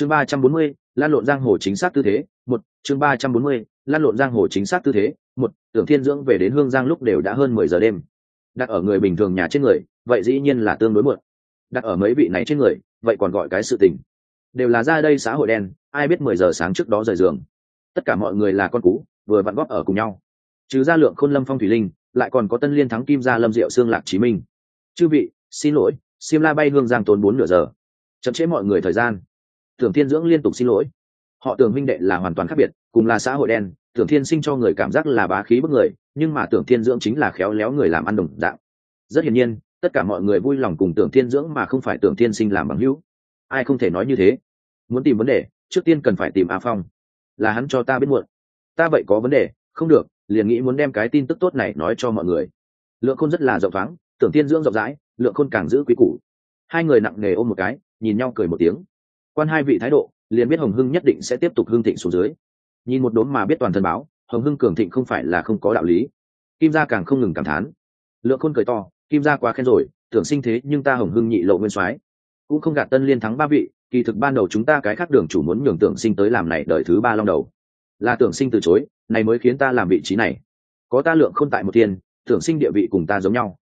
chương ba trăm bốn mươi, lan lộn giang hồ chính xác tư thế, một, chương ba trăm bốn mươi, lan lộn giang hồ chính xác tư thế, một, tưởng thiên dưỡng về đến hương giang lúc đều đã hơn mười giờ đêm. Đặt ở người bình thường nhà trên người, vậy dĩ nhiên là tương đối muộn. Đặt ở mấy vị này trên người, vậy còn gọi cái sự tình. Đều là ra đây xã hội đen, ai biết mười giờ sáng trước đó rời giường. Tất cả mọi người là con cú, vừa vặn góp ở cùng nhau. Trừ gia lượng khôn lâm phong thủy linh, lại còn có tân liên thắng kim gia lâm diệu xương lạc chí minh. Chư vị, xin lỗi, xiêm la bay hương giang tốn bốn nửa giờ. Chậm chế mọi người thời gian tưởng thiên dưỡng liên tục xin lỗi. Họ tưởng minh đệ là hoàn toàn khác biệt, cùng là xã hội đen, tưởng thiên sinh cho người cảm giác là bá khí bức người, nhưng mà tưởng thiên dưỡng chính là khéo léo người làm ăn đồng dạng. Rất hiển nhiên, tất cả mọi người vui lòng cùng tưởng thiên dưỡng mà không phải tưởng thiên sinh làm bằng hữu. Ai không thể nói như thế? Muốn tìm vấn đề, trước tiên cần phải tìm a phong. Là hắn cho ta biết muộn. Ta vậy có vấn đề, không được, liền nghĩ muốn đem cái tin tức tốt này nói cho mọi người. Lượng khôn rất là rộng thoáng, tưởng thiên dưỡng rộng rãi, lượng khôn càng giữ quý củ. Hai người nặng nề ôm một cái, nhìn nhau cười một tiếng quan hai vị thái độ, liền biết hồng hưng nhất định sẽ tiếp tục hưng thịnh xuống dưới. Nhìn một đốm mà biết toàn thân báo, hồng hưng cường thịnh không phải là không có đạo lý. Kim gia càng không ngừng cảm thán. Lượng khôn cười to, kim gia quá khen rồi, tưởng sinh thế nhưng ta hồng hưng nhị lộ nguyên soái. Cũng không gạt tân liên thắng ba vị, kỳ thực ban đầu chúng ta cái khác đường chủ muốn nhường tưởng sinh tới làm này đợi thứ ba long đầu. Là tưởng sinh từ chối, này mới khiến ta làm vị trí này. Có ta lượng không tại một tiền tưởng sinh địa vị cùng ta giống nhau.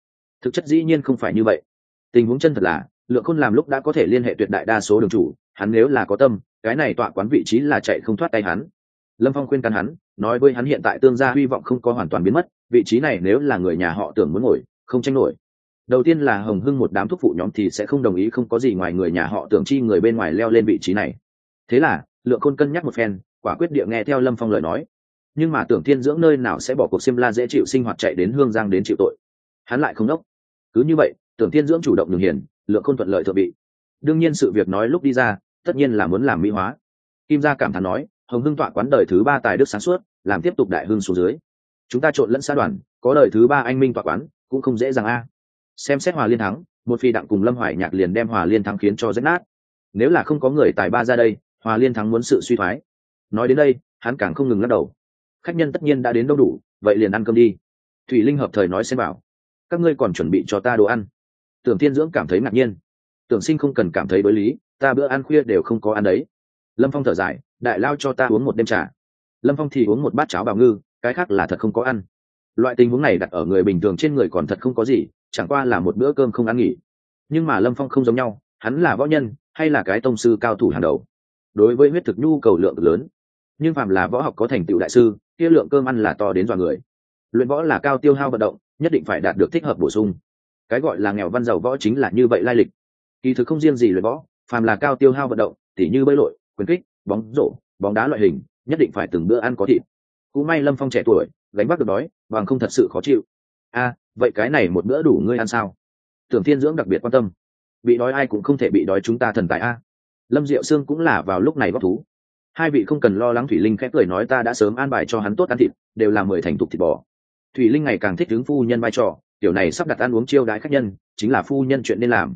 Thực chất dĩ nhiên không phải như vậy. Tình huống chân thật là, lượng khôn làm lúc đã có thể liên hệ tuyệt đại đa số đường chủ hắn nếu là có tâm, cái này tọa quán vị trí là chạy không thoát tay hắn. Lâm phong khuyên căn hắn, nói với hắn hiện tại tương gia hy vọng không có hoàn toàn biến mất, vị trí này nếu là người nhà họ tưởng muốn ngồi, không tranh nổi. Đầu tiên là hồng hưng một đám thúc phụ nhóm thì sẽ không đồng ý không có gì ngoài người nhà họ tưởng chi người bên ngoài leo lên vị trí này. Thế là, lượng khôn cân nhắc một phen, quả quyết địa nghe theo lâm phong lời nói. Nhưng mà tưởng thiên dưỡng nơi nào sẽ bỏ cuộc xiêm la dễ chịu sinh hoạt chạy đến hương giang đến chịu tội. Hắn lại không đốc. Cứ như vậy, tưởng thiên dưỡng chủ động đường hiền, lượng khôn thuận lợi thượng bị đương nhiên sự việc nói lúc đi ra, tất nhiên là muốn làm mỹ hóa. Kim gia cảm thán nói, hồng hưng tọa quán đời thứ ba tài đức sáng suốt, làm tiếp tục đại hưng xuống dưới. Chúng ta trộn lẫn xã đoàn, có đời thứ ba anh minh tọa quán, cũng không dễ dàng a. Xem xét hòa liên thắng, một phi đặng cùng lâm hoài nhạc liền đem hòa liên thắng khiến cho rách nát. Nếu là không có người tài ba ra đây, hòa liên thắng muốn sự suy thoái. Nói đến đây, hắn càng không ngừng lắc đầu. Khách nhân tất nhiên đã đến đâu đủ, vậy liền ăn cơm đi. Thủy linh hợp thời nói xem bảo, các ngươi còn chuẩn bị cho ta đồ ăn. Tưởng thiên dưỡng cảm thấy ngạc nhiên tưởng sinh không cần cảm thấy đối lý, ta bữa ăn khuya đều không có ăn đấy. Lâm phong thở dài, đại lao cho ta uống một đêm trà. Lâm phong thì uống một bát cháo bào ngư, cái khác là thật không có ăn. Loại tình huống này đặt ở người bình thường trên người còn thật không có gì, chẳng qua là một bữa cơm không ăn nghỉ. Nhưng mà lâm phong không giống nhau, hắn là võ nhân, hay là cái tông sư cao thủ hàng đầu. Đối với huyết thực nhu cầu lượng lớn, nhưng phàm là võ học có thành tựu đại sư, kia lượng cơm ăn là to đến dọa người. Luyện võ là cao tiêu hao vận động, nhất định phải đạt được thích hợp bổ sung. Cái gọi là nghèo văn giàu võ chính là như vậy lai lịch kỳ thực không riêng gì luyện võ, phàm là cao tiêu hao vận động, tỉ như bơi lội, quyền kích, bóng rổ, bóng đá loại hình, nhất định phải từng bữa ăn có thịt. Cũng may lâm phong trẻ tuổi, gánh vác được đói, bằng không thật sự khó chịu. A vậy cái này một bữa đủ ngươi ăn sao? Tưởng thiên dưỡng đặc biệt quan tâm. Bị đói ai cũng không thể bị đói chúng ta thần tài a. Lâm diệu sương cũng là vào lúc này góp thú. Hai vị không cần lo lắng thủy linh khép cười nói ta đã sớm an bài cho hắn tốt ăn thịt, đều là mười thành thục thịt bò. Thủy linh ngày càng thích đứng phu nhân vai trò, tiểu này sắp đặt ăn uống chiêu đãi khách nhân, chính là phu nhân chuyện nên làm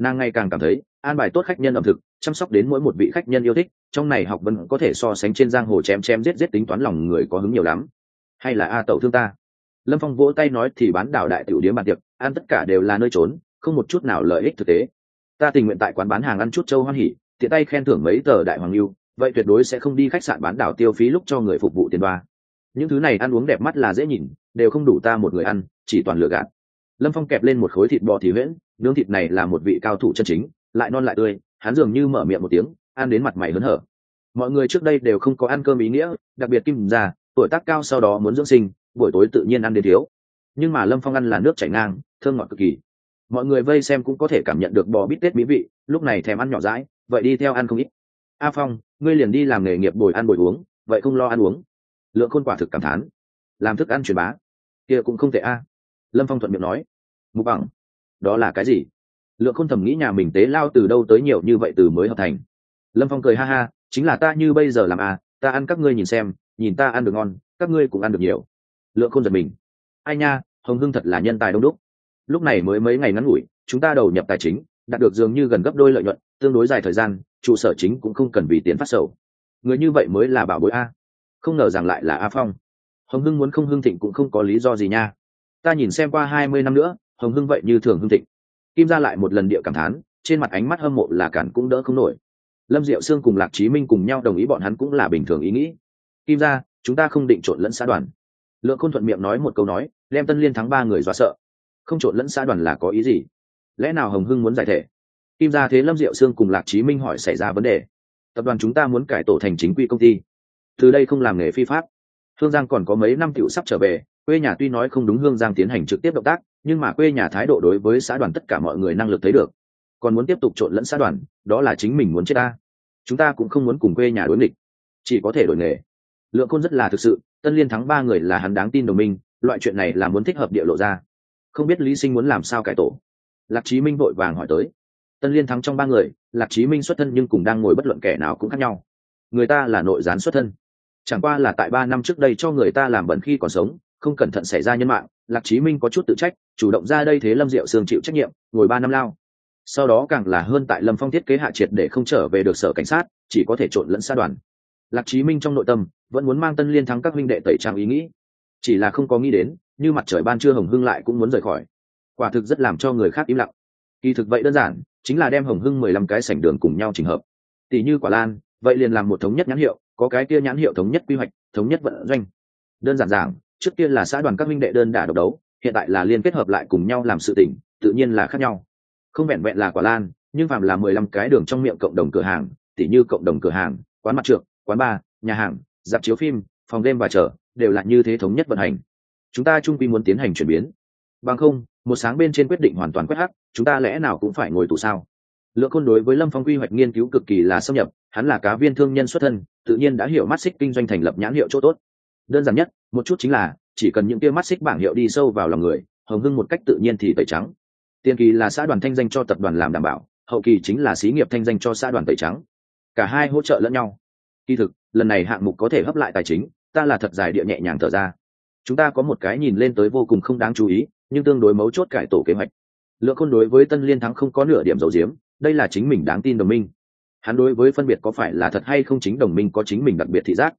nàng ngày càng cảm thấy, an bài tốt khách nhân ẩm thực, chăm sóc đến mỗi một vị khách nhân yêu thích, trong này học vân có thể so sánh trên giang hồ chém chém giết giết tính toán lòng người có hứng nhiều lắm. Hay là a tẩu thương ta? Lâm phong vỗ tay nói thì bán đảo đại tiểu điếm bàn tiệc, ăn tất cả đều là nơi trốn, không một chút nào lợi ích thực tế. Ta tình nguyện tại quán bán hàng ăn chút châu hoan hỉ, tiện tay khen thưởng mấy tờ đại hoàng lưu, vậy tuyệt đối sẽ không đi khách sạn bán đảo tiêu phí lúc cho người phục vụ tiền đoa. Những thứ này ăn uống đẹp mắt là dễ nhìn, đều không đủ ta một người ăn, chỉ toàn lựa gạt lâm phong kẹp lên một khối thịt bò thì huyễn, nướng thịt này là một vị cao thủ chân chính, lại non lại tươi, hắn dường như mở miệng một tiếng, ăn đến mặt mày hớn hở. Mọi người trước đây đều không có ăn cơm ý nghĩa, đặc biệt kim già, tuổi tác cao sau đó muốn dưỡng sinh, buổi tối tự nhiên ăn đến thiếu. Nhưng mà lâm phong ăn là nước chảy ngang, thơm ngọt cực kỳ. Mọi người vây xem cũng có thể cảm nhận được bò bít tết mỹ vị, lúc này thèm ăn nhỏ rãi vậy đi theo ăn không ít. A phong, ngươi liền đi làm nghề nghiệp bồi ăn bồi uống, vậy không lo ăn uống. Lượng khôn quả thực cảm thán. Làm thức ăn truyền bá. Kia cũng không tệ a. Lâm phong thuận miệng nói mục bằng. Đó là cái gì? Lượng khôn thầm nghĩ nhà mình tế lao từ đâu tới nhiều như vậy từ mới hợp thành? Lâm phong cười ha ha, chính là ta như bây giờ làm à ta ăn các ngươi nhìn xem, nhìn ta ăn được ngon, các ngươi cũng ăn được nhiều. Lượng khôn giật mình. Ai nha, hồng hưng thật là nhân tài đông đúc. Lúc này mới mấy ngày ngắn ngủi, chúng ta đầu nhập tài chính, đạt được dường như gần gấp đôi lợi nhuận, tương đối dài thời gian, trụ sở chính cũng không cần vì tiền phát sầu. Người như vậy mới là bảo bối a. Không ngờ rằng lại là a phong. Hồng hưng muốn không hưng thịnh cũng không có lý do gì nha. Ta nhìn xem qua hai mươi năm nữa hồng hưng vậy như thường hưng thịnh. Kim ra lại một lần địa cảm thán, trên mặt ánh mắt hâm mộ là cản cũng đỡ không nổi. Lâm diệu sương cùng lạc chí minh cùng nhau đồng ý bọn hắn cũng là bình thường ý nghĩ. Kim ra chúng ta không định trộn lẫn xã đoàn. Lượng khôn thuận miệng nói một câu nói, đem tân liên thắng ba người dọa sợ. Không trộn lẫn xã đoàn là có ý gì? Lẽ nào hồng hưng muốn giải thể? Kim ra thế lâm diệu sương cùng lạc chí minh hỏi xảy ra vấn đề. Tập đoàn chúng ta muốn cải tổ thành chính quy công ty. Từ đây không làm nghề phi pháp. Hương giang còn có mấy năm cựu sắp trở về, quê nhà tuy nói không đúng hương giang tiến hành trực tiếp động tác nhưng mà quê nhà thái độ đối với xã đoàn tất cả mọi người năng lực thấy được. Còn muốn tiếp tục trộn lẫn xã đoàn, đó là chính mình muốn chết ta. Chúng ta cũng không muốn cùng quê nhà đối nghịch. Chỉ có thể đổi nghề. Lượng côn rất là thực sự, tân liên thắng ba người là hắn đáng tin đồng minh, loại chuyện này là muốn thích hợp địa lộ ra. Không biết lý sinh muốn làm sao cải tổ. Lạc chí minh vội vàng hỏi tới. Tân liên thắng trong ba người, lạc chí minh xuất thân nhưng cùng đang ngồi bất luận kẻ nào cũng khác nhau. Người ta là nội gián xuất thân. Chẳng qua là tại ba năm trước đây cho người ta làm bẩn khi còn sống, không cẩn thận xảy ra nhân mạng lạc chí minh có chút tự trách, chủ động ra đây thế lâm diệu sương chịu trách nhiệm, ngồi ba năm lao. Sau đó càng là hơn tại lâm phong thiết kế hạ triệt để không trở về được sở cảnh sát, chỉ có thể trộn lẫn xa đoàn. Lạc chí minh trong nội tâm, vẫn muốn mang tân liên thắng các minh đệ tẩy trang ý nghĩ. Chỉ là không có nghĩ đến, như mặt trời ban trưa hồng hưng lại cũng muốn rời khỏi. Quả thực rất làm cho người khác im lặng. Kỳ thực vậy đơn giản, chính là đem hồng hưng mười lăm cái sảnh đường cùng nhau trình hợp. Tỷ như quả lan, vậy liền làm một thống nhất nhãn hiệu, có cái kia nhãn hiệu thống nhất quy hoạch, thống nhất vận doanh. Đơn giản giảng trước kia là xã đoàn các minh đệ đơn đả độc đấu, hiện tại là liên kết hợp lại cùng nhau làm sự tỉnh tự nhiên là khác nhau. Không vẹn vẹn là quả lan, nhưng phạm là mười lăm cái đường trong miệng cộng đồng cửa hàng, tỉ như cộng đồng cửa hàng, quán mặt trượt quán bar, nhà hàng, dạp chiếu phim, phòng game và chợ đều là như thế thống nhất vận hành. Chúng ta trung quy muốn tiến hành chuyển biến. Bằng không, một sáng bên trên quyết định hoàn toàn quét hắc, chúng ta lẽ nào cũng phải ngồi tù sao? Lượng côn đối với lâm phong quy hoạch nghiên cứu cực kỳ là xâm nhập, hắn là cá viên thương nhân xuất thân, tự nhiên đã hiểu mắt xích kinh doanh thành lập nhãn hiệu chỗ tốt. Đơn giản nhất một chút chính là, chỉ cần những kia mắt xích bảng hiệu đi sâu vào lòng người, hồng hưng một cách tự nhiên thì tẩy trắng. Tiền kỳ là xã đoàn thanh danh cho tập đoàn làm đảm bảo, hậu kỳ chính là xí nghiệp thanh danh cho xã đoàn tẩy trắng. Cả hai hỗ trợ lẫn nhau. Kỳ thực, lần này hạng mục có thể hấp lại tài chính, ta là thật dài địa nhẹ nhàng thở ra. Chúng ta có một cái nhìn lên tới vô cùng không đáng chú ý, nhưng tương đối mấu chốt cải tổ kế hoạch. Lượng khôn đối với tân liên thắng không có nửa điểm dầu diếm đây là chính mình đáng tin đồng minh. Hắn đối với phân biệt có phải là thật hay không chính đồng minh có chính mình đặc biệt thị giác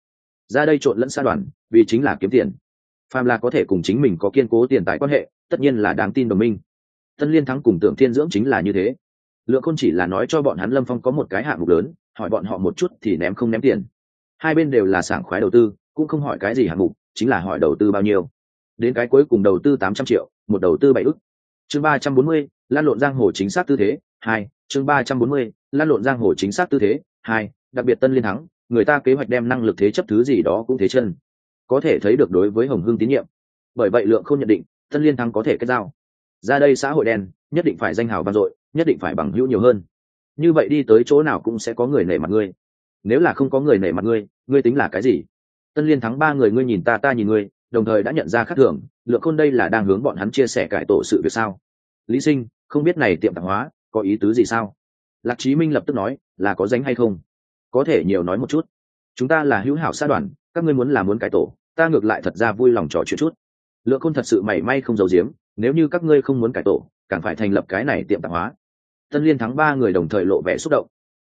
ra đây trộn lẫn xa đoàn, vì chính là kiếm tiền. Phàm là có thể cùng chính mình có kiên cố tiền tài quan hệ, tất nhiên là đáng tin đồng minh. Tân liên thắng cùng tưởng thiên dưỡng chính là như thế. Lượng không chỉ là nói cho bọn hắn lâm phong có một cái hạng mục lớn, hỏi bọn họ một chút thì ném không ném tiền. Hai bên đều là sảng khoái đầu tư, cũng không hỏi cái gì hạng mục, chính là hỏi đầu tư bao nhiêu. Đến cái cuối cùng đầu tư tám trăm triệu, một đầu tư bảy ức. Chương ba trăm bốn mươi, lan lộn giang hồ chính xác tư thế, hai. Chương ba trăm bốn mươi, lan lộn giang hồ chính xác tư thế, hai. Đặc biệt tân liên thắng người ta kế hoạch đem năng lực thế chấp thứ gì đó cũng thế chân. Có thể thấy được đối với hồng hưng tín nhiệm. Bởi vậy lượng không nhận định, tân liên thắng có thể kết giao. Ra đây xã hội đen, nhất định phải danh hào vang dội, nhất định phải bằng hữu nhiều hơn. Như vậy đi tới chỗ nào cũng sẽ có người nể mặt ngươi. Nếu là không có người nể mặt ngươi ngươi tính là cái gì? Tân liên thắng ba người ngươi nhìn ta ta nhìn ngươi, đồng thời đã nhận ra khác thường, lượng khôn đây là đang hướng bọn hắn chia sẻ cải tổ sự việc sao? Lý sinh, không biết này tiệm tạp hóa, có ý tứ gì sao? Lạc chí minh lập tức nói, là có danh hay không? Có thể nhiều nói một chút. Chúng ta là hữu hảo xã đoàn, các ngươi muốn là muốn cải tổ, ta ngược lại thật ra vui lòng trò chuyện chút. Lượng khôn thật sự mảy may không giấu giếm, nếu như các ngươi không muốn cải tổ, càng phải thành lập cái này tiệm tạp hóa. Tân liên thắng ba người đồng thời lộ vẻ xúc động.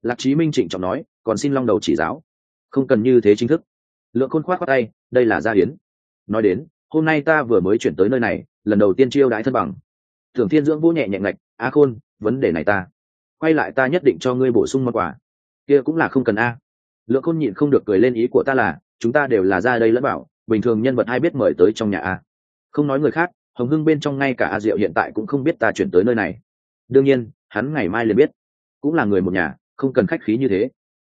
Lạc chí minh trịnh trọng nói, còn xin long đầu chỉ giáo. Không cần như thế chính thức. Lượng khôn khoát khoát tay, đây là gia hiến. Nói đến, hôm nay ta vừa mới chuyển tới nơi này, lần đầu tiên chiêu đãi thân bằng. Thường thiên dưỡng vũ nhẹ nhẹ ngạch, a khôn, vấn đề này ta. Quay lại ta nhất định cho ngươi bổ sung món quà kia cũng là không cần a. Lượng khôn nhịn không được cười lên ý của ta là, chúng ta đều là ra đây lẫn bảo, bình thường nhân vật ai biết mời tới trong nhà a. Không nói người khác, hồng hưng bên trong ngay cả a diệu hiện tại cũng không biết ta chuyển tới nơi này. Đương nhiên, hắn ngày mai liền biết. Cũng là người một nhà, không cần khách khí như thế.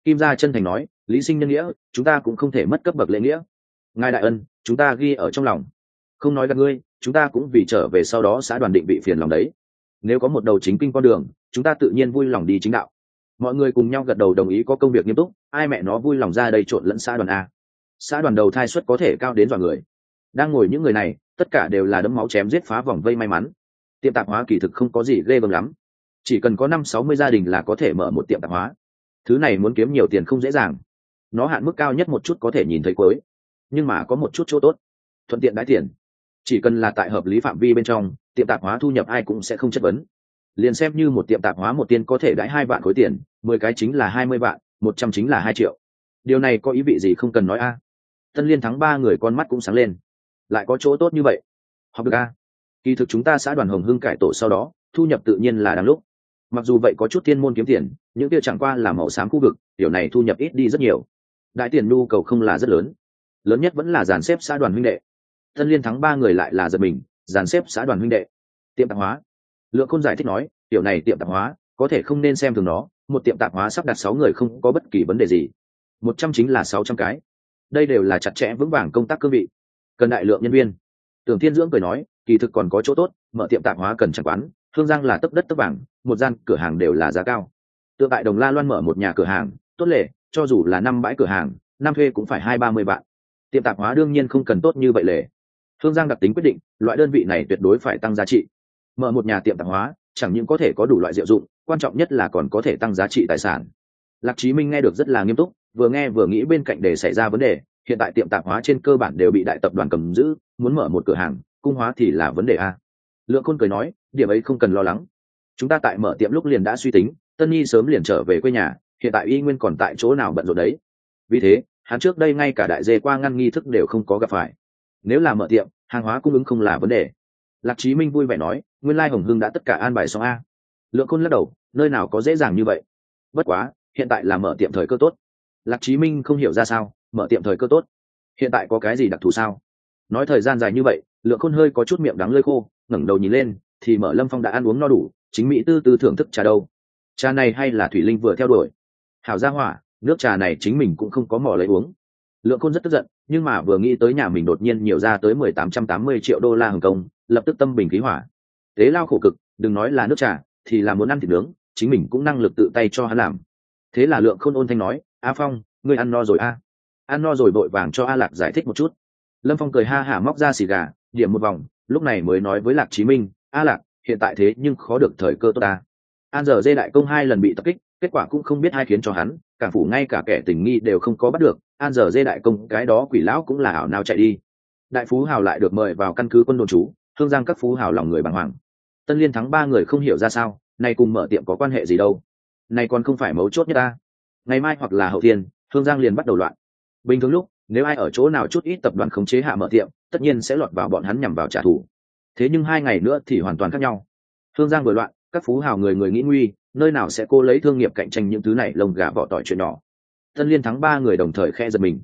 Kim gia chân thành nói, lý sinh nhân nghĩa, chúng ta cũng không thể mất cấp bậc lễ nghĩa. Ngài đại ân, chúng ta ghi ở trong lòng. Không nói gặp ngươi, chúng ta cũng vì trở về sau đó xã đoàn định bị phiền lòng đấy. Nếu có một đầu chính kinh con đường, chúng ta tự nhiên vui lòng đi chính đạo mọi người cùng nhau gật đầu đồng ý có công việc nghiêm túc, ai mẹ nó vui lòng ra đây trộn lẫn xã đoàn a. Xã đoàn đầu thai suất có thể cao đến dọa người. Đang ngồi những người này, tất cả đều là đấm máu chém giết phá vòng vây may mắn. Tiệm tạp hóa kỳ thực không có gì ghê gớm lắm. Chỉ cần có năm sáu mươi gia đình là có thể mở một tiệm tạp hóa. Thứ này muốn kiếm nhiều tiền không dễ dàng. Nó hạn mức cao nhất một chút có thể nhìn thấy cuối. Nhưng mà có một chút chỗ tốt. Thuận tiện đãi tiền. Chỉ cần là tại hợp lý phạm vi bên trong, tiệm tạp hóa thu nhập ai cũng sẽ không chất vấn. Liền xem như một tiệm tạp hóa một tiên có thể đãi hai vạn khối tiền mười cái chính là hai mươi vạn, một trăm chính là hai triệu. Điều này có ý vị gì không cần nói a? Tân liên thắng ba người con mắt cũng sáng lên. Lại có chỗ tốt như vậy. Học được a? Kỳ thực chúng ta xã đoàn hồng hưng cải tổ sau đó, thu nhập tự nhiên là đáng lúc. Mặc dù vậy có chút thiên môn kiếm tiền, những kia chẳng qua là màu xám khu vực, điều này thu nhập ít đi rất nhiều. Đại tiền nhu cầu không là rất lớn. Lớn nhất vẫn là dàn xếp xã đoàn huynh đệ. Tân liên thắng ba người lại là giật mình, dàn xếp xã đoàn huynh đệ. Tiệm tạp hóa. Lượng khôn giải thích nói, tiểu này tiệm tạp hóa có thể không nên xem thường nó, một tiệm tạp hóa sắp đặt sáu người không có bất kỳ vấn đề gì. Một trăm chính là sáu trăm cái. Đây đều là chặt chẽ vững vàng công tác cương vị. Cần đại lượng nhân viên. Tưởng thiên dưỡng cười nói, kỳ thực còn có chỗ tốt, mở tiệm tạp hóa cần chẳng quán, hương giang là tấp đất tấp vàng, một gian cửa hàng đều là giá cao. Tượng tại đồng la loan mở một nhà cửa hàng, tốt lệ, cho dù là năm bãi cửa hàng, năm thuê cũng phải hai ba mươi vạn. Tiệm tạp hóa đương nhiên không cần tốt như vậy lệ. Hương giang đặc tính quyết định, loại đơn vị này tuyệt đối phải tăng giá trị. Mở một nhà tiệm tạp hóa, chẳng những có thể có đủ loại diệu dụng quan trọng nhất là còn có thể tăng giá trị tài sản. Lạc chí minh nghe được rất là nghiêm túc, vừa nghe vừa nghĩ bên cạnh để xảy ra vấn đề, hiện tại tiệm tạp hóa trên cơ bản đều bị đại tập đoàn cầm giữ, muốn mở một cửa hàng, cung hóa thì là vấn đề a. Lượng khôn cười nói, điểm ấy không cần lo lắng. Chúng ta tại mở tiệm lúc liền đã suy tính, tân nhi sớm liền trở về quê nhà, hiện tại y nguyên còn tại chỗ nào bận rộn đấy. Vì thế, hắn trước đây ngay cả đại dê qua ngăn nghi thức đều không có gặp phải. Nếu là mở tiệm, hàng hóa cung ứng không là vấn đề. Lạc chí minh vui vẻ nói, nguyên lai hồng hưng đã tất cả an bài xong a lượng khôn lắc đầu, nơi nào có dễ dàng như vậy? Bất quá, hiện tại là mở tiệm thời cơ tốt. Lạc chí minh không hiểu ra sao, mở tiệm thời cơ tốt. Hiện tại có cái gì đặc thù sao? Nói thời gian dài như vậy, lượng khôn hơi có chút miệng đắng lơi khô, ngẩng đầu nhìn lên, thì mở lâm phong đã ăn uống no đủ, chính mỹ tư tư thưởng thức trà đâu? Trà này hay là thủy linh vừa theo đuổi? Hảo gia hỏa, nước trà này chính mình cũng không có mỏ lấy uống. Lượng khôn rất tức giận, nhưng mà vừa nghĩ tới nhà mình đột nhiên nhiều ra tới mười tám trăm tám mươi triệu đô la hồng kông, lập tức tâm bình khí hỏa. Tế lao khổ cực, đừng nói là nước trà thì là muốn ăn thịt nướng, chính mình cũng năng lực tự tay cho hắn làm. Thế là lượng khôn ôn thanh nói, a phong, ngươi ăn no rồi a? Ăn no rồi vội vàng cho a lạc giải thích một chút. Lâm phong cười ha hả móc ra xì gà, điểm một vòng, lúc này mới nói với lạc chí minh, a lạc, hiện tại thế nhưng khó được thời cơ tốt ta. An giờ dê đại công hai lần bị tập kích, kết quả cũng không biết hai khiến cho hắn cảng phủ ngay cả kẻ tình nghi đều không có bắt được. An giờ dê đại công, cái đó quỷ lão cũng là ảo nào chạy đi. Đại phú hào lại được mời vào căn cứ quân đồn trú thương giang các phú hào lòng người bàng hoàng tân liên thắng ba người không hiểu ra sao, nay cùng mở tiệm có quan hệ gì đâu? Này còn không phải mấu chốt nhất ta. Ngày mai hoặc là hậu thiên, thương giang liền bắt đầu loạn. Bình thường lúc, nếu ai ở chỗ nào chút ít tập đoàn khống chế hạ mở tiệm, tất nhiên sẽ lọt vào bọn hắn nhằm vào trả thù. Thế nhưng hai ngày nữa thì hoàn toàn khác nhau. Thương giang vừa loạn, các phú hào người người nghĩ nguy, nơi nào sẽ cô lấy thương nghiệp cạnh tranh những thứ này lồng gà vỏ tỏi chuyện nhỏ. Tân liên thắng ba người đồng thời khe giật mình.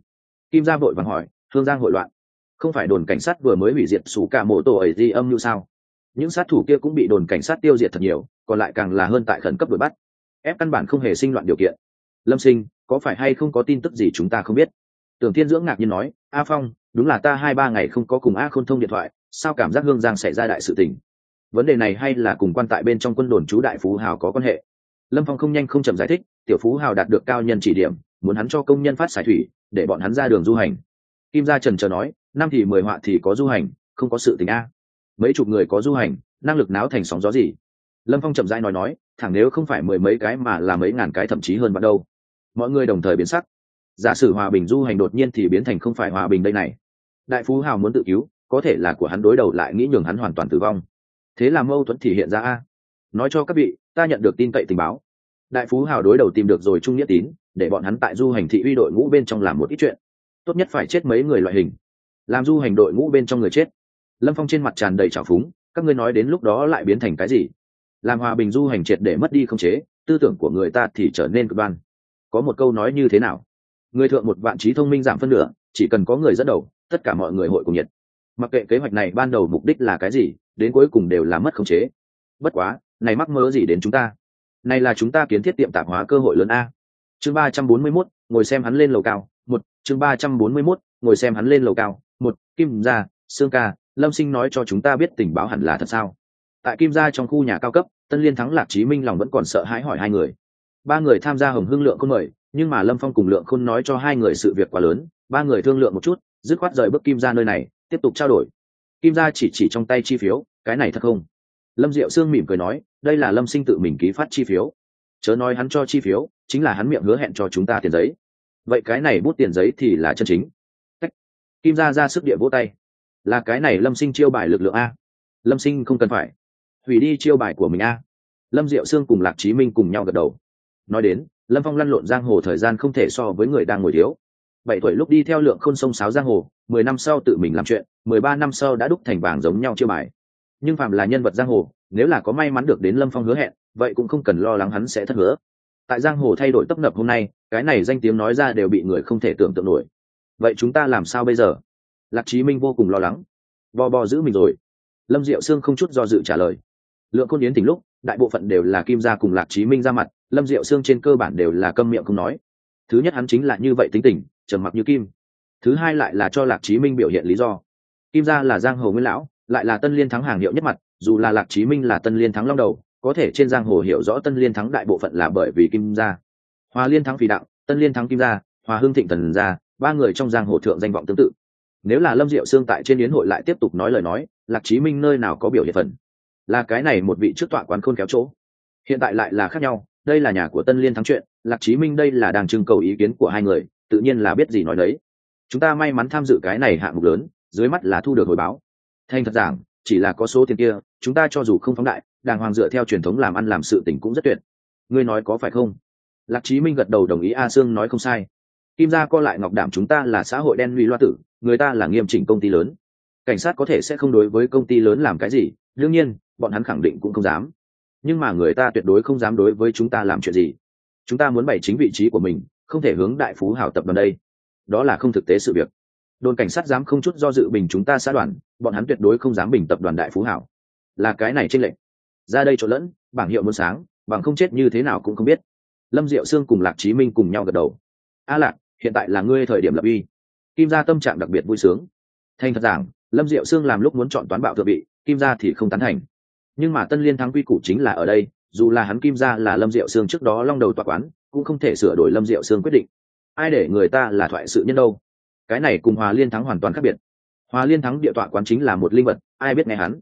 Kim gia vội vàng hỏi, thương giang hội loạn, không phải đồn cảnh sát vừa mới hủy diệt sủ cả mộ tổ ấy di âm như sao? Những sát thủ kia cũng bị đồn cảnh sát tiêu diệt thật nhiều, còn lại càng là hơn tại khẩn cấp đuổi bắt. Ép căn bản không hề sinh loạn điều kiện. Lâm sinh, có phải hay không có tin tức gì chúng ta không biết? Tưởng thiên dưỡng ngạc nhiên nói, a phong, đúng là ta hai ba ngày không có cùng a khôn thông điện thoại, sao cảm giác hương giang xảy ra đại sự tình? Vấn đề này hay là cùng quan tại bên trong quân đồn chú đại phú hào có quan hệ? Lâm phong không nhanh không chậm giải thích, tiểu phú hào đạt được cao nhân chỉ điểm, muốn hắn cho công nhân phát xài thủy, để bọn hắn ra đường du hành. Kim gia trần chờ nói, năm thì mười họa thì có du hành, không có sự tình a mấy chục người có du hành, năng lực náo thành sóng gió gì? Lâm phong chậm rãi nói nói, thẳng nếu không phải mười mấy cái mà là mấy ngàn cái thậm chí hơn bắt đâu. Mọi người đồng thời biến sắc. Giả sử hòa bình du hành đột nhiên thì biến thành không phải hòa bình đây này. Đại phú hào muốn tự cứu, có thể là của hắn đối đầu lại nghĩ nhường hắn hoàn toàn tử vong. Thế là mâu thuẫn thì hiện ra a. Nói cho các vị, ta nhận được tin cậy tình báo. Đại phú hào đối đầu tìm được rồi trung nghĩa tín, để bọn hắn tại du hành thị uy đội ngũ bên trong làm một ít chuyện. Tốt nhất phải chết mấy người loại hình. Làm du hành đội ngũ bên trong người chết lâm phong trên mặt tràn đầy trào phúng các ngươi nói đến lúc đó lại biến thành cái gì? Làm hòa bình du hành triệt để mất đi không chế tư tưởng của người ta thì trở nên cực đoan. Có một câu nói như thế nào? Người thượng một vạn trí thông minh giảm phân nửa chỉ cần có người dẫn đầu tất cả mọi người hội cùng nhiệt. Mặc kệ kế hoạch này ban đầu mục đích là cái gì đến cuối cùng đều là mất khống chế. Bất quá này mắc mơ gì đến chúng ta? Này là chúng ta kiến thiết tiệm tạp hóa cơ hội lớn a. Chương ba trăm bốn mươi 341, ngồi xem hắn lên lầu cao. Một chương ba trăm bốn mươi 341, ngồi xem hắn lên lầu cao. Một kim gia sương ca lâm sinh nói cho chúng ta biết tình báo hẳn là thật sao? Tại kim gia trong khu nhà cao cấp, tân liên thắng, lạc chí minh lòng vẫn còn sợ hãi hỏi hai người. Ba người tham gia hồng hưng lượng khôn mời, nhưng mà lâm phong cùng lượng khôn nói cho hai người sự việc quá lớn, ba người thương lượng một chút, dứt khoát rời bước kim ra nơi này, tiếp tục trao đổi. Kim ra chỉ chỉ trong tay chi phiếu, cái này thật không? Lâm diệu sương mỉm cười nói, đây là lâm sinh tự mình ký phát chi phiếu. Chớ nói hắn cho chi phiếu, chính là hắn miệng hứa hẹn cho chúng ta tiền giấy. Vậy cái này bút tiền giấy thì là chân chính. Kim ra ra sức địa vỗ tay là cái này lâm sinh chiêu bài lực lượng a. Lâm sinh không cần phải. Hủy đi chiêu bài của mình a. Lâm diệu sương cùng lạc chí minh cùng nhau gật đầu. Nói đến, lâm phong lăn lộn giang hồ thời gian không thể so với người đang ngồi thiếu. Bảy tuổi lúc đi theo lượng khôn sông sáo giang hồ, mười năm sau tự mình làm chuyện, mười ba năm sau đã đúc thành vàng giống nhau chiêu bài. Nhưng phạm là nhân vật giang hồ, nếu là có may mắn được đến lâm phong hứa hẹn, vậy cũng không cần lo lắng hắn sẽ thất hứa. Tại giang hồ thay đổi tấp nập hôm nay, cái này danh tiếng nói ra đều bị người không thể tưởng tượng nổi. Vậy chúng ta làm sao bây giờ? Lạc chí minh vô cùng lo lắng. Bò bò giữ mình rồi. Lâm diệu sương không chút do dự trả lời. Lượng côn yến tỉnh lúc, đại bộ phận đều là kim gia cùng lạc chí minh ra mặt, lâm diệu sương trên cơ bản đều là câm miệng không nói. Thứ nhất hắn chính là như vậy tính tình, trầm mặc như kim. Thứ hai lại là cho lạc chí minh biểu hiện lý do. Kim gia là giang hồ nguyên lão, lại là tân liên thắng hàng hiệu nhất mặt, dù là lạc chí minh là tân liên thắng long đầu, có thể trên giang hồ hiểu rõ tân liên thắng đại bộ phận là bởi vì kim gia. Hòa liên thắng phì đạo, tân liên thắng kim gia hòa hương thịnh thần gia, ba người trong giang hồ thượng danh vọng tương tự nếu là lâm diệu sương tại trên yến hội lại tiếp tục nói lời nói, lạc chí minh nơi nào có biểu hiện phần? Là cái này một vị trước tọa quán khôn kéo chỗ. Hiện tại lại là khác nhau, đây là nhà của tân liên thắng chuyện, lạc chí minh đây là đang trưng cầu ý kiến của hai người, tự nhiên là biết gì nói đấy. Chúng ta may mắn tham dự cái này hạng mục lớn, dưới mắt là thu được hồi báo. Thành thật giảng, chỉ là có số tiền kia, chúng ta cho dù không phóng đại, đàng hoàng dựa theo truyền thống làm ăn làm sự tình cũng rất tuyệt. Ngươi nói có phải không? Lạc chí minh gật đầu đồng ý, a sương nói không sai kim gia co lại ngọc đảm chúng ta là xã hội đen huy loa tử, người ta là nghiêm chỉnh công ty lớn. Cảnh sát có thể sẽ không đối với công ty lớn làm cái gì, đương nhiên, bọn hắn khẳng định cũng không dám. Nhưng mà người ta tuyệt đối không dám đối với chúng ta làm chuyện gì. Chúng ta muốn bày chính vị trí của mình, không thể hướng đại phú hảo tập đoàn đây. Đó là không thực tế sự việc. Đồn cảnh sát dám không chút do dự bình chúng ta xã đoàn, bọn hắn tuyệt đối không dám bình tập đoàn đại phú hảo. Là cái này trên lệnh. Ra đây trộn lẫn, bảng hiệu muốn sáng, bằng không chết như thế nào cũng không biết. Lâm diệu sương cùng lạc chí minh cùng nhau gật đầu. A lạc hiện tại là ngươi thời điểm lập uy. Kim gia tâm trạng đặc biệt vui sướng. Thành thật giảng, lâm diệu sương làm lúc muốn chọn toán bạo thượng vị, kim gia thì không tán thành. Nhưng mà tân liên thắng quy củ chính là ở đây, dù là hắn kim gia là lâm diệu sương trước đó long đầu tòa quán, cũng không thể sửa đổi lâm diệu sương quyết định. Ai để người ta là thoại sự nhân đâu? Cái này cùng hòa liên thắng hoàn toàn khác biệt. Hòa liên thắng địa tọa quán chính là một linh vật, ai biết nghe hắn.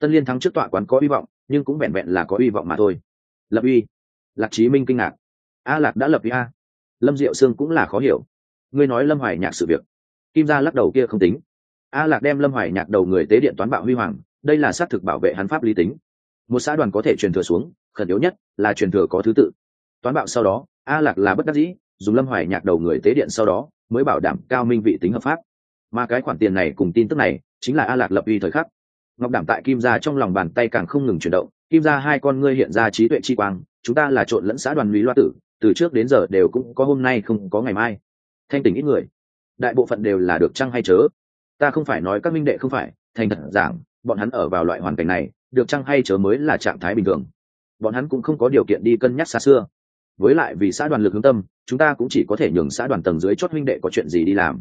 Tân liên thắng trước tọa quán có hy vọng, nhưng cũng vẹn vẹn là có hy vọng mà thôi. Lập uy. Lạc chí minh kinh ngạc. A lạc đã lập uy a lâm diệu sương cũng là khó hiểu. Ngươi nói lâm hoài nhạc sự việc. Kim gia lắc đầu kia không tính. A lạc đem lâm hoài nhạc đầu người tế điện toán bạo huy hoàng, đây là xác thực bảo vệ hắn pháp lý tính. Một xã đoàn có thể truyền thừa xuống, khẩn yếu nhất là truyền thừa có thứ tự. Toán bạo sau đó, a lạc là bất đắc dĩ, dùng lâm hoài nhạc đầu người tế điện sau đó mới bảo đảm cao minh vị tính hợp pháp. Mà cái khoản tiền này cùng tin tức này chính là a lạc lập uy thời khắc. Ngọc đảm tại kim gia trong lòng bàn tay càng không ngừng chuyển động kim gia hai con ngươi hiện ra trí tuệ chi quang, chúng ta là trộn lẫn xã đoàn lý loa tử, từ trước đến giờ đều cũng có hôm nay không có ngày mai. Thanh tỉnh ít người. Đại bộ phận đều là được chăng hay chớ? Ta không phải nói các minh đệ không phải, thành thật giảng, bọn hắn ở vào loại hoàn cảnh này, được chăng hay chớ mới là trạng thái bình thường. Bọn hắn cũng không có điều kiện đi cân nhắc xa xưa. Với lại vì xã đoàn lực hướng tâm, chúng ta cũng chỉ có thể nhường xã đoàn tầng dưới chót huynh đệ có chuyện gì đi làm.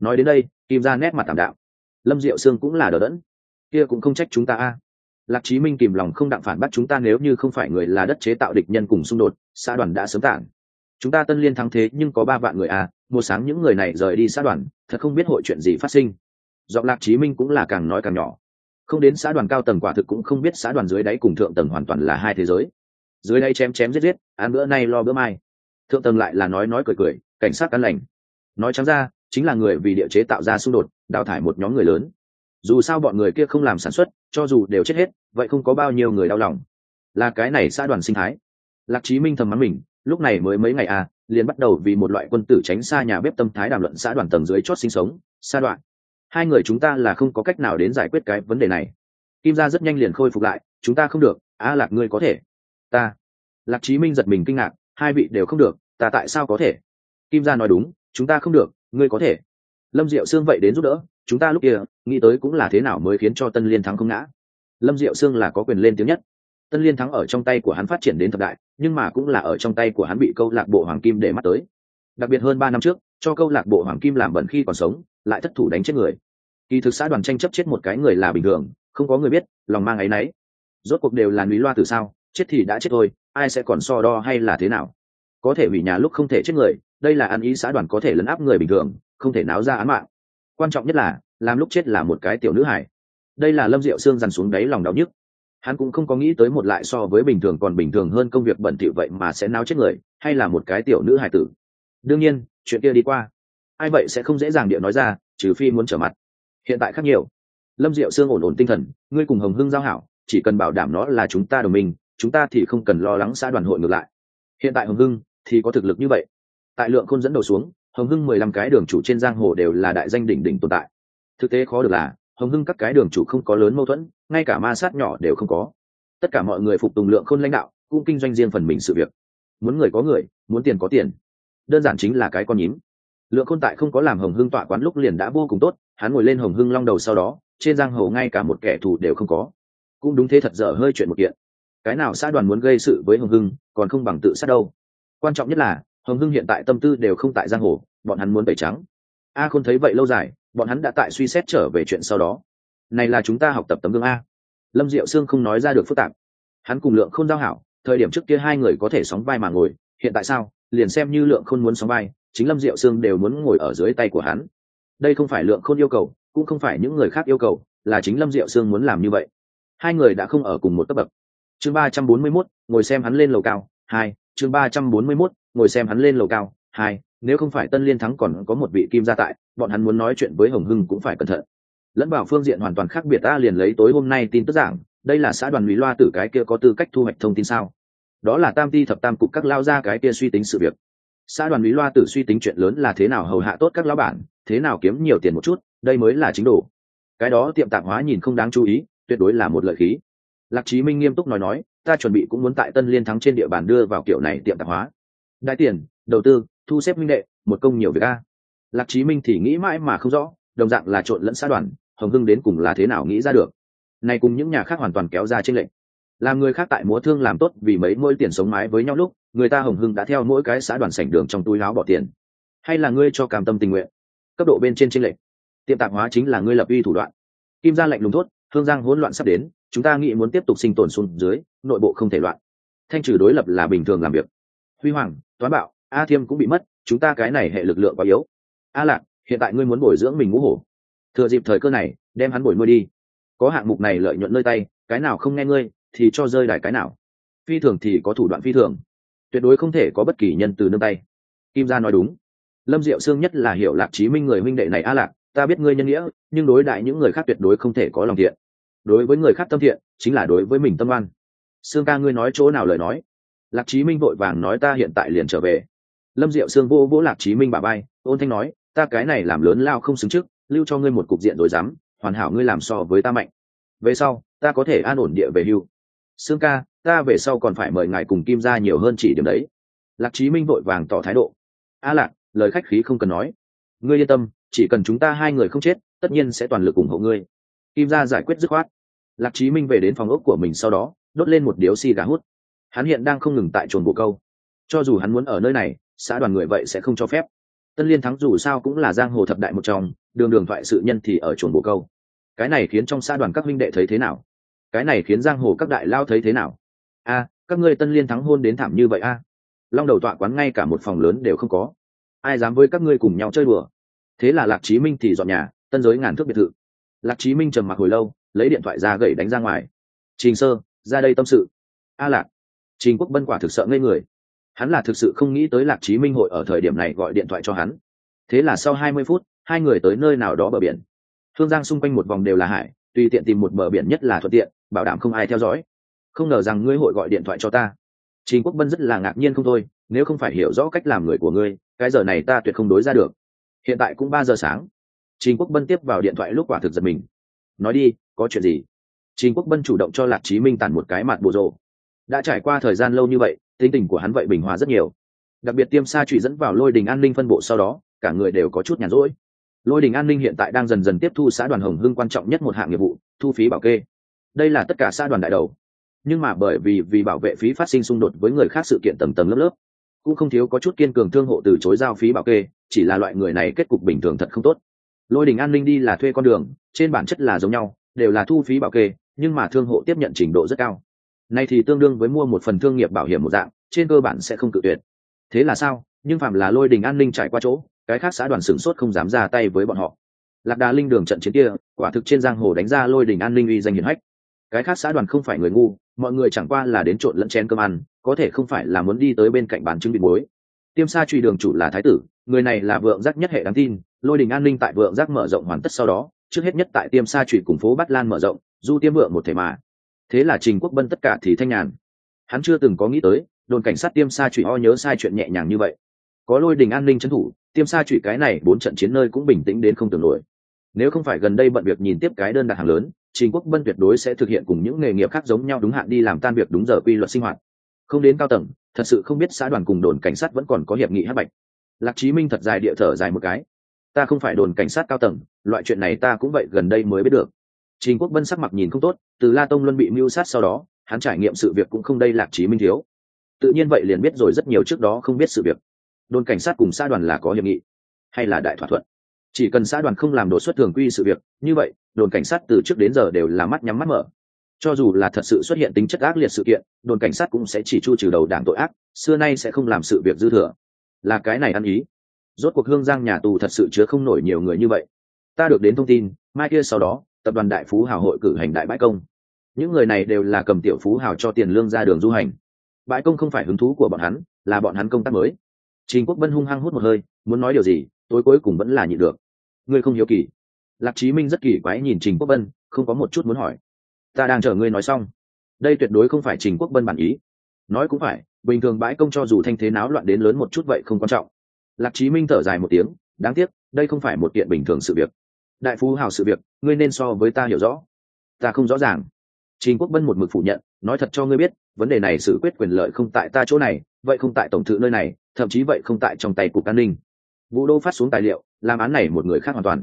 Nói đến đây, kim ra nét mặt tảm đạo lâm diệu sương cũng là đờ đẫn. Kia cũng không trách chúng ta a lạc chí minh kìm lòng không đặng phản bác chúng ta nếu như không phải người là đất chế tạo địch nhân cùng xung đột, xã đoàn đã sớm tản. Chúng ta tân liên thắng thế nhưng có ba vạn người à? một sáng những người này rời đi xã đoàn, thật không biết hội chuyện gì phát sinh. Giọng lạc chí minh cũng là càng nói càng nhỏ. Không đến xã đoàn cao tầng quả thực cũng không biết xã đoàn dưới đáy cùng thượng tầng hoàn toàn là hai thế giới. Dưới đây chém chém giết giết, ăn bữa nay lo bữa mai. Thượng tầng lại là nói nói cười cười, cảnh sát cán lành. Nói trắng ra, chính là người vì địa chế tạo ra xung đột, đào thải một nhóm người lớn dù sao bọn người kia không làm sản xuất, cho dù đều chết hết, vậy không có bao nhiêu người đau lòng. Là cái này xã đoàn sinh thái. Lạc chí minh thầm mắng mình, lúc này mới mấy ngày à liền bắt đầu vì một loại quân tử tránh xa nhà bếp tâm thái đàm luận xã đoàn tầng dưới chót sinh sống xa đoạn. Hai người chúng ta là không có cách nào đến giải quyết cái vấn đề này. Kim gia rất nhanh liền khôi phục lại, chúng ta không được a à, lạc ngươi có thể. Ta. Lạc chí minh giật mình kinh ngạc, hai vị đều không được, ta tại sao có thể? Kim gia nói đúng, chúng ta không được, ngươi có thể. Lâm diệu sương vậy đến giúp đỡ chúng ta lúc kia, nghĩ tới cũng là thế nào mới khiến cho tân liên thắng không ngã. Lâm diệu sương là có quyền lên tiếng nhất. Tân liên thắng ở trong tay của hắn phát triển đến thập đại, nhưng mà cũng là ở trong tay của hắn bị câu lạc bộ hoàng kim để mắt tới. Đặc biệt hơn ba năm trước, cho câu lạc bộ hoàng kim làm bẩn khi còn sống, lại thất thủ đánh chết người. Kỳ thực xã đoàn tranh chấp chết một cái người là bình thường, không có người biết, lòng mang ấy nấy rốt cuộc đều là núi loa từ sao, chết thì đã chết thôi, ai sẽ còn so đo hay là thế nào? Có thể hủy nhà lúc không thể chết người, đây là ăn ý xã đoàn có thể lấn áp người bình thường, không thể náo ra án mạng quan trọng nhất là, làm lúc chết là một cái tiểu nữ hải đây là lâm diệu xương dằn xuống đáy lòng đau nhức. Hắn cũng không có nghĩ tới một lại so với bình thường còn bình thường hơn công việc bẩn thỉu vậy mà sẽ náo chết người, hay là một cái tiểu nữ hải tử. Đương nhiên, chuyện kia đi qua. Ai vậy sẽ không dễ dàng địa nói ra, trừ phi muốn trở mặt. Hiện tại khác nhiều. Lâm diệu sương ổn ổn tinh thần, ngươi cùng hồng hưng giao hảo, chỉ cần bảo đảm nó là chúng ta đồng minh, chúng ta thì không cần lo lắng xã đoàn hội ngược lại. Hiện tại hồng hưng thì có thực lực như vậy. Tại lượng khôn dẫn đầu xuống hồng hưng mười lăm cái đường chủ trên giang hồ đều là đại danh đỉnh đỉnh tồn tại. Thực tế khó được là, hồng hưng các cái đường chủ không có lớn mâu thuẫn, ngay cả ma sát nhỏ đều không có. Tất cả mọi người phục tùng lượng khôn lãnh đạo, cũng kinh doanh riêng phần mình sự việc. Muốn người có người, muốn tiền có tiền. Đơn giản chính là cái con nhím. Lượng khôn tại không có làm hồng hưng tọa quán lúc liền đã vô cùng tốt, hắn ngồi lên hồng hưng long đầu sau đó, trên giang hồ ngay cả một kẻ thù đều không có. Cũng đúng thế thật dở hơi chuyện một kiện. Cái nào xã đoàn muốn gây sự với hồng hưng, còn không bằng tự sát đâu. Quan trọng nhất là hồng hưng hiện tại tâm tư đều không tại giang hồ, bọn hắn muốn tẩy trắng. A Khôn thấy vậy lâu dài, bọn hắn đã tại suy xét trở về chuyện sau đó. Này là chúng ta học tập tấm gương a. Lâm diệu sương không nói ra được phức tạp. Hắn cùng lượng không giao hảo, thời điểm trước kia hai người có thể sóng vai mà ngồi, hiện tại sao, liền xem như lượng không muốn sóng vai, chính lâm diệu sương đều muốn ngồi ở dưới tay của hắn. Đây không phải lượng không yêu cầu, cũng không phải những người khác yêu cầu, là chính lâm diệu sương muốn làm như vậy. Hai người đã không ở cùng một cấp bậc. Chương ba trăm bốn mươi mốt, ngồi xem hắn lên lầu cao. Hai, chương ba trăm bốn mươi mốt ngồi xem hắn lên lầu cao. Hai, nếu không phải tân liên thắng còn có một vị kim gia tại, bọn hắn muốn nói chuyện với hồng hưng cũng phải cẩn thận. Lẫn bảo phương diện hoàn toàn khác biệt, ta liền lấy tối hôm nay tin tức giảng, đây là xã đoàn Mỹ loa tử cái kia có tư cách thu hoạch thông tin sao? Đó là tam ti thập tam cục các lao ra cái kia suy tính sự việc. Xã đoàn Mỹ loa tử suy tính chuyện lớn là thế nào hầu hạ tốt các lão bản, thế nào kiếm nhiều tiền một chút, đây mới là chính đủ cái đó tiệm tạp hóa nhìn không đáng chú ý, tuyệt đối là một lợi khí. Lạc chí minh nghiêm túc nói nói, ta chuẩn bị cũng muốn tại tân liên thắng trên địa bàn đưa vào kiểu này tiệm tạp hóa đại tiền, đầu tư, thu xếp minh đệ, một công nhiều việc a. Lạc chí minh thì nghĩ mãi mà không rõ, đồng dạng là trộn lẫn xã đoàn, hồng hưng đến cùng là thế nào nghĩ ra được. Này cùng những nhà khác hoàn toàn kéo ra trên lệnh làm người khác tại múa thương làm tốt vì mấy mỗi tiền sống mái với nhau lúc, người ta hồng hưng đã theo mỗi cái xã đoàn sảnh đường trong túi láo bỏ tiền. Hay là ngươi cho cảm tâm tình nguyện? Cấp độ bên trên trên lệnh tiệm tạp hóa chính là ngươi lập uy thủ đoạn. Kim gia lệnh lùng thốt hương giang hỗn loạn sắp đến, chúng ta nghĩ muốn tiếp tục sinh tồn xuống dưới, nội bộ không thể loạn. Thanh trừ đối lập là bình thường làm việc. Huy hoàng toán bảo a thiêm cũng bị mất, chúng ta cái này hệ lực lượng quá yếu. A lạc, hiện tại ngươi muốn bồi dưỡng mình ngũ hổ. Thừa dịp thời cơ này, đem hắn bồi nuôi đi. Có hạng mục này lợi nhuận nơi tay, cái nào không nghe ngươi, thì cho rơi đài cái nào. Phi thường thì có thủ đoạn phi thường. Tuyệt đối không thể có bất kỳ nhân từ nương tay. Kim gia nói đúng. Lâm diệu sương nhất là hiểu lạc chí minh người huynh đệ này a lạc, ta biết ngươi nhân nghĩa, nhưng đối đại những người khác tuyệt đối không thể có lòng thiện. Đối với người khác tâm thiện, chính là đối với mình tâm oan. Sương ca ngươi nói chỗ nào lời nói? Lạc chí minh vội vàng nói ta hiện tại liền trở về. Lâm diệu sương vô vỗ lạc chí minh bà bay ôn thanh nói, ta cái này làm lớn lao không xứng trước, lưu cho ngươi một cục diện rồi dám, hoàn hảo ngươi làm so với ta mạnh. Về sau, ta có thể an ổn địa về hưu. Sương ca, ta về sau còn phải mời ngài cùng kim ra nhiều hơn chỉ điểm đấy. Lạc chí minh vội vàng tỏ thái độ. A lạc, lời khách khí không cần nói. Ngươi yên tâm, chỉ cần chúng ta hai người không chết, tất nhiên sẽ toàn lực ủng hộ ngươi. Kim ra giải quyết dứt khoát. Lạc chí minh về đến phòng ốc của mình sau đó, đốt lên một điếu xì gà hút hắn hiện đang không ngừng tại chuồn bộ câu. Cho dù hắn muốn ở nơi này, xã đoàn người vậy sẽ không cho phép. Tân liên thắng dù sao cũng là giang hồ thập đại một trong, đường đường thoại sự nhân thì ở chuồn bộ câu. Cái này khiến trong xã đoàn các huynh đệ thấy thế nào? Cái này khiến giang hồ các đại lao thấy thế nào? A, các ngươi tân liên thắng hôn đến thảm như vậy a? Long đầu tọa quán ngay cả một phòng lớn đều không có. Ai dám với các ngươi cùng nhau chơi đùa? Thế là lạc chí minh thì dọn nhà, tân giới ngàn thước biệt thự. Lạc chí minh trầm mặc hồi lâu, lấy điện thoại ra gậy đánh ra ngoài. Trình sơ, ra đây tâm sự. A lạc trình quốc bân quả thực sợ ngây người. Hắn là thực sự không nghĩ tới lạc chí minh hội ở thời điểm này gọi điện thoại cho hắn. Thế là sau hai mươi phút, hai người tới nơi nào đó bờ biển. Hương giang xung quanh một vòng đều là hải, tùy tiện tìm một bờ biển nhất là thuận tiện, bảo đảm không ai theo dõi. Không ngờ rằng ngươi hội gọi điện thoại cho ta. Trình quốc bân rất là ngạc nhiên không thôi, nếu không phải hiểu rõ cách làm người của ngươi, cái giờ này ta tuyệt không đối ra được. Hiện tại cũng ba giờ sáng. Trình quốc bân tiếp vào điện thoại lúc quả thực giật mình. Nói đi, có chuyện gì? Trình quốc bân chủ động cho lạc chí minh tàn một cái mặt bộ rồ đã trải qua thời gian lâu như vậy, tính tình của hắn vậy bình hòa rất nhiều. Đặc biệt tiêm sa trụy dẫn vào lôi đình an ninh phân bộ sau đó, cả người đều có chút nhàn rỗi. Lôi đình an ninh hiện tại đang dần dần tiếp thu xã đoàn hồng hưng quan trọng nhất một hạng nghiệp vụ, thu phí bảo kê. Đây là tất cả xã đoàn đại đầu. Nhưng mà bởi vì vì bảo vệ phí phát sinh xung đột với người khác sự kiện tầng tầng lớp lớp, cũng không thiếu có chút kiên cường thương hộ từ chối giao phí bảo kê, chỉ là loại người này kết cục bình thường thật không tốt. Lôi đình an ninh đi là thuê con đường, trên bản chất là giống nhau, đều là thu phí bảo kê, nhưng mà thương hộ tiếp nhận trình độ rất cao này thì tương đương với mua một phần thương nghiệp bảo hiểm một dạng, trên cơ bản sẽ không cự tuyệt. Thế là sao? Nhưng phạm là lôi đình an ninh trải qua chỗ, cái khác xã đoàn sửng sốt không dám ra tay với bọn họ. Lạc đà linh đường trận chiến kia, quả thực trên giang hồ đánh ra lôi đình an ninh uy danh hiển hách. Cái khác xã đoàn không phải người ngu, mọi người chẳng qua là đến trộn lẫn chén cơm ăn, có thể không phải là muốn đi tới bên cạnh bán trứng bị muối. Tiêm sa truy đường chủ là thái tử, người này là vượng giác nhất hệ đáng tin, lôi đình an ninh tại vượng giác mở rộng hoàn tất sau đó, trước hết nhất tại tiêm sa truy cùng phố bát lan mở rộng, du tiêm vượng một thể mà thế là trình quốc bân tất cả thì thanh nhàn. Hắn chưa từng có nghĩ tới, đồn cảnh sát tiêm sa trụy o nhớ sai chuyện nhẹ nhàng như vậy. Có lôi đình an ninh trấn thủ, tiêm sa trụy cái này bốn trận chiến nơi cũng bình tĩnh đến không tưởng nổi. Nếu không phải gần đây bận việc nhìn tiếp cái đơn đặt hàng lớn, trình quốc bân tuyệt đối sẽ thực hiện cùng những nghề nghiệp khác giống nhau đúng hạn đi làm tan việc đúng giờ quy luật sinh hoạt. Không đến cao tầng, thật sự không biết xã đoàn cùng đồn cảnh sát vẫn còn có hiệp nghị hát bạch. Lạc chí minh thật dài địa thở dài một cái. Ta không phải đồn cảnh sát cao tầng, loại chuyện này ta cũng vậy gần đây mới biết được trình quốc vân sắc mặt nhìn không tốt, từ la tông luân bị mưu sát sau đó, hắn trải nghiệm sự việc cũng không đây lạc chí minh thiếu. Tự nhiên vậy liền biết rồi rất nhiều trước đó không biết sự việc. Đồn cảnh sát cùng xã đoàn là có hiệp nghị, hay là đại thỏa thuận. Chỉ cần xã đoàn không làm đột xuất thường quy sự việc, như vậy, đồn cảnh sát từ trước đến giờ đều là mắt nhắm mắt mở. Cho dù là thật sự xuất hiện tính chất ác liệt sự kiện, đồn cảnh sát cũng sẽ chỉ chu trừ đầu đảng tội ác, xưa nay sẽ không làm sự việc dư thừa. Là cái này ăn ý. Rốt cuộc hương giang nhà tù thật sự chứa không nổi nhiều người như vậy. Ta được đến thông tin, mai kia sau đó tập đoàn đại phú hào hội cử hành đại bãi công. Những người này đều là cầm tiểu phú hào cho tiền lương ra đường du hành. Bãi công không phải hứng thú của bọn hắn, là bọn hắn công tác mới. Trình quốc vân hung hăng hút một hơi, muốn nói điều gì, tối cuối cùng vẫn là nhịn được. Ngươi không hiếu kỳ. Lạc chí minh rất kỳ quái nhìn trình quốc vân không có một chút muốn hỏi. Ta đang chờ ngươi nói xong. Đây tuyệt đối không phải trình quốc vân bản ý. Nói cũng phải, bình thường bãi công cho dù thanh thế náo loạn đến lớn một chút vậy không quan trọng. Lạc chí minh thở dài một tiếng, đáng tiếc, đây không phải một kiện bình thường sự việc đại phú hào sự việc, ngươi nên so với ta hiểu rõ. Ta không rõ ràng. Trình quốc vân một mực phủ nhận, nói thật cho ngươi biết, vấn đề này xử quyết quyền lợi không tại ta chỗ này, vậy không tại tổng thự nơi này, thậm chí vậy không tại trong tay cục an ninh. Vũ đô phát xuống tài liệu, làm án này một người khác hoàn toàn.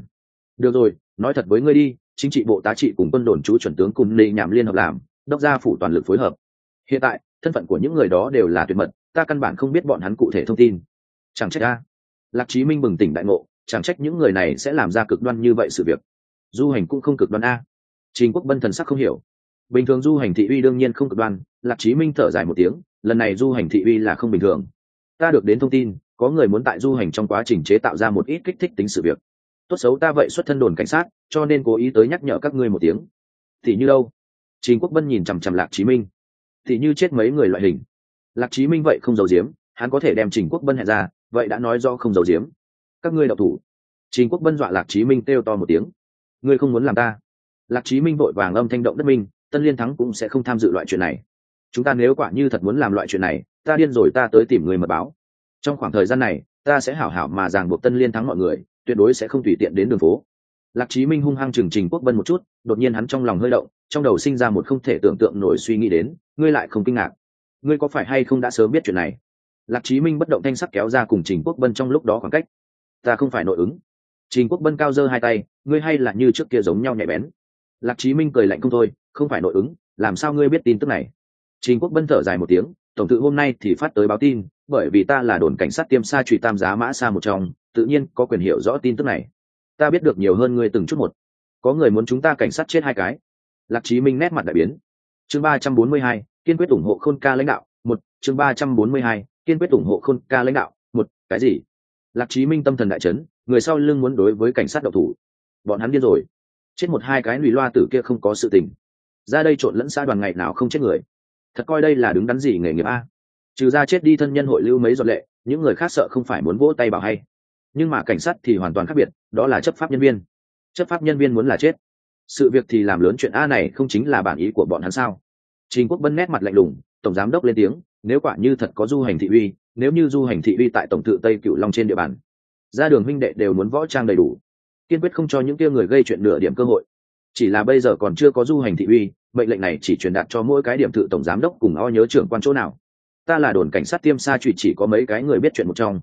Được rồi, nói thật với ngươi đi, chính trị bộ tá trị cùng quân đồn chú chuẩn tướng cùng lê nhảm liên hợp làm, đốc gia phủ toàn lực phối hợp. Hiện tại, thân phận của những người đó đều là tuyệt mật, ta căn bản không biết bọn hắn cụ thể thông tin. Chẳng trách ta lạc chí minh bừng tỉnh đại ngộ chẳng trách những người này sẽ làm ra cực đoan như vậy sự việc. Du hành cũng không cực đoan a. Trình quốc bân thần sắc không hiểu. Bình thường du hành thị uy đương nhiên không cực đoan, lạc chí minh thở dài một tiếng, lần này du hành thị uy là không bình thường. Ta được đến thông tin, có người muốn tại du hành trong quá trình chế tạo ra một ít kích thích tính sự việc. Tốt xấu ta vậy xuất thân đồn cảnh sát, cho nên cố ý tới nhắc nhở các ngươi một tiếng. Thì như đâu? Trình quốc vân nhìn chằm chằm lạc chí minh. Thì như chết mấy người loại hình. Lạc chí minh vậy không giấu giếm, hắn có thể đem trình quốc vân hẹn ra, vậy đã nói do không giấu giếm các ngươi đậu thủ. Trình quốc vân dọa lạc chí minh kêu to một tiếng. Ngươi không muốn làm ta? Lạc chí minh vội vàng âm thanh động đất minh tân liên thắng cũng sẽ không tham dự loại chuyện này. Chúng ta nếu quả như thật muốn làm loại chuyện này, ta điên rồi ta tới tìm người mật báo. Trong khoảng thời gian này, ta sẽ hảo hảo mà ràng buộc tân liên thắng mọi người, tuyệt đối sẽ không tùy tiện đến đường phố. Lạc chí minh hung hăng trừng trình quốc vân một chút, đột nhiên hắn trong lòng hơi động, trong đầu sinh ra một không thể tưởng tượng nổi suy nghĩ đến, ngươi lại không kinh ngạc. Ngươi có phải hay không đã sớm biết chuyện này? Lạc chí minh bất động thanh sắc kéo ra cùng trình quốc vân trong lúc đó khoảng cách ta không phải nội ứng. Trình quốc Bân cao giơ hai tay, ngươi hay là như trước kia giống nhau nhạy bén. Lạc chí minh cười lạnh không thôi, không phải nội ứng, làm sao ngươi biết tin tức này? Trình quốc Bân thở dài một tiếng, tổng tự hôm nay thì phát tới báo tin, bởi vì ta là đồn cảnh sát tiêm sa truy tam giá mã sa một trong, tự nhiên có quyền hiểu rõ tin tức này. Ta biết được nhiều hơn ngươi từng chút một. Có người muốn chúng ta cảnh sát chết hai cái. Lạc chí minh nét mặt đại biến. Chương ba trăm bốn mươi hai, kiên quyết ủng hộ khôn ca lãnh đạo, một. Chương ba trăm bốn mươi hai, kiên quyết ủng hộ khôn ca lãnh đạo, một. Cái gì? Lạc chí minh tâm thần đại chấn, người sau lưng muốn đối với cảnh sát độc thủ. Bọn hắn điên rồi. Chết một hai cái lùi loa tử kia không có sự tình. Ra đây trộn lẫn xa đoàn ngày nào không chết người. Thật coi đây là đứng đắn gì nghề nghiệp a. Trừ ra chết đi thân nhân hội lưu mấy giọt lệ, những người khác sợ không phải muốn vỗ tay bảo hay. Nhưng mà cảnh sát thì hoàn toàn khác biệt, đó là chấp pháp nhân viên. Chấp pháp nhân viên muốn là chết. Sự việc thì làm lớn chuyện a này không chính là bản ý của bọn hắn sao? Trình quốc bân nét mặt lạnh lùng tổng giám đốc lên tiếng, nếu quả như thật có du hành thị uy, nếu như du hành thị uy tại tổng tự tây cựu long trên địa bàn, ra đường huynh đệ đều muốn võ trang đầy đủ. Kiên quyết không cho những kia người gây chuyện nửa điểm cơ hội. Chỉ là bây giờ còn chưa có du hành thị uy, mệnh lệnh này chỉ truyền đạt cho mỗi cái điểm tự tổng giám đốc cùng o nhớ trưởng quan chỗ nào. Ta là đồn cảnh sát tiêm sa trụy chỉ có mấy cái người biết chuyện một trong,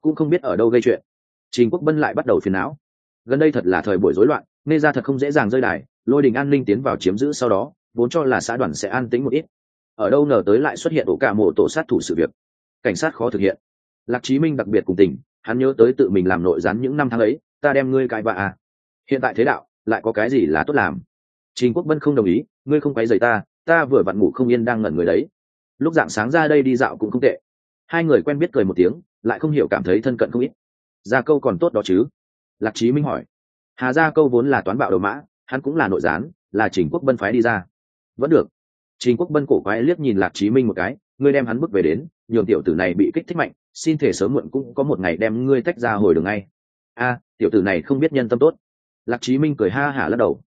cũng không biết ở đâu gây chuyện. Trình quốc bân lại bắt đầu phiền não. Gần đây thật là thời buổi rối loạn, nên ra thật không dễ dàng rơi đài, lôi đình an ninh tiến vào chiếm giữ sau đó, vốn cho là xã đoàn sẽ an tính một ít ở đâu ngờ tới lại xuất hiện ổ cả mộ tổ sát thủ sự việc. Cảnh sát khó thực hiện. Lạc chí minh đặc biệt cùng tình hắn nhớ tới tự mình làm nội gián những năm tháng ấy, ta đem ngươi cãi vạ à. Hiện tại thế đạo, lại có cái gì là tốt làm? Trình quốc vân không đồng ý, ngươi không quấy rầy ta ta vừa vặn ngủ không yên đang ngẩn người đấy. Lúc dạng sáng ra đây đi dạo cũng không tệ. Hai người quen biết cười một tiếng, lại không hiểu cảm thấy thân cận không ít. Gia câu còn tốt đó chứ? Lạc Chí minh hỏi. Hà gia câu vốn là toán bạo đầu mã, hắn cũng là nội gián, là trình quốc bân phái đi ra. Vẫn được trình quốc bân cổ quái liếc nhìn lạc Chí minh một cái, ngươi đem hắn bước về đến, nhường tiểu tử này bị kích thích mạnh, xin thể sớm muộn cũng có một ngày đem ngươi tách ra hồi đường ngay. A, tiểu tử này không biết nhân tâm tốt. Lạc Chí minh cười ha hả lắc đầu.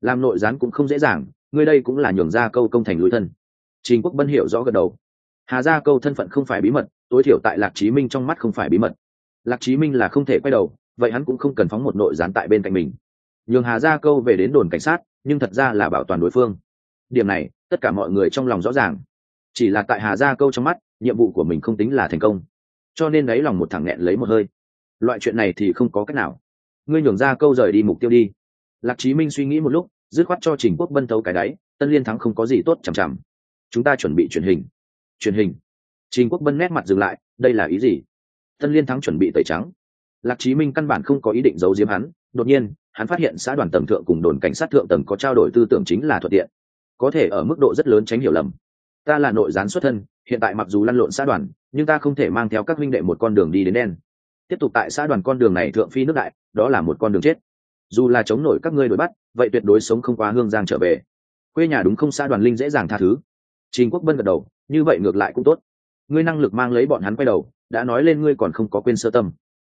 Làm nội gián cũng không dễ dàng, ngươi đây cũng là nhường ra câu công thành lối thân. Trình quốc bân hiểu rõ gật đầu. Hà gia câu thân phận không phải bí mật, tối thiểu tại lạc Chí minh trong mắt không phải bí mật. Lạc Chí minh là không thể quay đầu, vậy hắn cũng không cần phóng một nội gián tại bên cạnh mình. Nhường hà gia câu về đến đồn cảnh sát, nhưng thật ra là bảo toàn đối phương. Điểm này tất cả mọi người trong lòng rõ ràng. Chỉ là tại hà gia câu trong mắt, nhiệm vụ của mình không tính là thành công. Cho nên đáy lòng một thằng nghẹn lấy một hơi. Loại chuyện này thì không có cách nào. Ngươi nhường ra câu rời đi mục tiêu đi. Lạc chí minh suy nghĩ một lúc, dứt khoát cho trình quốc bân thấu cái đáy, tân liên thắng không có gì tốt chằm chằm. Chúng ta chuẩn bị truyền hình. Truyền hình. Trình quốc bân nét mặt dừng lại, đây là ý gì? Tân liên thắng chuẩn bị tẩy trắng. Lạc chí minh căn bản không có ý định giấu giếm hắn. Đột nhiên, hắn phát hiện xã đoàn tầng thượng cùng đồn cảnh sát thượng tầng có trao đổi tư tưởng chính là thuận tiện có thể ở mức độ rất lớn tránh hiểu lầm. Ta là nội gián xuất thân, hiện tại mặc dù lăn lộn xã đoàn, nhưng ta không thể mang theo các huynh đệ một con đường đi đến đen. Tiếp tục tại xã đoàn con đường này thượng phi nước đại, đó là một con đường chết. Dù là chống nổi các ngươi đuổi bắt, vậy tuyệt đối sống không qua hương giang trở về. Quê nhà đúng không xã đoàn linh dễ dàng tha thứ. Trình quốc bân gật đầu, như vậy ngược lại cũng tốt. Ngươi năng lực mang lấy bọn hắn quay đầu, đã nói lên ngươi còn không có quên sơ tâm.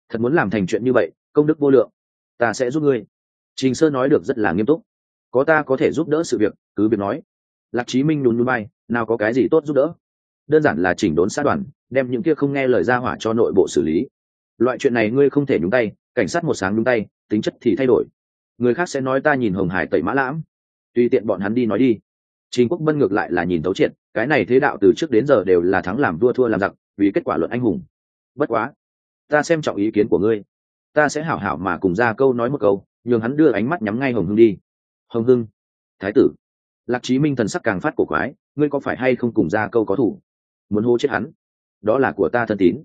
Thật muốn làm thành chuyện như vậy, công đức vô lượng. Ta sẽ giúp ngươi. Trình sơ nói được rất là nghiêm túc có ta có thể giúp đỡ sự việc, cứ việc nói. Lạc chí minh nhún núi bay nào có cái gì tốt giúp đỡ? Đơn giản là chỉnh đốn xã đoàn, đem những kia không nghe lời ra hỏa cho nội bộ xử lý. Loại chuyện này ngươi không thể nhúng tay, cảnh sát một sáng nhúng tay, tính chất thì thay đổi. Người khác sẽ nói ta nhìn hồng hải tẩy mã lãm. Tùy tiện bọn hắn đi nói đi. Trình quốc bân ngược lại là nhìn tấu triệt, cái này thế đạo từ trước đến giờ đều là thắng làm vua thua làm giặc, vì kết quả luận anh hùng. Bất quá, ta xem trọng ý kiến của ngươi. Ta sẽ hảo hảo mà cùng ra câu nói một câu, nhường hắn đưa ánh mắt nhắm ngay hồng hưng đi hồng hưng. Thái tử. Lạc chí minh thần sắc càng phát cổ quái, ngươi có phải hay không cùng ra câu có thủ? Muốn hô chết hắn. Đó là của ta thân tín.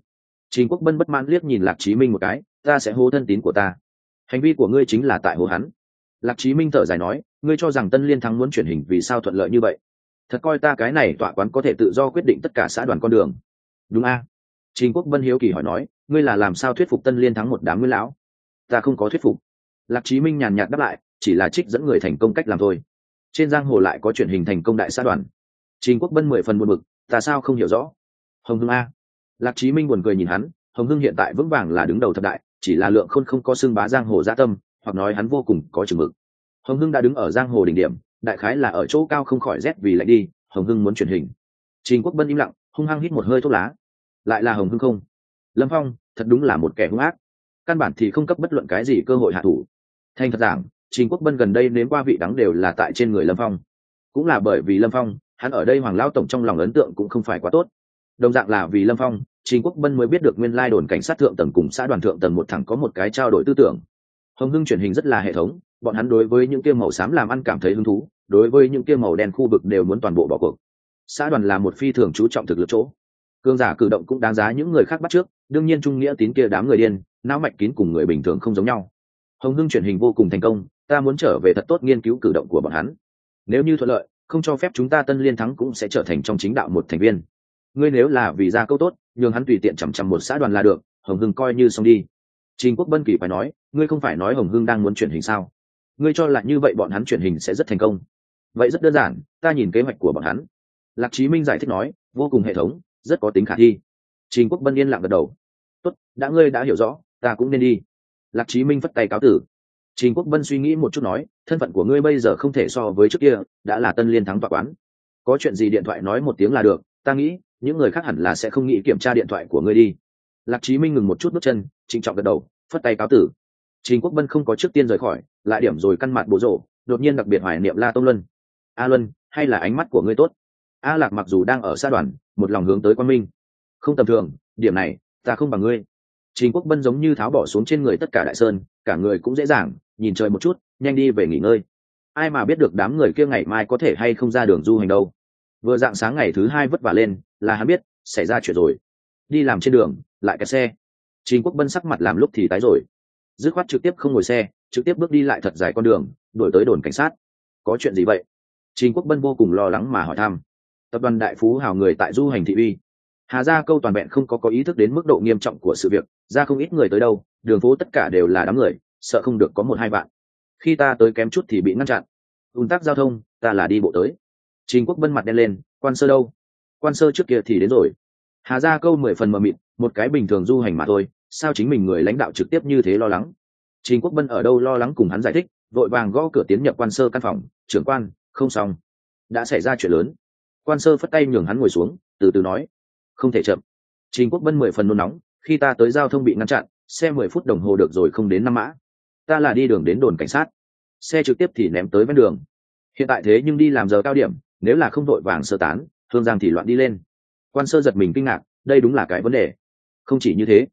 Trình quốc bân bất mãn liếc nhìn lạc chí minh một cái, ta sẽ hô thân tín của ta. Hành vi của ngươi chính là tại hô hắn. Lạc chí minh thở dài nói, ngươi cho rằng tân liên thắng muốn chuyển hình vì sao thuận lợi như vậy? Thật coi ta cái này tọa quán có thể tự do quyết định tất cả xã đoàn con đường. Đúng a? Trình quốc bân hiếu kỳ hỏi nói, ngươi là làm sao thuyết phục tân liên thắng một đám nguyên lão? Ta không có thuyết phục. Lạc chí minh nhàn nhạt đáp lại chỉ là trích dẫn người thành công cách làm thôi. Trên giang hồ lại có truyền hình thành công đại xã đoàn. Trình quốc bân mười phần buồn bực, ta sao không hiểu rõ? Hồng hưng a. Lạc chí minh buồn cười nhìn hắn, hồng hưng hiện tại vững vàng là đứng đầu thập đại, chỉ là lượng khôn không có xương bá giang hồ gia tâm, hoặc nói hắn vô cùng có chừng mực. Hồng hưng đã đứng ở giang hồ đỉnh điểm, đại khái là ở chỗ cao không khỏi rét vì lạnh đi, hồng hưng muốn truyền hình. Trình quốc bân im lặng, hung hăng hít một hơi thuốc lá. Lại là hồng hưng không? Lâm phong, thật đúng là một kẻ hung ác. Căn bản thì không cấp bất luận cái gì cơ hội hạ thủ. Thành thật giảng trình quốc bân gần đây nếm qua vị đắng đều là tại trên người lâm phong. Cũng là bởi vì lâm phong, hắn ở đây hoàng Lão tổng trong lòng ấn tượng cũng không phải quá tốt. Đồng dạng là vì lâm phong, trình quốc bân mới biết được nguyên lai đồn cảnh sát thượng tầng cùng xã đoàn thượng tầng một thẳng có một cái trao đổi tư tưởng. Hồng hưng truyền hình rất là hệ thống, bọn hắn đối với những kia màu xám làm ăn cảm thấy hứng thú, đối với những kia màu đen khu vực đều muốn toàn bộ bỏ cuộc. Xã đoàn là một phi thường chú trọng thực lực chỗ. Cương giả cử động cũng đáng giá những người khác bắt trước, đương nhiên trung nghĩa tín kia đám người điên, não mạch kín cùng người bình thường không giống nhau. Hồng hưng truyền hình vô cùng thành công ta muốn trở về thật tốt nghiên cứu cử động của bọn hắn. Nếu như thuận lợi, không cho phép chúng ta tân liên thắng cũng sẽ trở thành trong chính đạo một thành viên. Ngươi nếu là vì ra câu tốt, nhường hắn tùy tiện chằm chằm một xã đoàn là được, hồng hưng coi như xong đi. Trình quốc bân kỳ phải nói, ngươi không phải nói hồng hưng đang muốn chuyển hình sao? Ngươi cho là như vậy bọn hắn chuyển hình sẽ rất thành công. Vậy rất đơn giản, ta nhìn kế hoạch của bọn hắn. Lạc chí minh giải thích nói, vô cùng hệ thống, rất có tính khả thi. Trình quốc bân yên lặng gật đầu. Tốt, đã ngươi đã hiểu rõ, ta cũng nên đi. Lạc chí minh phất tay cáo tử trình quốc bân suy nghĩ một chút nói thân phận của ngươi bây giờ không thể so với trước kia đã là tân liên thắng tọa quán. Có chuyện gì điện thoại nói một tiếng là được ta nghĩ những người khác hẳn là sẽ không nghĩ kiểm tra điện thoại của ngươi đi. Lạc chí minh ngừng một chút bước chân trịnh trọng gật đầu phất tay cáo tử. Trình quốc bân không có trước tiên rời khỏi lại điểm rồi căn mặt bộ rổ, đột nhiên đặc biệt hoài niệm la tông luân. A luân hay là ánh mắt của ngươi tốt? A lạc mặc dù đang ở xa đoàn một lòng hướng tới quan minh. Không tầm thường điểm này ta không bằng ngươi trình quốc bân giống như tháo bỏ xuống trên người tất cả đại sơn, cả người cũng dễ dàng, nhìn trời một chút, nhanh đi về nghỉ ngơi. Ai mà biết được đám người kia ngày mai có thể hay không ra đường du hành đâu. Vừa dạng sáng ngày thứ hai vất vả lên, là hắn biết, xảy ra chuyện rồi. Đi làm trên đường, lại kẹt xe. Trình quốc bân sắc mặt làm lúc thì tái rồi. Dứt khoát trực tiếp không ngồi xe, trực tiếp bước đi lại thật dài con đường, đuổi tới đồn cảnh sát. Có chuyện gì vậy? Trình quốc bân vô cùng lo lắng mà hỏi thăm. Tập đoàn đại phú hào người tại du hành thị uy. Hà gia câu toàn vẹn không có có ý thức đến mức độ nghiêm trọng của sự việc ra không ít người tới đâu, đường phố tất cả đều là đám người, sợ không được có một hai bạn khi ta tới kém chút thì bị ngăn chặn. Ùn tắc giao thông, ta là đi bộ tới. Trình quốc bân mặt đen lên, quan sơ đâu? Quan sơ trước kia thì đến rồi. Hà gia câu mười phần mờ mịt, một cái bình thường du hành mà thôi, sao chính mình người lãnh đạo trực tiếp như thế lo lắng? Trình quốc bân ở đâu lo lắng cùng hắn giải thích, vội vàng gõ cửa tiến nhập quan sơ căn phòng, trưởng quan, không xong. Đã xảy ra chuyện lớn. Quan sơ phất tay nhường hắn ngồi xuống, từ từ nói, không thể chậm. Trình quốc bân mười phần nôn nóng khi ta tới giao thông bị ngăn chặn, xe mười phút đồng hồ được rồi không đến năm mã. Ta là đi đường đến đồn cảnh sát. Xe trực tiếp thì ném tới ven đường. Hiện tại thế nhưng đi làm giờ cao điểm, nếu là không vội vàng sơ tán, thương giang thì loạn đi lên. Quan sơ giật mình kinh ngạc, đây đúng là cái vấn đề. Không chỉ như thế,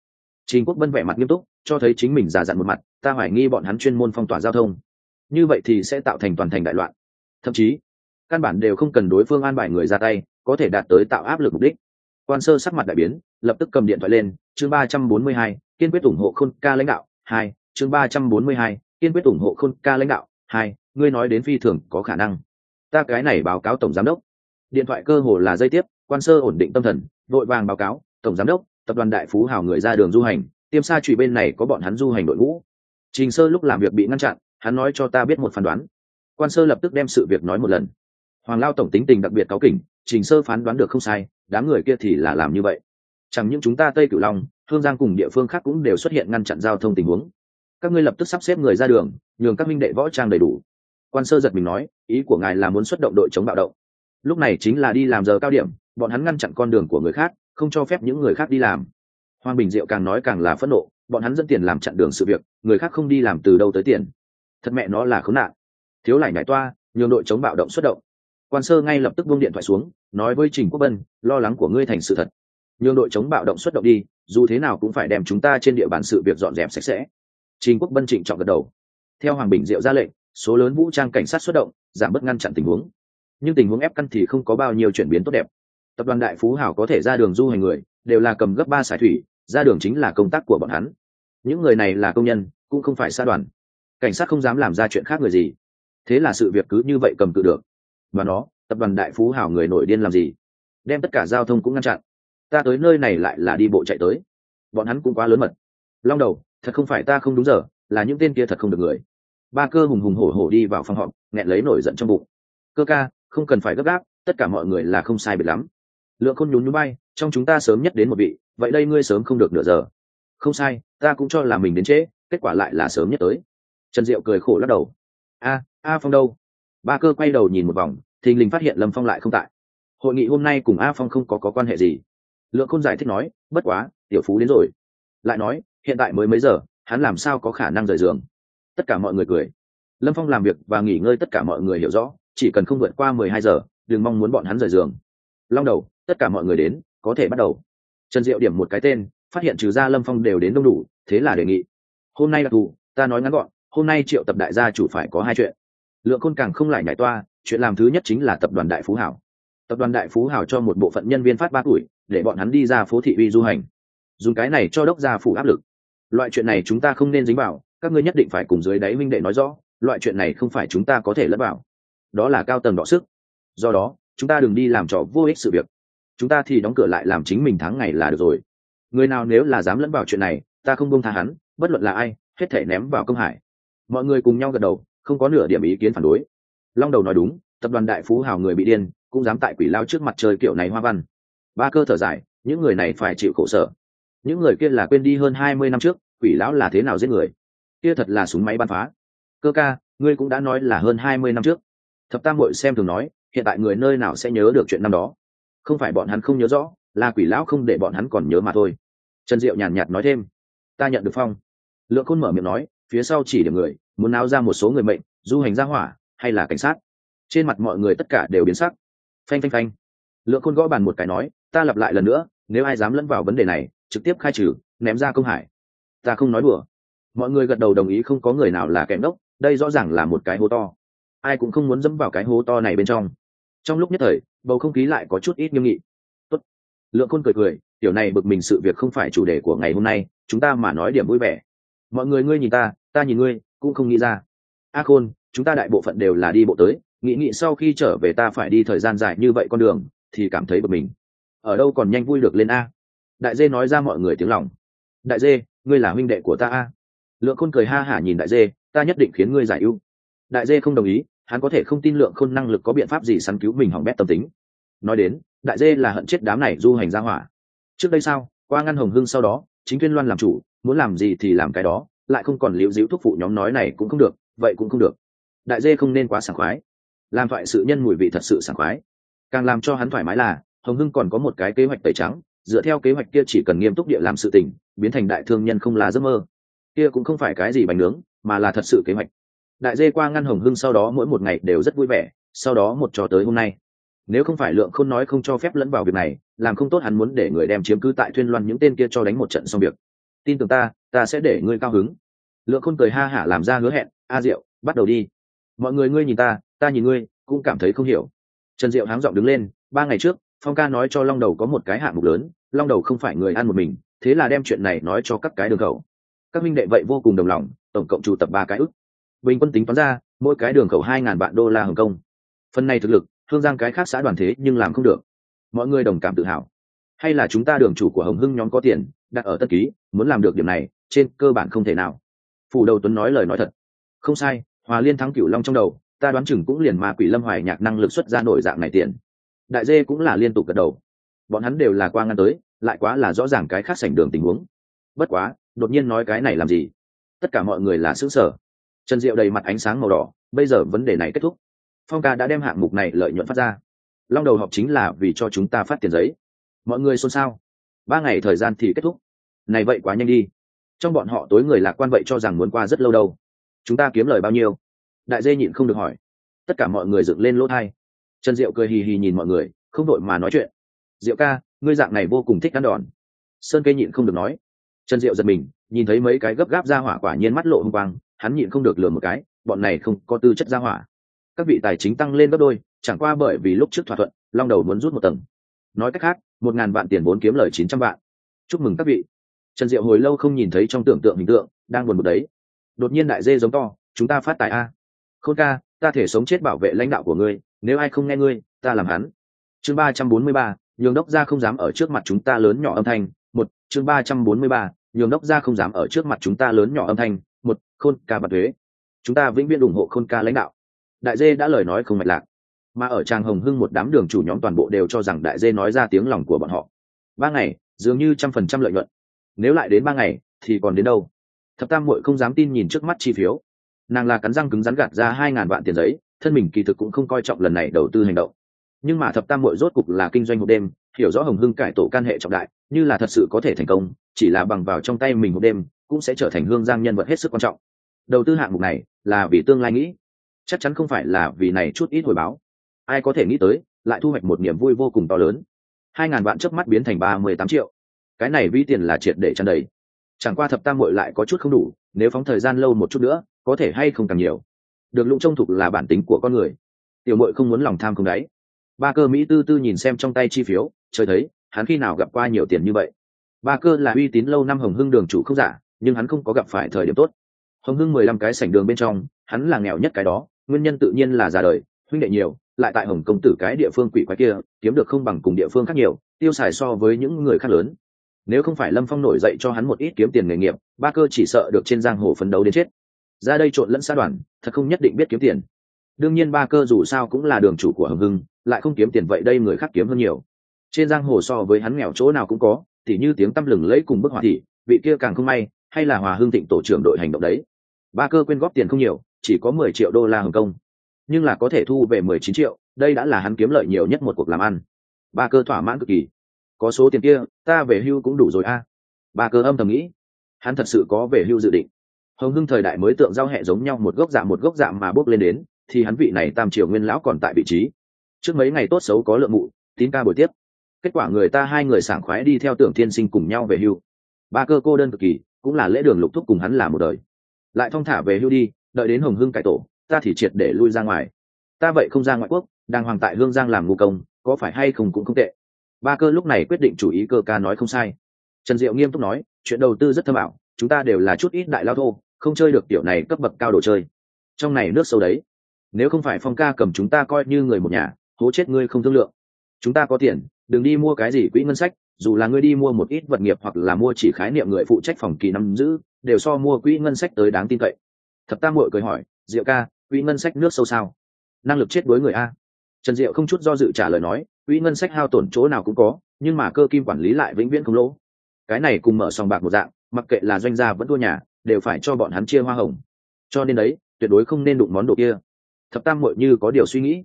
trình quốc bân vẻ mặt nghiêm túc, cho thấy chính mình già dặn một mặt, ta hoài nghi bọn hắn chuyên môn phong tỏa giao thông. Như vậy thì sẽ tạo thành toàn thành đại loạn. Thậm chí, căn bản đều không cần đối phương an bài người ra tay, có thể đạt tới tạo áp lực mục đích. Quan sơ sắc mặt đại biến lập tức cầm điện thoại lên, chương ba trăm bốn mươi hai, kiên quyết ủng hộ khôn ca lãnh đạo, hai, chương ba trăm bốn mươi hai, kiên quyết ủng hộ khôn ca lãnh đạo, hai, ngươi nói đến phi thường có khả năng. Ta cái này báo cáo tổng giám đốc. Điện thoại cơ hồ là dây tiếp, quan sơ ổn định tâm thần vội vàng báo cáo, tổng giám đốc, tập đoàn đại phú hào người ra đường du hành, tiêm xa trụy bên này có bọn hắn du hành đội ngũ. Trình sơ lúc làm việc bị ngăn chặn, hắn nói cho ta biết một phán đoán. Quan sơ lập tức đem sự việc nói một lần. Hoàng lao tổng tính tình đặc biệt cáu kỉnh, trình sơ phán đoán được không sai, đám người kia thì là làm như vậy chẳng những chúng ta tây cửu long, hương giang cùng địa phương khác cũng đều xuất hiện ngăn chặn giao thông tình huống. Các ngươi lập tức sắp xếp người ra đường, nhường các minh đệ võ trang đầy đủ. Quan sơ giật mình nói, ý của ngài là muốn xuất động đội chống bạo động. Lúc này chính là đi làm giờ cao điểm, bọn hắn ngăn chặn con đường của người khác, không cho phép những người khác đi làm. Hoàng bình diệu càng nói càng là phẫn nộ, bọn hắn dẫn tiền làm chặn đường sự việc, người khác không đi làm từ đâu tới tiền. Thật mẹ nó là khốn nạn. Thiếu lại nhảy toa, nhường đội chống bạo động xuất động. Quan sơ ngay lập tức buông điện thoại xuống, nói với trình quốc bân, lo lắng của ngươi thành sự thật nhường đội chống bạo động xuất động đi, dù thế nào cũng phải đem chúng ta trên địa bàn sự việc dọn dẹp sạch sẽ. Trình quốc bân trịnh trọng gật đầu. Theo hoàng bình diệu ra lệnh, số lớn vũ trang cảnh sát xuất động, giảm bớt ngăn chặn tình huống. Nhưng tình huống ép căn thì không có bao nhiêu chuyển biến tốt đẹp. Tập đoàn đại phú hảo có thể ra đường du hành người, đều là cầm gấp ba xài thủy, ra đường chính là công tác của bọn hắn. Những người này là công nhân, cũng không phải xa đoàn. Cảnh sát không dám làm ra chuyện khác người gì. Thế là sự việc cứ như vậy cầm cự được. Và nó, tập đoàn đại phú hảo người nổi điên làm gì? Đem tất cả giao thông cũng ngăn chặn ta tới nơi này lại là đi bộ chạy tới. Bọn hắn cũng quá lớn mật. Long đầu thật không phải ta không đúng giờ là những tên kia thật không được người. Ba cơ hùng hùng hổ hổ đi vào phòng họp nghẹn lấy nổi giận trong bụng. Cơ ca không cần phải gấp gáp tất cả mọi người là không sai biệt lắm. Lượng khôn nhún nhún bay trong chúng ta sớm nhất đến một vị vậy đây ngươi sớm không được nửa giờ. Không sai ta cũng cho là mình đến trễ kết quả lại là sớm nhất tới. Trần diệu cười khổ lắc đầu. A a phong đâu? Ba cơ quay đầu nhìn một vòng thình lình phát hiện lâm phong lại không tại. Hội nghị hôm nay cùng a phong không có, có quan hệ gì? Lượng khôn giải thích nói, bất quá, tiểu phú đến rồi. Lại nói, hiện tại mới mấy giờ, hắn làm sao có khả năng rời giường? Tất cả mọi người cười. Lâm phong làm việc và nghỉ ngơi tất cả mọi người hiểu rõ, chỉ cần không vượt qua mười hai giờ, đừng mong muốn bọn hắn rời giường. Long đầu, tất cả mọi người đến, có thể bắt đầu. Trần diệu điểm một cái tên, phát hiện trừ ra lâm phong đều đến đông đủ, thế là đề nghị. Hôm nay đặc thù ta nói ngắn gọn, hôm nay triệu tập đại gia chủ phải có hai chuyện. Lượng khôn càng không lại nhảy toa, chuyện làm thứ nhất chính là tập đoàn đại phú hảo tập đoàn đại phú hảo cho một bộ phận nhân viên phát ba tuổi, để bọn hắn đi ra phố thị uy du hành. Dùng cái này cho đốc gia phủ áp lực. Loại chuyện này chúng ta không nên dính vào, các ngươi nhất định phải cùng dưới đáy minh đệ nói rõ, loại chuyện này không phải chúng ta có thể lẫn vào. Đó là cao tầng đọ sức. Do đó, chúng ta đừng đi làm trò vô ích sự việc. Chúng ta thì đóng cửa lại làm chính mình tháng ngày là được rồi. Người nào nếu là dám lẫn vào chuyện này, ta không bông tha hắn, bất luận là ai, hết thể ném vào công hải. Mọi người cùng nhau gật đầu, không có nửa điểm ý kiến phản đối. Long đầu nói đúng, tập đoàn đại phú hào người bị điên cũng dám tại quỷ lao trước mặt trời kiểu này hoa văn. Ba cơ thở dài, những người này phải chịu khổ sở. Những người kia là quên đi hơn hai mươi năm trước, quỷ lão là thế nào giết người. Kia thật là súng máy bắn phá. Cơ ca, ngươi cũng đã nói là hơn hai mươi năm trước. Thập tam hội xem thường nói, hiện tại người nơi nào sẽ nhớ được chuyện năm đó? Không phải bọn hắn không nhớ rõ, là quỷ lão không để bọn hắn còn nhớ mà thôi. Trần diệu nhàn nhạt nói thêm, ta nhận được phong. Lượng khôn mở miệng nói, phía sau chỉ điểm người, muốn náo ra một số người mệnh, du hành ra hỏa, hay là cảnh sát? Trên mặt mọi người tất cả đều biến sắc phanh phanh phanh. Lượng khôn gõ bàn một cái nói, ta lặp lại lần nữa, nếu ai dám lẫn vào vấn đề này, trực tiếp khai trừ, ném ra công hải. Ta không nói đùa. Mọi người gật đầu đồng ý không có người nào là kẻ ngốc, đây rõ ràng là một cái hố to. Ai cũng không muốn dẫm vào cái hố to này bên trong. Trong lúc nhất thời, bầu không khí lại có chút ít nghiêm nghị. Tốt. lượng khôn cười cười, tiểu này bực mình sự việc không phải chủ đề của ngày hôm nay, chúng ta mà nói điểm vui vẻ. Mọi người, ngươi nhìn ta ta nhìn ngươi, cũng không nghĩ ra. A khôn, chúng ta đại bộ phận đều là đi bộ tới nghĩ nghĩ sau khi trở về ta phải đi thời gian dài như vậy con đường, thì cảm thấy bực mình. Ở đâu còn nhanh vui được lên a? Đại dê nói ra mọi người tiếng lòng. Đại dê, ngươi là huynh đệ của ta a. Lượng khôn cười ha hả nhìn đại dê, ta nhất định khiến ngươi giải ưu. Đại dê không đồng ý, hắn có thể không tin lượng khôn năng lực có biện pháp gì săn cứu mình hỏng bét tâm tính. Nói đến, đại dê là hận chết đám này du hành ra hỏa. Trước đây sao, qua ngăn hồng hưng sau đó, chính tuyên loan làm chủ, muốn làm gì thì làm cái đó, lại không còn liễu dĩu thúc phụ nhóm nói này cũng không được, vậy cũng không được. Đại dê không nên quá sảng khoái làm thoại sự nhân mùi vị thật sự sảng khoái. Càng làm cho hắn thoải mái là, hồng hưng còn có một cái kế hoạch tẩy trắng, dựa theo kế hoạch kia chỉ cần nghiêm túc địa làm sự tình, biến thành đại thương nhân không là giấc mơ. Kia cũng không phải cái gì bánh nướng, mà là thật sự kế hoạch. Đại dê qua ngăn hồng hưng sau đó mỗi một ngày đều rất vui vẻ, sau đó một trò tới hôm nay. Nếu không phải lượng khôn nói không cho phép lẫn vào việc này, làm không tốt hắn muốn để người đem chiếm cứ tại thuyên loan những tên kia cho đánh một trận xong việc. Tin tưởng ta ta sẽ để ngươi cao hứng. Lượng khôn cười ha hả làm ra hứa hẹn, a diệu, bắt đầu đi. Mọi người ngươi nhìn ta ta nhìn ngươi cũng cảm thấy không hiểu. Trần diệu háng giọng đứng lên, ba ngày trước, phong ca nói cho long đầu có một cái hạng mục lớn, long đầu không phải người ăn một mình, thế là đem chuyện này nói cho các cái đường khẩu. Các minh đệ vậy vô cùng đồng lòng, tổng cộng chủ tập ba cái ức bình quân tính toán ra, mỗi cái đường khẩu hai ngàn vạn đô la hồng kông. Phần này thực lực hương giang cái khác xã đoàn thế nhưng làm không được. Mọi người đồng cảm tự hào. Hay là chúng ta đường chủ của hồng hưng nhóm có tiền, đặt ở tất ký, muốn làm được điểm này, trên cơ bản không thể nào. Phủ đầu tuấn nói lời nói thật. Không sai, hòa liên thắng cửu long trong đầu ta đoán chừng cũng liền mà quỷ lâm hoài nhạc năng lực xuất ra nổi dạng này tiền. Đại dê cũng là liên tục gật đầu. Bọn hắn đều là qua ngăn tới, lại quá là rõ ràng cái khác sảnh đường tình huống. Bất quá, đột nhiên nói cái này làm gì? Tất cả mọi người là xứng sở trần diệu đầy mặt ánh sáng màu đỏ, bây giờ vấn đề này kết thúc. Phong ca đã đem hạng mục này lợi nhuận phát ra. Long đầu họp chính là vì cho chúng ta phát tiền giấy. Mọi người xôn xao. Ba ngày thời gian thì kết thúc. Này vậy quá nhanh đi. Trong bọn họ tối người lạc quan vậy cho rằng muốn qua rất lâu đâu. Chúng ta kiếm lời bao nhiêu? Đại dê nhịn không được hỏi. Tất cả mọi người dựng lên lỗ thai. Trần diệu cười hì hì nhìn mọi người, không đội mà nói chuyện. Diệu ca, ngươi dạng này vô cùng thích ăn đòn. Sơn cây nhịn không được nói. Trần diệu giật mình, nhìn thấy mấy cái gấp gáp ra hỏa quả nhiên mắt lộ hung quang, hắn nhịn không được lừa một cái, bọn này không có tư chất ra hỏa. Các vị tài chính tăng lên gấp đôi, chẳng qua bởi vì lúc trước thỏa thuận, long đầu muốn rút một tầng. Nói cách khác, một ngàn vạn tiền vốn kiếm lời chín trăm vạn. Chúc mừng các vị. Trần diệu hồi lâu không nhìn thấy trong tưởng tượng hình tượng, đang buồn một đấy. Đột nhiên đại dê giống to, chúng ta phát tài a khôn ca, ta thể sống chết bảo vệ lãnh đạo của ngươi, nếu ai không nghe ngươi, ta làm hắn. Chương ba trăm bốn mươi ba, nhường đốc gia không dám ở trước mặt chúng ta lớn nhỏ âm thanh. Một, chương ba trăm bốn mươi ba, nhường đốc gia không dám ở trước mặt chúng ta lớn nhỏ âm thanh. Một, khôn ca bạc thuế. Chúng ta vĩnh viễn ủng hộ khôn ca lãnh đạo. Đại dê đã lời nói không mạch lạc. Mà ở trang hồng hưng một đám đường chủ nhóm toàn bộ đều cho rằng đại dê nói ra tiếng lòng của bọn họ. Ba ngày, dường như trăm phần trăm lợi nhuận. Nếu lại đến ba ngày, thì còn đến đâu? Thập tam muội không dám tin nhìn trước mắt chi phiếu nàng là cắn răng cứng rắn gạt ra hai ngàn vạn tiền giấy, thân mình kỳ thực cũng không coi trọng lần này đầu tư hành động. Nhưng mà thập tam muội rốt cục là kinh doanh một đêm, hiểu rõ hồng hưng cải tổ can hệ trọng đại, như là thật sự có thể thành công, chỉ là bằng vào trong tay mình một đêm, cũng sẽ trở thành hương giang nhân vật hết sức quan trọng. Đầu tư hạng mục này là vì tương lai nghĩ. Chắc chắn không phải là vì này chút ít hồi báo. Ai có thể nghĩ tới, lại thu hoạch một niềm vui vô cùng to lớn. Hai ngàn vạn trước mắt biến thành ba mươi tám triệu. Cái này vi tiền là triệt để chăn đầy. Chẳng qua thập tam muội lại có chút không đủ, nếu phóng thời gian lâu một chút nữa có thể hay không càng nhiều. Được lũng trông thục là bản tính của con người. Tiểu muội không muốn lòng tham không đáy. Ba cơ mỹ tư tư nhìn xem trong tay chi phiếu, trời thấy, hắn khi nào gặp qua nhiều tiền như vậy. Ba cơ là uy tín lâu năm hồng hưng đường chủ không giả, nhưng hắn không có gặp phải thời điểm tốt. Hồng hưng mười lăm cái sảnh đường bên trong, hắn là nghèo nhất cái đó, nguyên nhân tự nhiên là già đời, huynh đệ nhiều, lại tại hồng công tử cái địa phương quỷ quái kia, kiếm được không bằng cùng địa phương khác nhiều, tiêu xài so với những người khác lớn. Nếu không phải lâm phong nổi dậy cho hắn một ít kiếm tiền nghề nghiệp, ba cơ chỉ sợ được trên giang hồ phấn đấu đến chết ra đây trộn lẫn xã đoàn, thật không nhất định biết kiếm tiền. Đương nhiên ba cơ dù sao cũng là đường chủ của hồng hưng, lại không kiếm tiền vậy đây người khác kiếm hơn nhiều. Trên giang hồ so với hắn nghèo chỗ nào cũng có thì như tiếng tăm lừng lấy cùng bức họa thị vị kia càng không may, hay là hòa hương thịnh tổ trưởng đội hành động đấy. Ba cơ quyên góp tiền không nhiều, chỉ có mười triệu đô la hồng kông. Nhưng là có thể thu về mười chín triệu, đây đã là hắn kiếm lợi nhiều nhất một cuộc làm ăn. Ba cơ thỏa mãn cực kỳ. Có số tiền kia, ta về hưu cũng đủ rồi a. Ba cơ âm thầm nghĩ. Hắn thật sự có về hưu dự định hồng hưng thời đại mới tượng giao hẹ giống nhau, một gốc dạng một gốc dạng mà bốc lên đến, thì hắn vị này tam triều nguyên lão còn tại vị trí. Trước mấy ngày tốt xấu có lượng mụ, tín ca buổi tiếp. Kết quả người ta hai người sảng khoái đi theo tưởng thiên sinh cùng nhau về hưu. Ba cơ cô đơn cực kỳ, cũng là lễ đường lục thúc cùng hắn là một đời. Lại thong thả về hưu đi, đợi đến hồng hưng cải tổ, ta thì triệt để lui ra ngoài. Ta vậy không ra ngoại quốc đang hoàng tại hương giang làm ngu công, có phải hay không cũng không tệ. Ba cơ lúc này quyết định chủ ý cơ ca nói không sai. Trần diệu nghiêm túc nói, chuyện đầu tư rất thâm ảo, chúng ta đều là chút ít đại lao thô không chơi được tiểu này cấp bậc cao đồ chơi. Trong này nước sâu đấy. Nếu không phải phong ca cầm chúng ta coi như người một nhà, hố chết ngươi không thương lượng. Chúng ta có tiền, đừng đi mua cái gì quỹ ngân sách, dù là ngươi đi mua một ít vật nghiệp hoặc là mua chỉ khái niệm người phụ trách phòng kỳ năm giữ, đều so mua quỹ ngân sách tới đáng tin cậy. Thập tam hội cười hỏi, diệu ca, quỹ ngân sách nước sâu sao? Năng lực chết đối người a. Trần diệu không chút do dự trả lời nói, quỹ ngân sách hao tổn chỗ nào cũng có, nhưng mà cơ kim quản lý lại vĩnh viễn không lỗ. Cái này cùng mở sòng bạc một dạng, mặc kệ là doanh gia vẫn thua nhà đều phải cho bọn hắn chia hoa hồng. Cho nên đấy, tuyệt đối không nên đụng món đồ kia. Thập tam mội như có điều suy nghĩ.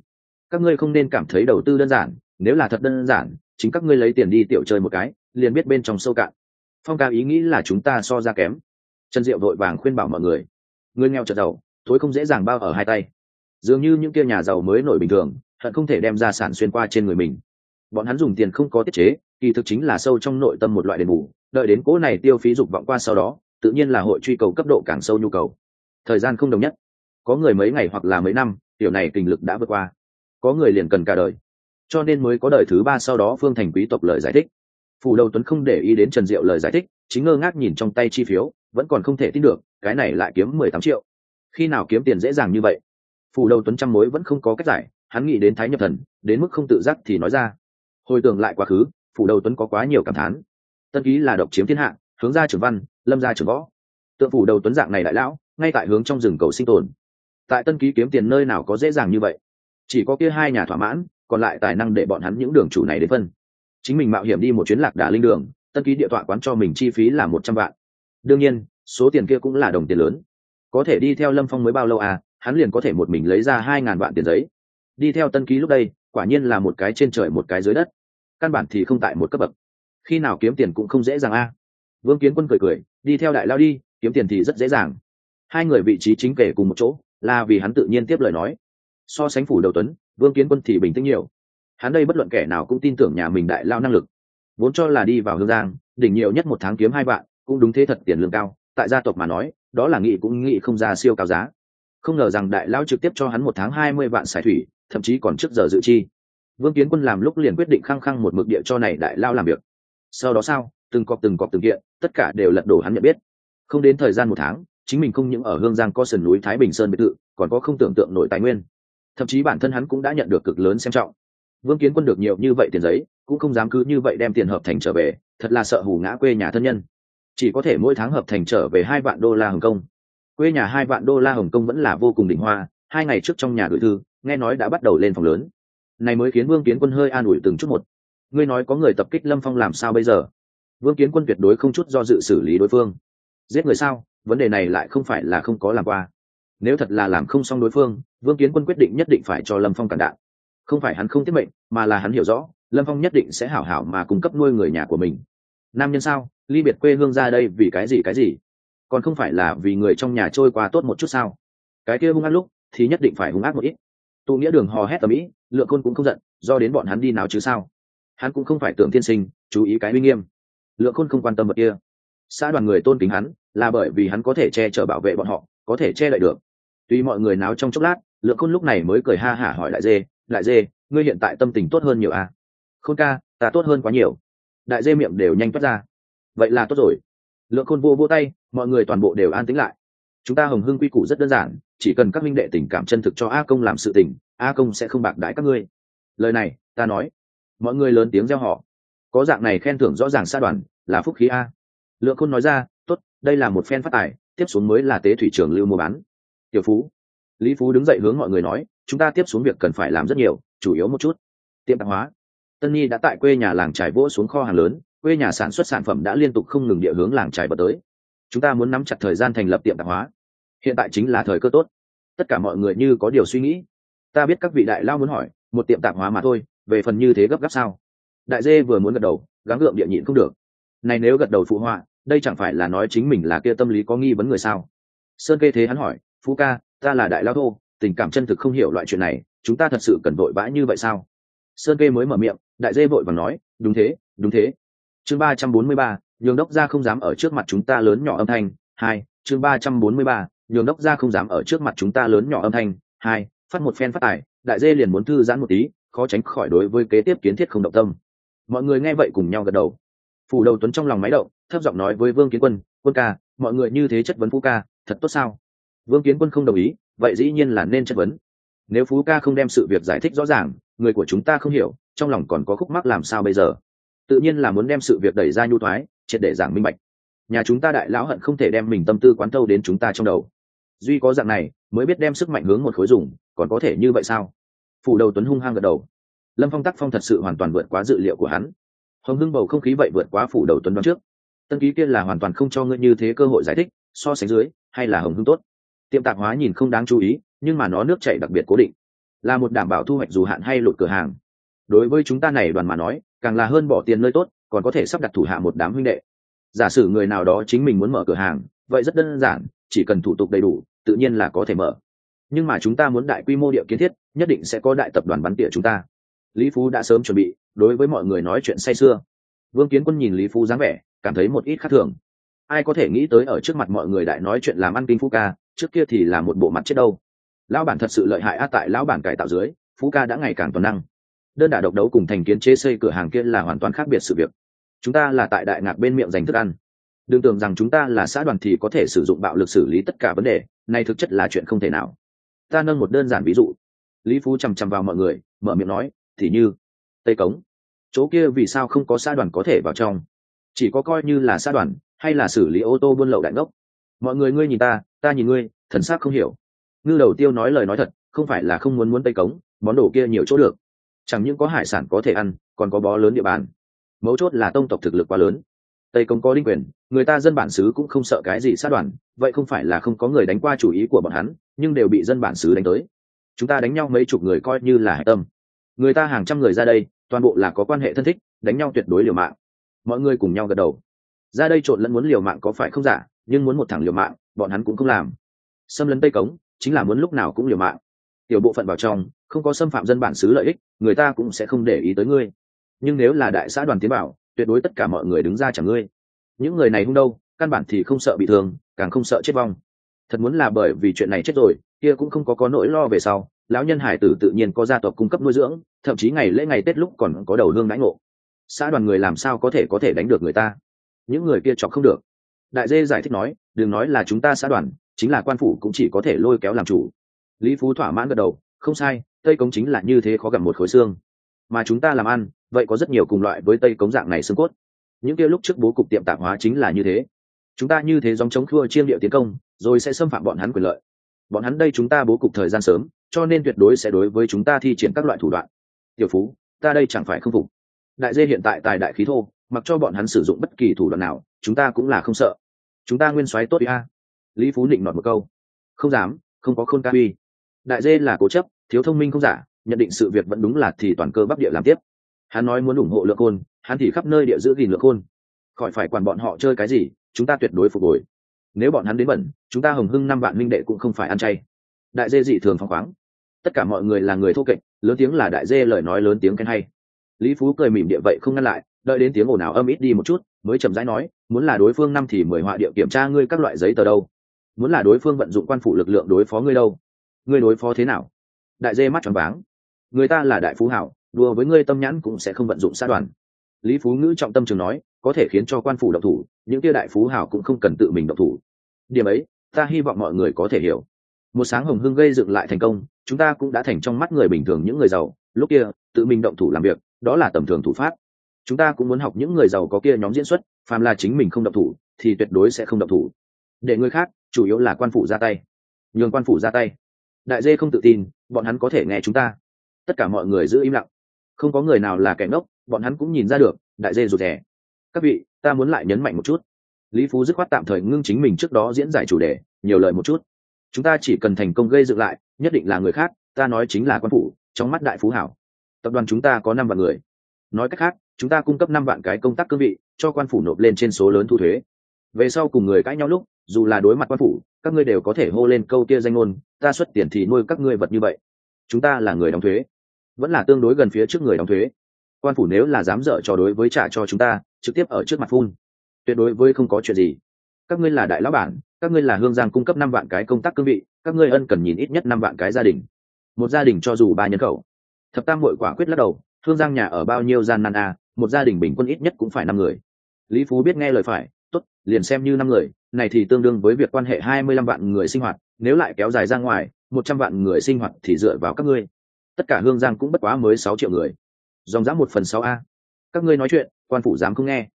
Các ngươi không nên cảm thấy đầu tư đơn giản, nếu là thật đơn giản, chính các ngươi lấy tiền đi tiểu chơi một cái, liền biết bên trong sâu cạn. Phong ca ý nghĩ là chúng ta so ra kém. Trần diệu vội vàng khuyên bảo mọi người. Người nghèo trật giàu, thối không dễ dàng bao ở hai tay. Dường như những kia nhà giàu mới nổi bình thường, hận không thể đem ra sản xuyên qua trên người mình. Bọn hắn dùng tiền không có tiết chế, kỳ thực chính là sâu trong nội tâm một loại đền bù, đợi đến cỗ này tiêu phí dục vọng qua sau đó tự nhiên là hội truy cầu cấp độ càng sâu nhu cầu. Thời gian không đồng nhất. Có người mấy ngày hoặc là mấy năm, tiểu này kinh lực đã vượt qua. Có người liền cần cả đời. Cho nên mới có đời thứ ba sau đó phương thành quý tộc lời giải thích. Phủ đầu tuấn không để ý đến trần diệu lời giải thích, chính ngơ ngác nhìn trong tay chi phiếu, vẫn còn không thể tin được, cái này lại kiếm mười tám triệu. Khi nào kiếm tiền dễ dàng như vậy? Phủ đầu tuấn trăm mối vẫn không có cách giải, hắn nghĩ đến thái nhập thần, đến mức không tự giác thì nói ra. Hồi tưởng lại quá khứ phủ đầu tuấn có quá nhiều cảm thán. Tân ký là độc chiếm thiên hạ hướng ra trưởng văn, lâm ra trưởng võ. Tượng phủ đầu tuấn dạng này đại lão, ngay tại hướng trong rừng cầu sinh tồn. Tại tân ký kiếm tiền nơi nào có dễ dàng như vậy? Chỉ có kia hai nhà thỏa mãn, còn lại tài năng để bọn hắn những đường chủ này đến phân. Chính mình mạo hiểm đi một chuyến lạc đà linh đường, tân ký địa tọa quán cho mình chi phí là một trăm vạn. Đương nhiên, số tiền kia cũng là đồng tiền lớn. Có thể đi theo lâm phong mới bao lâu à hắn liền có thể một mình lấy ra hai ngàn vạn tiền giấy. Đi theo tân ký lúc đây, quả nhiên là một cái trên trời một cái dưới đất. Căn bản thì không tại một cấp bậc. Khi nào kiếm tiền cũng không dễ dàng a vương kiến quân cười cười, đi theo đại lao đi, kiếm tiền thì rất dễ dàng. Hai người vị trí chính kể cùng một chỗ, là vì hắn tự nhiên tiếp lời nói. So sánh phủ đầu tuấn, vương kiến quân thì bình tĩnh nhiều. Hắn đây bất luận kẻ nào cũng tin tưởng nhà mình đại lao năng lực. Vốn cho là đi vào hương giang, đỉnh nhiều nhất một tháng kiếm hai vạn, cũng đúng thế thật tiền lương cao. Tại gia tộc mà nói, đó là nghị cũng nghị không ra siêu cao giá. Không ngờ rằng đại lao trực tiếp cho hắn một tháng hai mươi vạn xài thủy, thậm chí còn trước giờ dự chi. Vương kiến quân làm lúc liền quyết định khăng khăng một mực địa cho này đại lao làm việc. Sau đó sao? Từng cọc từng cọc từng kiện, tất cả đều lật đổ hắn nhận biết. Không đến thời gian một tháng, chính mình không những ở hương giang có sườn núi thái bình sơn biệt thự, còn có không tưởng tượng nổi tài nguyên. Thậm chí bản thân hắn cũng đã nhận được cực lớn xem trọng. Vương kiến quân được nhiều như vậy tiền giấy, cũng không dám cứ như vậy đem tiền hợp thành trở về, thật là sợ hù ngã quê nhà thân nhân. Chỉ có thể mỗi tháng hợp thành trở về hai vạn đô la hồng kông. Quê nhà hai vạn đô la hồng kông vẫn là vô cùng đỉnh hoa, hai ngày trước trong nhà gửi thư, nghe nói đã bắt đầu lên phòng lớn. Này mới khiến vương kiến quân hơi an ủi từng chút một. Ngươi nói có người tập kích lâm phong làm sao bây giờ? Vương kiến quân tuyệt đối không chút do dự xử lý đối phương. Giết người sao? Vấn đề này lại không phải là không có làm qua. Nếu thật là làm không xong đối phương, vương kiến quân quyết định nhất định phải cho lâm phong cản đạn. Không phải hắn không tiết mệnh, mà là hắn hiểu rõ, lâm phong nhất định sẽ hảo hảo mà cung cấp nuôi người nhà của mình. Nam nhân sao? Ly biệt quê hương ra đây vì cái gì cái gì? Còn không phải là vì người trong nhà trôi qua tốt một chút sao? Cái kia hung ác lúc, thì nhất định phải hung ác một ít. Tụ nghĩa đường hò hét tầm ĩ, lượng côn cũng không giận, do đến bọn hắn đi nào chứ sao? Hắn cũng không phải tưởng tiên sinh, chú ý cái uy nghiêm lượng khôn không quan tâm vật kia. Xã đoàn người tôn kính hắn, là bởi vì hắn có thể che chở bảo vệ bọn họ, có thể che đậy được. Tuy mọi người náo trong chốc lát, lượng khôn lúc này mới cười ha hả hỏi đại dê đại dê, ngươi hiện tại tâm tình tốt hơn nhiều à? khôn ca, ta tốt hơn quá nhiều. Đại dê miệng đều nhanh toát ra. Vậy là tốt rồi. Lượng khôn vô vô tay, mọi người toàn bộ đều an tĩnh lại. Chúng ta hồng hưng quy củ rất đơn giản, chỉ cần các minh đệ tình cảm chân thực cho a công làm sự tình, a công sẽ không bạc đãi các ngươi. Lời này, ta nói. Mọi người lớn tiếng gieo họ có dạng này khen thưởng rõ ràng xa đoàn, là phúc khí a. Lượng khôn nói ra, tốt, đây là một phen phát tài, tiếp xuống mới là tế thủy trường lưu mua bán. Tiểu phú. Lý phú đứng dậy hướng mọi người nói, chúng ta tiếp xuống việc cần phải làm rất nhiều, chủ yếu một chút. Tiệm tạp hóa. Tân nhi đã tại quê nhà làng trải vỗ xuống kho hàng lớn, quê nhà sản xuất sản phẩm đã liên tục không ngừng địa hướng làng trải bật tới. Chúng ta muốn nắm chặt thời gian thành lập tiệm tạp hóa. Hiện tại chính là thời cơ tốt. Tất cả mọi người như có điều suy nghĩ. Ta biết các vị đại lao muốn hỏi, một tiệm tạp hóa mà thôi, về phần như thế gấp gáp sao? Đại dê vừa muốn gật đầu, gắng gượng địa nhịn không được. Này nếu gật đầu phụ họa, đây chẳng phải là nói chính mình là kia tâm lý có nghi vấn người sao? Sơn kê thế hắn hỏi, phú ca, ta là đại lao thô, tình cảm chân thực không hiểu loại chuyện này, chúng ta thật sự cần vội vã như vậy sao? Sơn kê mới mở miệng, đại dê vội và nói, đúng thế đúng thế. Chương ba trăm bốn mươi ba, nhường đốc gia không dám ở trước mặt chúng ta lớn nhỏ âm thanh, hai, chương ba trăm bốn mươi ba, nhường đốc gia không dám ở trước mặt chúng ta lớn nhỏ âm thanh, hai, phát một phen phát tài, đại dê liền muốn thư giãn một tí, khó tránh khỏi đối với kế tiếp kiến thiết không động tâm mọi người nghe vậy cùng nhau gật đầu. Phủ đầu tuấn trong lòng máy động, thấp giọng nói với vương kiến quân quân ca, mọi người như thế chất vấn phú ca, thật tốt sao? Vương kiến quân không đồng ý, vậy dĩ nhiên là nên chất vấn. Nếu phú ca không đem sự việc giải thích rõ ràng, người của chúng ta không hiểu, trong lòng còn có khúc mắc làm sao bây giờ? Tự nhiên là muốn đem sự việc đẩy ra nhu thoái, triệt để giảng minh bạch. Nhà chúng ta đại lão hận không thể đem mình tâm tư quán thâu đến chúng ta trong đầu. Duy có dạng này, mới biết đem sức mạnh hướng một khối dùng, còn có thể như vậy sao? Phủ đầu tuấn hung hăng gật đầu lâm phong tác phong thật sự hoàn toàn vượt quá dự liệu của hắn. Hồng hưng bầu không khí vậy vượt quá phủ đầu tuấn đoán trước. Tân ký kia là hoàn toàn không cho ngươi như thế cơ hội giải thích, so sánh dưới, hay là hồng hưng tốt? Tiệm tạp hóa nhìn không đáng chú ý, nhưng mà nó nước chảy đặc biệt cố định. Là một đảm bảo thu hoạch dù hạn hay lột cửa hàng. Đối với chúng ta này đoàn mà nói, càng là hơn bỏ tiền nơi tốt, còn có thể sắp đặt thủ hạ một đám huynh đệ. Giả sử người nào đó chính mình muốn mở cửa hàng, vậy rất đơn giản, chỉ cần thủ tục đầy đủ, tự nhiên là có thể mở. Nhưng mà chúng ta muốn đại quy mô địa kiến thiết, nhất định sẽ có đại tập đoàn bắn tỉa chúng ta lý phú đã sớm chuẩn bị, đối với mọi người nói chuyện say sưa. Vương kiến quân nhìn lý phú dáng vẻ, cảm thấy một ít khác thường. Ai có thể nghĩ tới ở trước mặt mọi người đại nói chuyện làm ăn kinh phú ca, trước kia thì là một bộ mặt chết đâu. Lão bản thật sự lợi hại a tại lão bản cải tạo dưới, phú ca đã ngày càng toàn năng. Đơn đả độc đấu cùng thành kiến chế xây cửa hàng kia là hoàn toàn khác biệt sự việc. Chúng ta là tại đại ngạc bên miệng dành thức ăn. Đừng tưởng rằng chúng ta là xã đoàn thì có thể sử dụng bạo lực xử lý tất cả vấn đề này thực chất là chuyện không thể nào. Ta nâng một đơn giản ví dụ. Lý phú chằm chằm vào mọi người, mở miệng nói thì như tây cống. Chỗ kia vì sao không có xã đoàn có thể vào trong? Chỉ có coi như là xã đoàn hay là xử lý ô tô buôn lậu đại ngốc. Mọi người ngươi nhìn ta ta nhìn ngươi, thần sắc không hiểu. Ngư đầu tiêu nói lời nói thật, không phải là không muốn muốn tây cống, món đồ kia nhiều chỗ được. Chẳng những có hải sản có thể ăn, còn có bó lớn địa bàn. Mấu chốt là tông tộc thực lực quá lớn. Tây cống có đinh quyền, người ta dân bản xứ cũng không sợ cái gì sát đoàn, vậy không phải là không có người đánh qua chủ ý của bọn hắn, nhưng đều bị dân bản xứ đánh tới. Chúng ta đánh nhau mấy chục người coi như là hạnh tâm người ta hàng trăm người ra đây, toàn bộ là có quan hệ thân thích, đánh nhau tuyệt đối liều mạng. Mọi người cùng nhau gật đầu. Ra đây trộn lẫn muốn liều mạng có phải không giả, nhưng muốn một thằng liều mạng, bọn hắn cũng không làm. Xâm lấn tây cống, chính là muốn lúc nào cũng liều mạng. Tiểu bộ phận vào trong, không có xâm phạm dân bản xứ lợi ích, người ta cũng sẽ không để ý tới ngươi. Nhưng nếu là đại xã đoàn tiến bảo, tuyệt đối tất cả mọi người đứng ra chẳng ngươi. Những người này không đâu, căn bản thì không sợ bị thương, càng không sợ chết vong. Thật muốn là bởi vì chuyện này chết rồi, kia cũng không có có nỗi lo về sau lão nhân hải tử tự nhiên có gia tộc cung cấp nuôi dưỡng, thậm chí ngày lễ ngày tết lúc còn có đầu hương đãi ngộ. Xã đoàn người làm sao có thể có thể đánh được người ta? Những người kia chọc không được. Đại dê giải thích nói, đừng nói là chúng ta xã đoàn, chính là quan phủ cũng chỉ có thể lôi kéo làm chủ. Lý phú thỏa mãn gật đầu, không sai, tây cống chính là như thế khó gặp một khối xương. Mà chúng ta làm ăn, vậy có rất nhiều cùng loại với tây cống dạng này xương cốt. Những kia lúc trước bố cục tiệm tạp hóa chính là như thế. Chúng ta như thế dòng chống khua chiêm điệu tiến công, rồi sẽ xâm phạm bọn hắn quyền lợi. Bọn hắn đây chúng ta bố cục thời gian sớm cho nên tuyệt đối sẽ đối với chúng ta thi triển các loại thủ đoạn. Tiểu phú, ta đây chẳng phải không phục. Đại dê hiện tại tài đại khí thô, mặc cho bọn hắn sử dụng bất kỳ thủ đoạn nào, chúng ta cũng là không sợ. Chúng ta nguyên soái tốt a. Lý phú định nọt một câu. Không dám, không có khôn ca uy. Đại dê là cố chấp, thiếu thông minh không giả, nhận định sự việc vẫn đúng là thì toàn cơ bắc địa làm tiếp. Hắn nói muốn ủng hộ lượng khôn, hắn thì khắp nơi địa giữ gìn lượng khôn. Khỏi phải quản bọn họ chơi cái gì, chúng ta tuyệt đối phục hồi. Nếu bọn hắn đến bẩn, chúng ta hồng hưng năm vạn minh đệ cũng không phải ăn chay. Đại dê dị thường phăng khoáng tất cả mọi người là người thô kệch, lớn tiếng là đại dê lời nói lớn tiếng khen hay. Lý phú cười mỉm địa vậy không ngăn lại, đợi đến tiếng ồn ào âm ít đi một chút, mới chậm rãi nói, muốn là đối phương năm thì mười họa địa kiểm tra ngươi các loại giấy tờ đâu? Muốn là đối phương vận dụng quan phủ lực lượng đối phó ngươi đâu? Ngươi đối phó thế nào? Đại dê mắt tròn váng. Người ta là đại phú hảo, đùa với ngươi tâm nhãn cũng sẽ không vận dụng xã đoàn. Lý phú ngữ trọng tâm trường nói, có thể khiến cho quan phủ độc thủ, những kia đại phú hảo cũng không cần tự mình độc thủ. Điểm ấy, ta hy vọng mọi người có thể hiểu một sáng hồng hưng gây dựng lại thành công, chúng ta cũng đã thành trong mắt người bình thường những người giàu. Lúc kia, tự mình động thủ làm việc, đó là tầm thường thủ pháp. Chúng ta cũng muốn học những người giàu có kia nhóm diễn xuất, phàm là chính mình không động thủ, thì tuyệt đối sẽ không động thủ. Để người khác, chủ yếu là quan phủ ra tay. Nhường quan phủ ra tay. Đại dê không tự tin, bọn hắn có thể nghe chúng ta. Tất cả mọi người giữ im lặng. Không có người nào là kẻ ngốc, bọn hắn cũng nhìn ra được, đại dê rụt rè. Các vị, ta muốn lại nhấn mạnh một chút. Lý phú dứt khoát tạm thời ngưng chính mình trước đó diễn giải chủ đề, nhiều lời một chút chúng ta chỉ cần thành công gây dựng lại, nhất định là người khác, ta nói chính là quan phủ, trong mắt đại phú hảo. Tập đoàn chúng ta có năm vạn người. Nói cách khác, chúng ta cung cấp năm vạn cái công tác cương vị, cho quan phủ nộp lên trên số lớn thu thuế. Về sau cùng người cãi nhau lúc, dù là đối mặt quan phủ, các ngươi đều có thể hô lên câu kia danh ngôn, ta xuất tiền thì nuôi các ngươi vật như vậy. Chúng ta là người đóng thuế. Vẫn là tương đối gần phía trước người đóng thuế. Quan phủ nếu là dám dở trò đối với trả cho chúng ta, trực tiếp ở trước mặt phun. Tuyệt đối với không có chuyện gì. Các ngươi là đại lão bản các ngươi là hương giang cung cấp năm vạn cái công tác cương vị các ngươi ân cần nhìn ít nhất năm vạn cái gia đình. Một gia đình cho dù ba nhân khẩu. Thập tam hội quả quyết lắc đầu hương giang nhà ở bao nhiêu gian nan a à, một gia đình bình quân ít nhất cũng phải năm người. Lý phú biết nghe lời phải tốt liền xem như năm người này thì tương đương với việc quan hệ hai mươi lăm vạn người sinh hoạt nếu lại kéo dài ra ngoài một trăm vạn người sinh hoạt thì dựa vào các ngươi. Tất cả hương giang cũng bất quá mới sáu triệu người. Dòng giá một phần sáu a. Các ngươi nói chuyện quan phủ dám không nghe.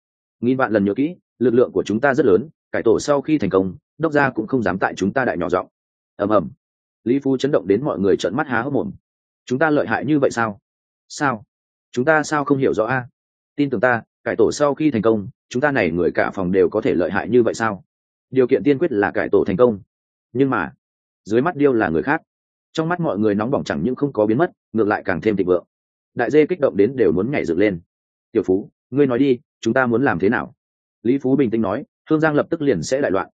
Nghìn vạn lần nhớ kỹ lực lượng của chúng ta rất lớn cải tổ sau khi thành công, đốc gia cũng không dám tại chúng ta đại nhỏ giọng. Ầm ầm. Lý phu chấn động đến mọi người trợn mắt há hốc mồm. Chúng ta lợi hại như vậy sao? Sao? Chúng ta sao không hiểu rõ a? Tin tưởng ta, cải tổ sau khi thành công, chúng ta này người cả phòng đều có thể lợi hại như vậy sao? Điều kiện tiên quyết là cải tổ thành công. Nhưng mà, dưới mắt điêu là người khác. Trong mắt mọi người nóng bỏng chẳng những không có biến mất, ngược lại càng thêm thịnh vượng. Đại dê kích động đến đều muốn nhảy dựng lên. Tiểu phú, ngươi nói đi, chúng ta muốn làm thế nào? Lý phú bình tĩnh nói hương giang lập tức liền sẽ đại loạn.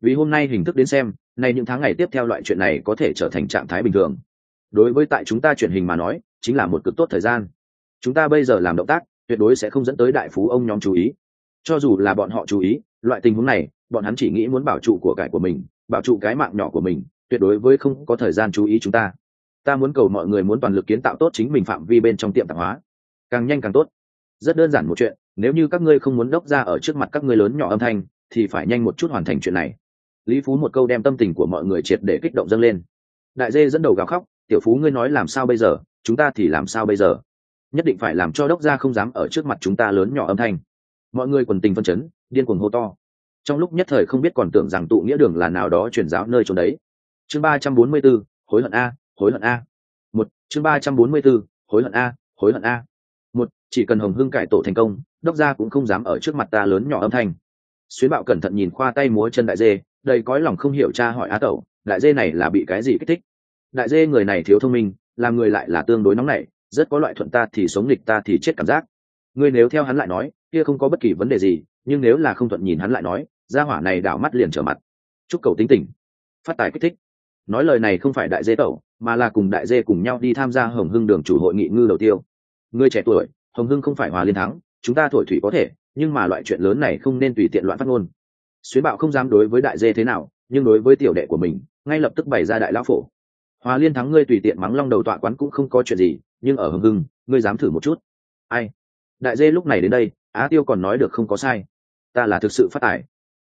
Vì hôm nay hình thức đến xem, nay những tháng ngày tiếp theo loại chuyện này có thể trở thành trạng thái bình thường. Đối với tại chúng ta truyền hình mà nói, chính là một cực tốt thời gian. Chúng ta bây giờ làm động tác, tuyệt đối sẽ không dẫn tới đại phú ông nhóm chú ý. Cho dù là bọn họ chú ý, loại tình huống này, bọn hắn chỉ nghĩ muốn bảo trụ của cải của mình, bảo trụ cái mạng nhỏ của mình, tuyệt đối với không có thời gian chú ý chúng ta. Ta muốn cầu mọi người muốn toàn lực kiến tạo tốt chính mình phạm vi bên trong tiệm tạp hóa. Càng nhanh càng tốt. Rất đơn giản một chuyện, nếu như các ngươi không muốn đốc ra ở trước mặt các ngươi lớn nhỏ âm thanh thì phải nhanh một chút hoàn thành chuyện này. Lý phú một câu đem tâm tình của mọi người triệt để kích động dâng lên. Đại dê dẫn đầu gào khóc tiểu phú ngươi nói làm sao bây giờ? Chúng ta thì làm sao bây giờ? Nhất định phải làm cho đốc gia không dám ở trước mặt chúng ta lớn nhỏ âm thanh. Mọi người quần tình phân chấn điên cuồng hô to. Trong lúc nhất thời không biết còn tưởng rằng tụ nghĩa đường là nào đó truyền giáo nơi trốn đấy. Chương ba trăm bốn mươi 344, hối hận a hối hận a. Một chương ba trăm bốn mươi 344, hối hận a hối hận a. Một chỉ cần hồng hưng cải tổ thành công đốc gia cũng không dám ở trước mặt ta lớn nhỏ âm thanh xuyến bạo cẩn thận nhìn khoa tay múa chân đại dê, đầy cõi lòng không hiểu cha hỏi á tẩu, đại dê này là bị cái gì kích thích? Đại dê người này thiếu thông minh, làm người lại là tương đối nóng nảy, rất có loại thuận ta thì sống nghịch ta thì chết cảm giác. Ngươi nếu theo hắn lại nói, kia không có bất kỳ vấn đề gì, nhưng nếu là không thuận nhìn hắn lại nói, gia hỏa này đảo mắt liền trở mặt. Chúc cầu tính tình. Phát tài kích thích. Nói lời này không phải đại dê tẩu, mà là cùng đại dê cùng nhau đi tham gia hồng hưng đường chủ hội nghị ngư đầu tiêu. Ngươi trẻ tuổi, hồng hưng không phải hòa liên thắng, chúng ta thổi thủy có thể nhưng mà loại chuyện lớn này không nên tùy tiện loạn phát ngôn. Xuyến bạo không dám đối với đại dê thế nào, nhưng đối với tiểu đệ của mình, ngay lập tức bày ra đại lão phổ. Hòa liên thắng ngươi tùy tiện mắng long đầu tọa quán cũng không có chuyện gì, nhưng ở hưng hưng, ngươi dám thử một chút. Ai? Đại dê lúc này đến đây, á tiêu còn nói được không có sai. Ta là thực sự phát tài.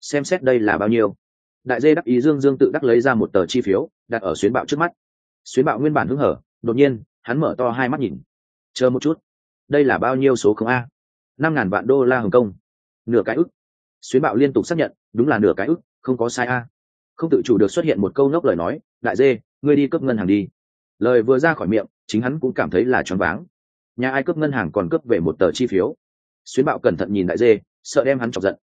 Xem xét đây là bao nhiêu. Đại dê đắc ý dương dương tự đắc lấy ra một tờ chi phiếu, đặt ở xuyến bạo trước mắt. Xuyến bạo nguyên bản hứng hở, đột nhiên, hắn mở to hai mắt nhìn. Chờ một chút. Đây là bao nhiêu số không a? Năm ngàn vạn đô la hồng kông. Nửa cái ức. Xuyến bạo liên tục xác nhận, đúng là nửa cái ức, không có sai a. Không tự chủ được xuất hiện một câu nốc lời nói, đại dê, ngươi đi cướp ngân hàng đi. Lời vừa ra khỏi miệng, chính hắn cũng cảm thấy là choáng váng. Nhà ai cướp ngân hàng còn cướp về một tờ chi phiếu. Xuyến bạo cẩn thận nhìn đại dê, sợ đem hắn chọc giận.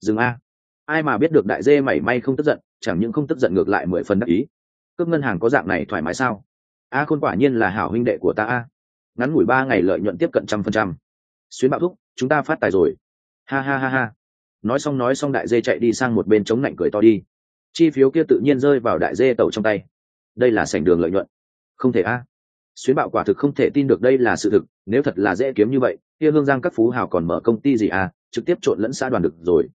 Dừng a. Ai mà biết được đại dê mảy may không tức giận, chẳng những không tức giận ngược lại mười phần đắc ý. Cướp ngân hàng có dạng này thoải mái sao? A, khôn quả nhiên là hảo huynh đệ của ta a. Ngắn ngủi ba ngày lợi nhuận tiếp cận trăm phần trăm. Xuyến bạo thúc chúng ta phát tài rồi. Ha ha ha ha. Nói xong nói xong đại dê chạy đi sang một bên chống lạnh cười to đi. Chi phiếu kia tự nhiên rơi vào đại dê tẩu trong tay. Đây là sảnh đường lợi nhuận. Không thể a. Xuyến bạo quả thực không thể tin được đây là sự thực, nếu thật là dễ kiếm như vậy, kia hương giang các phú hào còn mở công ty gì à trực tiếp trộn lẫn xã đoàn được rồi.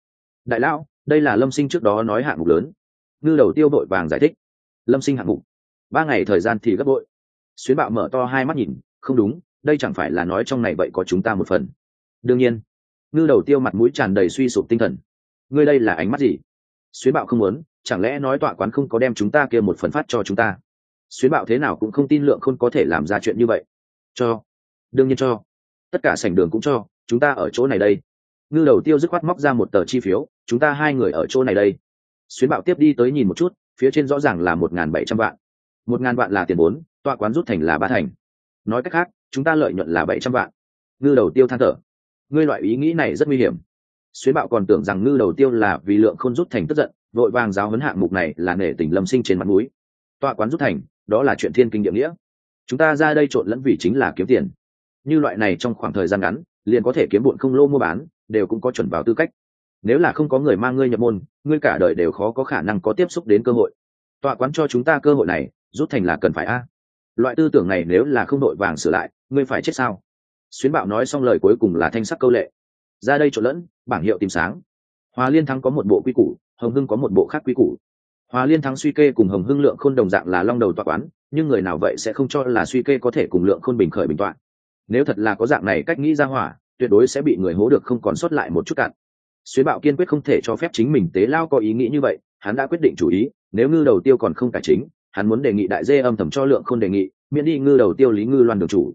Đại lão, đây là lâm sinh trước đó nói hạng mục lớn. Ngư đầu tiêu đội vàng giải thích. Lâm sinh hạng mục. Ba ngày thời gian thì gấp bội. Xuyến bạo mở to hai mắt nhìn, không đúng, đây chẳng phải là nói trong này vậy có chúng ta một phần đương nhiên, ngư đầu tiêu mặt mũi tràn đầy suy sụp tinh thần. Ngươi đây là ánh mắt gì? Xuyến bạo không muốn, chẳng lẽ nói tọa quán không có đem chúng ta kia một phần phát cho chúng ta? Xuyến bạo thế nào cũng không tin lượng khôn có thể làm ra chuyện như vậy. Cho, đương nhiên cho. Tất cả sảnh đường cũng cho, chúng ta ở chỗ này đây. Ngư đầu tiêu dứt khoát móc ra một tờ chi phiếu, chúng ta hai người ở chỗ này đây. Xuyến bạo tiếp đi tới nhìn một chút, phía trên rõ ràng là một n g h n bảy trăm vạn. một ngàn vạn là tiền vốn, tọa quán rút thành là ba thành. Nói cách khác, chúng ta lợi nhuận là bảy trăm vạn. Ngư đầu tiêu than thở ngươi loại ý nghĩ này rất nguy hiểm. Xuyến bạo còn tưởng rằng ngư đầu tiêu là vì lượng không rút thành tức giận, vội vàng giáo huấn hạng mục này là nể tình lâm sinh trên mặt núi tọa quán rút thành, đó là chuyện thiên kinh địa nghĩa. Chúng ta ra đây trộn lẫn vì chính là kiếm tiền. Như loại này trong khoảng thời gian ngắn, liền có thể kiếm bụn không lô mua bán, đều cũng có chuẩn vào tư cách. Nếu là không có người mang ngươi nhập môn, ngươi cả đời đều khó có khả năng có tiếp xúc đến cơ hội. Tọa quán cho chúng ta cơ hội này, rút thành là cần phải a. Loại tư tưởng này nếu là không đội vàng sửa lại, ngươi phải chết sao? Xuyến bạo nói xong lời cuối cùng là thanh sắc câu lệ. Ra đây trộn lẫn, bảng hiệu tìm sáng. Hòa liên thắng có một bộ quy củ, hồng hưng có một bộ khác quy củ. Hòa liên thắng suy kê cùng hồng hưng lượng khôn đồng dạng là long đầu tọa quán, nhưng người nào vậy sẽ không cho là suy kê có thể cùng lượng khôn bình khởi bình tọa. Nếu thật là có dạng này cách nghĩ ra hỏa, tuyệt đối sẽ bị người hố được không còn sót lại một chút cạn. Xuyến bạo kiên quyết không thể cho phép chính mình tế lao có ý nghĩ như vậy, hắn đã quyết định chủ ý, nếu ngư đầu tiêu còn không cải chính, hắn muốn đề nghị đại dê âm thầm cho lượng khôn đề nghị, miễn đi ngư đầu tiêu lý ngư loan đường chủ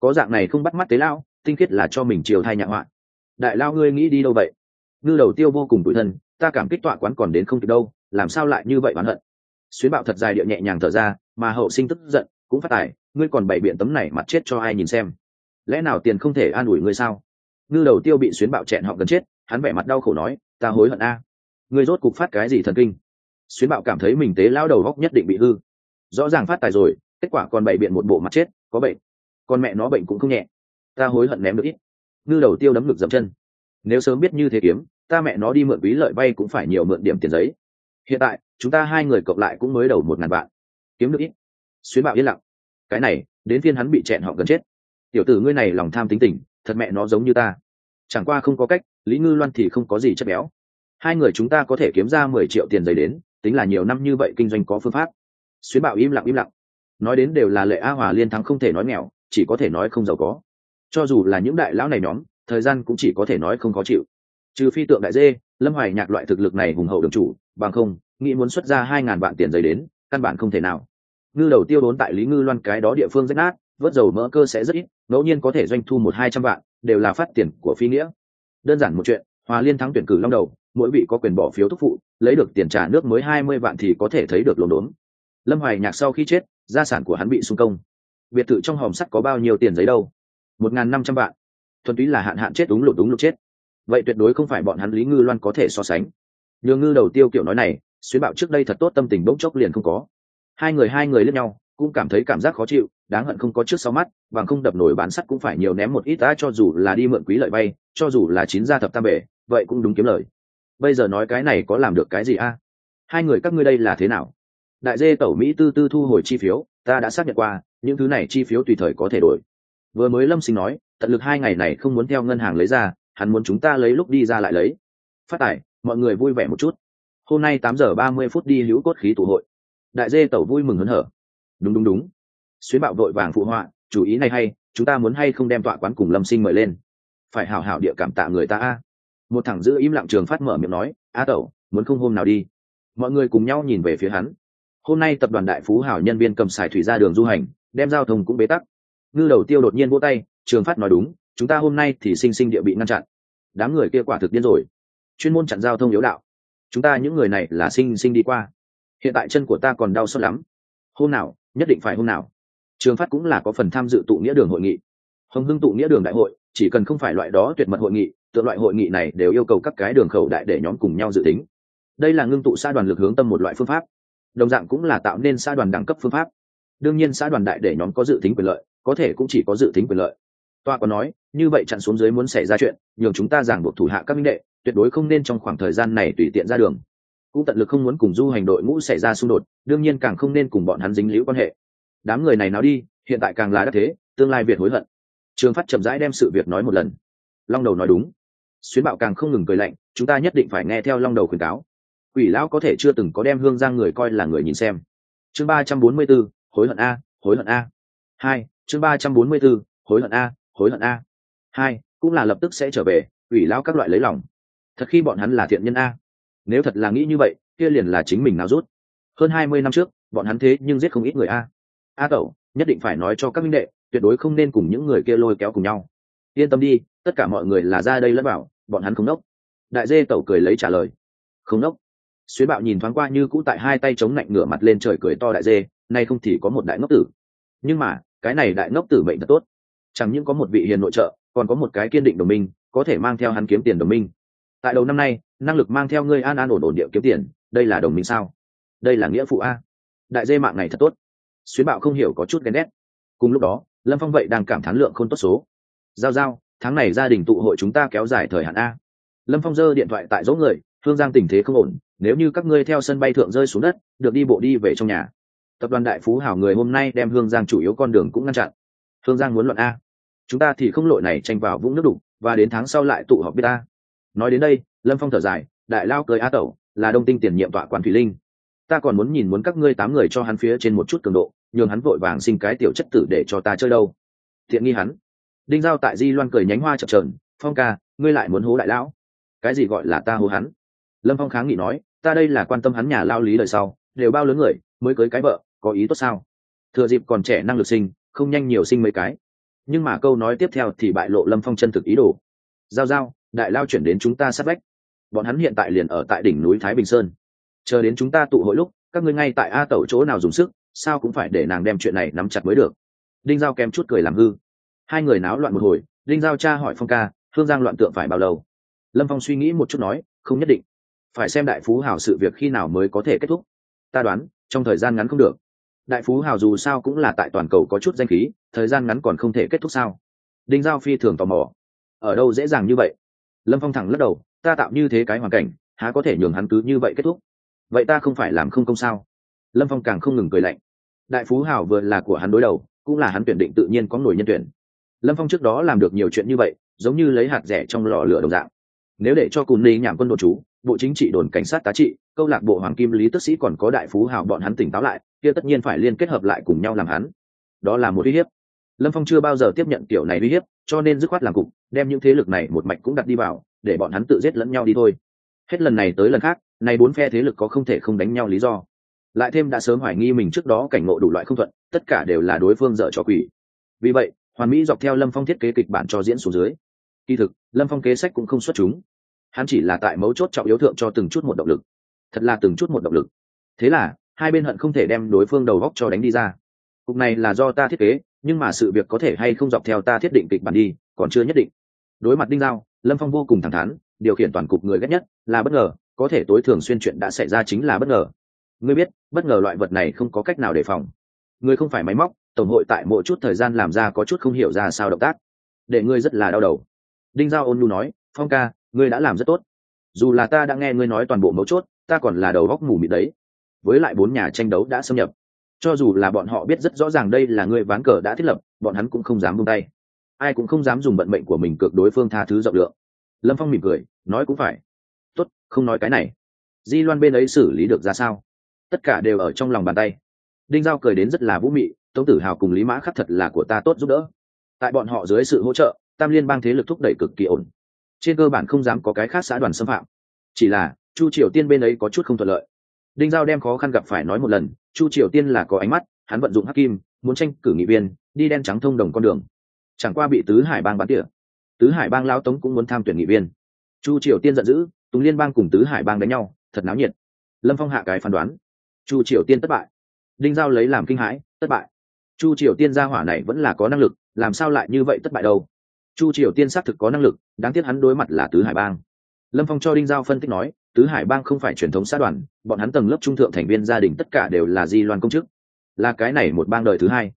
có dạng này không bắt mắt tế lao tinh khiết là cho mình chiều thai nhạ họa. Đại lao ngươi nghĩ đi đâu vậy? Ngư đầu tiêu vô cùng tủi thân, ta cảm kích tọa quán còn đến không kịp đâu, làm sao lại như vậy oán hận? Xuyến bạo thật dài địa nhẹ nhàng thở ra, mà hậu sinh tức giận, cũng phát tài, ngươi còn bày biện tấm này mặt chết cho ai nhìn xem? Lẽ nào tiền không thể an ủi ngươi sao? Ngư đầu tiêu bị xuyến bạo chẹn họ gần chết, hắn vẻ mặt đau khổ nói, ta hối hận a. Ngươi rốt cục phát cái gì thần kinh? Xuyến bạo cảm thấy mình tế lao đầu góc nhất định bị hư. Rõ ràng phát tài rồi, kết quả còn bày biện một bộ mặt chết, có bệnh con mẹ nó bệnh cũng không nhẹ. Ta hối hận ném được ít. Ngư đầu tiêu đấm ngực dậm chân. Nếu sớm biết như thế kiếm, ta mẹ nó đi mượn ví lợi vay cũng phải nhiều mượn điểm tiền giấy. Hiện tại, chúng ta hai người cộng lại cũng mới đầu một ngàn vạn. Kiếm được ít. Xuyến bạo yên lặng. Cái này, đến phiên hắn bị chẹn họ gần chết. Tiểu tử ngươi này lòng tham tính tình, thật mẹ nó giống như ta. Chẳng qua không có cách, lý ngư loan thì không có gì chất béo. Hai người chúng ta có thể kiếm ra mười triệu tiền giấy đến, tính là nhiều năm như vậy kinh doanh có phương pháp. Xuyến bạo im lặng im lặng. Nói đến đều là lệ a hòa liên thắng không thể nói nghèo chỉ có thể nói không giàu có. Cho dù là những đại lão này nhóm, thời gian cũng chỉ có thể nói không khó chịu. Trừ phi tượng đại dê, lâm hoài nhạc loại thực lực này hùng hậu đường chủ, bằng không, nghĩ muốn xuất ra hai ngàn vạn tiền giấy đến, căn bản không thể nào. Ngư đầu tiêu đốn tại lý ngư loan cái đó địa phương rất nát, vớt dầu mỡ cơ sẽ rất ít, ngẫu nhiên có thể doanh thu một hai trăm vạn, đều là phát tiền của phi nghĩa. Đơn giản một chuyện, hòa liên thắng tuyển cử long đầu, mỗi vị có quyền bỏ phiếu thúc phụ, lấy được tiền trả nước mới hai mươi vạn thì có thể thấy được lồn đốn. Lâm hoài nhạc sau khi chết, gia sản của hắn bị xung công biệt thự trong hòm sắt có bao nhiêu tiền giấy đâu? Một n g h n năm trăm vạn. Thuần túy là hạn hạn chết đúng lụt đúng lụt chết. Vậy tuyệt đối không phải bọn hắn lý ngư loan có thể so sánh. Nhường ngư đầu tiêu kiểu nói này, xuyến bạo trước đây thật tốt tâm tình bỗng chốc liền không có. Hai người hai người lẫn nhau, cũng cảm thấy cảm giác khó chịu, đáng hận không có trước sau mắt, bằng không đập nổi bán sắt cũng phải nhiều ném một ít đã cho dù là đi mượn quý lợi bay cho dù là chín gia thập tam bể, vậy cũng đúng kiếm lời. Bây giờ nói cái này có làm được cái gì a? Hai người các ngươi đây là thế nào? Đại dê tẩu mỹ tư tư thu hồi chi phiếu, ta đã xác nhận qua những thứ này chi phiếu tùy thời có thể đổi. Vừa mới lâm sinh nói, tận lực hai ngày này không muốn theo ngân hàng lấy ra, hắn muốn chúng ta lấy lúc đi ra lại lấy. Phát tải mọi người vui vẻ một chút. Hôm nay tám giờ ba mươi phút đi hữu cốt khí tụ hội. Đại dê tẩu vui mừng hớn hở. Đúng đúng đúng. Xuyến bạo đội vàng phụ họa, chủ ý này hay, chúng ta muốn hay không đem tọa quán cùng lâm sinh mời lên? Phải hào hào địa cảm tạ người ta a. Một thằng giữ im lặng trường phát mở miệng nói, a tẩu, muốn không hôm nào đi? Mọi người cùng nhau nhìn về phía hắn. Hôm nay tập đoàn đại phú hảo nhân viên cầm xài thủy ra đường du hành đem giao thông cũng bế tắc. Ngư đầu tiêu đột nhiên vỗ tay, trường phát nói đúng, chúng ta hôm nay thì sinh sinh địa bị ngăn chặn. Đám người kia quả thực điên rồi. Chuyên môn chặn giao thông yếu đạo. Chúng ta những người này là sinh sinh đi qua. Hiện tại chân của ta còn đau xót lắm. Hôm nào, nhất định phải hôm nào. Trường phát cũng là có phần tham dự tụ nghĩa đường hội nghị. Hồng hưng tụ nghĩa đường đại hội, chỉ cần không phải loại đó tuyệt mật hội nghị, tượng loại hội nghị này đều yêu cầu các cái đường khẩu đại để nhóm cùng nhau dự tính. Đây là ngưng tụ xã đoàn lực hướng tâm một loại phương pháp. Đồng dạng cũng là tạo nên xã đoàn đẳng cấp phương pháp đương nhiên xã đoàn đại để nhóm có dự tính quyền lợi, có thể cũng chỉ có dự tính quyền lợi. Toa còn nói, như vậy chặn xuống dưới muốn xảy ra chuyện, nhường chúng ta giảng buộc thủ hạ các minh đệ, tuyệt đối không nên trong khoảng thời gian này tùy tiện ra đường. Cũng tận lực không muốn cùng du hành đội ngũ xảy ra xung đột, đương nhiên càng không nên cùng bọn hắn dính liễu quan hệ. Đám người này nào đi, hiện tại càng là đắc thế, tương lai việt hối hận. Trường phát chậm rãi đem sự việc nói một lần. Long đầu nói đúng. Xuyến bạo càng không ngừng cười lạnh, chúng ta nhất định phải nghe theo long đầu khuyến cáo. Quỷ lão có thể chưa từng có đem hương giang người coi là người nhìn xem. Chương ba trăm bốn mươi b ố hối hận a, hối hận a. Hai, chương ba trăm bốn mươi b ố hối hận a, hối hận a. Hai, cũng là lập tức sẽ trở về, ủy lão các loại lấy lòng. Thật khi bọn hắn là thiện nhân a. Nếu thật là nghĩ như vậy, kia liền là chính mình nào rút hơn hai mươi năm trước, bọn hắn thế nhưng giết không ít người a. A tẩu, nhất định phải nói cho các minh đệ, tuyệt đối không nên cùng những người kia lôi kéo cùng nhau. Yên tâm đi, tất cả mọi người là ra đây lẫn bảo bọn hắn không nốc đại dê tẩu cười lấy trả lời. Không nốc xuyến bạo nhìn thoáng qua như cũ tại hai tay chống lạnh ngửa mặt lên trời cười to đại dê, nay không thì có một đại ngốc tử. Nhưng mà, cái này đại ngốc tử mệnh thật tốt. Chẳng những có một vị hiền nội trợ, còn có một cái kiên định đồng minh, có thể mang theo hắn kiếm tiền đồng minh. Tại đầu năm nay, năng lực mang theo ngươi an an ổn ổn địa kiếm tiền, đây là đồng minh sao? Đây là nghĩa phụ a. Đại dê mạng này thật tốt. Xuyến bạo không hiểu có chút ghen ghét. Cùng lúc đó, lâm phong vậy đang cảm thán lượng không tốt số. Giao giao, tháng này gia đình tụ hội chúng ta kéo dài thời hạn a. Lâm phong giơ điện thoại tại dỗ người hương giang tình thế không ổn, nếu như các ngươi theo sân bay thượng rơi xuống đất, được đi bộ đi về trong nhà. Tập đoàn đại phú hảo người hôm nay đem hương giang chủ yếu con đường cũng ngăn chặn. Hương giang muốn luận a. Chúng ta thì không lội này tranh vào vũng nước đục, và đến tháng sau lại tụ họp biết ta. Nói đến đây, lâm phong thở dài, đại lao cười a tẩu, là đông tinh tiền nhiệm tọa quản thủy linh. Ta còn muốn nhìn muốn các ngươi tám người cho hắn phía trên một chút cường độ, nhường hắn vội vàng xin cái tiểu chất tử để cho ta chơi đâu. Thiện nghi hắn. Đinh giao tại di loan cười nhánh hoa chập trờn phong ca, ngươi lại muốn hố đại lão? Cái gì gọi là ta hố hắn? Lâm phong kháng nghị nói, ta đây là quan tâm hắn nhà lao lý đời sau, đều bao lớn người, mới cưới cái vợ, có ý tốt sao? Thừa dịp còn trẻ năng lực sinh, không nhanh nhiều sinh mấy cái. Nhưng mà câu nói tiếp theo thì bại lộ lâm phong chân thực ý đồ. Giao giao, đại lao chuyển đến chúng ta sát vách. Bọn hắn hiện tại liền ở tại đỉnh núi thái bình sơn. Chờ đến chúng ta tụ hội lúc, các ngươi ngay tại a tẩu chỗ nào dùng sức, sao cũng phải để nàng đem chuyện này nắm chặt mới được. Đinh giao kèm chút cười làm hư. Hai người náo loạn một hồi, đinh giao cha hỏi phong ca, hương giang loạn tượng phải bao lâu? Lâm phong suy nghĩ một chút nói, không nhất định phải xem đại phú hào sự việc khi nào mới có thể kết thúc. Ta đoán, trong thời gian ngắn không được. Đại phú hào dù sao cũng là tại toàn cầu có chút danh khí, thời gian ngắn còn không thể kết thúc sao? Đinh giao phi thường tò mò. Ở đâu dễ dàng như vậy? Lâm phong thẳng lắc đầu, ta tạo như thế cái hoàn cảnh, há có thể nhường hắn cứ như vậy kết thúc? Vậy ta không phải làm không công sao? Lâm phong càng không ngừng cười lạnh. Đại phú hào vừa là của hắn đối đầu, cũng là hắn tuyển định tự nhiên có nổi nhân tuyển. Lâm phong trước đó làm được nhiều chuyện như vậy, giống như lấy hạt rẻ trong lò lửa đồng dạng. Nếu để cho cùn ni nhảm quân đồn chú bộ chính trị đồn cảnh sát tá trị, câu lạc bộ hoàng kim lý tức sĩ còn có đại phú hào bọn hắn tỉnh táo lại, kia tất nhiên phải liên kết hợp lại cùng nhau làm hắn. Đó là một uy hiếp. Lâm phong chưa bao giờ tiếp nhận kiểu này uy hiếp, cho nên dứt khoát làm cục, đem những thế lực này một mạch cũng đặt đi vào, để bọn hắn tự giết lẫn nhau đi thôi. Hết lần này tới lần khác nay bốn phe thế lực có không thể không đánh nhau lý do. Lại thêm đã sớm hoài nghi mình trước đó cảnh ngộ đủ loại không thuận, tất cả đều là đối phương dở trò quỷ. Vì vậy, hoàn mỹ dọc theo lâm phong thiết kế kịch bản cho diễn xuống dưới. Kỳ thực, lâm phong kế sách cũng không xuất chúng hắn chỉ là tại mấu chốt trọng yếu thượng cho từng chút một động lực. Thật là từng chút một động lực. Thế là, hai bên hận không thể đem đối phương đầu góc cho đánh đi ra. Cục này là do ta thiết kế, nhưng mà sự việc có thể hay không dọc theo ta thiết định kịch bản đi, còn chưa nhất định. Đối mặt đinh giao, lâm phong vô cùng thẳng thắn, điều khiển toàn cục người ghét nhất là bất ngờ, có thể tối thường xuyên chuyện đã xảy ra chính là bất ngờ. Ngươi biết, bất ngờ loại vật này không có cách nào đề phòng. Ngươi không phải máy móc, tổng hội tại mỗi chút thời gian làm ra có chút không hiểu ra sao động tác. Để ngươi rất là đau đầu. Đinh giao ôn nhu nói, phong ca ngươi đã làm rất tốt. Dù là ta đã nghe ngươi nói toàn bộ mấu chốt, ta còn là đầu góc mù mịt đấy. Với lại bốn nhà tranh đấu đã xâm nhập. Cho dù là bọn họ biết rất rõ ràng đây là ngươi ván cờ đã thiết lập, bọn hắn cũng không dám buông tay. Ai cũng không dám dùng vận mệnh của mình cược đối phương tha thứ rộng lượng. Lâm phong mỉm cười, nói cũng phải. Tốt, không nói cái này. Di loan bên ấy xử lý được ra sao? Tất cả đều ở trong lòng bàn tay. Đinh giao cười đến rất là vũ mị, tống tử hào cùng lý mã khắc thật là của ta tốt giúp đỡ. Tại bọn họ dưới sự hỗ trợ, tam liên bang thế lực thúc đẩy cực kỳ ổn trên cơ bản không dám có cái khác xã đoàn xâm phạm. Chỉ là, chu triều tiên bên ấy có chút không thuận lợi. Đinh giao đem khó khăn gặp phải nói một lần, chu triều tiên là có ánh mắt, hắn vận dụng hắc kim, muốn tranh cử nghị viên, đi đen trắng thông đồng con đường. Chẳng qua bị tứ hải bang bắn tỉa. Tứ hải bang lao tống cũng muốn tham tuyển nghị viên. Chu triều tiên giận dữ, tùng liên bang cùng tứ hải bang đánh nhau, thật náo nhiệt. Lâm phong hạ cái phán đoán. Chu triều tiên thất bại. Đinh giao lấy làm kinh hãi, thất bại. Chu triều tiên gia hỏa này vẫn là có năng lực, làm sao lại như vậy thất bại đâu? Chu triều tiên xác thực có năng lực, đáng tiếc hắn đối mặt là tứ hải bang. Lâm phong cho đinh giao phân tích nói, tứ hải bang không phải truyền thống xã đoàn, bọn hắn tầng lớp trung thượng thành viên gia đình tất cả đều là di loan công chức. Là cái này một bang đời thứ hai.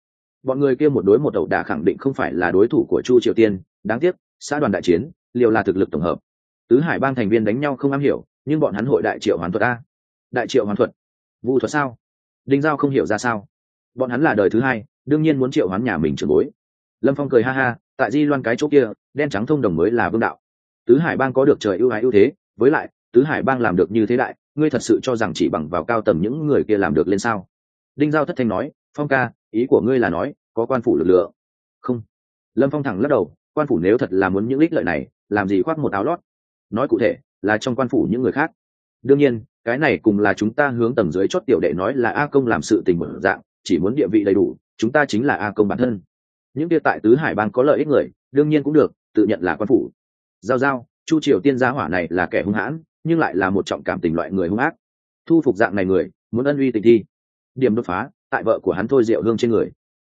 Bọn người kia một đối một ẩu đả khẳng định không phải là đối thủ của chu triều tiên, đáng tiếc, xã đoàn đại chiến, liều là thực lực tổng hợp. Tứ hải bang thành viên đánh nhau không am hiểu, nhưng bọn hắn hội đại triệu hoàn thuật a. Đại triệu hoàn thuật. Vu thuật sao? Đinh giao không hiểu ra sao. Bọn hắn là đời thứ hai, đương nhiên muốn triệu hoán nhà mình trưởng bối. Lâm phong cười ha ha tại di loan cái chỗ kia, đen trắng thông đồng mới là vương đạo. Tứ hải bang có được trời ưu ái ưu thế, với lại, tứ hải bang làm được như thế đại, ngươi thật sự cho rằng chỉ bằng vào cao tầm những người kia làm được lên sao? Đinh giao thất thanh nói, phong ca, ý của ngươi là nói, có quan phủ lực lượng. Không. Lâm phong thẳng lắc đầu, quan phủ nếu thật là muốn những ích lợi này, làm gì khoác một áo lót? Nói cụ thể, là trong quan phủ những người khác. Đương nhiên, cái này cùng là chúng ta hướng tầng dưới chót tiểu đệ nói là a công làm sự tình mở dạng, chỉ muốn địa vị đầy đủ, chúng ta chính là a công bản thân những kia tại tứ hải bang có lợi ích người, đương nhiên cũng được, tự nhận là quan phủ. Giao giao, chu triều tiên gia hỏa này là kẻ hung hãn, nhưng lại là một trọng cảm tình loại người hung ác. Thu phục dạng này người, muốn ân uy tình thi. Điểm đột phá, tại vợ của hắn thôi diệu hương trên người.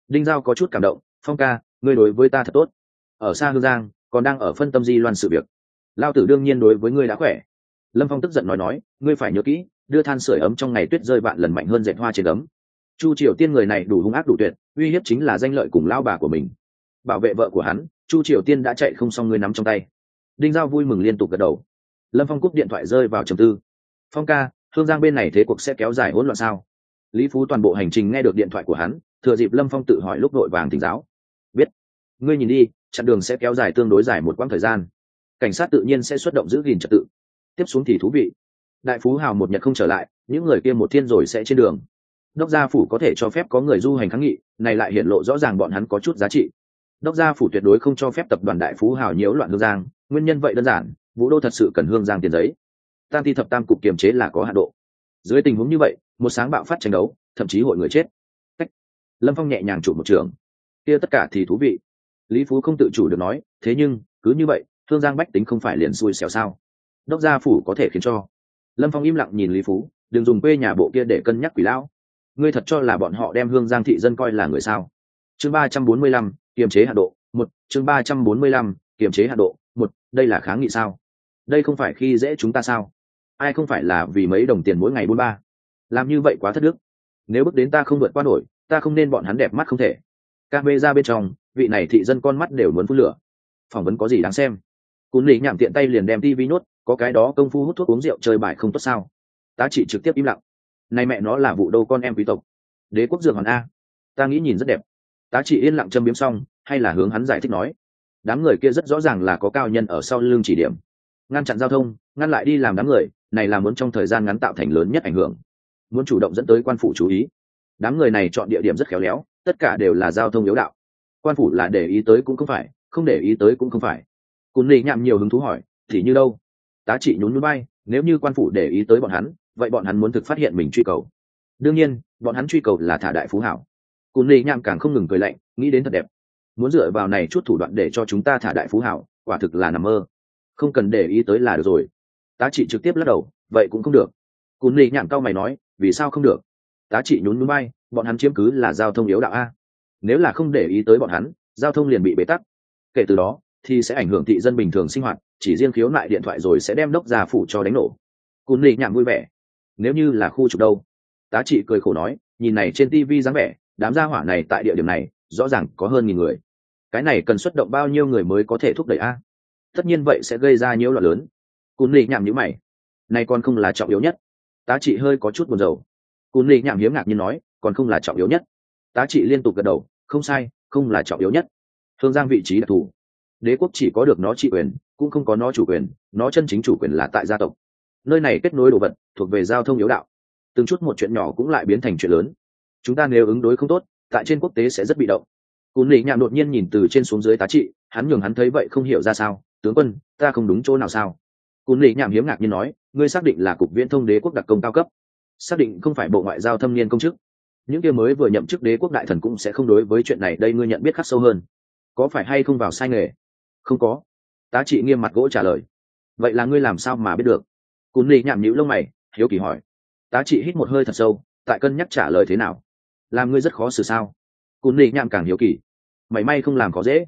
Đinh giao có chút cảm động, phong ca, ngươi đối với ta thật tốt. Ở xa hương giang, còn đang ở phân tâm di loan sự việc. Lao tử đương nhiên đối với ngươi đã khỏe. Lâm phong tức giận nói nói, ngươi phải nhớ kỹ, đưa than sửa ấm trong ngày tuyết rơi bạn lần mạnh hơn dệt hoa trên ấm. Chu triều tiên người này đủ hung ác đủ tuyệt uy hiếp chính là danh lợi cùng lao bà của mình. Bảo vệ vợ của hắn, chu triều tiên đã chạy không xong ngươi nắm trong tay. Đinh giao vui mừng liên tục gật đầu. Lâm phong cúp điện thoại rơi vào trầm tư. Phong ca, hương giang bên này thế cuộc sẽ kéo dài hỗn loạn sao? Lý phú toàn bộ hành trình nghe được điện thoại của hắn, thừa dịp lâm phong tự hỏi lúc đội vàng tỉnh giáo. Biết. Ngươi nhìn đi chặn đường sẽ kéo dài tương đối dài một quãng thời gian. Cảnh sát tự nhiên sẽ xuất động giữ gìn trật tự. Tiếp xuống thì thú vị. Đại phú hào một nhật không trở lại, những người kia một thiên rồi sẽ trên đường đốc gia phủ có thể cho phép có người du hành kháng nghị, này lại hiện lộ rõ ràng bọn hắn có chút giá trị. Đốc gia phủ tuyệt đối không cho phép tập đoàn đại phú hào nhiễu loạn hương giang, nguyên nhân vậy đơn giản, vũ đô thật sự cần hương giang tiền giấy. Tam thi thập tam cục kiềm chế là có hạ độ. Dưới tình huống như vậy, một sáng bạo phát tranh đấu, thậm chí hội người chết. Cách. lâm phong nhẹ nhàng chủ một trường. Kia tất cả thì thú vị. Lý phú không tự chủ được nói, thế nhưng, cứ như vậy thương giang bách tính không phải liền xui xẻo sao? Đốc gia phủ có thể khiến cho. Lâm phong im lặng nhìn lý phú, đừng dùng quê nhà bộ kia để cân nhắc quỷ lão ngươi thật cho là bọn họ đem hương giang thị dân coi là người sao? Chương ba trăm bốn mươi lăm, kiềm chế hạ độ, một, chương ba trăm bốn mươi lăm, kiềm chế hạ độ, một, đây là kháng nghị sao? Đây không phải khi dễ chúng ta sao? Ai không phải là vì mấy đồng tiền mỗi ngày bốn ba? Làm như vậy quá thất đức. Nếu bước đến ta không vượt qua nổi, ta không nên bọn hắn đẹp mắt không thể. Ca mê ra bên trong, vị này thị dân con mắt đều muốn phun lửa. Phỏng vấn có gì đáng xem? Cún lý nhảm tiện tay liền đem tivi nhốt, có cái đó công phu hút thuốc uống rượu chơi bài không tốt sao? Tá trị trực tiếp im lặng này mẹ nó là vụ đâu con em quý tộc? Đế quốc dược hoàn a. Ta nghĩ nhìn rất đẹp. Tá trị yên lặng châm biếm xong, hay là hướng hắn giải thích nói. Đám người kia rất rõ ràng là có cao nhân ở sau lưng chỉ điểm. Ngăn chặn giao thông, ngăn lại đi làm đám người, này là muốn trong thời gian ngắn tạo thành lớn nhất ảnh hưởng. Muốn chủ động dẫn tới quan phủ chú ý. Đám người này chọn địa điểm rất khéo léo, tất cả đều là giao thông yếu đạo. Quan phủ là để ý tới cũng không phải, không để ý tới cũng không phải. Cún lì nhạm nhiều hứng thú hỏi, thì như đâu? Tá trị nhún núi bay nếu như quan phủ để ý tới bọn hắn vậy bọn hắn muốn thực phát hiện mình truy cầu. Đương nhiên, bọn hắn truy cầu là thả đại phú hảo. Cùn lì nham càng không ngừng cười lạnh, nghĩ đến thật đẹp. Muốn dựa vào này chút thủ đoạn để cho chúng ta thả đại phú hảo, quả thực là nằm mơ. Không cần để ý tới là được rồi. Tá trị trực tiếp lắc đầu, vậy cũng không được. Cùn lì nhạm cao mày nói, vì sao không được? Tá trị nhún núi bay, bọn hắn chiếm cứ là giao thông yếu đạo a. Nếu là không để ý tới bọn hắn, giao thông liền bị bế tắc. Kể từ đó, thì sẽ ảnh hưởng thị dân bình thường sinh hoạt, chỉ riêng khiếu nại điện thoại rồi sẽ đem đốc già phủ cho đánh nổ. Cùn lì nhảm vui vẻ nếu như là khu trục đâu? Tá trị cười khổ nói, nhìn này trên tv dáng vẻ, đám gia hỏa này tại địa điểm này, rõ ràng có hơn nghìn người. Cái này cần xuất động bao nhiêu người mới có thể thúc đẩy a? Tất nhiên vậy sẽ gây ra nhiễu loạn lớn. Cún lì nhảm nhữ mày. Này còn không là trọng yếu nhất. Tá trị hơi có chút buồn rầu. Cún lì nhảm hiếm ngạc nhiên nói, còn không là trọng yếu nhất. Tá trị liên tục gật đầu, không sai, không là trọng yếu nhất. Thương giang vị trí đặc thù. Đế quốc chỉ có được nó trị quyền, cũng không có nó chủ quyền, nó chân chính chủ quyền là tại gia tộc nơi này kết nối đồ vật, thuộc về giao thông yếu đạo. Từng chút một chuyện nhỏ cũng lại biến thành chuyện lớn. Chúng ta nếu ứng đối không tốt, tại trên quốc tế sẽ rất bị động. Cún lì nhạm đột nhiên nhìn từ trên xuống dưới tá trị, hắn nhường hắn thấy vậy không hiểu ra sao, tướng quân, ta không đúng chỗ nào sao? Cún lì nhạm hiếm ngạc nhiên nói, ngươi xác định là cục viễn thông đế quốc đặc công cao cấp. Xác định không phải bộ ngoại giao thâm niên công chức. Những kia mới vừa nhậm chức đế quốc đại thần cũng sẽ không đối với chuyện này, đây ngươi nhận biết khắc sâu hơn. Có phải hay không vào sai nghề? Không có. Tá trị nghiêm mặt gỗ trả lời. Vậy là ngươi làm sao mà biết được? Cún lì nhảm nhữ lông mày hiếu kỳ hỏi. Tá trị hít một hơi thật sâu tại cân nhắc trả lời thế nào? Làm ngươi rất khó xử sao? Cún lì nhảm càng hiếu kỳ. Mảy may không làm có dễ.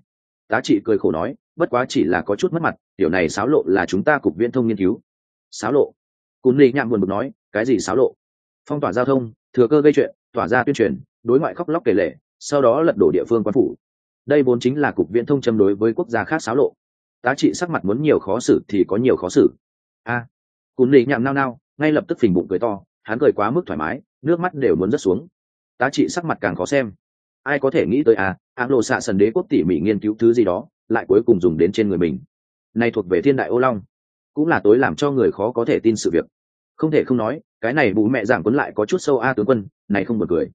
Tá trị cười khổ nói bất quá chỉ là có chút mất mặt điều này xáo lộ là chúng ta cục viễn thông nghiên cứu. Xáo lộ? Cún lì nhảm buồn bực nói cái gì xáo lộ? Phong tỏa giao thông thừa cơ gây chuyện tỏa ra tuyên truyền đối ngoại khóc lóc kể lệ sau đó lật đổ địa phương quan phủ. Đây vốn chính là cục viễn thông châm đối với quốc gia khác xáo lộ. Tá trị sắc mặt muốn nhiều khó xử thì có nhiều khó xử. A à, cún lì nhạm nao nao, ngay lập tức phình bụng cười to, hắn cười quá mức thoải mái, nước mắt đều muốn rớt xuống. Tá trị sắc mặt càng khó xem. Ai có thể nghĩ tới à áng lộ xạ sần đế quốc tỉ mỉ nghiên cứu thứ gì đó, lại cuối cùng dùng đến trên người mình. Này thuộc về thiên đại ô long, cũng là tối làm cho người khó có thể tin sự việc. Không thể không nói, cái này bù mẹ giảng quấn lại có chút sâu a tướng quân, này không buồn cười.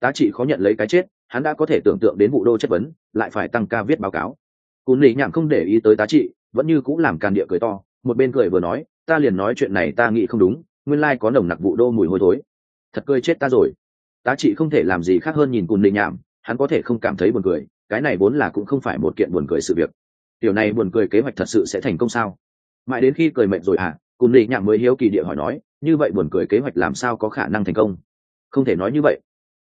Tá trị khó nhận lấy cái chết, hắn đã có thể tưởng tượng đến vụ đô chất vấn, lại phải tăng ca viết báo cáo. Cún lì nhảm không để ý tới tá trị, vẫn như cũng làm càn địa cười to, một bên cười vừa nói ta liền nói chuyện này ta nghĩ không đúng, nguyên lai có nồng nặc vụ đô mùi hôi thối. Thật cười chết ta rồi. Tá trị không thể làm gì khác hơn nhìn cùn lì nhảm hắn có thể không cảm thấy buồn cười, cái này vốn là cũng không phải một kiện buồn cười sự việc. Điều này buồn cười kế hoạch thật sự sẽ thành công sao? Mãi đến khi cười mệt rồi à cùn lì nhảm mới hiếu kỳ địa hỏi nói, như vậy buồn cười kế hoạch làm sao có khả năng thành công? Không thể nói như vậy.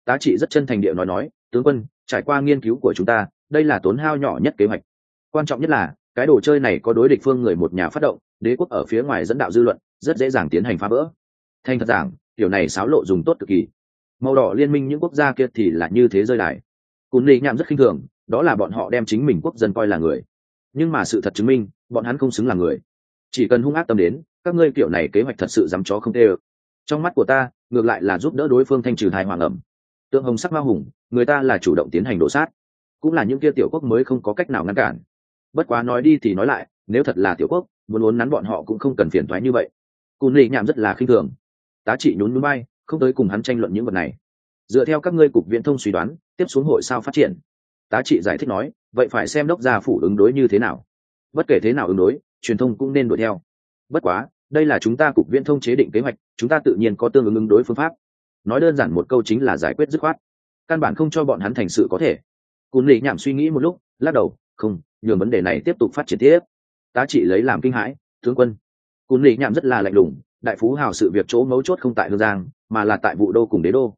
Tá trị rất chân thành địa nói nói, tướng quân, trải qua nghiên cứu của chúng ta, đây là tốn hao nhỏ nhất kế hoạch. Quan trọng nhất là cái đồ chơi này có đối địch phương người một nhà phát động, đế quốc ở phía ngoài dẫn đạo dư luận, rất dễ dàng tiến hành phá vỡ. Thành thật giảng điều này xáo lộ dùng tốt cực kỳ. Màu đỏ liên minh những quốc gia kia thì là như thế rơi đài. Cún lý nhạm rất khinh thường, đó là bọn họ đem chính mình quốc dân coi là người. Nhưng mà sự thật chứng minh, bọn hắn không xứng là người. Chỉ cần hung ác tâm đến, các ngươi kiểu này kế hoạch thật sự dám chó không tê ơ. Trong mắt của ta, ngược lại là giúp đỡ đối phương thanh trừ thai hoàng ẩm. Tượng hồng sắc ma hùng, người ta là chủ động tiến hành đổ sát. Cũng là những kia tiểu quốc mới không có cách nào ngăn cản bất quá nói đi thì nói lại, nếu thật là tiểu quốc, muốn uốn nắn bọn họ cũng không cần phiền thoái như vậy. Cùn lì nhảm rất là khinh thường. Tá trị nhún núi bay, không tới cùng hắn tranh luận những vật này. Dựa theo các ngươi cục viễn thông suy đoán, tiếp xuống hội sao phát triển? Tá trị giải thích nói, vậy phải xem đốc gia phủ ứng đối như thế nào. Bất kể thế nào ứng đối, truyền thông cũng nên đuổi theo. Bất quá, đây là chúng ta cục viễn thông chế định kế hoạch, chúng ta tự nhiên có tương ứng ứng đối phương pháp. Nói đơn giản một câu chính là giải quyết dứt khoát. Căn bản không cho bọn hắn thành sự có thể. Cùn lì nhảm suy nghĩ một lúc, lắc đầu, không nhường vấn đề này tiếp tục phát triển tiếp. Tá trị lấy làm kinh hãi, tướng quân. Cún lì nhạm rất là lạnh lùng, đại phú hào sự việc chỗ mấu chốt không tại hương giang, mà là tại vụ đô cùng đế đô.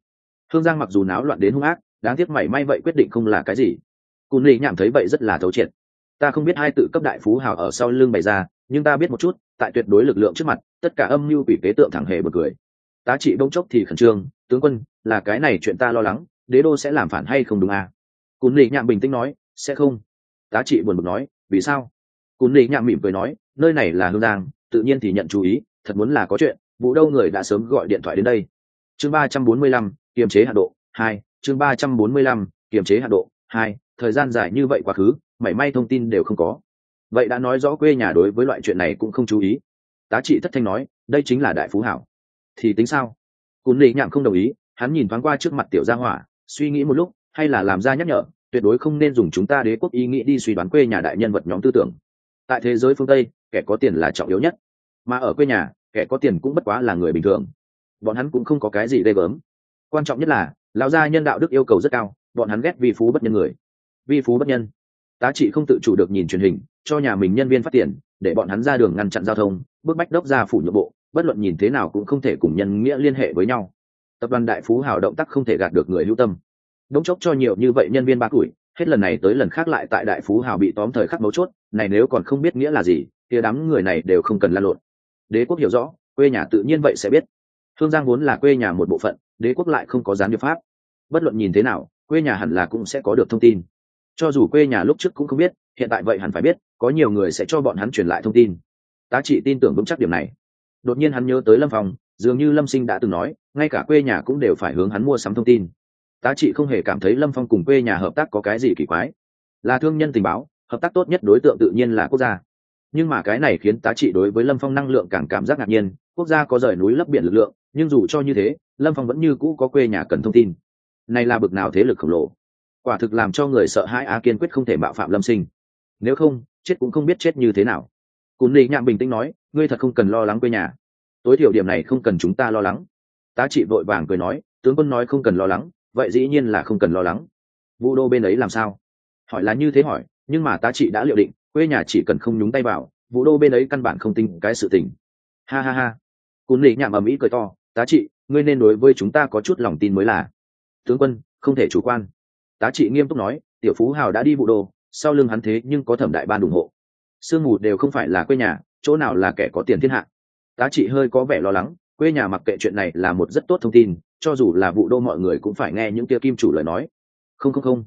Hương giang mặc dù náo loạn đến hung ác, đáng tiếc mảy may vậy quyết định không là cái gì. Cún lì nhạm thấy vậy rất là thấu triệt. Ta không biết hai tự cấp đại phú hào ở sau lưng bày ra, nhưng ta biết một chút, tại tuyệt đối lực lượng trước mặt, tất cả âm mưu quỷ kế tượng thẳng hề bật cười. Tá trị đông chốc thì khẩn trương, tướng quân, là cái này chuyện ta lo lắng, đế đô sẽ làm phản hay không đúng à? cún lì nhạm bình tĩnh nói, sẽ không tá trị buồn bực nói, vì sao? Cún lý nhạm mỉm cười nói, nơi này là hương giang, tự nhiên thì nhận chú ý, thật muốn là có chuyện, vụ đâu người đã sớm gọi điện thoại đến đây. Chương ba trăm bốn mươi lăm, kiềm chế hạ độ, hai, chương ba trăm bốn mươi lăm, kiềm chế hạ độ, hai, thời gian dài như vậy quá khứ, mảy may thông tin đều không có. Vậy đã nói rõ quê nhà đối với loại chuyện này cũng không chú ý. Tá trị thất thanh nói, đây chính là đại phú hảo. Thì tính sao? Cún lý nhạm không đồng ý, hắn nhìn thoáng qua trước mặt tiểu gia hỏa, suy nghĩ một lúc, hay là làm ra nhắc nhở tuyệt đối không nên dùng chúng ta đế quốc ý nghĩ đi suy đoán quê nhà đại nhân vật nhóm tư tưởng. Tại thế giới phương tây, kẻ có tiền là trọng yếu nhất. Mà ở quê nhà, kẻ có tiền cũng bất quá là người bình thường. Bọn hắn cũng không có cái gì ghê gớm. Quan trọng nhất là, lão gia nhân đạo đức yêu cầu rất cao, bọn hắn ghét vi phú bất nhân người. Vi phú bất nhân. Tá trị không tự chủ được nhìn truyền hình, cho nhà mình nhân viên phát tiền, để bọn hắn ra đường ngăn chặn giao thông, bức bách đốc ra phủ nhượng bộ, bất luận nhìn thế nào cũng không thể cùng nhân nghĩa liên hệ với nhau. Tập đoàn đại phú hào động tác không thể gạt được người hữu tâm đống chốc cho nhiều như vậy nhân viên ba tuổi, hết lần này tới lần khác lại tại đại phú hào bị tóm thời khắc mấu chốt, này nếu còn không biết nghĩa là gì thì đám người này đều không cần lan lộn. Đế quốc hiểu rõ, quê nhà tự nhiên vậy sẽ biết. Thương giang vốn là quê nhà một bộ phận, đế quốc lại không có gián điệp pháp. Bất luận nhìn thế nào, quê nhà hẳn là cũng sẽ có được thông tin. Cho dù quê nhà lúc trước cũng không biết, hiện tại vậy hẳn phải biết, có nhiều người sẽ cho bọn hắn truyền lại thông tin. Tá trị tin tưởng vững chắc điểm này. Đột nhiên hắn nhớ tới lâm phòng dường như lâm sinh đã từng nói, ngay cả quê nhà cũng đều phải hướng hắn mua sắm thông tin tá trị không hề cảm thấy lâm phong cùng quê nhà hợp tác có cái gì kỳ quái. Là thương nhân tình báo, hợp tác tốt nhất đối tượng tự nhiên là quốc gia. Nhưng mà cái này khiến tá trị đối với lâm phong năng lượng càng cảm giác ngạc nhiên, quốc gia có rời núi lấp biển lực lượng, nhưng dù cho như thế, lâm phong vẫn như cũ có quê nhà cần thông tin. Này là bực nào thế lực khổng lồ. Quả thực làm cho người sợ hãi á kiên quyết không thể mạo phạm lâm sinh. Nếu không, chết cũng không biết chết như thế nào. Cún lý nhạm bình tĩnh nói, ngươi thật không cần lo lắng quê nhà. Tối thiểu điểm này không cần chúng ta lo lắng. Tá trị vội vàng cười nói, tướng quân nói không cần lo lắng vậy dĩ nhiên là không cần lo lắng. Vu đô bên ấy làm sao? Hỏi là như thế hỏi, nhưng mà tá trị đã liệu định, quê nhà chỉ cần không nhúng tay vào, vũ đô bên ấy căn bản không tin cái sự tình. Ha ha ha. Cún lì nhạm ầm ĩ cười to, tá trị, ngươi nên đối với chúng ta có chút lòng tin mới là. Tướng quân, không thể chủ quan. Tá trị nghiêm túc nói, tiểu phú hào đã đi vụ đô, sau lưng hắn thế nhưng có thẩm đại ban ủng hộ. Sương mù đều không phải là quê nhà, chỗ nào là kẻ có tiền thiên hạ. Tá trị hơi có vẻ lo lắng, quê nhà mặc kệ chuyện này là một rất tốt thông tin cho dù là vụ đô mọi người cũng phải nghe những kia kim chủ lời nói. Không không không.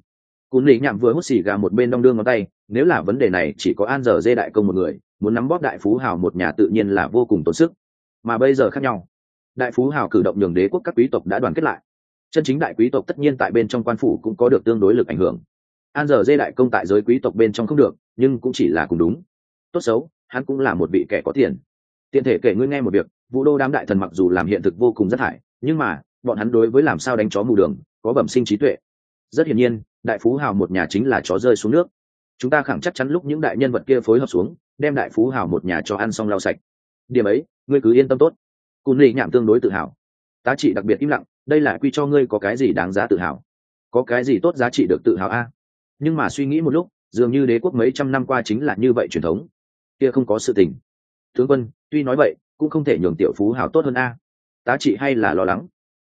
Cún lý nhạm vừa hút xì gà một bên đong đương ngón tay, nếu là vấn đề này chỉ có an giờ dê đại công một người, muốn nắm bóp đại phú hào một nhà tự nhiên là vô cùng tốn sức. Mà bây giờ khác nhau. Đại phú hào cử động nhường đế quốc các quý tộc đã đoàn kết lại. Chân chính đại quý tộc tất nhiên tại bên trong quan phủ cũng có được tương đối lực ảnh hưởng. An giờ dê đại công tại giới quý tộc bên trong không được, nhưng cũng chỉ là cùng đúng. Tốt xấu, hắn cũng là một vị kẻ có tiền. Tiện thể kể ngươi nghe một việc vũ đô đám đại thần mặc dù làm hiện thực vô cùng rất hại, nhưng mà bọn hắn đối với làm sao đánh chó mù đường, có bẩm sinh trí tuệ. Rất hiển nhiên, đại phú hào một nhà chính là chó rơi xuống nước. Chúng ta khẳng chắc chắn lúc những đại nhân vật kia phối hợp xuống, đem đại phú hào một nhà cho ăn xong lau sạch. Điểm ấy, ngươi cứ yên tâm tốt. Cùn lì nhảm tương đối tự hào. Tá trị đặc biệt im lặng, đây là quy cho ngươi có cái gì đáng giá tự hào. Có cái gì tốt giá trị được tự hào a? Nhưng mà suy nghĩ một lúc, dường như đế quốc mấy trăm năm qua chính là như vậy truyền thống. Kia không có sự tình. Tướng quân, tuy nói vậy, cũng không thể nhường tiểu phú hào tốt hơn a. Tá trị hay là lo lắng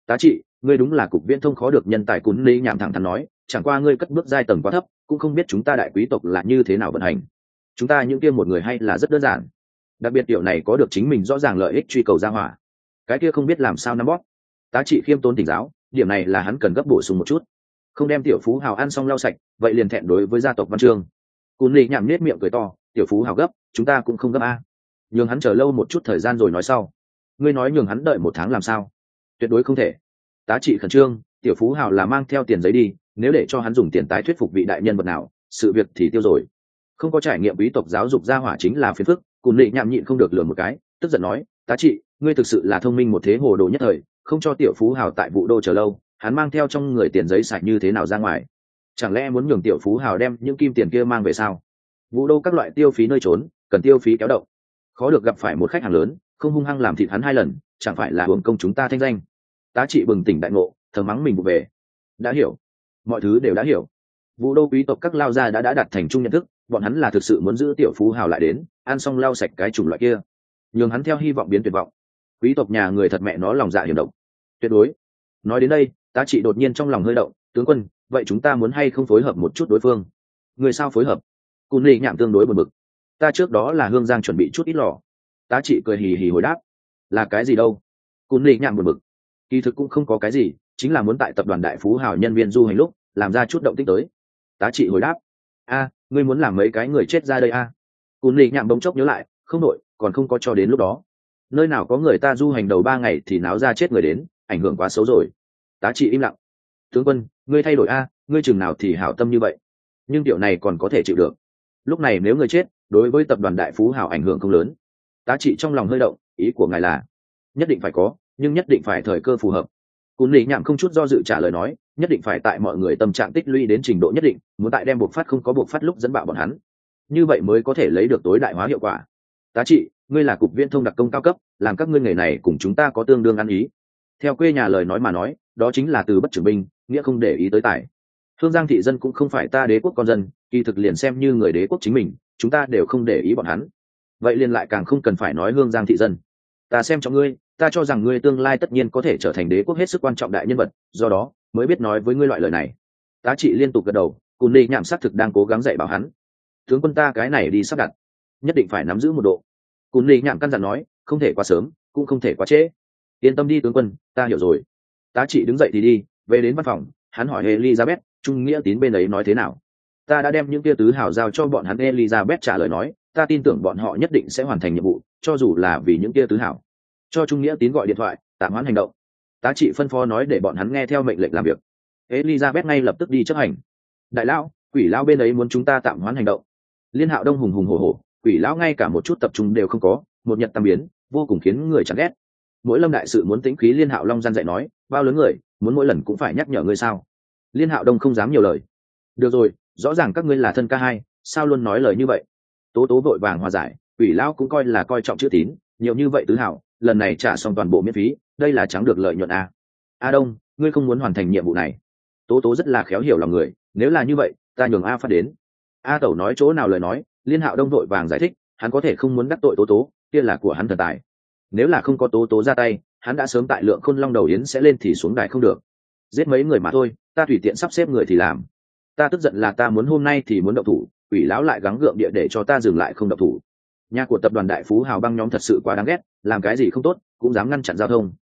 tá trị, ngươi đúng là cục viễn thông khó được nhân tài cún lý nhảm thẳng thắn nói, chẳng qua ngươi cất bước giai tầng quá thấp, cũng không biết chúng ta đại quý tộc là như thế nào vận hành. Chúng ta những kia một người hay là rất đơn giản. Đặc biệt tiểu này có được chính mình rõ ràng lợi ích truy cầu ra hỏa. Cái kia không biết làm sao nắm bóp. Tá trị khiêm tốn tỉnh giáo, điểm này là hắn cần gấp bổ sung một chút. Không đem tiểu phú hào ăn xong lau sạch, vậy liền thẹn đối với gia tộc văn trương cún lì nhảm nết miệng cười to, tiểu phú hào gấp, chúng ta cũng không gấp a. Nhường hắn chờ lâu một chút thời gian rồi nói sau. Ngươi nói nhường hắn đợi một tháng làm sao? Tuyệt đối không thể. Tá trị khẩn trương, tiểu phú hào là mang theo tiền giấy đi, nếu để cho hắn dùng tiền tái thuyết phục vị đại nhân vật nào, sự việc thì tiêu rồi. Không có trải nghiệm bí tộc giáo dục gia hỏa chính là phiền phức cùn lị nhạm nhịn không được lừa một cái, tức giận nói, tá trị, ngươi thực sự là thông minh một thế hồ đồ nhất thời, không cho tiểu phú hào tại vụ đô chờ lâu, hắn mang theo trong người tiền giấy sạch như thế nào ra ngoài? Chẳng lẽ muốn nhường tiểu phú hào đem những kim tiền kia mang về sao? Vụ đô các loại tiêu phí nơi trốn, cần tiêu phí kéo động. Khó được gặp phải một khách hàng lớn, không hung hăng làm thịt hắn hai lần chẳng phải là hưởng công chúng ta thanh danh. Tá trị bừng tỉnh đại ngộ thờ mắng mình vụ về. Đã hiểu. Mọi thứ đều đã hiểu. Vụ đô quý tộc các lao gia đã đã đặt thành chung nhận thức bọn hắn là thực sự muốn giữ tiểu phú hào lại đến ăn xong lau sạch cái chủng loại kia. Nhường hắn theo hy vọng biến tuyệt vọng. Quý tộc nhà người thật mẹ nó lòng dạ hiểm động, tuyệt đối. Nói đến đây tá trị đột nhiên trong lòng hơi động tướng quân vậy chúng ta muốn hay không phối hợp một chút đối phương? Người sao phối hợp? Cùn lì nhảm tương đối buồn bực. Ta trước đó là hương giang chuẩn bị chút ít lò. Tá trị cười hì hì hồi đáp là cái gì đâu? Cún lì nhảm một mực, kỳ thực cũng không có cái gì chính là muốn tại tập đoàn đại phú hào nhân viên du hành lúc làm ra chút động tích tới. Tá trị hồi đáp. A ngươi muốn làm mấy cái người chết ra đây a? Cún lì nhảm bỗng chốc nhớ lại không nội còn không có cho đến lúc đó. Nơi nào có người ta du hành đầu ba ngày thì náo ra chết người đến ảnh hưởng quá xấu rồi. Tá trị im lặng. Tướng quân ngươi thay đổi a ngươi chừng nào thì hảo tâm như vậy. Nhưng điều này còn có thể chịu được. Lúc này nếu người chết đối với tập đoàn đại phú hảo ảnh hưởng không lớn. Tá trị trong lòng hơi động ý của ngài là, nhất định phải có, nhưng nhất định phải thời cơ phù hợp. Cún lý nhảm không chút do dự trả lời nói, nhất định phải tại mọi người tâm trạng tích lũy đến trình độ nhất định, muốn tại đem buộc phát không có buộc phát lúc dẫn bạo bọn hắn. Như vậy mới có thể lấy được tối đại hóa hiệu quả. Tá trị, ngươi là cục viên thông đặc công cao cấp, làm các ngươi nghề này cùng chúng ta có tương đương ăn ý. Theo quê nhà lời nói mà nói, đó chính là từ bất trưởng binh, nghĩa không để ý tới tài. Thương giang thị dân cũng không phải ta đế quốc con dân, kỳ thực liền xem như người đế quốc chính mình, chúng ta đều không để ý bọn hắn. Vậy liền lại càng không cần phải nói hương giang thị dân ta xem cho ngươi, ta cho rằng ngươi tương lai tất nhiên có thể trở thành đế quốc hết sức quan trọng đại nhân vật, do đó, mới biết nói với ngươi loại lời này. Tá trị liên tục gật đầu cùn đi nhảm xác thực đang cố gắng dạy bảo hắn. Tướng quân ta cái này đi sắp đặt, nhất định phải nắm giữ một độ. Cùn đi nhảm căn dặn nói, không thể quá sớm, cũng không thể quá trễ. Yên tâm đi tướng quân, ta hiểu rồi. Tá trị đứng dậy thì đi, về đến văn phòng, hắn hỏi elizabeth, trung nghĩa tín bên ấy nói thế nào? Ta đã đem những kia tứ hào giao cho bọn hắn. Elizabeth trả lời nói, ta tin tưởng bọn họ nhất định sẽ hoàn thành nhiệm vụ cho dù là vì những kia tứ hảo. Cho trung nghĩa tín gọi điện thoại, tạm hoãn hành động. Tá trị phân phó nói để bọn hắn nghe theo mệnh lệnh làm việc. Elizabeth ngay lập tức đi chấp hành. Đại lão, quỷ lão bên ấy muốn chúng ta tạm hoãn hành động. Liên hạo đông hùng hùng hổ hổ, quỷ lão ngay cả một chút tập trung đều không có, một nhật tam biến, vô cùng khiến người chán ghét. Mỗi lâm đại sự muốn tĩnh khí liên hạo long gian dạy nói, bao lớn người, muốn mỗi lần cũng phải nhắc nhở ngươi sao? Liên hạo đông không dám nhiều lời. Được rồi, rõ ràng các ngươi là thân ca hai, sao luôn nói lời như vậy? Tố tố vội vàng hòa giải quỷ lão cũng coi là coi trọng chữ tín, nhiều như vậy tứ hảo, lần này trả xong toàn bộ miễn phí, đây là trắng được lợi nhuận a a đông, ngươi không muốn hoàn thành nhiệm vụ này. Tố tố rất là khéo hiểu lòng người, nếu là như vậy, ta nhường a phát đến. A tẩu nói chỗ nào lời nói, liên hạo đông vội vàng giải thích, hắn có thể không muốn đắc tội tố tố, kia là của hắn thần tài. Nếu là không có tố tố ra tay, hắn đã sớm tại lượng khôn long đầu yến sẽ lên thì xuống đài không được. Giết mấy người mà thôi, ta tùy tiện sắp xếp người thì làm. Ta tức giận là ta muốn hôm nay thì muốn động thủ, ủy lão lại gắng gượng địa để cho ta dừng lại không động thủ nhà của tập đoàn đại phú hào băng nhóm thật sự quá đáng ghét, làm cái gì không tốt, cũng dám ngăn chặn giao thông.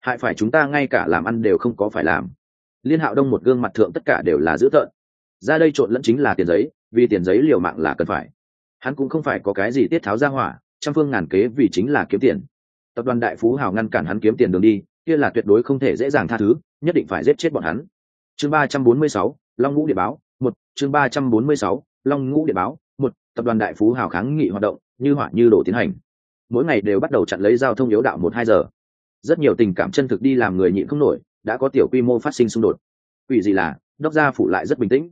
Hại phải chúng ta ngay cả làm ăn đều không có phải làm. Liên hạo đông một gương mặt thượng tất cả đều là dữ tợn. Ra đây trộn lẫn chính là tiền giấy, vì tiền giấy liều mạng là cần phải. Hắn cũng không phải có cái gì tiết tháo ra hỏa, trăm phương ngàn kế vì chính là kiếm tiền. Tập đoàn đại phú hào ngăn cản hắn kiếm tiền đường đi, kia là tuyệt đối không thể dễ dàng tha thứ, nhất định phải giết chết bọn hắn. Chương ba trăm bốn mươi sáu, long ngũ địa báo, một, chương ba trăm bốn mươi sáu, long ngũ địa báo tập đoàn đại phú hào kháng nghị hoạt động, như hỏa như đổ tiến hành. Mỗi ngày đều bắt đầu chặn lấy giao thông yếu đạo một hai giờ. Rất nhiều tình cảm chân thực đi làm người nhịn không nổi, đã có tiểu quy mô phát sinh xung đột. Ủy gì là, đốc gia phủ lại rất bình tĩnh.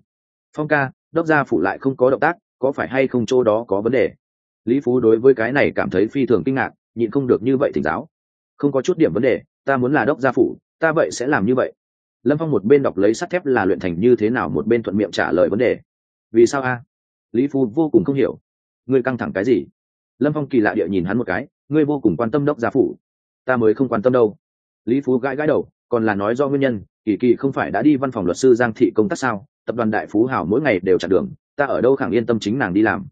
Phong ca, đốc gia phủ lại không có động tác, có phải hay không chỗ đó có vấn đề? Lý phú đối với cái này cảm thấy phi thường kinh ngạc, nhịn không được như vậy thỉnh giáo. Không có chút điểm vấn đề, ta muốn là đốc gia phủ, ta vậy sẽ làm như vậy. Lâm phong một bên đọc lấy sắt thép là luyện thành như thế nào một bên thuận miệng trả lời vấn đề. Vì sao a? Lý Phu vô cùng không hiểu. Ngươi căng thẳng cái gì? Lâm phong kỳ lạ địa nhìn hắn một cái, ngươi vô cùng quan tâm đốc gia phủ. Ta mới không quan tâm đâu. Lý phú gãi gãi đầu, còn là nói do nguyên nhân, kỳ kỳ không phải đã đi văn phòng luật sư giang thị công tác sao? Tập đoàn đại phú hảo mỗi ngày đều chặn đường, ta ở đâu khẳng yên tâm chính nàng đi làm.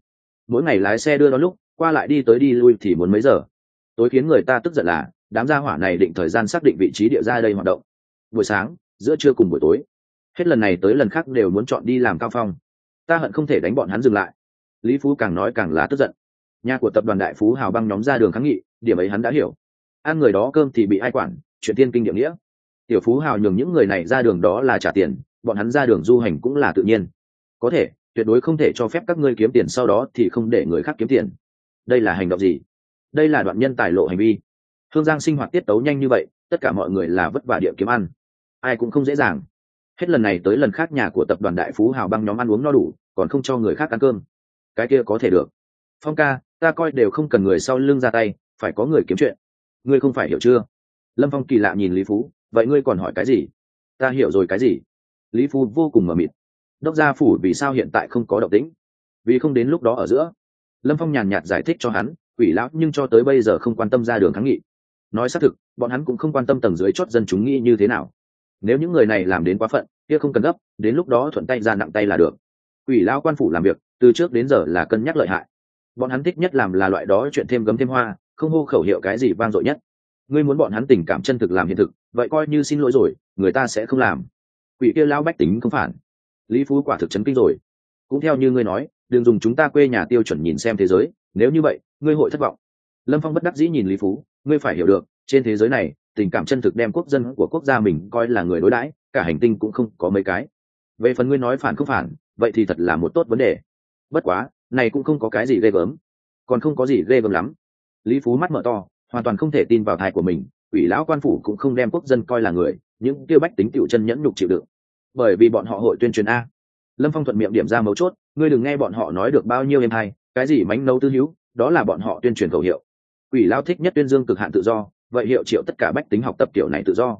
Mỗi ngày lái xe đưa đón lúc, qua lại đi tới đi lui thì muốn mấy giờ? Tối khiến người ta tức giận là, đám gia hỏa này định thời gian xác định vị trí địa ra đây hoạt động. Buổi sáng, giữa trưa cùng buổi tối. Hết lần này tới lần khác đều muốn chọn đi làm cao phong ta hận không thể đánh bọn hắn dừng lại. Lý phú càng nói càng là tức giận. Nhà của tập đoàn đại phú hào băng nhóm ra đường kháng nghị, điểm ấy hắn đã hiểu. Ăn người đó cơm thì bị ai quản, chuyện tiên kinh địa nghĩa. Tiểu phú hào nhường những người này ra đường đó là trả tiền, bọn hắn ra đường du hành cũng là tự nhiên. Có thể, tuyệt đối không thể cho phép các ngươi kiếm tiền sau đó thì không để người khác kiếm tiền. Đây là hành động gì? Đây là đoạn nhân tài lộ hành vi. Hương giang sinh hoạt tiết tấu nhanh như vậy, tất cả mọi người là vất vả địa kiếm ăn. Ai cũng không dễ dàng hết lần này tới lần khác nhà của tập đoàn đại phú hào băng nhóm ăn uống no đủ, còn không cho người khác ăn cơm. Cái kia có thể được. Phong ca, ta coi đều không cần người sau lưng ra tay, phải có người kiếm chuyện. Ngươi không phải hiểu chưa? Lâm phong kỳ lạ nhìn lý phú, vậy ngươi còn hỏi cái gì? Ta hiểu rồi cái gì? Lý phú vô cùng mờ mịt. Đốc gia phủ vì sao hiện tại không có động tĩnh? Vì không đến lúc đó ở giữa. Lâm phong nhàn nhạt giải thích cho hắn, quỷ lão nhưng cho tới bây giờ không quan tâm ra đường kháng nghị. Nói xác thực, bọn hắn cũng không quan tâm tầng dưới chót dân chúng nghĩ như thế nào nếu những người này làm đến quá phận, kia không cần gấp, đến lúc đó thuận tay ra nặng tay là được. Quỷ lao quan phủ làm việc, từ trước đến giờ là cân nhắc lợi hại. Bọn hắn thích nhất làm là loại đó chuyện thêm gấm thêm hoa, không hô khẩu hiệu cái gì vang dội nhất. Ngươi muốn bọn hắn tình cảm chân thực làm hiện thực, vậy coi như xin lỗi rồi, người ta sẽ không làm. Quỷ kia lao bách tính không phản. Lý phú quả thực chấn kinh rồi. Cũng theo như ngươi nói, đừng dùng chúng ta quê nhà tiêu chuẩn nhìn xem thế giới, nếu như vậy, ngươi hội thất vọng. Lâm phong bất đắc dĩ nhìn lý phú, ngươi phải hiểu được, trên thế giới này tình cảm chân thực đem quốc dân của quốc gia mình coi là người đối đãi, cả hành tinh cũng không có mấy cái. Về phần ngươi nói phản không phản, vậy thì thật là một tốt vấn đề. Bất quá, này cũng không có cái gì ghê gớm. Còn không có gì ghê gớm lắm. Lý phú mắt mở to, hoàn toàn không thể tin vào thai của mình, ủy lão quan phủ cũng không đem quốc dân coi là người, những kêu bách tính tiểu chân nhẫn nhục chịu đựng. Bởi vì bọn họ hội tuyên truyền a. Lâm phong thuận miệng điểm ra mấu chốt, ngươi đừng nghe bọn họ nói được bao nhiêu em hay, cái gì mánh nấu tư hữu, đó là bọn họ tuyên truyền khẩu hiệu. Ủy lao thích nhất tuyên dương cực hạn tự do vậy hiệu triệu tất cả bách tính học tập kiểu này tự do.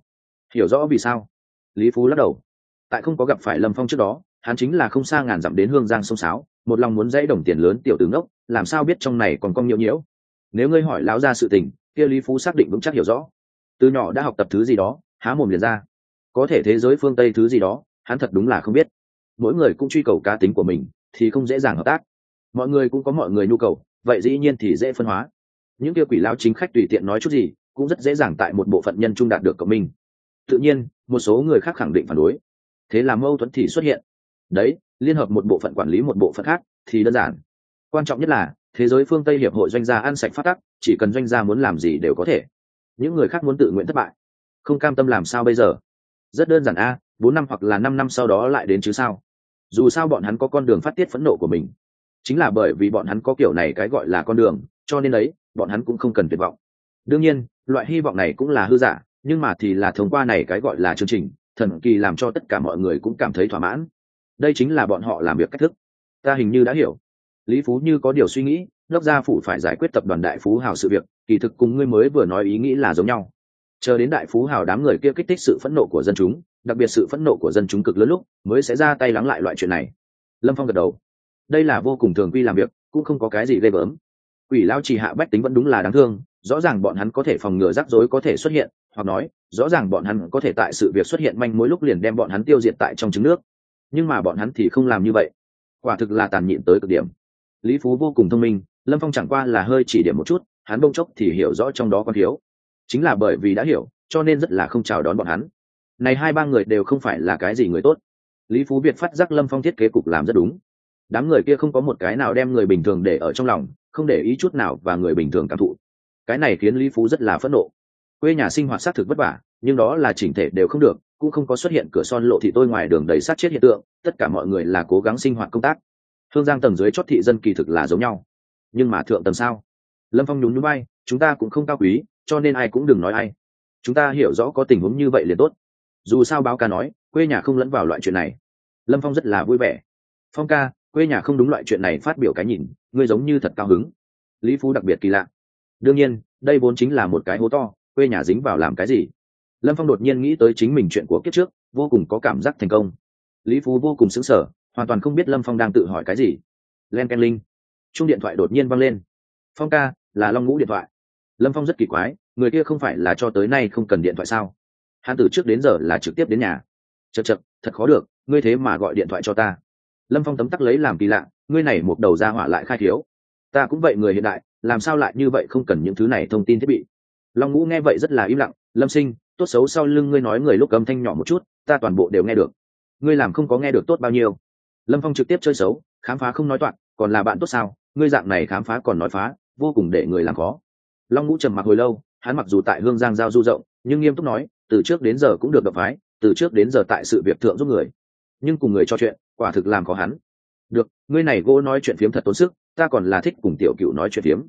Hiểu rõ vì sao? Lý phú lắc đầu. Tại không có gặp phải lâm phong trước đó, hắn chính là không xa ngàn dặm đến hương giang sông sáo, một lòng muốn dãy đồng tiền lớn tiểu tướng đốc làm sao biết trong này còn cong nhiễu nhiễu? Nếu ngươi hỏi lão ra sự tình, kia lý phú xác định vững chắc hiểu rõ. Từ nhỏ đã học tập thứ gì đó, há mồm liền ra. Có thể thế giới phương tây thứ gì đó, hắn thật đúng là không biết. Mỗi người cũng truy cầu cá tính của mình, thì không dễ dàng hợp tác. Mọi người cũng có mọi người nhu cầu, vậy dĩ nhiên thì dễ phân hóa. Những kia quỷ lao chính khách tùy tiện nói chút gì cũng rất dễ dàng tại một bộ phận nhân trung đạt được cộng minh. Tự nhiên, một số người khác khẳng định phản đối. Thế là mâu thuẫn thì xuất hiện. Đấy, liên hợp một bộ phận quản lý một bộ phận khác thì đơn giản. Quan trọng nhất là, thế giới phương tây hiệp hội doanh gia ăn sạch phát tắc, chỉ cần doanh gia muốn làm gì đều có thể. Những người khác muốn tự nguyện thất bại. Không cam tâm làm sao bây giờ? Rất đơn giản a, bốn năm hoặc là năm năm sau đó lại đến chứ sao? Dù sao bọn hắn có con đường phát tiết phẫn nộ của mình. Chính là bởi vì bọn hắn có kiểu này cái gọi là con đường, cho nên đấy bọn hắn cũng không cần tuyệt vọng đương nhiên, loại hy vọng này cũng là hư giả, nhưng mà thì là thông qua này cái gọi là chương trình, thần kỳ làm cho tất cả mọi người cũng cảm thấy thỏa mãn. Đây chính là bọn họ làm việc cách thức. Ta hình như đã hiểu. Lý phú như có điều suy nghĩ, đốc gia phủ phải giải quyết tập đoàn đại phú hào sự việc, kỳ thực cùng ngươi mới vừa nói ý nghĩ là giống nhau. Chờ đến đại phú hào đám người kia kích thích sự phẫn nộ của dân chúng, đặc biệt sự phẫn nộ của dân chúng cực lớn lúc, mới sẽ ra tay lắng lại loại chuyện này. Lâm phong gật đầu. Đây là vô cùng thường quy làm việc, cũng không có cái gì ghê gớm. Quỷ lao trì hạ bách tính vẫn đúng là đáng thương rõ ràng bọn hắn có thể phòng ngừa rắc rối có thể xuất hiện, hoặc nói, rõ ràng bọn hắn có thể tại sự việc xuất hiện manh mối lúc liền đem bọn hắn tiêu diệt tại trong trứng nước. Nhưng mà bọn hắn thì không làm như vậy. Quả thực là tàn nhịn tới cực điểm. Lý phú vô cùng thông minh, lâm phong chẳng qua là hơi chỉ điểm một chút, hắn bông chốc thì hiểu rõ trong đó còn thiếu. Chính là bởi vì đã hiểu, cho nên rất là không chào đón bọn hắn. Này hai ba người đều không phải là cái gì người tốt. Lý phú việt phát giác lâm phong thiết kế cục làm rất đúng. Đám người kia không có một cái nào đem người bình thường để ở trong lòng, không để ý chút nào và người bình thường cảm thụ cái này khiến lý phú rất là phẫn nộ. Quê nhà sinh hoạt xác thực vất vả, nhưng đó là chỉnh thể đều không được, cũng không có xuất hiện cửa son lộ thị tôi ngoài đường đầy sát chết hiện tượng, tất cả mọi người là cố gắng sinh hoạt công tác. Hương giang tầng dưới chót thị dân kỳ thực là giống nhau. Nhưng mà thượng tầng sao? Lâm phong nhún nhún bay chúng ta cũng không cao quý, cho nên ai cũng đừng nói ai. Chúng ta hiểu rõ có tình huống như vậy liền tốt. Dù sao báo ca nói, quê nhà không lẫn vào loại chuyện này. Lâm phong rất là vui vẻ. Phong ca, quê nhà không đúng loại chuyện này phát biểu cái nhìn, ngươi giống như thật cao hứng. Lý phú đặc biệt kỳ lạ đương nhiên, đây vốn chính là một cái hố to, quê nhà dính vào làm cái gì? Lâm phong đột nhiên nghĩ tới chính mình chuyện của kiếp trước, vô cùng có cảm giác thành công. Lý phú vô cùng xứng sở hoàn toàn không biết lâm phong đang tự hỏi cái gì. Len k e n linh. Chung điện thoại đột nhiên văng lên. Phong ca, là long ngũ điện thoại. Lâm phong rất kỳ quái, người kia không phải là cho tới nay không cần điện thoại sao? Hắn từ trước đến giờ là trực tiếp đến nhà. Chật chật thật khó được, ngươi thế mà gọi điện thoại cho ta. Lâm phong tấm tắc lấy làm kỳ lạ, ngươi này một đầu ra hỏa lại khai thiếu. Ta cũng vậy người hiện đại làm sao lại như vậy không cần những thứ này thông tin thiết bị? Long ngũ nghe vậy rất là im lặng, lâm sinh, tốt xấu sau lưng ngươi nói người lúc âm thanh nhỏ một chút, ta toàn bộ đều nghe được. Ngươi làm không có nghe được tốt bao nhiêu? Lâm phong trực tiếp chơi xấu, khám phá không nói toạn còn là bạn tốt sao? Ngươi dạng này khám phá còn nói phá, vô cùng để người làm khó. Long ngũ trầm mặc hồi lâu, hắn mặc dù tại hương giang giao du rộng, nhưng nghiêm túc nói, từ trước đến giờ cũng được gặp phái từ trước đến giờ tại sự việc thượng giúp người. Nhưng cùng người cho chuyện, quả thực làm khó hắn. Được, ngươi này gỗ nói chuyện phiếm thật tốn sức ta còn là thích cùng tiểu cựu nói chuyện phiếm.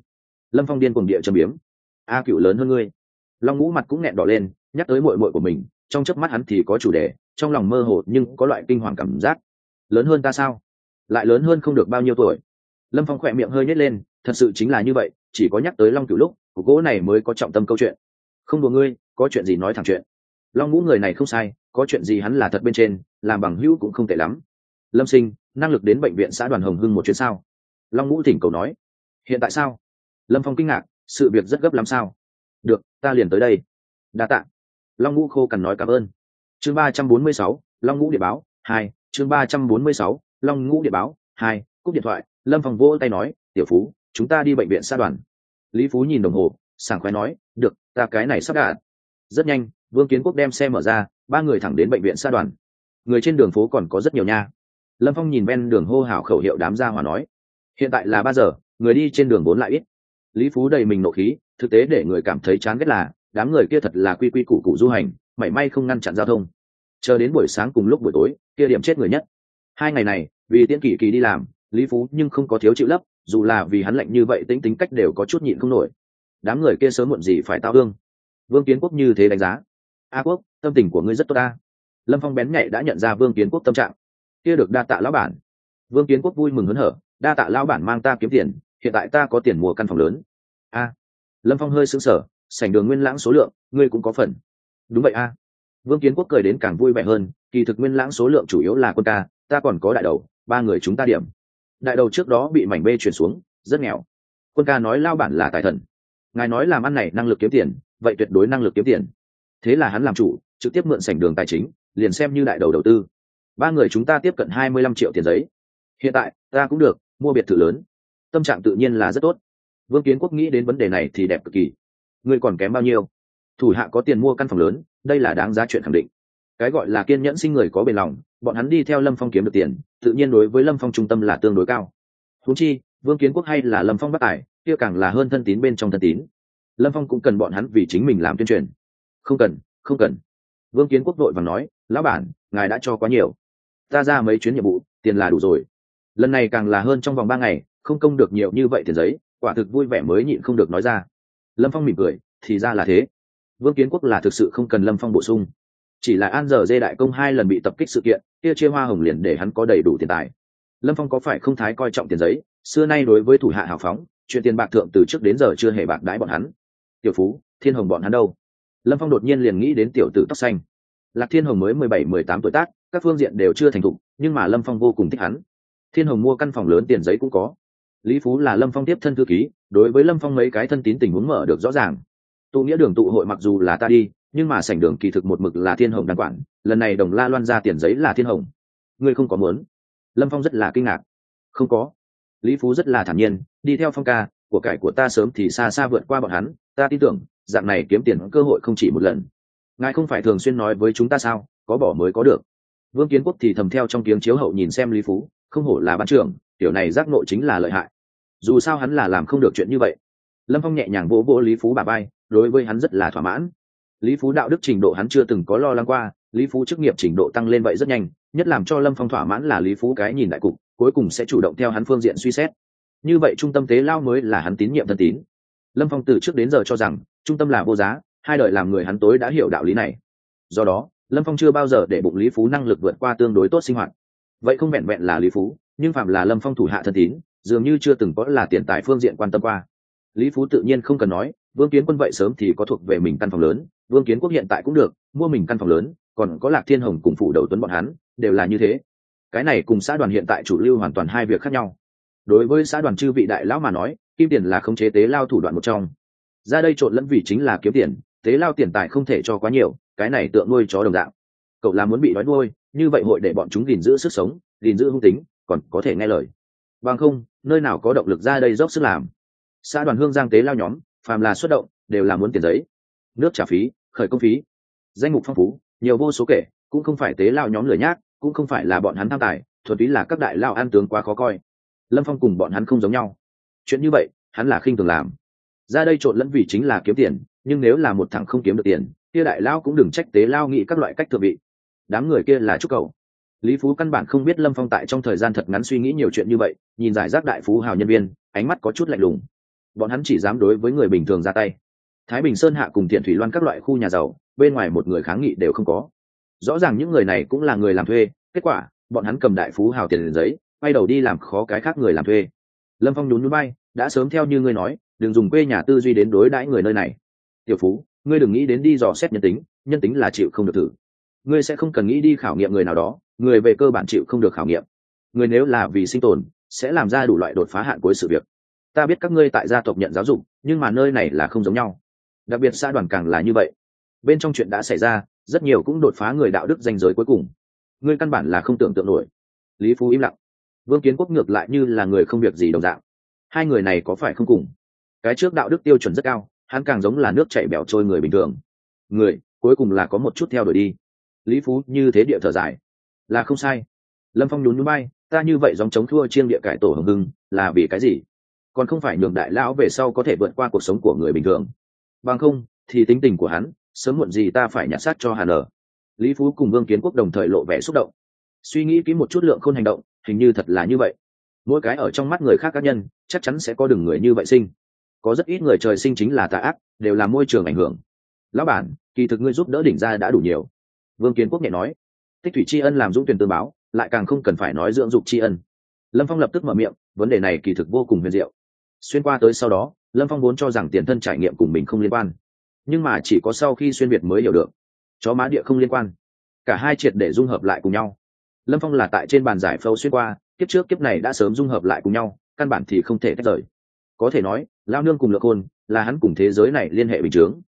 Lâm phong điên cùng địa châm biếm. A cựu lớn hơn ngươi. Long ngũ mặt cũng nghẹn đỏ lên, nhắc tới mội mội của mình, trong chớp mắt hắn thì có chủ đề, trong lòng mơ hồ nhưng có loại kinh hoàng cảm giác. Lớn hơn ta sao? Lại lớn hơn không được bao nhiêu tuổi? Lâm phong khỏe miệng hơi nhét lên, thật sự chính là như vậy, chỉ có nhắc tới long cựu lúc của gỗ này mới có trọng tâm câu chuyện. Không đùa ngươi, có chuyện gì nói thẳng chuyện. Long ngũ người này không sai, có chuyện gì hắn là thật bên trên, làm bằng hữu cũng không tệ lắm. Lâm sinh, năng lực đến bệnh viện xã đoàn hồng hưng một chuyến sao? Long ngũ thỉnh cầu nói, hiện tại sao? Lâm phong kinh ngạc, sự việc rất gấp lắm sao? Được, ta liền tới đây. Đa t ạ long ngũ khô cần nói, cảm ơn. Chương ba trăm bốn mươi sáu, long ngũ địa báo, hai, chương ba trăm bốn mươi sáu, long ngũ địa báo, hai, cúp điện thoại, lâm phong vỗ tay nói, tiểu phú, chúng ta đi bệnh viện xa đoàn. Lý phú nhìn đồng hồ, sảng khoái nói, được, ta cái này sắp đạt. Rất nhanh, vương kiến quốc đem xe mở ra, ba người thẳng đến bệnh viện xa đoàn. Người trên đường phố còn có rất nhiều nha. Lâm phong nhìn ven đường hô hào khẩu hiệu đám gia hòa nói hiện tại là ba giờ, người đi trên đường vốn lại ít. Lý phú đầy mình nộ khí, thực tế để người cảm thấy chán ghét là, đám người kia thật là quy quy củ củ du hành, mảy may không ngăn chặn giao thông. Chờ đến buổi sáng cùng lúc buổi tối, kia điểm chết người nhất. Hai ngày này, vì tiễn kỳ kỳ đi làm, lý phú nhưng không có thiếu chịu lấp, dù là vì hắn lạnh như vậy tính tính cách đều có chút nhịn không nổi. Đám người kia sớm muộn gì phải tao hương. Vương kiến quốc như thế đánh giá. A quốc, tâm tình của ngươi rất tốt ta. Lâm phong bén nhạy đã nhận ra vương kiến quốc tâm trạng. Kia được đa tạ lão bản. Vương kiến quốc vui mừng hớn hở đa tạ lão bản mang ta kiếm tiền, hiện tại ta có tiền mua căn phòng lớn. A. Lâm phong hơi sững sờ, sảnh đường nguyên lãng số lượng, ngươi cũng có phần. Đúng vậy a. Vương kiến quốc cười đến càng vui vẻ hơn, kỳ thực nguyên lãng số lượng chủ yếu là quân ca, ta còn có đại đầu, ba người chúng ta điểm. Đại đầu trước đó bị mảnh bê chuyển xuống, rất nghèo. Quân ca nói lao bản là tài thần. Ngài nói làm ăn này năng lực kiếm tiền, vậy tuyệt đối năng lực kiếm tiền. Thế là hắn làm chủ, trực tiếp mượn sảnh đường tài chính, liền xem như đại đầu đầu tư. Ba người chúng ta tiếp cận hai mươi lăm triệu tiền giấy. Hiện tại, ta cũng được mua biệt thự lớn. Tâm trạng tự nhiên là rất tốt. Vương kiến quốc nghĩ đến vấn đề này thì đẹp cực kỳ. Người còn kém bao nhiêu? Thủ hạ có tiền mua căn phòng lớn, đây là đáng giá chuyện khẳng định. Cái gọi là kiên nhẫn sinh người có bền lòng, bọn hắn đi theo lâm phong kiếm được tiền, tự nhiên đối với lâm phong trung tâm là tương đối cao. Húng chi, vương kiến quốc hay là lâm phong bắt tài, kia càng là hơn thân tín bên trong thân tín. Lâm phong cũng cần bọn hắn vì chính mình làm tuyên truyền. Không cần không cần. Vương kiến quốc đội và nói, lão bản, ngài đã cho quá nhiều. Ta ra mấy chuyến nhiệm vụ, tiền là đủ rồi lần này càng là hơn trong vòng ba ngày, không công được nhiều như vậy tiền giấy, quả thực vui vẻ mới nhịn không được nói ra. Lâm phong mỉm cười, thì ra là thế. Vương kiến quốc là thực sự không cần lâm phong bổ sung. Chỉ là an giờ dê đại công hai lần bị tập kích sự kiện, kia chia hoa hồng liền để hắn có đầy đủ tiền tài. Lâm phong có phải không thái coi trọng tiền giấy? Xưa nay đối với thủ hạ hào phóng, chuyện tiền bạc thượng từ trước đến giờ chưa hề bạc đái bọn hắn. Tiểu phú, thiên hồng bọn hắn đâu? Lâm phong đột nhiên liền nghĩ đến tiểu tử tóc xanh. Lạc thiên hồng mới mười bảy, mười tám tuổi tác, các phương diện đều chưa thành thục, nhưng mà lâm phong vô cùng thích hắn thiên hồng mua căn phòng lớn tiền giấy cũng có. Lý phú là lâm phong tiếp thân thư ký, đối với lâm phong mấy cái thân tín tình huống mở được rõ ràng. Tụ nghĩa đường tụ hội mặc dù là ta đi, nhưng mà sảnh đường kỳ thực một mực là thiên hồng đàn quản, lần này đồng la loan ra tiền giấy là thiên hồng. Ngươi không có muốn? Lâm phong rất là kinh ngạc. Không có. Lý phú rất là thản nhiên, đi theo phong ca, của cải của ta sớm thì xa xa vượt qua bọn hắn, ta tin tưởng, dạng này kiếm tiền cơ hội không chỉ một lần. Ngài không phải thường xuyên nói với chúng ta sao, có bỏ mới có được. Vương kiến quốc thì thầm theo trong tiếng chiếu hậu nhìn xem lý phú không hổ là ban trưởng, tiểu này giác nội chính là lợi hại. Dù sao hắn là làm không được chuyện như vậy. Lâm phong nhẹ nhàng vỗ vỗ lý phú bà bay đối với hắn rất là thỏa mãn. Lý phú đạo đức trình độ hắn chưa từng có lo lắng qua, lý phú chức nghiệp trình độ tăng lên vậy rất nhanh, nhất làm cho lâm phong thỏa mãn là lý phú cái nhìn đại cục, cuối cùng sẽ chủ động theo hắn phương diện suy xét. Như vậy trung tâm tế lao mới là hắn tín nhiệm thân tín. Lâm phong từ trước đến giờ cho rằng, trung tâm là vô giá, hai đời làm người hắn tối đã hiểu đạo lý này. Do đó, lâm phong chưa bao giờ để bụng lý phú năng lực vượt qua tương đối tốt sinh hoạt vậy không vẹn vẹn là lý phú, nhưng phạm là lâm phong thủ hạ thân tín, dường như chưa từng có là tiền tài phương diện quan tâm qua. Lý phú tự nhiên không cần nói, vương kiến quân vậy sớm thì có thuộc về mình căn phòng lớn, vương kiến quốc hiện tại cũng được, mua mình căn phòng lớn, còn có lạc thiên hồng cùng phủ đầu tuấn bọn hắn, đều là như thế. Cái này cùng xã đoàn hiện tại chủ lưu hoàn toàn hai việc khác nhau. Đối với xã đoàn chư vị đại lão mà nói kim tiền là khống chế tế lao thủ đoạn một trong. Ra đây trộn lẫn vì chính là kiếm tiền, tế lao tiền tài không thể cho quá nhiều, cái này tượng nuôi chó đồng dạng. Cậu là muốn bị đói nuôi như vậy hội để bọn chúng gìn giữ sức sống, gìn giữ hung tính, còn có thể nghe lời. Bằng không, nơi nào có động lực ra đây dốc sức làm. Xã đoàn hương giang tế lao nhóm, phàm là xuất động, đều là muốn tiền giấy. Nước trả phí, khởi công phí. Danh mục phong phú, nhiều vô số kể, cũng không phải tế lao nhóm lười nhác, cũng không phải là bọn hắn tham tài, thuần túy là các đại lao an tướng quá khó coi. Lâm phong cùng bọn hắn không giống nhau. Chuyện như vậy, hắn là khinh thường làm. Ra đây trộn lẫn vì chính là kiếm tiền, nhưng nếu là một thằng không kiếm được tiền, kia đại lao cũng đừng trách tế lao nghĩ các loại cách thừa vị đám người kia là trúc cầu. Lý phú căn bản không biết lâm phong tại trong thời gian thật ngắn suy nghĩ nhiều chuyện như vậy, nhìn giải rác đại phú hào nhân viên, ánh mắt có chút lạnh lùng. Bọn hắn chỉ dám đối với người bình thường ra tay. Thái bình sơn hạ cùng thiện thủy loan các loại khu nhà giàu, bên ngoài một người kháng nghị đều không có. Rõ ràng những người này cũng là người làm thuê, kết quả, bọn hắn cầm đại phú hào tiền giấy, quay đầu đi làm khó cái khác người làm thuê. Lâm phong nhún núi bay đã sớm theo như ngươi nói, đừng dùng quê nhà tư duy đến đối đãi người nơi này. Tiểu phú, ngươi đừng nghĩ đến đi dò xét nhân tính nhân tính là chịu không được thử ngươi sẽ không cần nghĩ đi khảo nghiệm người nào đó, người về cơ bản chịu không được khảo nghiệm. Người nếu là vì sinh tồn, sẽ làm ra đủ loại đột phá hạn cuối sự việc. Ta biết các ngươi tại gia tộc nhận giáo dục, nhưng mà nơi này là không giống nhau. Đặc biệt xã đoàn càng là như vậy. Bên trong chuyện đã xảy ra, rất nhiều cũng đột phá người đạo đức danh giới cuối cùng. Ngươi căn bản là không tưởng tượng nổi. Lý phú im lặng. Vương kiến quốc ngược lại như là người không việc gì đồng dạng. Hai người này có phải không cùng? Cái trước đạo đức tiêu chuẩn rất cao, hắn càng giống là nước chảy bẻo trôi người bình thường. Người, cuối cùng là có một chút theo đuổi đi lý phú như thế địa thở dài. Là không sai. Lâm phong nhún núi bay, ta như vậy dòng chống thua chiêng địa cải tổ hồng hưng, là vì cái gì? Còn không phải nhường đại lão về sau có thể vượt qua cuộc sống của người bình thường. Bằng không, thì tính tình của hắn, sớm muộn gì ta phải nhặt xác cho hà nở. Lý phú cùng vương kiến quốc đồng thời lộ vẻ xúc động. Suy nghĩ kỹ một chút lượng khôn hành động, hình như thật là như vậy. Mỗi cái ở trong mắt người khác cá nhân, chắc chắn sẽ có đường người như vậy sinh. Có rất ít người trời sinh chính là tà ác, đều là môi trường ảnh hưởng. Lão bản, kỳ thực ngươi giúp đỡ đỉnh ra đã đủ nhiều vương kiến quốc nhẹ nói tích thủy tri ân làm dũng tuyển tương báo, lại càng không cần phải nói dưỡng dục tri ân. Lâm phong lập tức mở miệng, vấn đề này kỳ thực vô cùng huyền diệu. Xuyên qua tới sau đó, lâm phong vốn cho rằng tiền thân trải nghiệm cùng mình không liên quan, nhưng mà chỉ có sau khi xuyên việt mới hiểu được, chó má địa không liên quan. Cả hai triệt để dung hợp lại cùng nhau. Lâm phong là tại trên bàn giải phẫu xuyên qua, kiếp trước kiếp này đã sớm dung hợp lại cùng nhau, căn bản thì không thể tách rời. Có thể nói, lao nương cùng lược hôn là hắn cùng thế giới này liên hệ bình chướng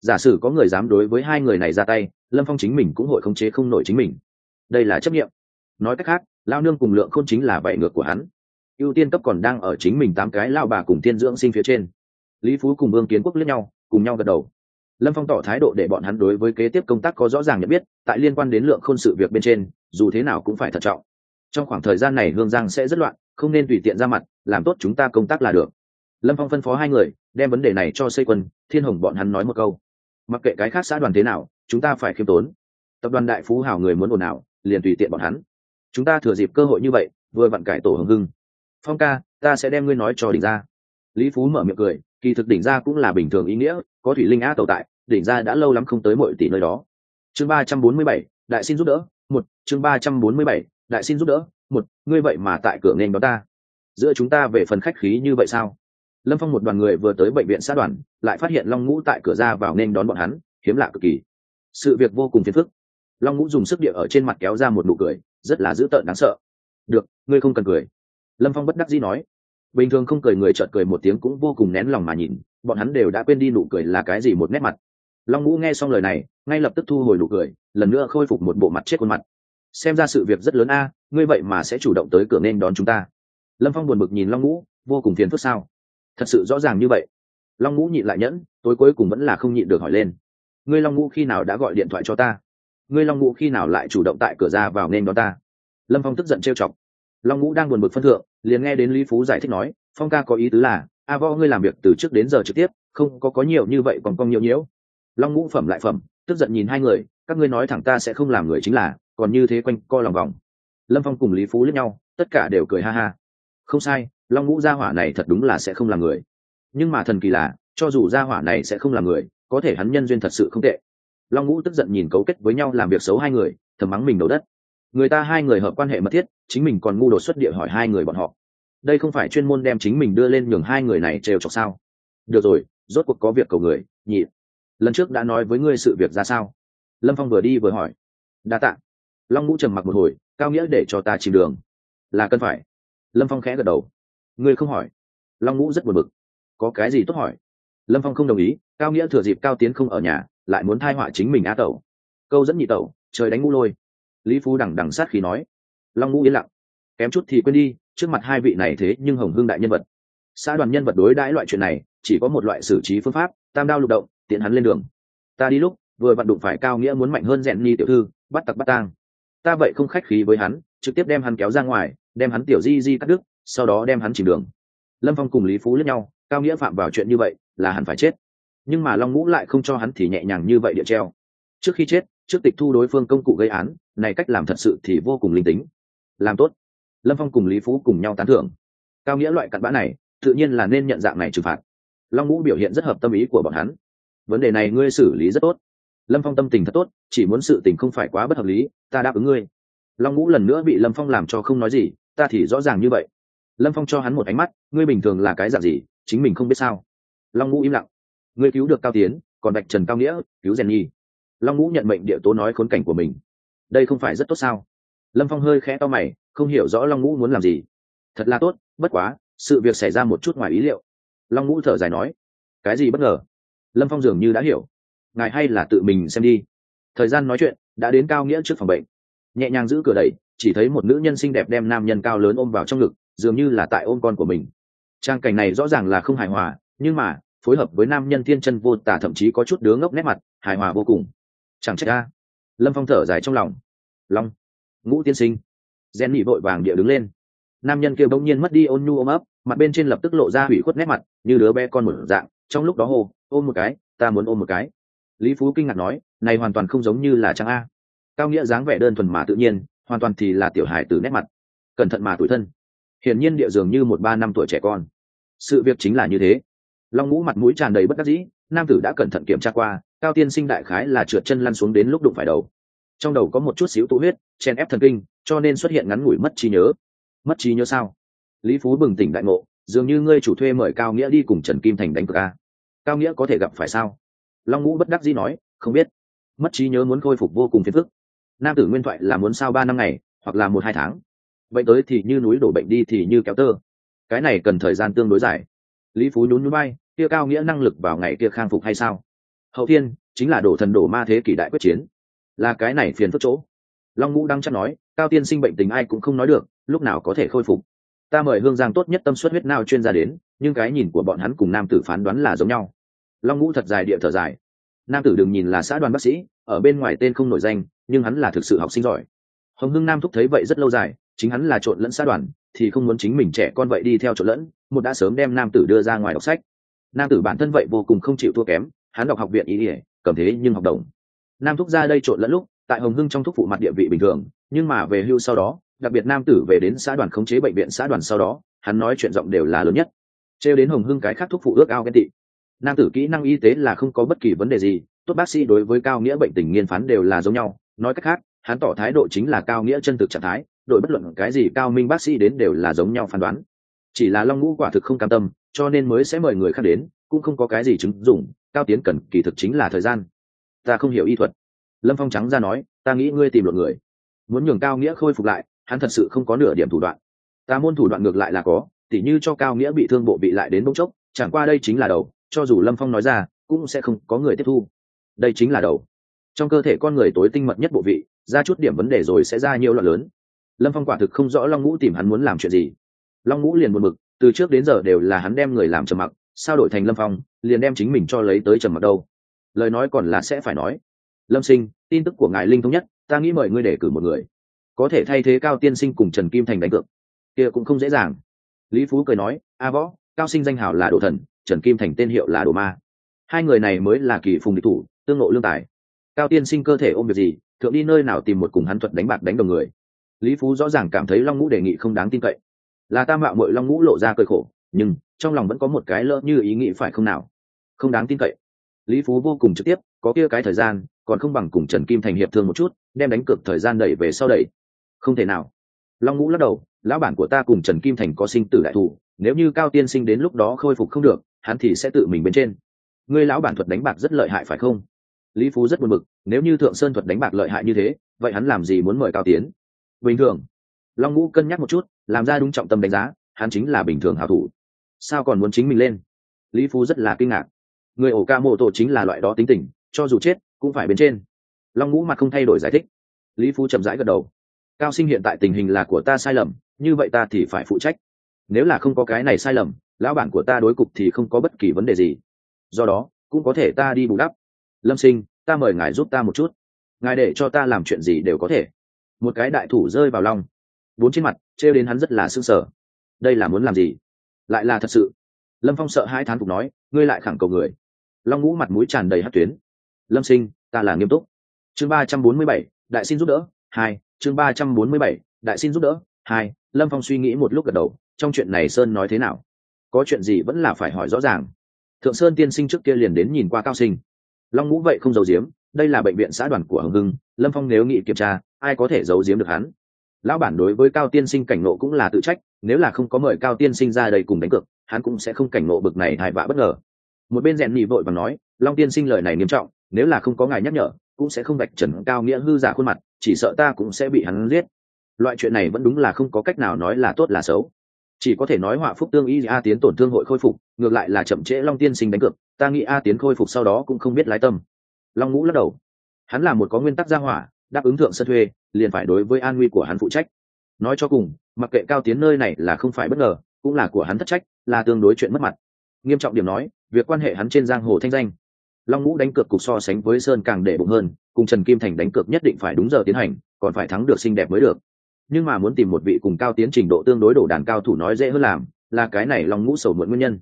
giả sử có người dám đối với hai người này ra tay, lâm phong chính mình cũng hội khống chế không nổi chính mình. Đây là chấp nghiệm nói cách khác, lao nương cùng lượng k h ô n chính là vậy ngược của hắn. Ưu tiên cấp còn đang ở chính mình tám cái lao bà cùng tiên dưỡng sinh phía trên. Lý phú cùng vương kiến quốc lẫn nhau, cùng nhau gật đầu. Lâm phong tỏ thái độ để bọn hắn đối với kế tiếp công tác có rõ ràng nhận biết, tại liên quan đến lượng khôn sự việc bên trên, dù thế nào cũng phải thận trọng. Trong khoảng thời gian này hương giang sẽ rất loạn, không nên tùy tiện ra mặt, làm tốt chúng ta công tác là được. Lâm phong phân phó hai người, đem vấn đề này cho xây quân, thiên hồng bọn hắn nói một câu mặc kệ cái khác xã đoàn thế nào, chúng ta phải khiêm tốn. Tập đoàn đại phú hào người muốn ồn ào, liền tùy tiện bọn hắn. Chúng ta thừa dịp cơ hội như vậy, vừa vặn cải tổ hưng hưng. Phong ca, ta sẽ đem ngươi nói cho đỉnh ra lý phú mở miệng cười, kỳ thực đỉnh ra cũng là bình thường ý nghĩa, có thủy linh á tẩu tại, đỉnh ra đã lâu lắm không tới mọi tỷ nơi đó. Chương ba trăm bốn mươi bảy, đại xin giúp đỡ, một, chương ba trăm bốn mươi bảy, đại xin giúp đỡ, một, ngươi vậy mà tại cửa nên đó ta. Giữa chúng ta về phần khách khí như vậy sao? Lâm phong một đoàn người vừa tới bệnh viện xã đoàn, lại phát hiện long ngũ tại cửa ra vào nên đón bọn hắn, hiếm lạ cực kỳ. Sự việc vô cùng phiền phức. Long ngũ dùng sức địa ở trên mặt kéo ra một nụ cười, rất là dữ tợn đáng sợ. Được, ngươi không cần cười. Lâm phong bất đắc dĩ nói. Bình thường không cười người chợt cười một tiếng cũng vô cùng nén lòng mà nhìn, bọn hắn đều đã quên đi nụ cười là cái gì một nét mặt. Long ngũ nghe xong lời này, ngay lập tức thu hồi nụ cười, lần nữa khôi phục một bộ mặt chết khuôn mặt. Xem ra sự việc rất lớn a, ngươi vậy mà sẽ chủ động tới cửa nên đón chúng ta. Lâm phong buồn bực nhìn long ngũ, vô cùng phiền phức sao? Thật sự rõ ràng như vậy. Long ngũ nhịn lại nhẫn, tối cuối cùng vẫn là không nhịn được hỏi lên. Ngươi long ngũ khi nào đã gọi điện thoại cho ta? Ngươi long ngũ khi nào lại chủ động tại cửa ra vào nên đón ta? Lâm phong tức giận trêu chọc. Long ngũ đang buồn bực phân thượng, liền nghe đến lý phú giải thích nói, phong ca có ý tứ là, a võ ngươi làm việc từ trước đến giờ trực tiếp, không có có nhiều như vậy còn cong nhiều nhiễu. Long ngũ phẩm lại phẩm, tức giận nhìn hai người, các ngươi nói thẳng ta sẽ không làm người chính là, còn như thế quanh co lòng vòng. Lâm phong cùng lý phú lướt nhau, tất cả đều cười ha ha. Không sai long ngũ gia hỏa này thật đúng là sẽ không làm người. Nhưng mà thần kỳ là, cho dù gia hỏa này sẽ không làm người, có thể hắn nhân duyên thật sự không tệ. Long ngũ tức giận nhìn cấu kết với nhau làm việc xấu hai người, thầm mắng mình đầu đất. Người ta hai người hợp quan hệ mật thiết, chính mình còn ngu đột xuất địa hỏi hai người bọn họ. Đây không phải chuyên môn đem chính mình đưa lên nhường hai người này trêu chọc sao? Được rồi, rốt cuộc có việc cầu người, nhị. Lần trước đã nói với ngươi sự việc ra sao? Lâm phong vừa đi vừa hỏi. Đa t ạ long ngũ trầm mặc một hồi, cao nghĩa để cho ta chìm đường. Là cần phải. Lâm phong khẽ gật đầu ngươi không hỏi. Long ngũ rất buồn bực. Có cái gì tốt hỏi? Lâm phong không đồng ý, cao nghĩa thừa dịp cao tiến không ở nhà, lại muốn thai họa chính mình á tẩu. Câu dẫn nhị tẩu, trời đánh ngũ lôi. Lý phú đằng đằng sát khí nói. Long ngũ yên lặng. Kém chút thì quên đi, trước mặt hai vị này thế nhưng hồng hương đại nhân vật. Xã đoàn nhân vật đối đãi loại chuyện này, chỉ có một loại xử trí phương pháp, tam đao lục động, tiện hắn lên đường. Ta đi lúc, vừa vặn đụng phải cao nghĩa muốn mạnh hơn rèn ni tiểu thư, bắt tặc bắt tang. Ta vậy không khách khí với hắn, trực tiếp đem hắn kéo ra ngoài, đem hắn tiểu di di cắt đứt sau đó đem hắn chìm đường. Lâm phong cùng lý phú lẫn nhau, cao nghĩa phạm vào chuyện như vậy, là hắn phải chết. Nhưng mà long ngũ lại không cho hắn thì nhẹ nhàng như vậy địa treo. Trước khi chết, trước tịch thu đối phương công cụ gây án, này cách làm thật sự thì vô cùng linh tính. Làm tốt. Lâm phong cùng lý phú cùng nhau tán thưởng. Cao nghĩa loại cặn bã này, tự nhiên là nên nhận dạng này trừng phạt. Long ngũ biểu hiện rất hợp tâm ý của bọn hắn. Vấn đề này ngươi xử lý rất tốt. Lâm phong tâm tình thật tốt, chỉ muốn sự tình không phải quá bất hợp lý, ta đáp ứng ngươi. Long ngũ lần nữa bị lâm phong làm cho không nói gì, ta thì rõ ràng như vậy lâm phong cho hắn một ánh mắt, ngươi bình thường là cái dạng gì, chính mình không biết sao? Long ngũ im lặng. Ngươi cứu được cao tiến, còn bạch trần cao nghĩa, cứu rèn nhi. Long ngũ nhận mệnh địa tố nói khốn cảnh của mình. Đây không phải rất tốt sao? Lâm phong hơi khẽ to mày, không hiểu rõ long ngũ muốn làm gì. Thật là tốt, bất quá, sự việc xảy ra một chút ngoài ý liệu. Long ngũ thở dài nói, cái gì bất ngờ? Lâm phong dường như đã hiểu. Ngài hay là tự mình xem đi. Thời gian nói chuyện, đã đến cao nghĩa trước phòng bệnh. Nhẹ nhàng giữ cửa đẩy, chỉ thấy một nữ nhân xinh đẹp đem nam nhân cao lớn ôm vào trong ngực dường như là tại ôm con của mình. Trang cảnh này rõ ràng là không hài hòa, nhưng mà, phối hợp với nam nhân thiên chân vô tả thậm chí có chút đứa ngốc nét mặt, hài hòa vô cùng. Chẳng trách ta lâm phong thở dài trong lòng. Long. Ngũ tiên sinh. Gen nhị vội vàng địa đứng lên. Nam nhân kia bỗng nhiên mất đi ôn nhu ôm ấp, mặt bên trên lập tức lộ ra hủy khuất nét mặt, như đứa bé con một dạng, trong lúc đó hô, ôm một cái, ta muốn ôm một cái. Lý phú kinh ngạc nói, này hoàn toàn không giống như là trang a. Cao nghĩa dáng vẻ đơn thuần mà tự nhiên, hoàn toàn thì là tiểu hài từ nét mặt. Cẩn thận mà tuổi thân hiển nhiên địa dường như một ba năm tuổi trẻ con. Sự việc chính là như thế. Long ngũ mặt mũi tràn đầy bất đắc dĩ, nam tử đã cẩn thận kiểm tra qua, cao tiên sinh đại khái là trượt chân lăn xuống đến lúc đụng phải đầu. Trong đầu có một chút xíu tụ huyết chen ép thần kinh, cho nên xuất hiện ngắn ngủi mất trí nhớ. Mất trí nhớ sao? Lý phú bừng tỉnh đại ngộ, dường như ngươi chủ thuê mời cao nghĩa đi cùng trần kim thành đánh cược a. Cao nghĩa có thể gặp phải sao? Long ngũ bất đắc dĩ nói, không biết. Mất trí nhớ muốn khôi phục vô cùng phiền phức. Nam tử nguyên thoại là muốn sao ba năm ngày, hoặc là một hai tháng bệnh tới thì như núi đổ bệnh đi thì như kéo tơ. Cái này cần thời gian tương đối dài. Lý phú nhún nhún bay kia cao nghĩa năng lực vào ngày kia khang phục hay sao? Hậu thiên, chính là đổ thần đổ ma thế kỷ đại quyết chiến. Là cái này phiền phức chỗ. Long ngũ đang chắc nói, cao tiên sinh bệnh tình ai cũng không nói được, lúc nào có thể khôi phục. Ta mời hương giang tốt nhất tâm suất huyết nào chuyên gia đến, nhưng cái nhìn của bọn hắn cùng nam tử phán đoán là giống nhau. Long ngũ thật dài địa thở dài. Nam tử đừng nhìn là xã đoàn bác sĩ, ở bên ngoài tên không nổi danh, nhưng hắn là thực sự học sinh giỏi. Hồng hưng nam thúc thấy vậy rất lâu dài chính hắn là trộn lẫn xã đoàn, thì không muốn chính mình trẻ con vậy đi theo trộn lẫn, một đã sớm đem nam tử đưa ra ngoài đọc sách. Nam tử bản thân vậy vô cùng không chịu thua kém, hắn đọc học viện ý ỉa cầm thế nhưng học đồng. Nam thúc ra đây trộn lẫn lúc, tại hồng hưng trong thúc phụ mặt địa vị bình thường, nhưng mà về hưu sau đó, đặc biệt nam tử về đến xã đoàn khống chế bệnh viện xã đoàn sau đó, hắn nói chuyện giọng đều là lớn nhất. Trêu đến hồng hưng cái khác thúc phụ ước ao ghen tị. Nam tử kỹ năng y tế là không có bất kỳ vấn đề gì, tốt bác sĩ đối với cao nghĩa bệnh tình nghiên phán đều là giống nhau. Nói cách khác, hắn tỏ thái độ chính là cao nghĩa chân thực trạng thái đội bất luận cái gì cao minh bác sĩ đến đều là giống nhau phán đoán. Chỉ là long ngũ quả thực không cam tâm, cho nên mới sẽ mời người khác đến, cũng không có cái gì chứng dụng, cao tiến cần kỳ thực chính là thời gian. Ta không hiểu y thuật. Lâm phong trắng ra nói, ta nghĩ ngươi tìm luận người. Muốn nhường cao nghĩa khôi phục lại, hắn thật sự không có nửa điểm thủ đoạn. Ta môn thủ đoạn ngược lại là có, tỉ như cho cao nghĩa bị thương bộ bị lại đến bỗng chốc, chẳng qua đây chính là đầu, cho dù lâm phong nói ra, cũng sẽ không có người tiếp thu. Đây chính là đầu. Trong cơ thể con người tối tinh mật nhất bộ vị, ra chút điểm vấn đề rồi sẽ ra nhiều loạn lớn lâm phong quả thực không rõ long ngũ tìm hắn muốn làm chuyện gì. Long ngũ liền buồn mực từ trước đến giờ đều là hắn đem người làm trầm mặc, sao đổi thành lâm phong, liền đem chính mình cho lấy tới trầm mặc đâu. Lời nói còn là sẽ phải nói. Lâm sinh, tin tức của ngài linh thống nhất, ta nghĩ mời ngươi để cử một người. Có thể thay thế cao tiên sinh cùng trần kim thành đánh cược. Kia cũng không dễ dàng. Lý phú cười nói, a võ, cao sinh danh hào là đồ thần, trần kim thành tên hiệu là đồ ma. Hai người này mới là kỳ phùng địch thủ, tương lộ lương tài. Cao tiên sinh cơ thể ôm việc gì, thượng đi nơi nào tìm một cùng hắn thuật đánh bạc đánh đồng người lý phú rõ ràng cảm thấy long ngũ đề nghị không đáng tin cậy. Là ta mạo mội long ngũ lộ ra cơi khổ, nhưng trong lòng vẫn có một cái lỡ như ý nghĩ phải không nào? Không đáng tin cậy. Lý phú vô cùng trực tiếp, có kia cái thời gian, còn không bằng cùng trần kim thành hiệp thương một chút, đem đánh cược thời gian đẩy về sau đẩy. Không thể nào. Long ngũ lắc đầu, lão bản của ta cùng trần kim thành có sinh tử đại thù, nếu như cao tiên sinh đến lúc đó khôi phục không được, hắn thì sẽ tự mình bên trên. Ngươi lão bản thuật đánh bạc rất lợi hại phải không? Lý phú rất buồn bực, nếu như thượng sơn thuật đánh bạc lợi hại như thế, vậy hắn làm gì muốn mời cao tiến? Bình thường. Long ngũ cân nhắc một chút, làm ra đúng trọng tâm đánh giá, hắn chính là bình thường hảo thủ. Sao còn muốn chính mình lên? Lý phú rất là kinh ngạc. Người ổ ca mô tổ chính là loại đó tính tình, cho dù chết, cũng phải bên trên. Long ngũ mặt không thay đổi giải thích. Lý phú chậm rãi gật đầu. Cao sinh hiện tại tình hình là của ta sai lầm, như vậy ta thì phải phụ trách. Nếu là không có cái này sai lầm, lão bản của ta đối cục thì không có bất kỳ vấn đề gì. Do đó, cũng có thể ta đi bù đắp. Lâm sinh, ta mời ngài giúp ta một chút. Ngài để cho ta làm chuyện gì đều có thể một cái đại thủ rơi vào lòng bốn trên mặt, trêu đến hắn rất là sưng sở đây là muốn làm gì? Lại là thật sự. Lâm phong sợ hai thán phục nói, ngươi lại khẳng cầu người. Long ngũ mặt mũi tràn đầy hát tuyến. Lâm sinh, ta là nghiêm túc. Chương ba trăm bốn mươi bảy, đại xin giúp đỡ. Hai, chương ba trăm bốn mươi bảy, đại xin giúp đỡ. Hai, lâm phong suy nghĩ một lúc gật đầu, trong chuyện này sơn nói thế nào? Có chuyện gì vẫn là phải hỏi rõ ràng. Thượng sơn tiên sinh trước kia liền đến nhìn qua cao sinh. Long ngũ vậy không giàu giếm, đây là bệnh viện xã đoàn của hồng hưng. Lâm phong nếu nghị kiểm tra ai có thể giấu giếm được hắn? Lão bản đối với cao tiên sinh cảnh nộ cũng là tự trách, nếu là không có mời cao tiên sinh ra đây cùng đánh cược, hắn cũng sẽ không cảnh nộ bực này hài vạ bất ngờ. Một bên rèn nhị vội và nói, long tiên sinh lời này nghiêm trọng, nếu là không có ngài nhắc nhở, cũng sẽ không vạch trần cao nghĩa hư giả khuôn mặt, chỉ sợ ta cũng sẽ bị hắn giết. Loại chuyện này vẫn đúng là không có cách nào nói là tốt là xấu. Chỉ có thể nói họa phúc tương y a tiến tổn thương hội khôi phục, ngược lại là chậm trễ long tiên sinh đánh cược, ta nghĩ a tiến khôi phục sau đó cũng không biết lái tâm. Long ngũ lắc đầu. Hắn là một có nguyên tắc gia hỏa đáp ứng thượng sân thuê, liền phải đối với an nguy của hắn phụ trách. Nói cho cùng, mặc kệ cao tiến nơi này là không phải bất ngờ, cũng là của hắn thất trách, là tương đối chuyện mất mặt. Nghiêm trọng điểm nói, việc quan hệ hắn trên giang hồ thanh danh. Long ngũ đánh cược cục so sánh với sơn càng để bụng hơn, cùng trần kim thành đánh cược nhất định phải đúng giờ tiến hành, còn phải thắng được xinh đẹp mới được. Nhưng mà muốn tìm một vị cùng cao tiến trình độ tương đối đổ đàn cao thủ nói dễ hơn làm, là cái này long ngũ sầu muộn nguyên nhân.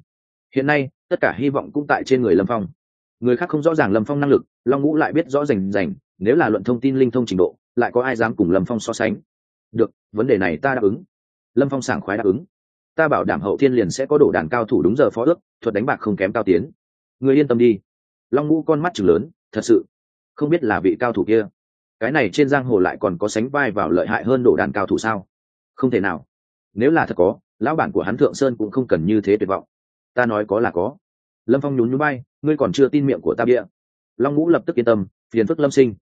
Hiện nay, tất cả hy vọng cũng tại trên người lâm phong người khác không rõ ràng lâm phong năng lực, long ngũ lại biết rõ rành rành, nếu là luận thông tin linh thông trình độ, lại có ai dám cùng lâm phong so sánh? Được, vấn đề này ta đáp ứng. Lâm phong sảng khoái đáp ứng. Ta bảo đảm hậu thiên liền sẽ có đổ đàn cao thủ đúng giờ phó ước, thuật đánh bạc không kém cao tiến. Người yên tâm đi. Long ngũ con mắt chừng lớn, thật sự. Không biết là vị cao thủ kia. Cái này trên giang hồ lại còn có sánh vai vào lợi hại hơn đổ đàn cao thủ sao? Không thể nào. Nếu là thật có, lão bản của hắn thượng sơn cũng không cần như thế tuyệt vọng. Ta nói có là có lâm phong nhún nhún bay ngươi còn chưa tin miệng của ta bịa. Long ngũ lập tức yên tâm, phiền phức lâm sinh.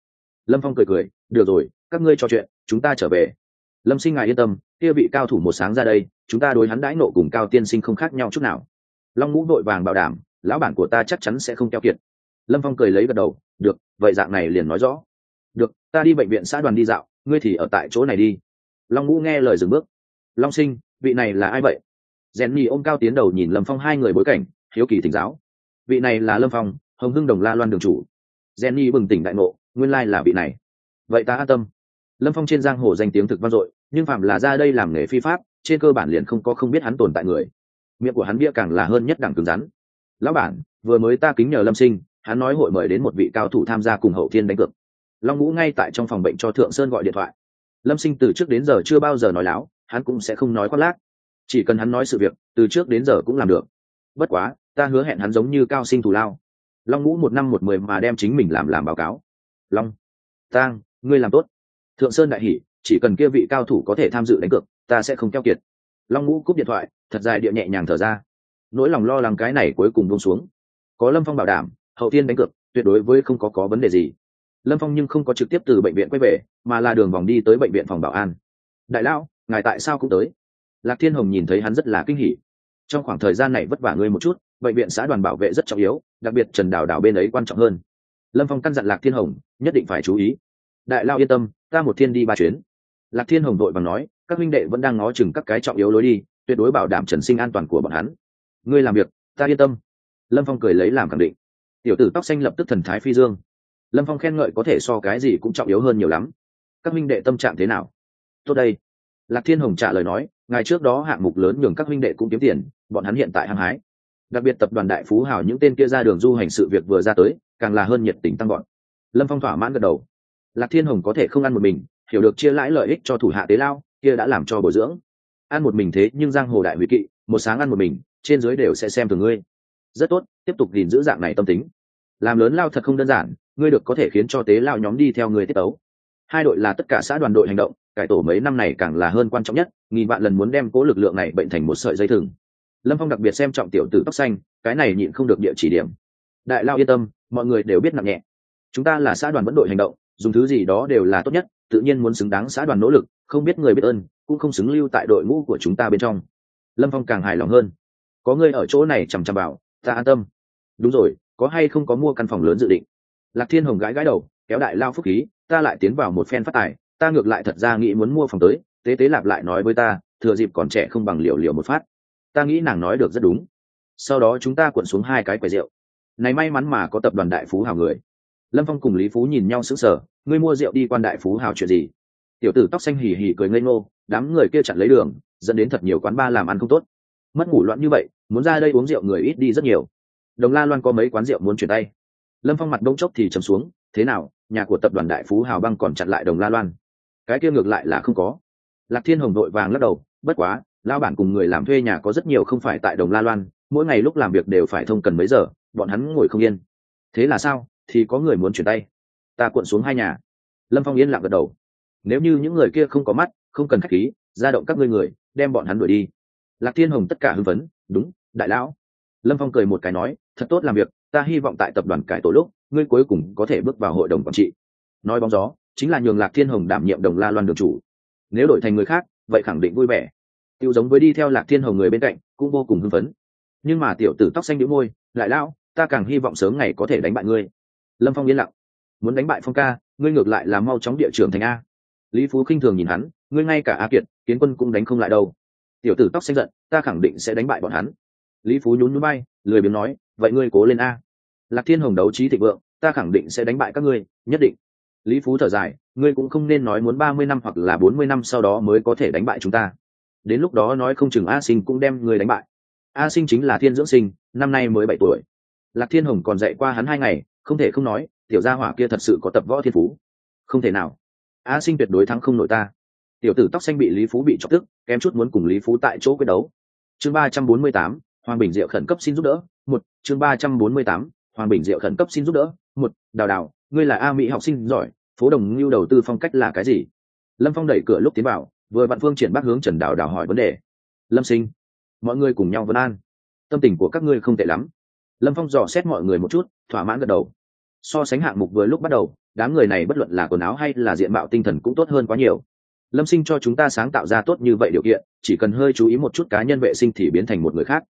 Lâm phong cười cười, được rồi, các ngươi trò chuyện, chúng ta trở về. Lâm sinh ngài yên tâm, kia vị cao thủ một sáng ra đây, chúng ta đối hắn đãi nộ cùng cao tiên sinh không khác nhau chút nào. Long ngũ vội vàng bảo đảm, lão bản của ta chắc chắn sẽ không keo kiệt. Lâm phong cười lấy gật đầu, được, vậy dạng này liền nói rõ. Được, ta đi bệnh viện xã đoàn đi dạo, ngươi thì ở tại chỗ này đi. Long ngũ nghe lời dừng bước. Long sinh, vị này là ai vậy? Rèn nhì ôm cao tiến đầu nhìn lâm phong hai người bối cảnh hiếu kỳ thỉnh giáo. Vị này là lâm phong, hồng hưng đồng la loan đường chủ. Jenny bừng tỉnh đại ngộ, nguyên lai là vị này. Vậy ta an tâm. Lâm phong trên giang hồ danh tiếng thực vang dội, nhưng phạm là ra đây làm nghề phi pháp, trên cơ bản liền không có không biết hắn tồn tại người. Miệng của hắn bia càng là hơn nhất đẳng cứng rắn. Lão bản, vừa mới ta kính nhờ lâm sinh, hắn nói hội mời đến một vị cao thủ tham gia cùng hậu thiên đánh cược. Long ngũ ngay tại trong phòng bệnh cho thượng sơn gọi điện thoại. Lâm sinh từ trước đến giờ chưa bao giờ nói láo, hắn cũng sẽ không nói khoác lác. Chỉ cần hắn nói sự việc, từ trước đến giờ cũng làm được. Bất quá ta hứa hẹn hắn giống như cao sinh thù lao. Long ngũ một năm một mười mà đem chính mình làm làm báo cáo. Long, tang, ngươi làm tốt. Thượng sơn đại hỷ chỉ cần kia vị cao thủ có thể tham dự đánh cược, ta sẽ không keo kiệt. Long ngũ cúp điện thoại, thật dài địa nhẹ nhàng thở ra. Nỗi lòng lo lắng cái này cuối cùng buông xuống. Có lâm phong bảo đảm, hậu tiên đánh cược, tuyệt đối với không có có vấn đề gì. Lâm phong nhưng không có trực tiếp từ bệnh viện quay về, mà là đường vòng đi tới bệnh viện phòng bảo an. Đại lão, ngài tại sao cũng tới? Lạc thiên hồng nhìn thấy hắn rất là kinh hỉ trong khoảng thời gian này vất vả ngươi một chút, bệnh viện xã đoàn bảo vệ rất trọng yếu, đặc biệt trần đào đào bên ấy quan trọng hơn. Lâm phong căn dặn lạc thiên hồng, nhất định phải chú ý. Đại lao yên tâm, ta một thiên đi ba chuyến. Lạc thiên hồng đội và nói, các huynh đệ vẫn đang ngó chừng các cái trọng yếu lối đi, tuyệt đối bảo đảm trần sinh an toàn của bọn hắn. Ngươi làm việc, ta yên tâm. Lâm phong cười lấy làm khẳng định. Tiểu tử tóc xanh lập tức thần thái phi dương. Lâm phong khen ngợi có thể so cái gì cũng trọng yếu hơn nhiều lắm. Các huynh đệ tâm trạng thế nào? Tốt đây lạc thiên hồng trả lời nói, ngày trước đó hạng mục lớn nhường các huynh đệ cũng kiếm tiền, bọn hắn hiện tại hăng hái. Đặc biệt tập đoàn đại phú hào những tên kia ra đường du hành sự việc vừa ra tới, càng là hơn nhiệt tình tăng gọn lâm phong thỏa mãn gật đầu. Lạc thiên hồng có thể không ăn một mình, hiểu được chia lãi lợi ích cho thủ hạ tế lao, kia đã làm cho bồi dưỡng. Ăn một mình thế nhưng giang hồ đại hủy kỵ, một sáng ăn một mình, trên dưới đều sẽ xem thường ngươi. Rất tốt, tiếp tục gìn giữ dạng này tâm tính. Làm lớn lao thật không đơn giản, ngươi được có thể khiến cho tế lao nhóm đi theo người tiết tấu. hai đội là tất cả xã đoàn đội hành động cải tổ mấy năm này càng là hơn quan trọng nhất, nghìn vạn lần muốn đem cố lực lượng này bệnh thành một sợi dây thừng. Lâm phong đặc biệt xem trọng tiểu tử tóc xanh, cái này nhịn không được địa chỉ điểm. Đại lao yên tâm, mọi người đều biết nặng nhẹ. Chúng ta là xã đoàn vẫn đội hành động, dùng thứ gì đó đều là tốt nhất, tự nhiên muốn xứng đáng xã đoàn nỗ lực, không biết người biết ơn, cũng không xứng lưu tại đội ngũ của chúng ta bên trong. Lâm phong càng hài lòng hơn. Có người ở chỗ này chằm chằm bảo, ta an tâm. Đúng rồi, có hay không có mua căn phòng lớn dự định? Lạc thiên hồng gãi gãi đầu, kéo đại lao phúc khí, ta lại tiến vào một phen phát tài ta ngược lại thật ra nghĩ muốn mua phòng tới, tế tế lạp lại nói với ta, thừa dịp còn trẻ không bằng liều liều một phát. Ta nghĩ nàng nói được rất đúng. Sau đó chúng ta cuộn xuống hai cái quầy rượu. Này may mắn mà có tập đoàn đại phú hào người. Lâm phong cùng lý phú nhìn nhau sững sờ, ngươi mua rượu đi quan đại phú hào chuyện gì? Tiểu tử tóc xanh hì hì cười ngây ngô, đám người kia chặn lấy đường, dẫn đến thật nhiều quán ba làm ăn không tốt. Mất ngủ loạn như vậy, muốn ra đây uống rượu người ít đi rất nhiều. Đồng la loan có mấy quán rượu muốn chuyển tay. Lâm phong mặt đông chốc thì chấm xuống, thế nào, nhà của tập đoàn đại phú hào băng còn chặn lại đồng la loan? Cái kia ngược lại là không có. Lạc thiên hồng đội vàng lắc đầu, bất quá lao bản cùng người làm thuê nhà có rất nhiều không phải tại đồng la loan, mỗi ngày lúc làm việc đều phải thông cần mấy giờ, bọn hắn ngồi không yên. Thế là sao? Thì có người muốn chuyển tay. Ta cuộn xuống hai nhà. Lâm phong yên lặng gật đầu. Nếu như những người kia không có mắt, không cần k h á c h khí, ra động các ngươi người, đem bọn hắn đuổi đi. Lạc thiên hồng tất cả hưng vấn đúng, đại lão. Lâm phong cười một cái nói, thật tốt làm việc, ta hy vọng tại tập đoàn cải tổ lúc, ngươi cuối cùng có thể bước vào hội đồng quản trị. Nói bóng gió chính là nhường lạc thiên hồng đảm nhiệm đồng la loan đường chủ. Nếu đổi thành người khác, vậy khẳng định vui vẻ. Tiêu giống với đi theo lạc thiên hồng người bên cạnh, cũng vô cùng hưng phấn. Nhưng mà tiểu tử tóc xanh đĩu môi, lại lão, ta càng hy vọng sớm ngày có thể đánh bại ngươi. Lâm phong yên lặng. Muốn đánh bại phong ca, ngươi ngược lại là mau chóng địa trưởng thành a. Lý phú khinh thường nhìn hắn, ngươi ngay cả a kiệt, kiến quân cũng đánh không lại đâu. Tiểu tử tóc xanh giận, ta khẳng định sẽ đánh bại bọn hắn. Lý phú nhún nhún bay lười biếng nói, vậy ngươi cố lên a. Lạc thiên hồng đấu trí thịnh vượng, ta khẳng định sẽ đánh bại các ngươi, nhất định lý phú thở dài, ngươi cũng không nên nói muốn ba mươi năm hoặc là bốn mươi năm sau đó mới có thể đánh bại chúng ta. Đến lúc đó nói không chừng a sinh cũng đem người đánh bại. A sinh chính là thiên dưỡng sinh, năm nay mới bảy tuổi. Lạc thiên hồng còn dạy qua hắn hai ngày, không thể không nói, tiểu gia hỏa kia thật sự có tập võ thiên phú. Không thể nào. A sinh tuyệt đối thắng không nổi ta. Tiểu tử tóc xanh bị lý phú bị chọc tức, kém chút muốn cùng lý phú tại chỗ quyết đấu. Chương ba trăm bốn mươi tám, hoàng bình diệu khẩn cấp xin giúp đỡ. Một, chương ba trăm bốn mươi tám, hoàng bình diệu khẩn cấp xin giúp đỡ một, đào đào, ngươi là a mỹ học sinh giỏi, phố đồng ngưu đầu tư phong cách là cái gì? Lâm phong đẩy cửa lúc tiến vào, vừa vạn phương triển bác hướng trần đào đào hỏi vấn đề. Lâm sinh, mọi người cùng nhau vấn an. Tâm tình của các ngươi không tệ lắm. Lâm phong dò xét mọi người một chút, thỏa mãn gật đầu. So sánh hạng mục vừa lúc bắt đầu, đám người này bất luận là quần áo hay là diện mạo tinh thần cũng tốt hơn quá nhiều. Lâm sinh cho chúng ta sáng tạo ra tốt như vậy điều kiện, chỉ cần hơi chú ý một chút cá nhân vệ sinh thì biến thành một người khác.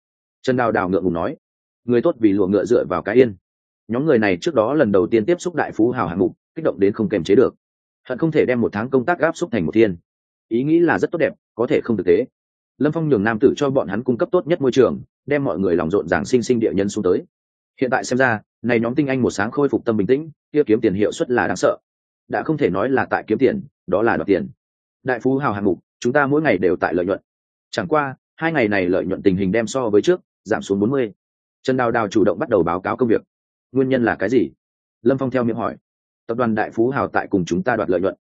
Trần đào đào ngượng ngùng nói, người tốt vì lụa ngựa dựa vào cái yên nhóm người này trước đó lần đầu tiên tiếp xúc đại phú hào hạng mục, kích động đến không kềm chế được. Hận không thể đem một tháng công tác gáp xúc thành một thiên. Ý nghĩ là rất tốt đẹp, có thể không thực tế. Lâm phong nhường nam tử cho bọn hắn cung cấp tốt nhất môi trường, đem mọi người lòng rộn ràng sinh sinh địa nhân xuống tới. Hiện tại xem ra, này nhóm tinh anh một sáng khôi phục tâm bình tĩnh, kia kiếm tiền hiệu suất là đáng sợ. Đã không thể nói là tại kiếm tiền, đó là đoạt tiền. Đại phú hào hạng mục, chúng ta mỗi ngày đều tại lợi nhuận. Chẳng qua, hai ngày này lợi nhuận tình hình đem so với trước, giảm xuống bốn mươi. Trần đào đào chủ động bắt đầu báo cáo công việc nguyên nhân là cái gì? Lâm phong theo miệng hỏi. Tập đoàn đại phú hào tại cùng chúng ta đoạt lợi nhuận.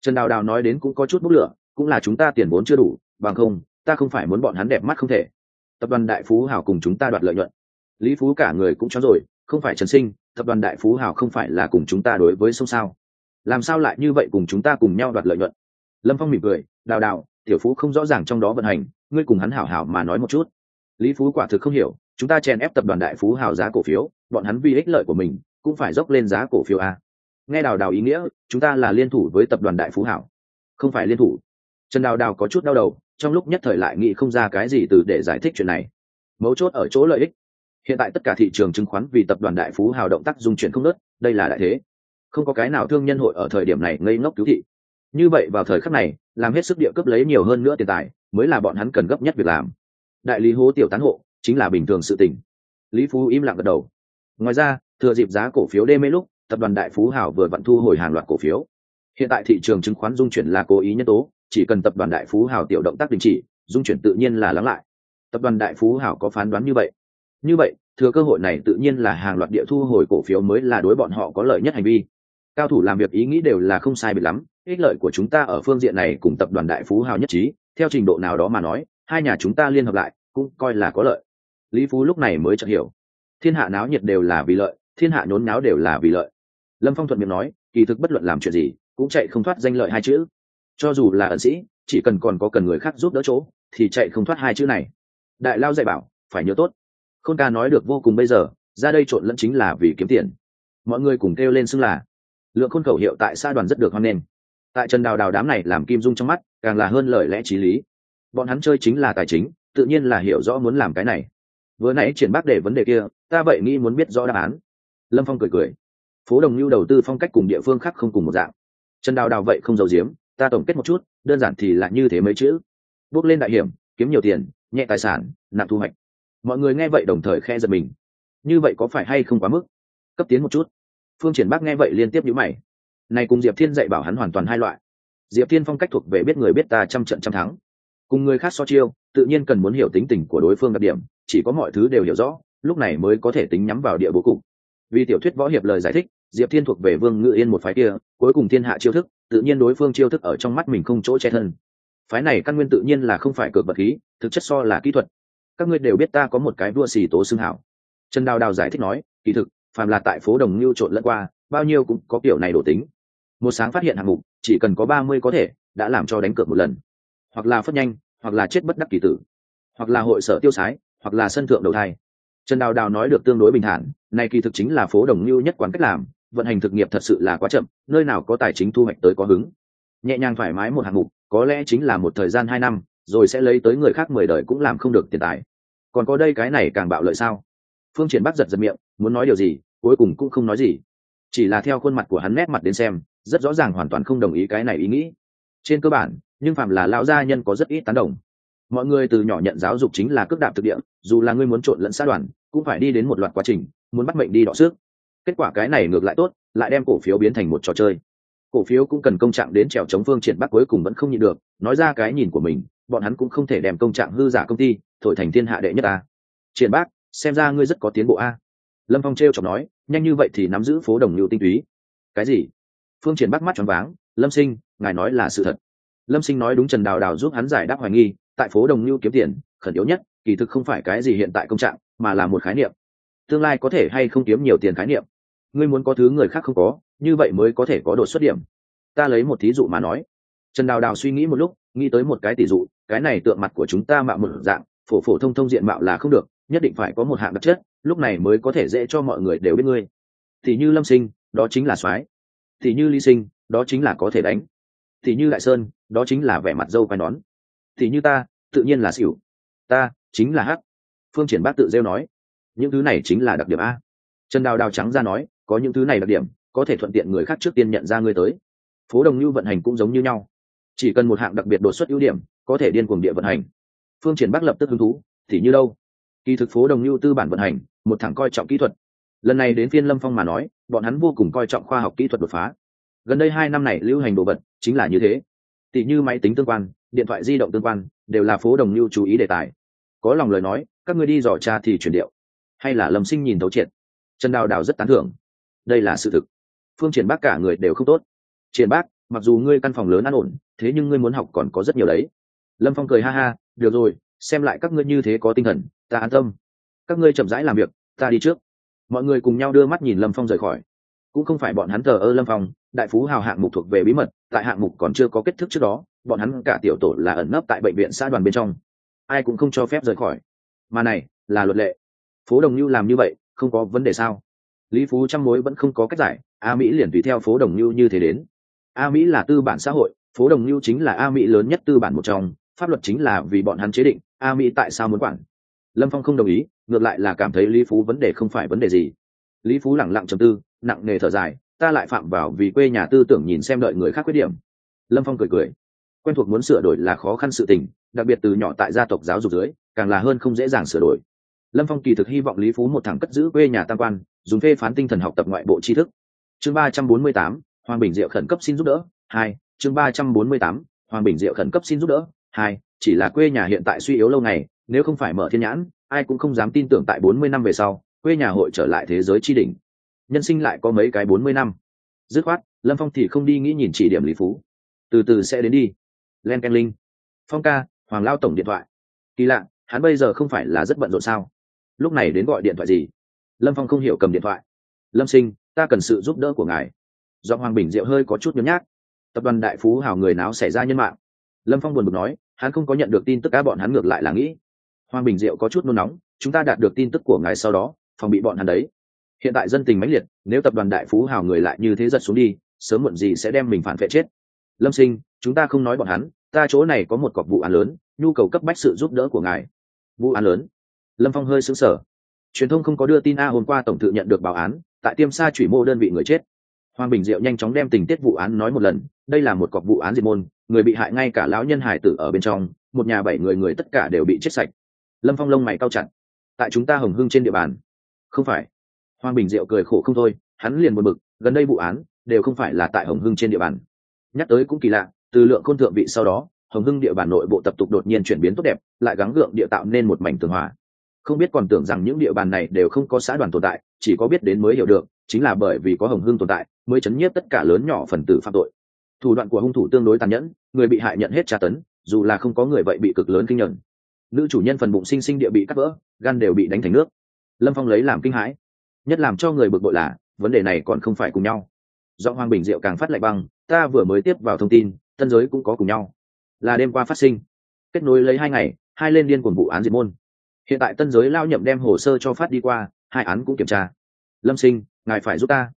Trần đào đào nói đến cũng có chút bút lửa, cũng là chúng ta tiền vốn chưa đủ, bằng không, ta không phải muốn bọn hắn đẹp mắt không thể. Tập đoàn đại phú hào cùng chúng ta đoạt lợi nhuận. Lý phú cả người cũng cho rồi, không phải trần sinh, tập đoàn đại phú hào không phải là cùng chúng ta đối với sông sao? Làm sao lại như vậy cùng chúng ta cùng nhau đoạt lợi nhuận? Lâm phong mỉm cười, đào đào, tiểu phú không rõ ràng trong đó vận hành, ngươi cùng hắn hảo hảo mà nói một chút. Lý phú quả thực không hiểu chúng ta chèn ép tập đoàn đại phú hào giá cổ phiếu, bọn hắn vì ích lợi của mình, cũng phải dốc lên giá cổ phiếu a. Nghe đào đào ý nghĩa, chúng ta là liên thủ với tập đoàn đại phú hảo không phải liên thủ. Trần đào đào có chút đau đầu, trong lúc nhất thời lại nghĩ không ra cái gì từ để giải thích chuyện này. Mấu chốt ở chỗ lợi ích. Hiện tại tất cả thị trường chứng khoán vì tập đoàn đại phú hào động tác dung chuyển không nớt đây là đại thế. Không có cái nào thương nhân hội ở thời điểm này ngây ngốc cứu thị. Như vậy vào thời khắc này, làm hết sức địa cấp lấy nhiều hơn nữa tiền tài, mới là bọn hắn cần gấp nhất việc làm. Đại lý hố tiểu tán hộ chính là bình thường sự tình. Lý phú im lặng gật đầu. Ngoài ra, thừa dịp giá cổ phiếu đê mê lúc, tập đoàn đại phú hảo vừa vặn thu hồi hàng loạt cổ phiếu. Hiện tại thị trường chứng khoán dung chuyển là cố ý nhân tố, chỉ cần tập đoàn đại phú hảo tiểu động tác đình chỉ, dung chuyển tự nhiên là lắng lại. Tập đoàn đại phú hảo có phán đoán như vậy. Như vậy, thừa cơ hội này tự nhiên là hàng loạt địa thu hồi cổ phiếu mới là đối bọn họ có lợi nhất hành vi. Cao thủ làm việc ý nghĩ đều là không sai biệt lắm, ích lợi của chúng ta ở phương diện này cùng tập đoàn đại phú hào nhất trí, theo trình độ nào đó mà nói, hai nhà chúng ta liên hợp lại, cũng coi là có lợi lý phú lúc này mới chợt hiểu. Thiên hạ náo nhiệt đều là vì lợi, thiên hạ nhốn náo đều là vì lợi. Lâm phong thuận miệng nói, kỳ thực bất luận làm chuyện gì, cũng chạy không thoát danh lợi hai chữ. Cho dù là ẩn sĩ, chỉ cần còn có cần người khác giúp đỡ chỗ, thì chạy không thoát hai chữ này. Đại lao dạy bảo, phải nhớ tốt. Khôn ca nói được vô cùng bây giờ, ra đây trộn lẫn chính là vì kiếm tiền. Mọi người cùng kêu lên xưng là. Lượng khôn khẩu hiệu tại xã đoàn rất được hoan nghênh. Tại trần đào đào đám này làm kim dung trong mắt, càng là hơn lời lẽ t r í lý. Bọn hắn chơi chính là tài chính, tự nhiên là hiểu rõ muốn làm cái này vừa nãy triển bác để vấn đề kia, ta vậy nghĩ muốn biết rõ đáp án. Lâm phong cười cười. Phố đồng lưu đầu tư phong cách cùng địa phương khác không cùng một dạng. Trần đào đào vậy không giàu giếm, ta tổng kết một chút, đơn giản thì là như thế mấy chữ. Bước lên đại hiểm, kiếm nhiều tiền, nhẹ tài sản, nặng thu hoạch. Mọi người nghe vậy đồng thời khe giật mình. Như vậy có phải hay không quá mức? Cấp tiến một chút. Phương triển bác nghe vậy liên tiếp nhữ mày. Này cùng diệp thiên dạy bảo hắn hoàn toàn hai loại. Diệp thiên phong cách thuộc về biết người biết ta trăm trận trăm thắng. Cùng người khác so chiêu, tự nhiên cần muốn hiểu tính tình của đối phương đặc điểm chỉ có mọi thứ đều hiểu rõ, lúc này mới có thể tính nhắm vào địa bố cục. Vì tiểu thuyết võ hiệp lời giải thích, diệp thiên thuộc về vương ngự yên một phái kia, cuối cùng thiên hạ chiêu thức, tự nhiên đối phương chiêu thức ở trong mắt mình không chỗ che thân. Phái này căn nguyên tự nhiên là không phải cược vật khí, thực chất so là kỹ thuật. Các ngươi đều biết ta có một cái vua xì tố xương hảo. Trần đào đào giải thích nói, kỳ thực, phàm là tại phố đồng lưu trộn lẫn qua, bao nhiêu cũng có kiểu này đổ tính. Một sáng phát hiện hạng mục, chỉ cần có ba mươi có thể, đã làm cho đánh cược một lần. Hoặc là phất nhanh, hoặc là chết bất đắc kỳ tử. Hoặc là hội sở tiêu sái hoặc là sân thượng đầu thai. Trần đào đào nói được tương đối bình thản, này kỳ thực chính là phố đồng lưu nhất quán cách làm, vận hành thực nghiệp thật sự là quá chậm, nơi nào có tài chính thu hoạch tới có hứng. Nhẹ nhàng thoải mái một hạng mục, có lẽ chính là một thời gian hai năm, rồi sẽ lấy tới người khác mười đời cũng làm không được tiền tài. Còn có đây cái này càng bạo lợi sao? Phương triển bắc giật giật miệng, muốn nói điều gì, cuối cùng cũng không nói gì. Chỉ là theo khuôn mặt của hắn nét mặt đến xem, rất rõ ràng hoàn toàn không đồng ý cái này ý nghĩ. Trên cơ bản, nhưng phạm là lão gia nhân có rất ít tán đồng mọi người từ nhỏ nhận giáo dục chính là cước đạp thực địa, dù là ngươi muốn trộn lẫn xã đoàn, cũng phải đi đến một loạt quá trình, muốn bắt mệnh đi đọ xước. Kết quả cái này ngược lại tốt, lại đem cổ phiếu biến thành một trò chơi. Cổ phiếu cũng cần công trạng đến trèo chống phương triển bắc cuối cùng vẫn không nhịn được, nói ra cái nhìn của mình, bọn hắn cũng không thể đem công trạng hư giả công ty, thổi thành thiên hạ đệ nhất ta triển bác xem ra ngươi rất có tiến bộ a. Lâm phong t r chọc nói, nhanh như vậy thì nắm giữ phố đồng lưu tinh túy. Cái gì? Phương triển bắc mắt tròn váng, lâm sinh, ngài nói là sự thật. Lâm sinh nói đúng trần đào đào giúp hắn giải đáp hoài nghi tại phố đồng lưu kiếm tiền, khẩn yếu nhất, kỳ thực không phải cái gì hiện tại công trạng, mà là một khái niệm. Tương lai có thể hay không kiếm nhiều tiền khái niệm? Ngươi muốn có thứ người khác không có, như vậy mới có thể có đột xuất điểm. Ta lấy một thí dụ mà nói. Trần đào đào suy nghĩ một lúc, nghĩ tới một cái tỷ dụ, cái này tượng mặt của chúng ta mạo một dạng, phổ phổ thông thông diện mạo là không được, nhất định phải có một hạng đặc chất, lúc này mới có thể dễ cho mọi người đều biết ngươi. Thì như lâm sinh, đó chính là soái. Thì như ly sinh, đó chính là có thể đánh. Thì như đại sơn, đó chính là vẻ mặt dâu quai nón thì như ta, tự nhiên là xỉu. Ta chính là hắc. Phương triển bác tự rêu nói. Những thứ này chính là đặc điểm a. Trần đào đào trắng ra nói, có những thứ này đặc điểm, có thể thuận tiện người khác trước tiên nhận ra ngươi tới. Phố đồng lưu vận hành cũng giống như nhau. Chỉ cần một hạng đặc biệt đột xuất ưu điểm, có thể điên cuồng địa vận hành. Phương triển bắc lập tức hứng thú, thì như đâu? Kỳ thực phố đồng lưu tư bản vận hành, một thẳng coi trọng kỹ thuật. Lần này đến phiên lâm phong mà nói, bọn hắn vô cùng coi trọng khoa học kỹ thuật đột phá. Gần đây hai năm này lưu hành đồ vật, chính là như thế. Tỷ như máy tính tương quan điện thoại di động tương quan, đều là phố đồng lưu chú ý đề tài. Có lòng lời nói, các ngươi đi dò cha thì chuyển điệu. Hay là lâm sinh nhìn thấu triệt. Trần đào đào rất tán thưởng. Đây là sự thực. Phương triển bác cả người đều không tốt. Triển bác, mặc dù ngươi căn phòng lớn an ổn, thế nhưng ngươi muốn học còn có rất nhiều đấy. Lâm phong cười ha ha, được rồi, xem lại các ngươi như thế có tinh thần, ta an tâm. Các ngươi chậm rãi làm việc, ta đi trước. Mọi người cùng nhau đưa mắt nhìn lâm phong rời khỏi. Cũng không phải bọn hắn thờ ơ lâm phong, đại phú hào hạng mục thuộc về bí mật, tại hạng mục còn chưa có kết thức trước đó bọn hắn cả tiểu tổ là ẩn nấp tại bệnh viện xã đoàn bên trong. Ai cũng không cho phép rời khỏi. Mà này, là luật lệ. Phố đồng như làm như vậy, không có vấn đề sao? Lý phú trăm mối vẫn không có cách giải, a mỹ liền tùy theo phố đồng như như thế đến. A mỹ là tư bản xã hội, phố đồng như chính là a mỹ lớn nhất tư bản một trong, pháp luật chính là vì bọn hắn chế định, a mỹ tại sao muốn quản? Lâm phong không đồng ý, ngược lại là cảm thấy lý phú vấn đề không phải vấn đề gì. Lý phú lẳng lặng trầm tư, nặng nề thở dài, ta lại phạm vào vì quê nhà tư tưởng nhìn xem đợi người khác khuyết điểm. Lâm phong cười cười quen thuộc muốn sửa đổi là khó khăn sự tình, đặc biệt từ nhỏ tại gia tộc giáo dục dưới, càng là hơn không dễ dàng sửa đổi. Lâm phong kỳ thực hy vọng lý phú một thằng cất giữ quê nhà tam quan, dùng phê phán tinh thần học tập ngoại bộ tri thức. Chương ba trăm bốn mươi tám, hoàng bình diệu khẩn cấp xin giúp đỡ, hai, chương ba trăm bốn mươi tám, hoàng bình diệu khẩn cấp xin giúp đỡ, hai, chỉ là quê nhà hiện tại suy yếu lâu ngày, nếu không phải mở thiên nhãn, ai cũng không dám tin tưởng tại bốn mươi năm về sau, quê nhà hội trở lại thế giới tri đỉnh. Nhân sinh lại có mấy cái bốn mươi năm. Dứt khoát, lâm phong thì không đi nghĩ nhìn chỉ điểm lý phú. Từ từ sẽ đến đi len ken linh phong ca, hoàng lao tổng điện thoại. Kỳ lạ, hắn bây giờ không phải là rất bận rộn sao? Lúc này đến gọi điện thoại gì? Lâm phong không hiểu cầm điện thoại. Lâm sinh, ta cần sự giúp đỡ của ngài. Do hoàng bình diệu hơi có chút nhớ nhác tập đoàn đại phú hào người nào xảy ra nhân mạng. Lâm phong buồn bực nói, hắn không có nhận được tin tức cá bọn hắn ngược lại là nghĩ. Hoàng bình diệu có chút nôn nóng, chúng ta đạt được tin tức của ngài sau đó, phòng bị bọn hắn đấy. Hiện tại dân tình mãnh liệt, nếu tập đoàn đại phú hào người lại như thế giật xuống đi, sớm muộn gì sẽ đem mình phản vệ chết. Lâm sinh chúng ta không nói bọn hắn, ta chỗ này có một cọc vụ án lớn, nhu cầu cấp bách sự giúp đỡ của ngài. Vụ án lớn? Lâm phong hơi xứng sở truyền thông không có đưa tin a hôm qua tổng tự nhận được báo án, tại tiêm sa chủy mô đơn vị người chết. Hoàng bình diệu nhanh chóng đem tình tiết vụ án nói một lần, đây là một cọc vụ án diệt môn, người bị hại ngay cả lão nhân hải tử ở bên trong, một nhà bảy người người tất cả đều bị chết sạch. Lâm phong lông mày cao chặt. Tại chúng ta hồng hưng trên địa bàn. Không phải. Hoàng bình diệu cười khổ không thôi, hắn liền một bực, gần đây vụ án đều không phải là tại hồng hưng trên địa bàn. Nhắc tới cũng kỳ lạ từ lượng khôn thượng vị sau đó, hồng hưng địa bàn nội bộ tập tục đột nhiên chuyển biến tốt đẹp, lại gắng gượng địa tạo nên một mảnh tường hòa. Không biết còn tưởng rằng những địa bàn này đều không có xã đoàn tồn tại, chỉ có biết đến mới hiểu được, chính là bởi vì có hồng hưng tồn tại, mới chấn nhiếp tất cả lớn nhỏ phần tử phạm tội. Thủ đoạn của hung thủ tương đối tàn nhẫn, người bị hại nhận hết tra tấn, dù là không có người vậy bị cực lớn kinh nhận nữ chủ nhân phần bụng sinh sinh địa bị cắt vỡ, gan đều bị đánh thành nước. Lâm phong lấy làm kinh hãi. Nhất làm cho người bực bội là, vấn đề này còn không phải cùng nhau. Do hoàng bình diệu càng phát lạnh băng, ta vừa mới tiếp vào thông tin tân giới cũng có cùng nhau. Là đêm qua phát sinh, kết nối lấy hai ngày, hai lên liên cùng vụ án diệt môn. Hiện tại tân giới lao nhậm đem hồ sơ cho phát đi qua, hai án cũng kiểm tra. Lâm sinh, ngài phải giúp ta.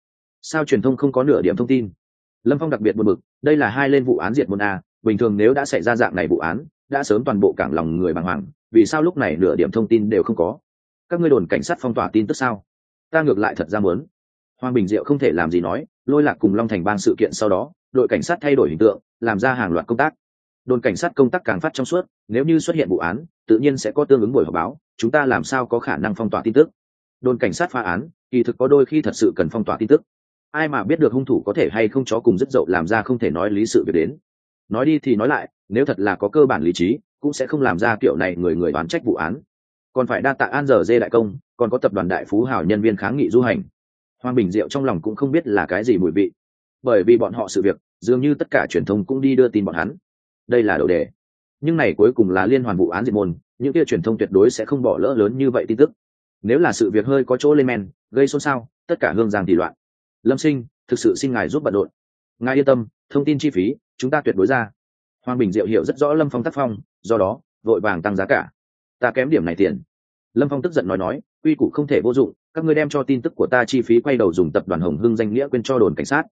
Sao truyền thông không có nửa điểm thông tin? Lâm phong đặc biệt buồn bực, đây là hai lên vụ án diệt môn a, bình thường nếu đã xảy ra dạng này vụ án, đã sớm toàn bộ cảng lòng người bàng hoàng, vì sao lúc này nửa điểm thông tin đều không có? Các ngươi đồn cảnh sát phong tỏa tin tức sao? Ta ngược lại thật ra muốn. Hoàng bình diệu không thể làm gì nói, lôi lạc cùng long thành bang sự kiện sau đó đội cảnh sát thay đổi hình tượng, làm ra hàng loạt công tác. Đồn cảnh sát công tác càng phát trong suốt, nếu như xuất hiện vụ án, tự nhiên sẽ có tương ứng buổi họp báo, chúng ta làm sao có khả năng phong tỏa tin tức? Đồn cảnh sát phá án, kỳ thực có đôi khi thật sự cần phong tỏa tin tức. Ai mà biết được hung thủ có thể hay không chó cùng rất dậu làm ra không thể nói lý sự việc đến. Nói đi thì nói lại, nếu thật là có cơ bản lý trí, cũng sẽ không làm ra kiểu này người người đoán trách vụ án. Còn phải đa tạ an giờ dê đại công, còn có tập đoàn đại phú hảo nhân viên kháng nghị du hành. Hoàng bình diệu trong lòng cũng không biết là cái gì mùi vị bởi vì bọn họ sự việc, dường như tất cả truyền thông cũng đi đưa tin bọn hắn. Đây là đầu đề. Nhưng này cuối cùng là liên hoàn vụ án diệt môn, những kia truyền thông tuyệt đối sẽ không bỏ lỡ lớn như vậy tin tức. Nếu là sự việc hơi có chỗ lên men, gây xôn xao, tất cả hương giang thì loạn. Lâm sinh, thực sự xin ngài giúp bận rộn. Ngài yên tâm, thông tin chi phí, chúng ta tuyệt đối ra. Hoàng bình diệu hiểu rất rõ lâm phong tác phong, do đó, vội vàng tăng giá cả. Ta kém điểm này tiền. Lâm phong tức giận nói nói, quy củ không thể vô dụng, các ngươi đem cho tin tức của ta chi phí quay đầu dùng tập đoàn hồng hưng danh nghĩa quên cho đồn cảnh sát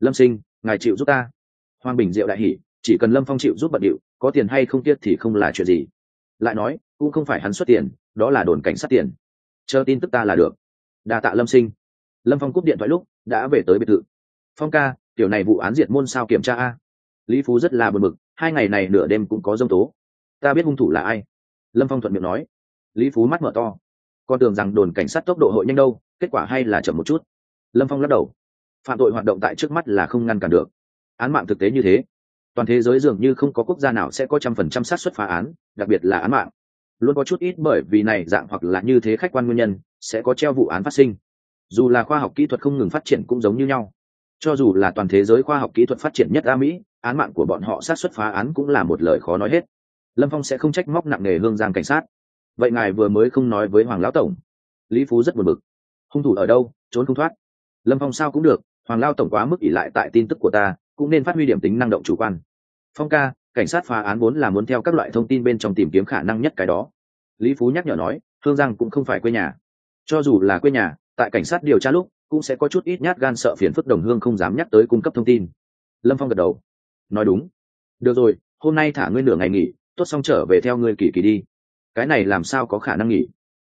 lâm sinh, ngài chịu giúp ta. Hoàng bình diệu đại hỉ, chỉ cần lâm phong chịu giúp bận điệu, có tiền hay không tiết thì không là chuyện gì. Lại nói, cũng không phải hắn xuất tiền, đó là đồn cảnh sát tiền. Chờ tin tức ta là được. Đa tạ lâm sinh. Lâm phong cúp điện thoại lúc, đã về tới biệt thự. Phong ca kiểu này vụ án diệt môn sao kiểm tra a? Lý phú rất là bật mực hai ngày này nửa đêm cũng có dông tố. Ta biết hung thủ là ai. Lâm phong thuận miệng nói. Lý phú mắt mở to. Con tưởng rằng đồn cảnh sát tốc độ hội nhanh đâu, kết quả hay là chậm một chút. Lâm phong lắc đầu phạm tội hoạt động tại trước mắt là không ngăn cản được. Án mạng thực tế như thế, toàn thế giới dường như không có quốc gia nào sẽ có trăm phần trăm sát xuất phá án, đặc biệt là án mạng. Luôn có chút ít bởi vì này dạng hoặc là như thế khách quan nguyên nhân, sẽ có treo vụ án phát sinh. Dù là khoa học kỹ thuật không ngừng phát triển cũng giống như nhau. Cho dù là toàn thế giới khoa học kỹ thuật phát triển nhất a mỹ, án mạng của bọn họ sát xuất phá án cũng là một lời khó nói hết. Lâm phong sẽ không trách móc nặng nề hương giang cảnh sát. Vậy ngài vừa mới không nói với hoàng lão tổng. Lý phú rất buồn bực. Hung thủ ở đâu, trốn không thoát. Lâm phong sao cũng được hoàng lao tổng quá mức ỉ lại tại tin tức của ta, cũng nên phát huy điểm tính năng động chủ quan. Phong ca, cảnh sát phá án vốn là muốn theo các loại thông tin bên trong tìm kiếm khả năng nhất cái đó. Lý phú nhắc nhở nói hương giang cũng không phải quê nhà. Cho dù là quê nhà, tại cảnh sát điều tra lúc, cũng sẽ có chút ít nhát gan sợ phiền phức đồng hương không dám nhắc tới cung cấp thông tin. Lâm phong gật đầu. Nói đúng. Được rồi, hôm nay thả ngươi nửa ngày nghỉ, tốt xong trở về theo ngươi kỳ kỳ đi. Cái này làm sao có khả năng nghỉ?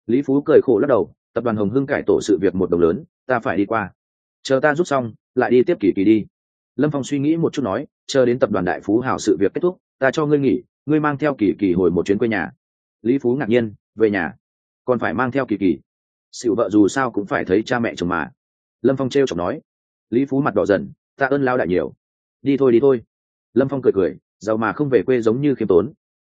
Lý phú cười khổ lắc đầu, tập đoàn hồng hưng cải tổ sự việc một đồng lớn, ta phải đi qua chờ ta rút xong, lại đi tiếp kỳ kỳ đi. Lâm phong suy nghĩ một chút nói, chờ đến tập đoàn đại phú hảo sự việc kết thúc, ta cho ngươi nghỉ, ngươi mang theo kỳ kỳ hồi một chuyến quê nhà. Lý phú ngạc nhiên, về nhà. Còn phải mang theo kỳ kỳ. Xịu vợ dù sao cũng phải thấy cha mẹ chồng mà. Lâm phong t r e o chọc nói. Lý phú mặt đỏ dần, ta ơn lao đại nhiều. Đi thôi đi thôi. Lâm phong cười cười, giàu mà không về quê giống như khiêm tốn.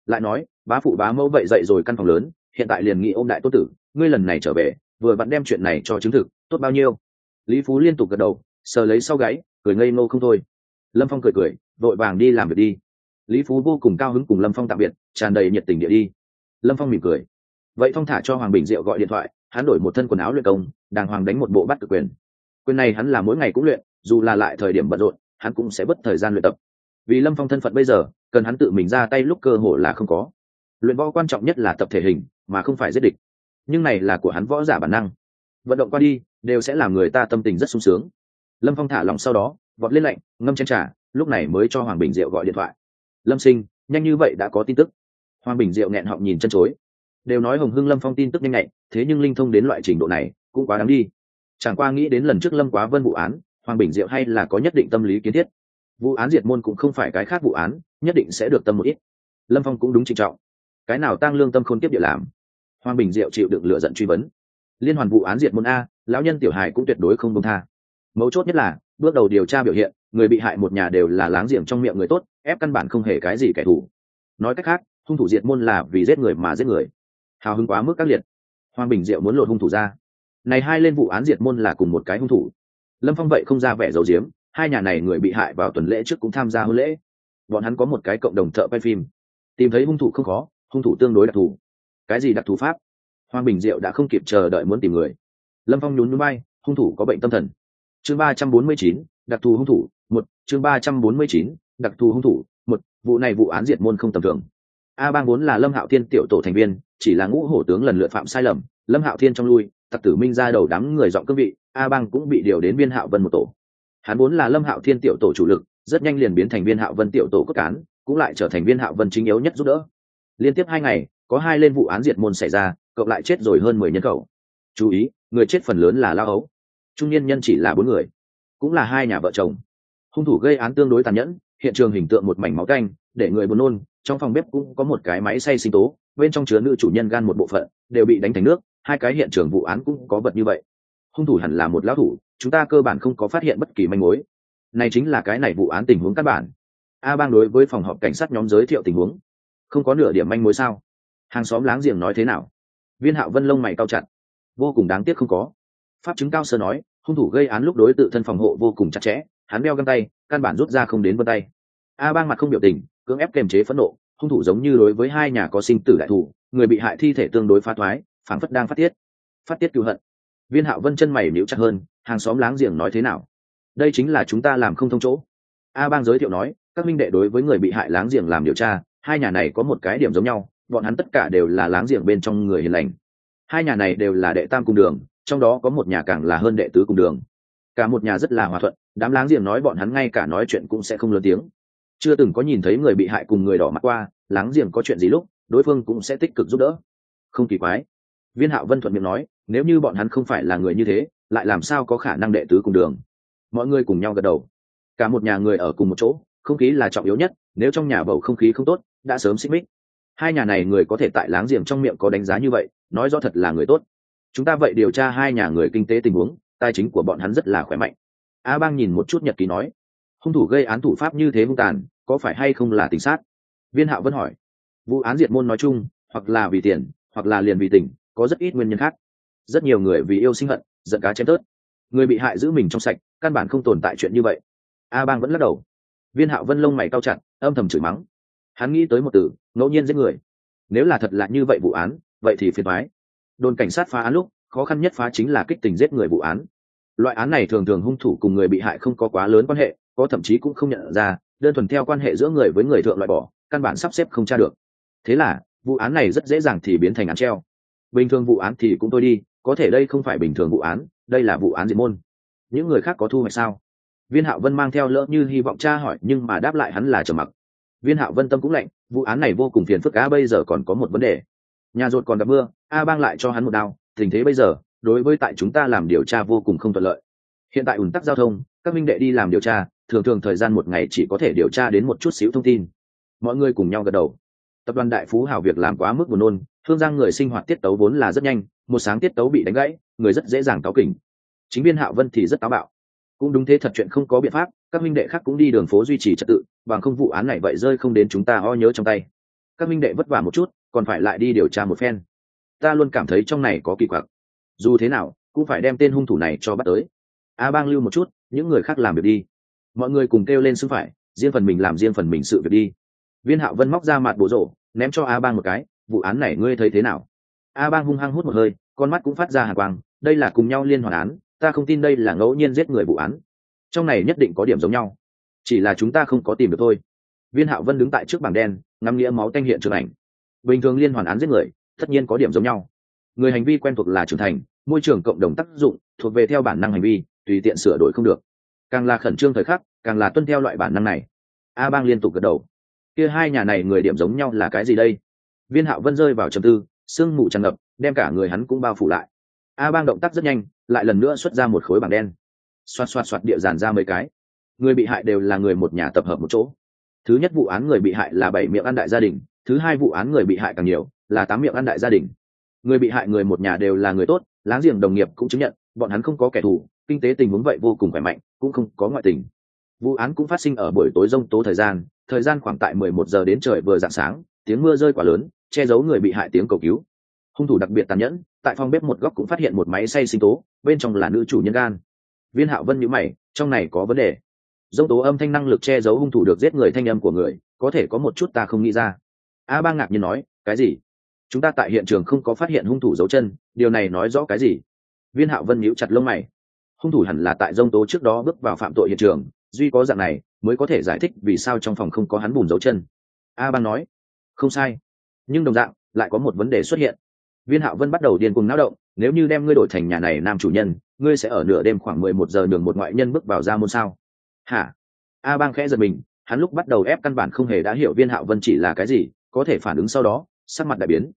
Lại nói, bá phụ bá mẫu vậy dậy rồi căn phòng lớn, hiện tại liền nghị ô m đại tốt tử, ngươi lần này trở về, vừa vặn đem chuyện này cho chứng thực, tốt bao nhiêu? Lý phú liên tục gật đầu, sờ lấy sau gáy, cười ngây ngô không thôi. Lâm phong cười cười, vội vàng đi làm việc đi. Lý phú vô cùng cao hứng cùng lâm phong tạm biệt, tràn đầy nhiệt tình địa đi. Lâm phong mỉm cười. Vậy phong thả cho hoàng bình diệu gọi điện thoại, hắn đổi một thân quần áo luyện công, đàng hoàng đánh một bộ bắt cực quyền. Quyền này hắn là mỗi ngày cũng luyện, dù là lại thời điểm bận rộn, hắn cũng sẽ bất thời gian luyện tập. Vì lâm phong thân phận bây giờ, cần hắn tự mình ra tay lúc cơ hội là không có. Luyện võ quan trọng nhất là tập thể hình, mà không phải giết địch. Nhưng này là của hắn võ giả bản năng. Vận động qua đi đều sẽ làm người ta tâm tình rất sung sướng. Lâm phong thả lòng sau đó, vọt lên lạnh, ngâm chen trà, lúc này mới cho hoàng bình diệu gọi điện thoại. Lâm sinh, nhanh như vậy đã có tin tức. Hoàng bình diệu nghẹn họng nhìn chân chối. Đều nói hồng hưng lâm phong tin tức nhanh nhạy, thế nhưng linh thông đến loại trình độ này, cũng quá đáng đi. Chẳng qua nghĩ đến lần trước lâm quá vân vụ án, hoàng bình diệu hay là có nhất định tâm lý kiến thiết. Vụ án diệt môn cũng không phải cái khác vụ án, nhất định sẽ được tâm một ít. Lâm phong cũng đúng trịnh trọng. Cái nào tăng lương tâm khôn tiếp địa làm? Hoàng bình diệu chịu được lựa giận truy vấn liên hoàn vụ án diệt môn a, lão nhân tiểu hải cũng tuyệt đối không công tha. Mấu chốt nhất là, bước đầu điều tra biểu hiện, người bị hại một nhà đều là láng giềng trong miệng người tốt, ép căn bản không hề cái gì kẻ thù. Nói cách khác, hung thủ diệt môn là vì giết người mà giết người. Hào hứng quá mức các liệt. Hoàng bình diệu muốn lột hung thủ ra. Này hai lên vụ án diệt môn là cùng một cái hung thủ. Lâm phong vậy không ra vẻ dầu diếm hai nhà này người bị hại vào tuần lễ trước cũng tham gia hôn lễ. Bọn hắn có một cái cộng đồng thợ quay phim. Tìm thấy hung thủ không khó, hung thủ tương đối đặc thù. Cái gì đặc thù pháp? Hoàng bình diệu đã không kịp chờ đợi muốn tìm người. Lâm phong nhún núi bay hung thủ có bệnh tâm thần. Chương ba trăm bốn mươi chín, đặc thù hung thủ, một, chương ba trăm bốn mươi chín, đặc thù hung thủ, một, vụ này vụ án diệt môn không tầm thường. A bang vốn là lâm hạo thiên tiểu tổ thành viên, chỉ là ngũ hổ tướng lần lượt phạm sai lầm. Lâm hạo thiên trong lui, tặc tử minh ra đầu đám người dọn cương vị, a bang cũng bị điều đến viên hạo vân một tổ. Hắn vốn là lâm hạo thiên tiểu tổ chủ lực, rất nhanh liền biến thành viên hạo vân tiểu tổ cốt cán, cũng lại trở thành viên hạo vân chính yếu nhất giúp đỡ. Liên tiếp hai ngày, có hai lên vụ án diệt môn xảy ra cộng lại chết rồi hơn mười nhân khẩu. Chú ý, người chết phần lớn là lao ấu. Trung niên nhân chỉ là bốn người, cũng là hai nhà vợ chồng. Hung thủ gây án tương đối tàn nhẫn, hiện trường hình tượng một mảnh máu canh, để người buồn nôn, trong phòng bếp cũng có một cái máy xay sinh tố, bên trong chứa nữ chủ nhân gan một bộ phận, đều bị đánh thành nước, hai cái hiện trường vụ án cũng có vật như vậy. Hung thủ hẳn là một lão thủ, chúng ta cơ bản không có phát hiện bất kỳ manh mối. Này chính là cái này vụ án tình huống căn bản. A bang đối với phòng họp cảnh sát nhóm giới thiệu tình huống. Không có nửa điểm manh mối sao? Hàng xóm láng giềng nói thế nào? Viên hạo vân lông mày cao chặt. Vô cùng đáng tiếc không có. Pháp chứng cao sơ nói, hung thủ gây án lúc đối tự thân phòng hộ vô cùng chặt chẽ, hắn đeo găng tay, căn bản rút ra không đến vân tay. A bang mặt không biểu tình, cưỡng ép kềm chế phẫn nộ, hung thủ giống như đối với hai nhà có sinh tử đại thủ, người bị hại thi thể tương đối phá thoái phản phất đang phát tiết. Phát tiết cựu hận. Viên hạo vân chân mày níu chặt hơn, hàng xóm láng giềng nói thế nào? Đây chính là chúng ta làm không thông chỗ. A bang giới thiệu nói, các minh đệ đối với người bị hại láng giềng làm điều tra, hai nhà này có một cái điểm giống nhau bọn hắn tất cả đều là láng giềng bên trong người hiền lành. Hai nhà này đều là đệ tam cùng đường, trong đó có một nhà càng là hơn đệ tứ cùng đường. Cả một nhà rất là hòa thuận, đám láng giềng nói bọn hắn ngay cả nói chuyện cũng sẽ không lớn tiếng. Chưa từng có nhìn thấy người bị hại cùng người đỏ mặt qua, láng giềng có chuyện gì lúc, đối phương cũng sẽ tích cực giúp đỡ. Không kỳ quái. Viên hạo vân thuận miệng nói, nếu như bọn hắn không phải là người như thế, lại làm sao có khả năng đệ tứ cùng đường? Mọi người cùng nhau gật đầu. Cả một nhà người ở cùng một chỗ, không khí là trọng yếu nhất, nếu trong nhà bầu không khí không tốt, đã sớm xích mích hai nhà này người có thể tại láng giềng trong miệng có đánh giá như vậy, nói rõ thật là người tốt. Chúng ta vậy điều tra hai nhà người kinh tế tình huống, tài chính của bọn hắn rất là khỏe mạnh. A bang nhìn một chút nhật ký nói, hung thủ gây án thủ pháp như thế hung tàn, có phải hay không là tình sát? Viên hạo vẫn hỏi, vụ án diệt môn nói chung, hoặc là vì tiền, hoặc là liền vì tình, có rất ít nguyên nhân khác. Rất nhiều người vì yêu sinh hận, giận cá chém tớt. Người bị hại giữ mình trong sạch, căn bản không tồn tại chuyện như vậy. A bang vẫn lắc đầu. Viên hạo vân lông mày cao chặt, âm thầm chửi mắng, hắn nghĩ tới một từ ngẫu nhiên giết người. Nếu là thật là như vậy vụ án, vậy thì phiền thoái đồn cảnh sát phá án lúc, khó khăn nhất phá chính là kích tình giết người vụ án. Loại án này thường thường hung thủ cùng người bị hại không có quá lớn quan hệ, có thậm chí cũng không nhận ra, đơn thuần theo quan hệ giữa người với người thượng loại bỏ, căn bản sắp xếp không tra được. Thế là, vụ án này rất dễ dàng thì biến thành án treo. Bình thường vụ án thì cũng tôi đi, có thể đây không phải bình thường vụ án, đây là vụ án diệt môn. Những người khác có thu hoạch sao? Viên hạo vân mang theo lỡ như hy vọng cha hỏi, nhưng mà đáp lại hắn là trầm mặc. Viên hạo vân tâm cũng lạnh vụ án này vô cùng phiền phức a bây giờ còn có một vấn đề. Nhà rột còn gặp mưa, a bang lại cho hắn một đao, tình thế bây giờ, đối với tại chúng ta làm điều tra vô cùng không thuận lợi. Hiện tại ủn tắc giao thông, các minh đệ đi làm điều tra, thường thường thời gian một ngày chỉ có thể điều tra đến một chút xíu thông tin. Mọi người cùng nhau gật đầu. Tập đoàn đại phú hảo việc làm quá mức buồn nôn, thương giang người sinh hoạt tiết tấu vốn là rất nhanh, một sáng tiết tấu bị đánh gãy, người rất dễ dàng cáo kỉnh. Chính viên hạo vân thì rất táo bạo cũng đúng thế thật chuyện không có biện pháp, các minh đệ khác cũng đi đường phố duy trì trật tự, bằng không vụ án này vậy rơi không đến chúng ta o nhớ trong tay. Các minh đệ vất vả một chút, còn phải lại đi điều tra một phen. Ta luôn cảm thấy trong này có kỳ quặc. Dù thế nào, cũng phải đem tên hung thủ này cho bắt tới. A bang lưu một chút, những người khác làm việc đi. Mọi người cùng kêu lên xưng phải, riêng phần mình làm riêng phần mình sự việc đi. Viên hạo vân móc ra mặt bộ rổ, ném cho a bang một cái, vụ án này ngươi thấy thế nào? A bang hung hăng hút một hơi, con mắt cũng phát ra hàng quang, đây là cùng nhau liên hoàn án ta không tin đây là ngẫu nhiên giết người vụ án. Trong này nhất định có điểm giống nhau. Chỉ là chúng ta không có tìm được thôi. Viên hạo vân đứng tại trước bảng đen, ngắm nghĩa máu tanh hiện trường ảnh. Bình thường liên hoàn án giết người, tất nhiên có điểm giống nhau. Người hành vi quen thuộc là trưởng thành, môi trường cộng đồng tác dụng, thuộc về theo bản năng hành vi, tùy tiện sửa đổi không được. Càng là khẩn trương thời khắc, càng là tuân theo loại bản năng này. A bang liên tục gật đầu. Kia hai nhà này người điểm giống nhau là cái gì đây? Viên hạo vân rơi vào trầm tư, sương mù tràn ngập, đem cả người hắn cũng bao phủ lại a bang động tác rất nhanh, lại lần nữa xuất ra một khối bảng đen. Xoạt xoạt xoạt địa dàn ra mấy cái. Người bị hại đều là người một nhà tập hợp một chỗ. Thứ nhất vụ án người bị hại là bảy miệng ăn đại gia đình, thứ hai vụ án người bị hại càng nhiều, là tám miệng ăn đại gia đình. Người bị hại người một nhà đều là người tốt, láng giềng đồng nghiệp cũng chứng nhận, bọn hắn không có kẻ thù, kinh tế tình huống vậy vô cùng khỏe mạnh, cũng không có ngoại tình. Vụ án cũng phát sinh ở buổi tối rông tố thời gian thời gian khoảng tại mười một giờ đến trời vừa rạng sáng, tiếng mưa rơi quá lớn, che giấu người bị hại tiếng cầu cứu. Hung thủ đặc biệt tàn nhẫn tại phòng bếp một góc cũng phát hiện một máy xay sinh tố, bên trong là nữ chủ nhân gan. Viên hạo vân nhữ mày, trong này có vấn đề. Dông tố âm thanh năng lực che giấu hung thủ được giết người thanh âm của người, có thể có một chút ta không nghĩ ra. A ba ngạc nhiên nói, cái gì? Chúng ta tại hiện trường không có phát hiện hung thủ dấu chân, điều này nói rõ cái gì? Viên hạo vân nhíu chặt lông mày. Hung thủ hẳn là tại dông tố trước đó bước vào phạm tội hiện trường, duy có dạng này, mới có thể giải thích vì sao trong phòng không có hắn bùn dấu chân. A bang nói, không sai. Nhưng đồng dạng, lại có một vấn đề xuất hiện viên hạo vân bắt đầu điên cuồng náo động, nếu như đem ngươi đổi thành nhà này nam chủ nhân, ngươi sẽ ở nửa đêm khoảng mười một giờ đường một ngoại nhân bước vào ra môn sao? Hả? A bang khẽ giật mình, hắn lúc bắt đầu ép căn bản không hề đã hiểu viên hạo vân chỉ là cái gì, có thể phản ứng sau đó, sắc mặt đại biến.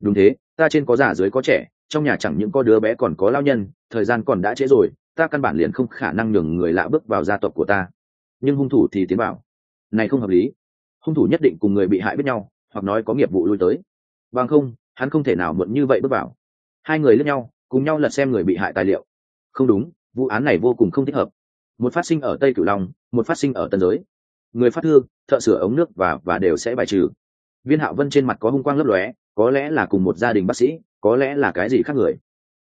Đúng thế, ta trên có già dưới có trẻ, trong nhà chẳng những có đứa bé còn có lao nhân, thời gian còn đã trễ rồi, ta căn bản liền không khả năng nhường người lạ bước vào gia tộc của ta. Nhưng hung thủ thì tiến bảo này không hợp lý. Hung thủ nhất định cùng người bị hại biết nhau, hoặc nói có nghiệp vụ lui tới. Bằng không hắn không thể nào muộn như vậy bước vào. Hai người lẫn nhau, cùng nhau lật xem người bị hại tài liệu. Không đúng, vụ án này vô cùng không thích hợp. Một phát sinh ở tây cửu long, một phát sinh ở tân giới. Người phát thương thợ sửa ống nước và và đều sẽ bài trừ. Viên hạo vân trên mặt có hung quang lấp lóe, có lẽ là cùng một gia đình bác sĩ, có lẽ là cái gì khác người.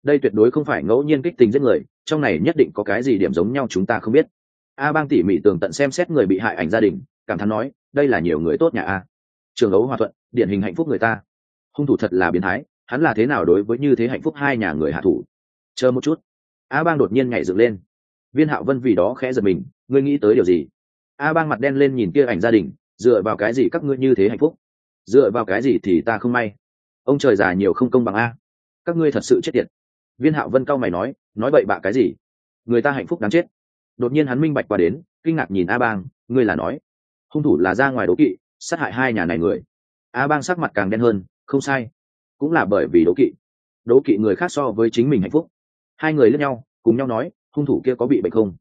Đây tuyệt đối không phải ngẫu nhiên kích tình giết người, trong này nhất định có cái gì điểm giống nhau chúng ta không biết. A bang tỉ mỉ tường tận xem xét người bị hại ảnh gia đình, cảm thán nói, đây là nhiều người tốt nhà a. Trường ấu hòa thuận, điển hình hạnh phúc người ta hung thủ thật là biến thái, hắn là thế nào đối với như thế hạnh phúc hai nhà người hạ thủ? Chờ một chút. A bang đột nhiên nhảy dựng lên. Viên hạo vân vì đó khẽ giật mình, ngươi nghĩ tới điều gì? A bang mặt đen lên nhìn kia ảnh gia đình, dựa vào cái gì các ngươi như thế hạnh phúc? Dựa vào cái gì thì ta không may? Ông trời già nhiều không công bằng a. Các ngươi thật sự chết tiệt. Viên hạo vân cao mày nói nói bậy bạ cái gì? Người ta hạnh phúc đáng chết. Đột nhiên hắn minh bạch qua đến, kinh ngạc nhìn a bang, ngươi là nói. Hung thủ là ra ngoài đố kỵ, sát hại hai nhà này người. A bang sắc mặt càng đen hơn không sai. Cũng là bởi vì đố kỵ. Đố kỵ người khác so với chính mình hạnh phúc. Hai người lẫn nhau, cùng nhau nói, hung thủ kia có bị bệnh không?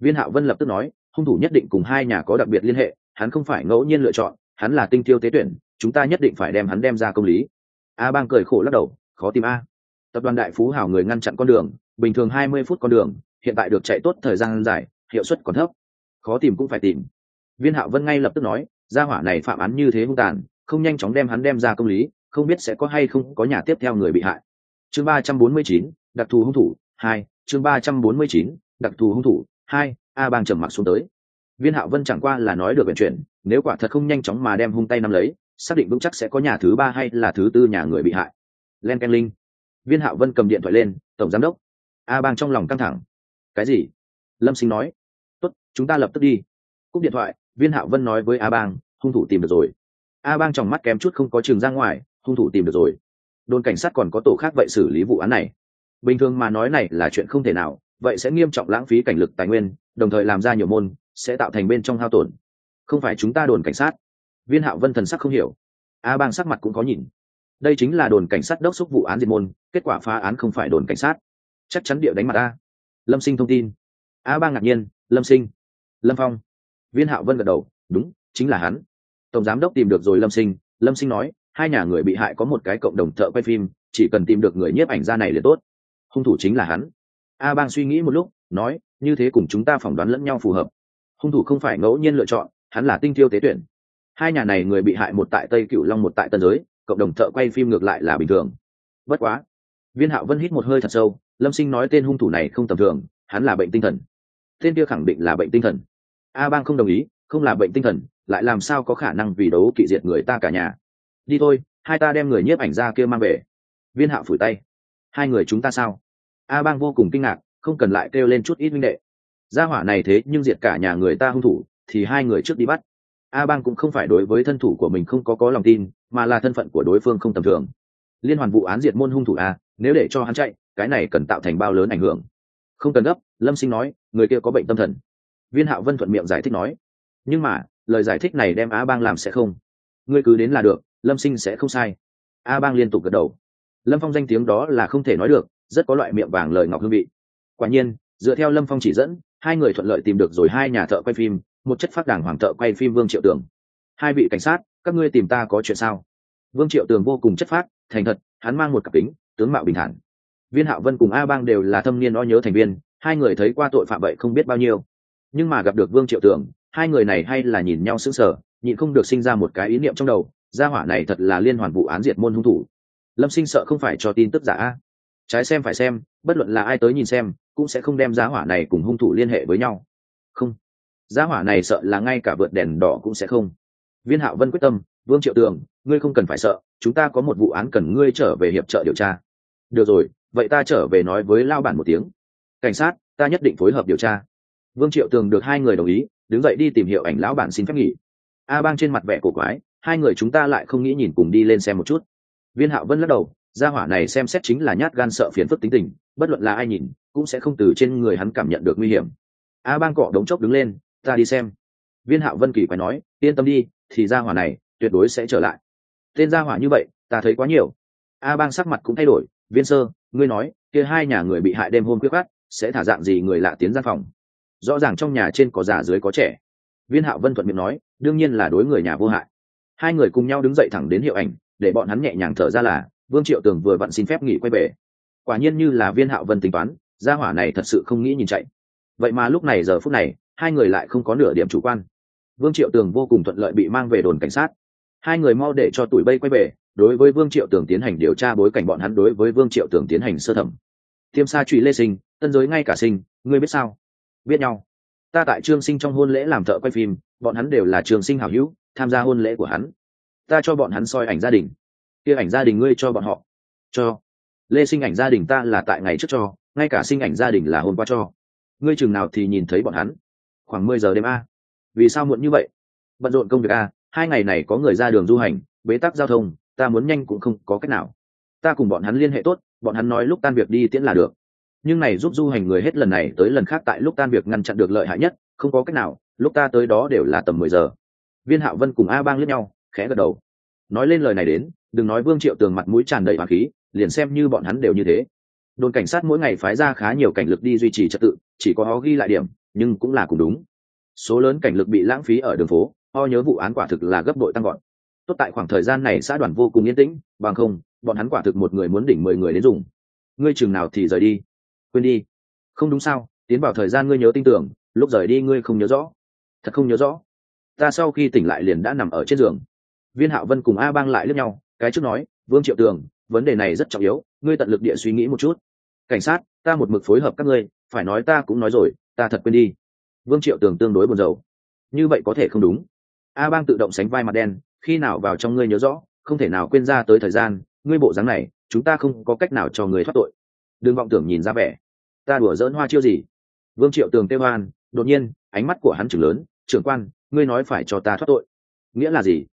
Viên hạo vân lập tức nói, hung thủ nhất định cùng hai nhà có đặc biệt liên hệ, hắn không phải ngẫu nhiên lựa chọn, hắn là tinh tiêu tế tuyển, chúng ta nhất định phải đem hắn đem ra công lý. A bang cười khổ lắc đầu, khó tìm a. Tập đoàn đại phú hảo người ngăn chặn con đường, bình thường hai mươi phút con đường, hiện tại được chạy tốt thời gian dài, hiệu suất còn thấp. Khó tìm cũng phải tìm. Viên hạo vân ngay lập tức nói, gia hỏa này phạm án như thế hung tàn, không nhanh chóng đem hắn đem ra công lý không biết sẽ có hay không có nhà tiếp theo người bị hại. Chương ba trăm bốn mươi chín, đặc thù hung thủ, hai, chương ba trăm bốn mươi chín, đặc thù hung thủ, hai, a bang trầm mặc xuống tới. Viên hạo vân chẳng qua là nói được vận chuyển, nếu quả thật không nhanh chóng mà đem hung tay nắm lấy, xác định vững chắc sẽ có nhà thứ ba hay là thứ tư nhà người bị hại. Len ken linh. Viên hạo vân cầm điện thoại lên, tổng giám đốc. A bang trong lòng căng thẳng. Cái gì? Lâm sinh nói. Tốt, chúng ta lập tức đi. Cúp điện thoại, viên hạo vân nói với a bang, hung thủ tìm được rồi. A bang trong mắt kém chút không có trường ra ngoài hung thủ tìm được rồi. Đồn cảnh sát còn có tổ khác vậy xử lý vụ án này. Bình thường mà nói này là chuyện không thể nào, vậy sẽ nghiêm trọng lãng phí cảnh lực tài nguyên, đồng thời làm ra nhiều môn, sẽ tạo thành bên trong hao tổn. Không phải chúng ta đồn cảnh sát. Viên hạo vân thần sắc không hiểu. A bang sắc mặt cũng có nhìn. Đây chính là đồn cảnh sát đốc xúc vụ án diệt môn, kết quả phá án không phải đồn cảnh sát. Chắc chắn địa đánh mặt a. Lâm sinh thông tin. A bang ngạc nhiên, lâm sinh, lâm phong. Viên hạo vân gật đầu, đúng, chính là hắn. Tổng giám đốc tìm được rồi lâm sinh lâm sinh nói hai nhà người bị hại có một cái cộng đồng thợ quay phim, chỉ cần tìm được người nhiếp ảnh ra này là tốt. Hung thủ chính là hắn. A bang suy nghĩ một lúc, nói, như thế cùng chúng ta phỏng đoán lẫn nhau phù hợp. Hung thủ không phải ngẫu nhiên lựa chọn, hắn là tinh thiêu tế tuyển. Hai nhà này người bị hại một tại tây cựu long một tại tân giới, cộng đồng thợ quay phim ngược lại là bình thường. Bất quá, viên hạo vân hít một hơi thật sâu, lâm sinh nói tên hung thủ này không tầm thường, hắn là bệnh tinh thần. Tên kia khẳng định là bệnh tinh thần. A bang không đồng ý, không là bệnh tinh thần, lại làm sao có khả năng vì đấu kỵ diệt người ta cả nhà? Đi thôi, hai ta đem người nhiếp ảnh ra kia mang về. Viên hạo phủi tay. Hai người chúng ta sao? A bang vô cùng kinh ngạc, không cần lại kêu lên chút ít minh đệ. Gia hỏa này thế nhưng diệt cả nhà người ta hung thủ, thì hai người trước đi bắt. A bang cũng không phải đối với thân thủ của mình không có có lòng tin, mà là thân phận của đối phương không tầm thường. Liên hoàn vụ án diệt môn hung thủ a, nếu để cho hắn chạy, cái này cần tạo thành bao lớn ảnh hưởng? Không cần gấp, lâm sinh nói, người kia có bệnh tâm thần. Viên hạo vân thuận miệng giải thích nói. Nhưng mà, lời giải thích này đem a bang làm sẽ không. Ngươi cứ đến là được lâm sinh sẽ không sai. A bang liên tục gật đầu. Lâm phong danh tiếng đó là không thể nói được, rất có loại miệng vàng lời ngọc hương vị. Quả nhiên, dựa theo lâm phong chỉ dẫn, hai người thuận lợi tìm được rồi hai nhà thợ quay phim, một chất phát đảng hoàng thợ quay phim vương triệu tường. Hai vị cảnh sát, các ngươi tìm ta có chuyện sao? Vương triệu tường vô cùng chất phát, thành thật, hắn mang một cặp kính, tướng mạo bình thản. Viên hạo vân cùng a bang đều là thâm niên o nhớ thành viên, hai người thấy qua tội phạm vậy không biết bao nhiêu. Nhưng mà gặp được vương triệu tường, hai người này hay là nhìn nhau sững sờ, nhịn không được sinh ra một cái ý niệm trong đầu gia hỏa này thật là liên hoàn vụ án diệt môn hung thủ. Lâm sinh sợ không phải cho tin tức giả. Trái xem phải xem, bất luận là ai tới nhìn xem, cũng sẽ không đem gia hỏa này cùng hung thủ liên hệ với nhau. Không. Gia hỏa này sợ là ngay cả vượt đèn đỏ cũng sẽ không. Viên hạo vân quyết tâm, vương triệu tường, ngươi không cần phải sợ, chúng ta có một vụ án cần ngươi trở về hiệp trợ điều tra. Được rồi, vậy ta trở về nói với lao bản một tiếng. Cảnh sát, ta nhất định phối hợp điều tra. Vương triệu tường được hai người đồng ý, đứng dậy đi tìm hiểu ảnh lão bản xin phép nghỉ. A bang trên mặt vẻ cổ quái hai người chúng ta lại không nghĩ nhìn cùng đi lên xem một chút. Viên hạo vân lắc đầu, gia hỏa này xem xét chính là nhát gan sợ phiền phức tính tình, bất luận là ai nhìn, cũng sẽ không từ trên người hắn cảm nhận được nguy hiểm. A bang cọ đống chốc đứng lên, ta đi xem. Viên hạo vân kỳ phải nói, yên tâm đi, thì gia hỏa này tuyệt đối sẽ trở lại. Tên gia hỏa như vậy, ta thấy quá nhiều. A bang sắc mặt cũng thay đổi, viên sơ, ngươi nói, kia hai nhà người bị hại đêm hôm quyết khát sẽ thả dạng gì người lạ tiến gian phòng? Rõ ràng trong nhà trên có già dưới có trẻ. Viên hạo vân thuận miệng nói, đương nhiên là đối người nhà vô hại hai người cùng nhau đứng dậy thẳng đến hiệu ảnh, để bọn hắn nhẹ nhàng thở ra là, vương triệu tường vừa vặn xin phép nghỉ quay về. Quả nhiên như là viên hạo vân tính toán, gia hỏa này thật sự không nghĩ nhìn chạy. Vậy mà lúc này giờ phút này, hai người lại không có nửa điểm chủ quan. Vương triệu tường vô cùng thuận lợi bị mang về đồn cảnh sát. Hai người mau để cho tuổi bay quay về, đối với vương triệu tường tiến hành điều tra bối cảnh bọn hắn đối với vương triệu tường tiến hành sơ thẩm. Tiêm sa trụy lê sinh, tân giới ngay cả sinh, ngươi biết sao? Biết nhau. Ta tại trương sinh trong hôn lễ làm thợ quay phim, bọn hắn đều là trường sinh hảo hữu tham gia hôn lễ của hắn. Ta cho bọn hắn soi ảnh gia đình. Kia ảnh gia đình ngươi cho bọn họ. Cho. Lê sinh ảnh gia đình ta là tại ngày trước cho, ngay cả sinh ảnh gia đình là hôm qua cho. Ngươi chừng nào thì nhìn thấy bọn hắn. Khoảng mười giờ đêm a. Vì sao muộn như vậy? Bận rộn công việc a, hai ngày này có người ra đường du hành, bế tắc giao thông, ta muốn nhanh cũng không có cách nào. Ta cùng bọn hắn liên hệ tốt, bọn hắn nói lúc tan việc đi tiễn là được. Nhưng này giúp du hành người hết lần này tới lần khác tại lúc tan việc ngăn chặn được lợi hại nhất, không có cách nào, lúc ta tới đó đều là tầm mười giờ viên hạo vân cùng a bang lướt nhau, khẽ gật đầu. Nói lên lời này đến, đừng nói vương triệu tường mặt mũi tràn đầy hoàng khí, liền xem như bọn hắn đều như thế. Đồn cảnh sát mỗi ngày phái ra khá nhiều cảnh lực đi duy trì trật tự, chỉ có họ ghi lại điểm, nhưng cũng là cùng đúng. Số lớn cảnh lực bị lãng phí ở đường phố, ho nhớ vụ án quả thực là gấp đội tăng gọn. Tốt tại khoảng thời gian này xã đoàn vô cùng yên tĩnh, bằng không, bọn hắn quả thực một người muốn đỉnh mười người đến dùng. Ngươi chừng nào thì rời đi. Quên đi. Không đúng sao, tiến vào thời gian ngươi nhớ tin tưởng, lúc rời đi ngươi không nhớ rõ. Thật không nhớ rõ ta sau khi tỉnh lại liền đã nằm ở trên giường. Viên hạo vân cùng a bang lại lướt nhau, cái trước nói, vương triệu tường, vấn đề này rất trọng yếu, ngươi tận lực địa suy nghĩ một chút. Cảnh sát, ta một mực phối hợp các ngươi, phải nói ta cũng nói rồi, ta thật quên đi. Vương triệu tường tương đối buồn rầu. Như vậy có thể không đúng. A bang tự động sánh vai mặt đen, khi nào vào trong ngươi nhớ rõ, không thể nào quên ra tới thời gian, ngươi bộ dáng này, chúng ta không có cách nào cho người thoát tội. Đừng vọng tưởng nhìn ra vẻ. Ta đùa dỡn hoa chiêu gì? Vương triệu tường tê hoan, đột nhiên, ánh mắt của hắn chừng lớn, trưởng quan ngươi nói phải cho ta thoát tội. Nghĩa là gì?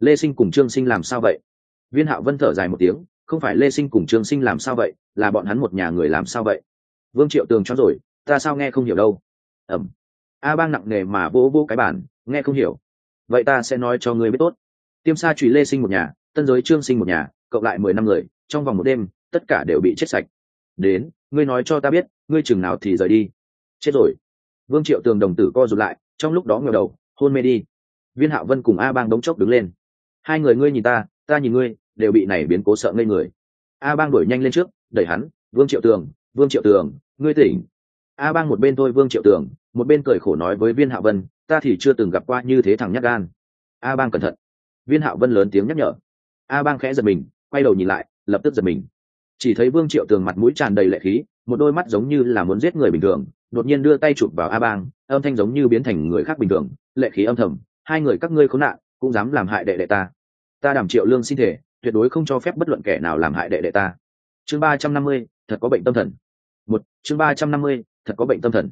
Lê sinh cùng trương sinh làm sao vậy? Viên hạo vân thở dài một tiếng, không phải lê sinh cùng trương sinh làm sao vậy, là bọn hắn một nhà người làm sao vậy? Vương triệu tường cho rồi, ta sao nghe không hiểu đâu? Ẩm a bang nặng nề mà vỗ vỗ cái bản nghe không hiểu. Vậy ta sẽ nói cho ngươi biết tốt. Tiêm sa trùy lê sinh một nhà, tân giới trương sinh một nhà, cộng lại mười năm người, trong vòng một đêm, tất cả đều bị chết sạch. Đến, ngươi nói cho ta biết, ngươi chừng nào thì rời đi? Chết rồi. Vương triệu tường đồng tử co rụt lại, trong lúc đó ngờ đầu hôn mê đi. Viên hạo vân cùng a bang đống chốc đứng lên. Hai người ngươi nhìn ta ta nhìn ngươi, đều bị này biến cố sợ ngây người. A bang đuổi nhanh lên trước, đẩy hắn, vương triệu tường, vương triệu tường, ngươi tỉnh. A bang một bên thôi, vương triệu tường, một bên cười khổ nói với viên hạo vân, ta thì chưa từng gặp qua như thế thằng nhắc gan. A bang cẩn thận. Viên hạo vân lớn tiếng nhắc nhở. A bang khẽ giật mình, quay đầu nhìn lại, lập tức giật mình. Chỉ thấy vương triệu tường mặt mũi tràn đầy lệ khí, một đôi mắt giống như là muốn giết người bình thường đột nhiên đưa tay chụp vào a bang, âm thanh giống như biến thành người khác bình thường, lệ khí âm thầm, hai người các ngươi khốn nạn, cũng dám làm hại đệ đệ ta. Ta đảm triệu lương xin thể, tuyệt đối không cho phép bất luận kẻ nào làm hại đệ đệ ta. Chương ba trăm năm mươi, thật có bệnh tâm thần. Một, chương ba trăm năm mươi, thật có bệnh tâm thần.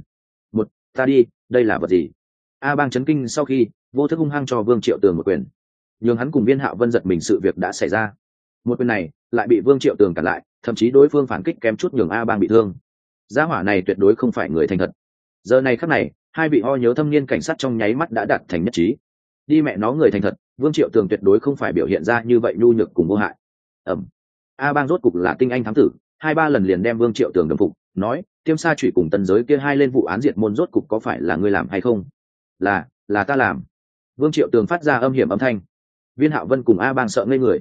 Một, ta đi, đây là vật gì? A bang chấn kinh sau khi, vô thức hung hăng cho vương triệu tường một quyền. Nhường hắn cùng viên hạo vân giật mình sự việc đã xảy ra. Một quyền này, lại bị vương triệu tường cản lại, thậm chí đối phương phản kích kém chút nhường a bang bị thương gia hỏa này tuyệt đối không phải người thành thật. Giờ này khắc này, hai vị ho nhớ thâm niên cảnh sát trong nháy mắt đã đạt thành nhất trí. Đi mẹ nó người thành thật, vương triệu tường tuyệt đối không phải biểu hiện ra như vậy nhu nhược cùng vô hại. Ẩm. A bang rốt cục là tinh anh thám tử, hai ba lần liền đem vương triệu tường đồng phục, nói, tiêm sa trụy cùng tần giới kia hai lên vụ án diệt môn rốt cục có phải là ngươi làm hay không? Là là ta làm. Vương triệu tường phát ra âm hiểm âm thanh. Viên hạo vân cùng a bang sợ ngây người.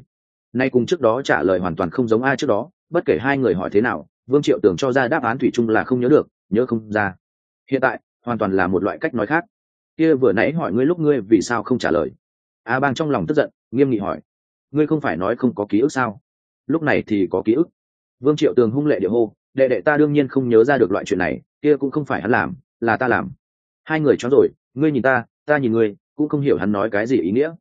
Nay cùng trước đó trả lời hoàn toàn không giống a trước đó, bất kể hai người hỏi thế nào vương triệu tường cho ra đáp án thủy chung là không nhớ được, nhớ không ra. Hiện tại, hoàn toàn là một loại cách nói khác. Kia vừa nãy hỏi ngươi lúc ngươi vì sao không trả lời? A bang trong lòng tức giận, nghiêm nghị hỏi. Ngươi không phải nói không có ký ức sao? Lúc này thì có ký ức. Vương triệu tường hung lệ địa hô. Đệ đệ ta đương nhiên không nhớ ra được loại chuyện này, kia cũng không phải hắn làm, là ta làm. Hai người cho rồi, ngươi nhìn ta ta nhìn ngươi, cũng không hiểu hắn nói cái gì ý nghĩa.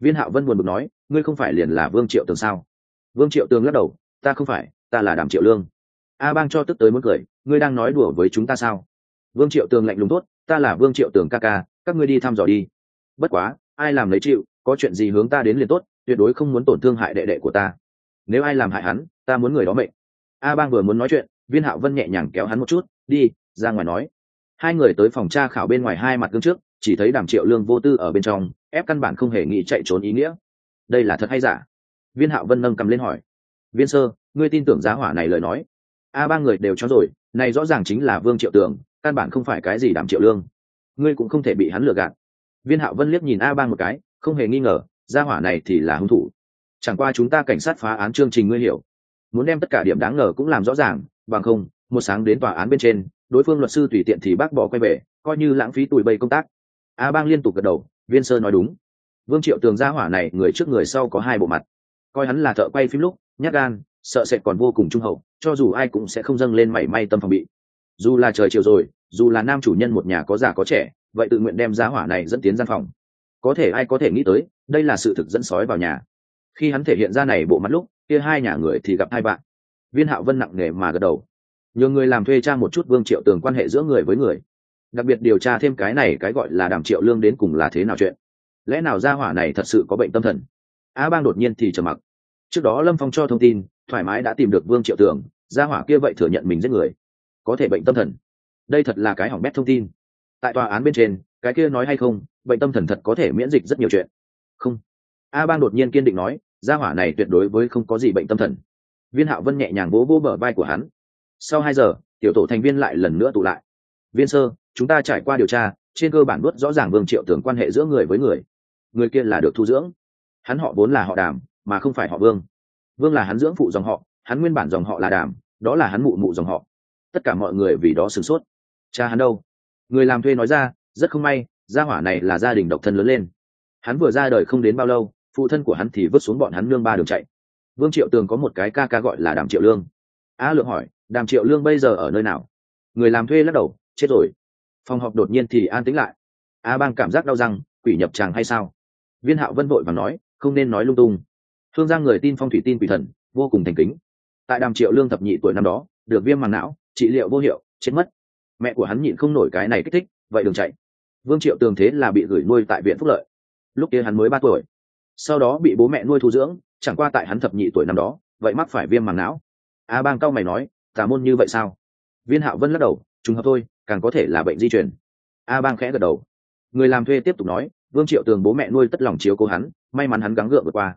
Viên hạo vân buồn bực nói, ngươi không phải liền là vương triệu tường sao? Vương triệu tường lắc đầu, ta không phải, ta là đàm triệu lương a bang cho tức tới muốn cười, ngươi đang nói đùa với chúng ta sao? Vương triệu tường lạnh lùng tốt ta là vương triệu tường ca ca, các ngươi đi thăm dò đi. Bất quá, ai làm lấy chịu, có chuyện gì hướng ta đến liền tốt, tuyệt đối không muốn tổn thương hại đệ đệ của ta. Nếu ai làm hại hắn, ta muốn người đó mệnh. A bang vừa muốn nói chuyện, viên hạo vân nhẹ nhàng kéo hắn một chút, đi, ra ngoài nói. Hai người tới phòng tra khảo bên ngoài hai mặt gương trước, chỉ thấy đàm triệu lương vô tư ở bên trong, ép căn bản không hề nghĩ chạy trốn ý nghĩa. Đây là thật hay giả? Viên hạo vân nâng cầm lên hỏi. Viên sơ, ngươi tin tưởng giá hỏa này lời nói? A ba người đều cho rồi, này rõ ràng chính là vương triệu tường, căn bản không phải cái gì đảm triệu lương. Ngươi cũng không thể bị hắn lừa gạt. Viên hạo vân liếc nhìn a ba một cái, không hề nghi ngờ, gia hỏa này thì là hung thủ. Chẳng qua chúng ta cảnh sát phá án chương trình ngươi hiểu. Muốn đem tất cả điểm đáng ngờ cũng làm rõ ràng, bằng không, một sáng đến tòa án bên trên, đối phương luật sư tùy tiện thì bác bỏ quay về, coi như lãng phí tùi bầy công tác. A bang liên tục gật đầu, viên sơ nói đúng. Vương triệu tường gia hỏa này, người trước người sau có hai bộ mặt. Coi hắn là thợ quay phim lúc, nhát gan sợ sệt còn vô cùng trung hậu, cho dù ai cũng sẽ không dâng lên mảy may tâm phòng bị. Dù là trời chiều rồi, dù là nam chủ nhân một nhà có già có trẻ, vậy tự nguyện đem giá hỏa này dẫn tiến gian phòng. Có thể ai có thể nghĩ tới, đây là sự thực dẫn sói vào nhà. Khi hắn thể hiện ra này bộ mắt lúc, kia hai nhà người thì gặp hai bạn. Viên hạo vân nặng nề mà gật đầu. Nhờ người làm thuê trang một chút vương triệu tường quan hệ giữa người với người. Đặc biệt điều tra thêm cái này cái gọi là đàm triệu lương đến cùng là thế nào chuyện. Lẽ nào gia hỏa này thật sự có bệnh tâm thần? A bang đột nhiên thì trầm mặc. Trước đó lâm phong cho thông tin thoải mái đã tìm được vương triệu tường, gia hỏa kia vậy thừa nhận mình giết người. Có thể bệnh tâm thần. Đây thật là cái hỏng bét thông tin. Tại tòa án bên trên, cái kia nói hay không, bệnh tâm thần thật có thể miễn dịch rất nhiều chuyện. Không. A bang đột nhiên kiên định nói, gia hỏa này tuyệt đối với không có gì bệnh tâm thần. Viên hạo vân nhẹ nhàng vỗ vỗ bờ vai của hắn. Sau hai giờ, tiểu tổ thành viên lại lần nữa tụ lại. Viên sơ, chúng ta trải qua điều tra, trên cơ bản nuốt rõ ràng vương triệu tưởng quan hệ giữa người với người. Người kia là được thu dưỡng. Hắn họ vốn là họ đàm, mà không phải họ vương vương là hắn dưỡng phụ dòng họ, hắn nguyên bản dòng họ là đàm, đó là hắn mụ mụ dòng họ. Tất cả mọi người vì đó sửng sốt. Cha hắn đâu? Người làm thuê nói ra, rất không may, gia hỏa này là gia đình độc thân lớn lên. Hắn vừa ra đời không đến bao lâu, phụ thân của hắn thì vứt xuống bọn hắn lương ba đường chạy. Vương triệu tường có một cái ca ca gọi là đàm triệu lương. A lượng hỏi, đàm triệu lương bây giờ ở nơi nào? Người làm thuê lắc đầu, chết rồi. Phòng họp đột nhiên thì an tĩnh lại. A bang cảm giác đau răng, quỷ nhập chàng hay sao? Viên hạo vân vội và nói, không nên nói lung tung thương giang người tin phong thủy tin quỷ thần, vô cùng thành kính. Tại đàm triệu lương thập nhị tuổi năm đó, được viêm màng não, trị liệu vô hiệu, chết mất. Mẹ của hắn nhịn không nổi cái này kích thích, vậy đừng chạy. Vương triệu tường thế là bị gửi nuôi tại viện phúc lợi. Lúc kia hắn mới ba tuổi. Sau đó bị bố mẹ nuôi thu dưỡng, chẳng qua tại hắn thập nhị tuổi năm đó, vậy mắc phải viêm màng não. A bang cao mày nói, tà môn như vậy sao? Viên hạo vân lắc đầu, trùng hợp thôi, càng có thể là bệnh di truyền. A bang khẽ gật đầu. Người làm thuê tiếp tục nói, vương triệu tường bố mẹ nuôi tất lòng chiếu cố hắn, may mắn hắn gắng gượng vượt qua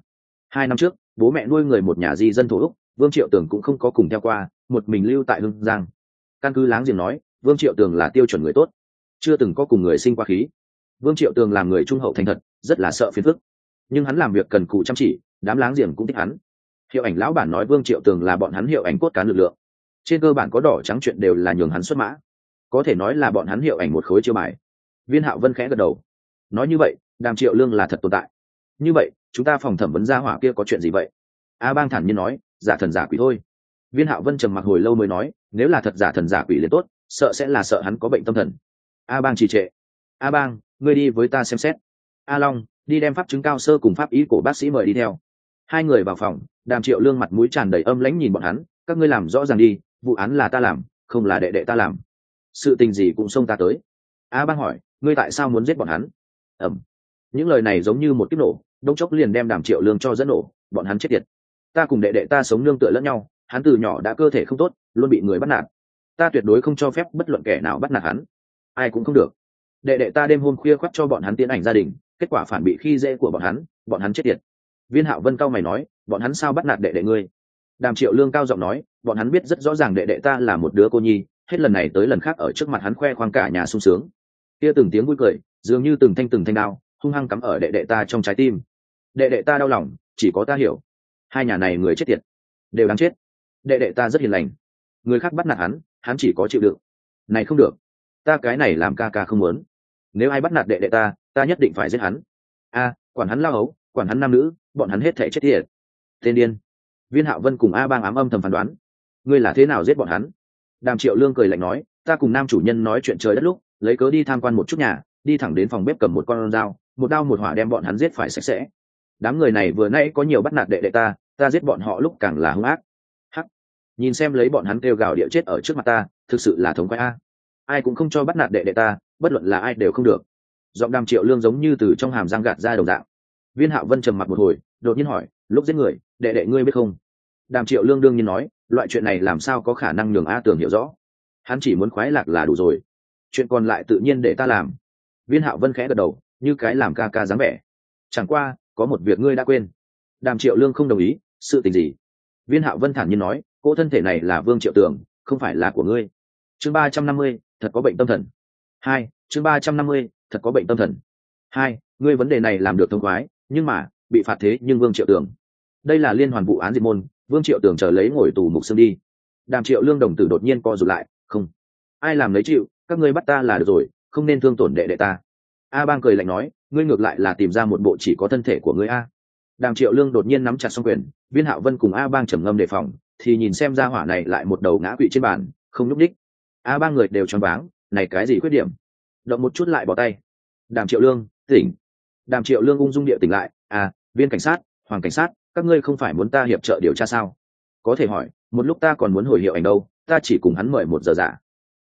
hai năm trước, bố mẹ nuôi người một nhà di dân thổ úc, vương triệu tường cũng không có cùng theo qua, một mình lưu tại hưng giang. Căn cứ láng giềng nói, vương triệu tường là tiêu chuẩn người tốt, chưa từng có cùng người sinh qua khí. Vương triệu tường là người trung hậu thành thật, rất là sợ phiền phức. Nhưng hắn làm việc cần cù chăm chỉ, đám láng giềng cũng thích hắn. Hiệu ảnh lão bản nói vương triệu tường là bọn hắn hiệu ảnh cốt cán lực lượng. Trên cơ bản có đỏ trắng chuyện đều là nhường hắn xuất mã. Có thể nói là bọn hắn hiệu ảnh một khối chiêu bài. Viên hạo vân khẽ gật đầu. Nói như vậy, đàm triệu lương là thật tồn tại. Như vậy chúng ta phòng thẩm vấn gia hỏa kia có chuyện gì vậy? A bang thản nhiên nói, giả thần giả quỷ thôi. Viên hạo vân trầm mặc hồi lâu mới nói, nếu là thật giả thần giả quỷ liền tốt, sợ sẽ là sợ hắn có bệnh tâm thần. A bang trì trệ. A bang, ngươi đi với ta xem xét. A long, đi đem pháp chứng cao sơ cùng pháp ý của bác sĩ mời đi theo. Hai người vào phòng, đàm triệu lương mặt mũi tràn đầy âm lãnh nhìn bọn hắn, các ngươi làm rõ ràng đi, vụ án là ta làm, không là đệ đệ ta làm. Sự tình gì cũng xông ta tới. A bang hỏi, ngươi tại sao muốn giết bọn hắn? Ẩm. Những lời này giống như một kích nổ đông chốc liền đem đàm triệu lương cho dẫn nổ, bọn hắn chết tiệt. Ta cùng đệ đệ ta sống nương tựa lẫn nhau, hắn từ nhỏ đã cơ thể không tốt, luôn bị người bắt nạt. Ta tuyệt đối không cho phép bất luận kẻ nào bắt nạt hắn. Ai cũng không được. Đệ đệ ta đêm hôm khuya khoắt cho bọn hắn tiến ảnh gia đình, kết quả phản bị khi dễ của bọn hắn bọn hắn chết tiệt. Viên hạo vân cao mày nói, bọn hắn sao bắt nạt đệ đệ ngươi? Đàm triệu lương cao giọng nói, bọn hắn biết rất rõ ràng đệ đệ ta là một đứa cô nhi, hết lần này tới lần khác ở trước mặt hắn khoe khoang cả nhà sung sướng. Kia từng tiếng vui cười, dường như từng thanh từng thanh đao hung hăng cắm ở đệ đệ ta trong trái tim. Đệ đệ ta đau lòng, chỉ có ta hiểu. Hai nhà này người chết tiệt, đều đáng chết. Đệ đệ ta rất hiền lành. Người khác bắt nạt hắn hắn chỉ có chịu đựng. Này không được. Ta cái này làm ca ca không muốn. Nếu ai bắt nạt đệ đệ ta ta nhất định phải giết hắn. A, quản hắn lao ấu, quản hắn nam nữ, bọn hắn hết thể chết thiệt tên điên. Viên hạo vân cùng a bang ám âm thầm phán đoán. Ngươi là thế nào giết bọn hắn? Đàm triệu lương cười lạnh nói, ta cùng nam chủ nhân nói chuyện trời đất lúc, lấy cớ đi tham quan một chút nhà đi thẳng đến phòng bếp cầm một con dao, một đao một hỏa đem bọn hắn giết phải sạch sẽ. Đám người này vừa nay có nhiều bắt nạt đệ đệ ta ta giết bọn họ lúc càng là hung ác. Hắc. Nhìn xem lấy bọn hắn kêu gào địa chết ở trước mặt ta, thực sự là thống quái a. Ai cũng không cho bắt nạt đệ đệ ta, bất luận là ai đều không được. Giọng đàm triệu lương giống như từ trong hàm răng gạt ra đồng dạng. Viên hạo vân trầm mặt một hồi, đột nhiên hỏi, lúc giết người, đệ đệ ngươi biết không? Đàm triệu lương đương nhiên nói, loại chuyện này làm sao có khả năng nhường a tường hiểu rõ? Hắn chỉ muốn khoái lạc là đủ rồi. Chuyện còn lại tự nhiên để ta làm viên hạo vân khẽ gật đầu, như cái làm ca ca dáng vẻ. Chẳng qua, có một việc ngươi đã quên. Đàm triệu lương không đồng ý, sự tình gì? Viên hạo vân thản nhiên nói, cô thân thể này là vương triệu tường, không phải là của ngươi. Chương ba trăm năm mươi, thật có bệnh tâm thần. Hai, chương ba trăm năm mươi, thật có bệnh tâm thần. Hai, ngươi vấn đề này làm được thông khoái, nhưng mà, bị phạt thế nhưng vương triệu tường. Đây là liên hoàn vụ án diệt môn, vương triệu tường chờ lấy ngồi tù mục xương đi. Đàm triệu lương đồng tử đột nhiên co rụt lại, không. Ai làm lấy chịu, các ngươi bắt ta là được rồi không nên thương tổn đệ đệ ta. A bang cười lạnh nói, ngươi ngược lại là tìm ra một bộ chỉ có thân thể của ngươi a. Đàm triệu lương đột nhiên nắm chặt xong quyền, viên hạo vân cùng a bang trầm ngâm đề phòng, thì nhìn xem ra hỏa này lại một đầu ngã quỵ trên bàn, không nhúc đích a ba người đều choáng váng, này cái gì khuyết điểm? Động một chút lại bỏ tay. Đàm triệu lương, tỉnh. Đàm triệu lương ung dung địa tỉnh lại à viên cảnh sát, hoàng cảnh sát, các ngươi không phải muốn ta hiệp trợ điều tra sao? Có thể hỏi, một lúc ta còn muốn hồi hiệu ảnh đâu, ta chỉ cùng hắn mời một giờ giả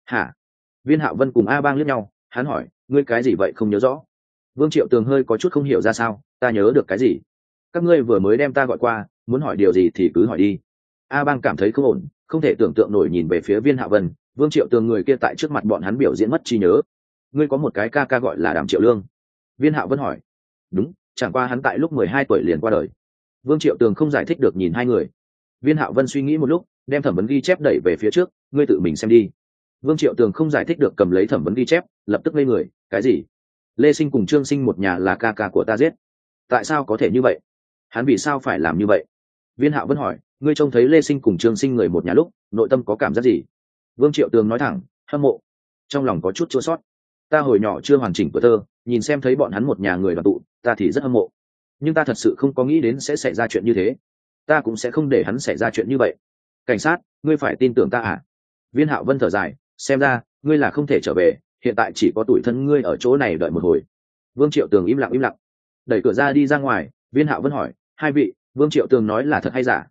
hả? Viên hạo vân cùng a bang liếc nhau hắn hỏi, ngươi cái gì vậy không nhớ rõ? Vương triệu tường hơi có chút không hiểu ra sao, ta nhớ được cái gì? Các ngươi vừa mới đem ta gọi qua, muốn hỏi điều gì thì cứ hỏi đi. A bang cảm thấy không ổn, không thể tưởng tượng nổi nhìn về phía viên hạ vân, vương triệu tường người kia tại trước mặt bọn hắn biểu diễn mất trí nhớ. Ngươi có một cái ca ca gọi là đàm triệu lương. Viên hạ vân hỏi. Đúng, chẳng qua hắn tại lúc mười hai tuổi liền qua đời. Vương triệu tường không giải thích được nhìn hai người. Viên hạ vân suy nghĩ một lúc, đem thẩm vấn ghi chép đẩy về phía trước, ngươi tự mình xem đi vương triệu tường không giải thích được cầm lấy thẩm vấn ghi chép, lập tức ngây người, cái gì? Lê sinh cùng trương sinh một nhà là ca ca của ta giết. Tại sao có thể như vậy? Hắn vì sao phải làm như vậy? Viên hạo vẫn hỏi, ngươi trông thấy lê sinh cùng trương sinh người một nhà lúc, nội tâm có cảm giác gì? Vương triệu tường nói thẳng, hâm mộ. Trong lòng có chút chua sót ta hồi nhỏ chưa hoàn chỉnh của thơ nhìn xem thấy bọn hắn một nhà người đoàn tụ, ta thì rất hâm mộ. Nhưng ta thật sự không có nghĩ đến sẽ xảy ra chuyện như thế. Ta cũng sẽ không để hắn xảy ra chuyện như vậy. Cảnh sát, ngươi phải tin tưởng ta à? Viên hạo vân thở dài xem ra, ngươi là không thể trở về, hiện tại chỉ có tuổi thân ngươi ở chỗ này đợi một hồi. Vương triệu tường im lặng im lặng. Đẩy cửa ra đi ra ngoài, viên hạo vẫn hỏi, hai vị, vương triệu tường nói là thật hay giả?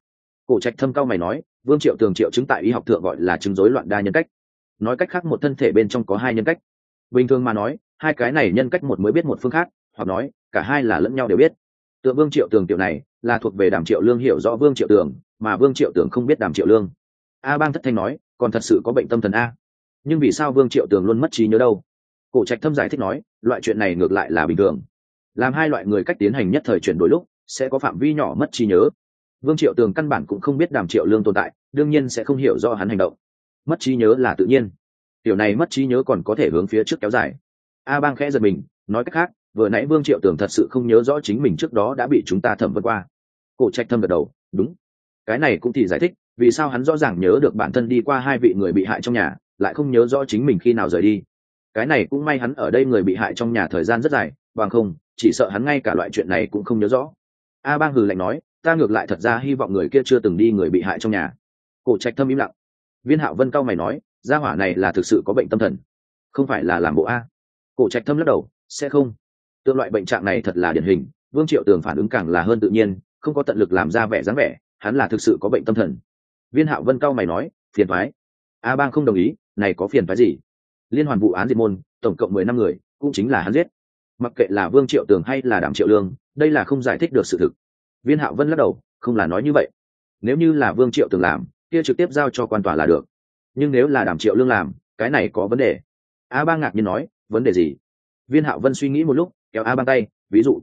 Cổ trạch thâm cao mày nói, vương triệu tường triệu chứng tại y học thượng gọi là chứng rối loạn đa nhân cách. Nói cách khác một thân thể bên trong có hai nhân cách. Bình thường mà nói, hai cái này nhân cách một mới biết một phương khác, hoặc nói, cả hai là lẫn nhau đều biết. Tượng vương triệu tường tiểu này, là thuộc về đàm triệu lương hiểu rõ vương triệu tường, mà vương triệu tường không biết đàm triệu lương. A bang thất thanh nói, còn thật sự có bệnh tâm thần a nhưng vì sao vương triệu tường luôn mất trí nhớ đâu? Cổ trạch thâm giải thích nói, loại chuyện này ngược lại là bình thường. Làm hai loại người cách tiến hành nhất thời chuyển đổi lúc, sẽ có phạm vi nhỏ mất trí nhớ. Vương triệu tường căn bản cũng không biết đàm triệu lương tồn tại, đương nhiên sẽ không hiểu do hắn hành động. Mất trí nhớ là tự nhiên. Điều này mất trí nhớ còn có thể hướng phía trước kéo dài. A bang khẽ giật mình, nói cách khác, vừa nãy vương triệu tường thật sự không nhớ rõ chính mình trước đó đã bị chúng ta thẩm vấn qua. Cổ trạch thâm gật đầu, đúng. Cái này cũng thì giải thích, vì sao hắn rõ ràng nhớ được bản thân đi qua hai vị người bị hại trong nhà lại không nhớ rõ chính mình khi nào rời đi. Cái này cũng may hắn ở đây người bị hại trong nhà thời gian rất dài, bằng không, chỉ sợ hắn ngay cả loại chuyện này cũng không nhớ rõ. A bang hừ lạnh nói, ta ngược lại thật ra hy vọng người kia chưa từng đi người bị hại trong nhà. Cổ trạch thâm im lặng. Viên hạo vân cao mày nói, gia hỏa này là thực sự có bệnh tâm thần. Không phải là làm bộ a. Cổ trạch thâm lắc đầu, sẽ không. Tương loại bệnh trạng này thật là điển hình, vương triệu tường phản ứng càng là hơn tự nhiên, không có tận lực làm ra vẻ dáng vẻ, hắn là thực sự có bệnh tâm thần. Viên hạo vân cao mày nói, phiền thoái a bang không đồng ý này có phiền phái gì? Liên hoàn vụ án diệt môn, tổng cộng mười năm người, cũng chính là hắn giết. Mặc kệ là vương triệu tường hay là đàm triệu lương, đây là không giải thích được sự thực. Viên hạo vân lắc đầu, không là nói như vậy. Nếu như là vương triệu tường làm, kia trực tiếp giao cho quan tòa là được. Nhưng nếu là đàm triệu lương làm, cái này có vấn đề. A ba ngạc nhiên nói, vấn đề gì? Viên hạo vân suy nghĩ một lúc, kéo a Ba tay, ví dụ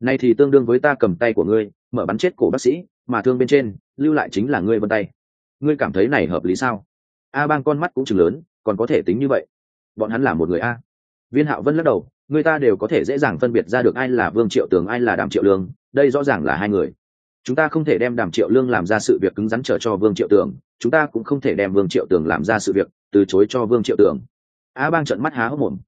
này thì tương đương với ta cầm tay của ngươi, mở bắn chết cổ bác sĩ, mà thương bên trên, lưu lại chính là ngươi vân tay. Ngươi cảm thấy này hợp lý sao? A bang con mắt cũng chừng lớn, còn có thể tính như vậy? Bọn hắn là một người a. Viên hạo vân lắc đầu, người ta đều có thể dễ dàng phân biệt ra được ai là vương triệu tường, ai là đàm triệu lương, đây rõ ràng là hai người. Chúng ta không thể đem đàm triệu lương làm ra sự việc cứng rắn trở cho vương triệu tường, chúng ta cũng không thể đem vương triệu tường làm ra sự việc từ chối cho vương triệu tường. A bang trận mắt há hốc mồm.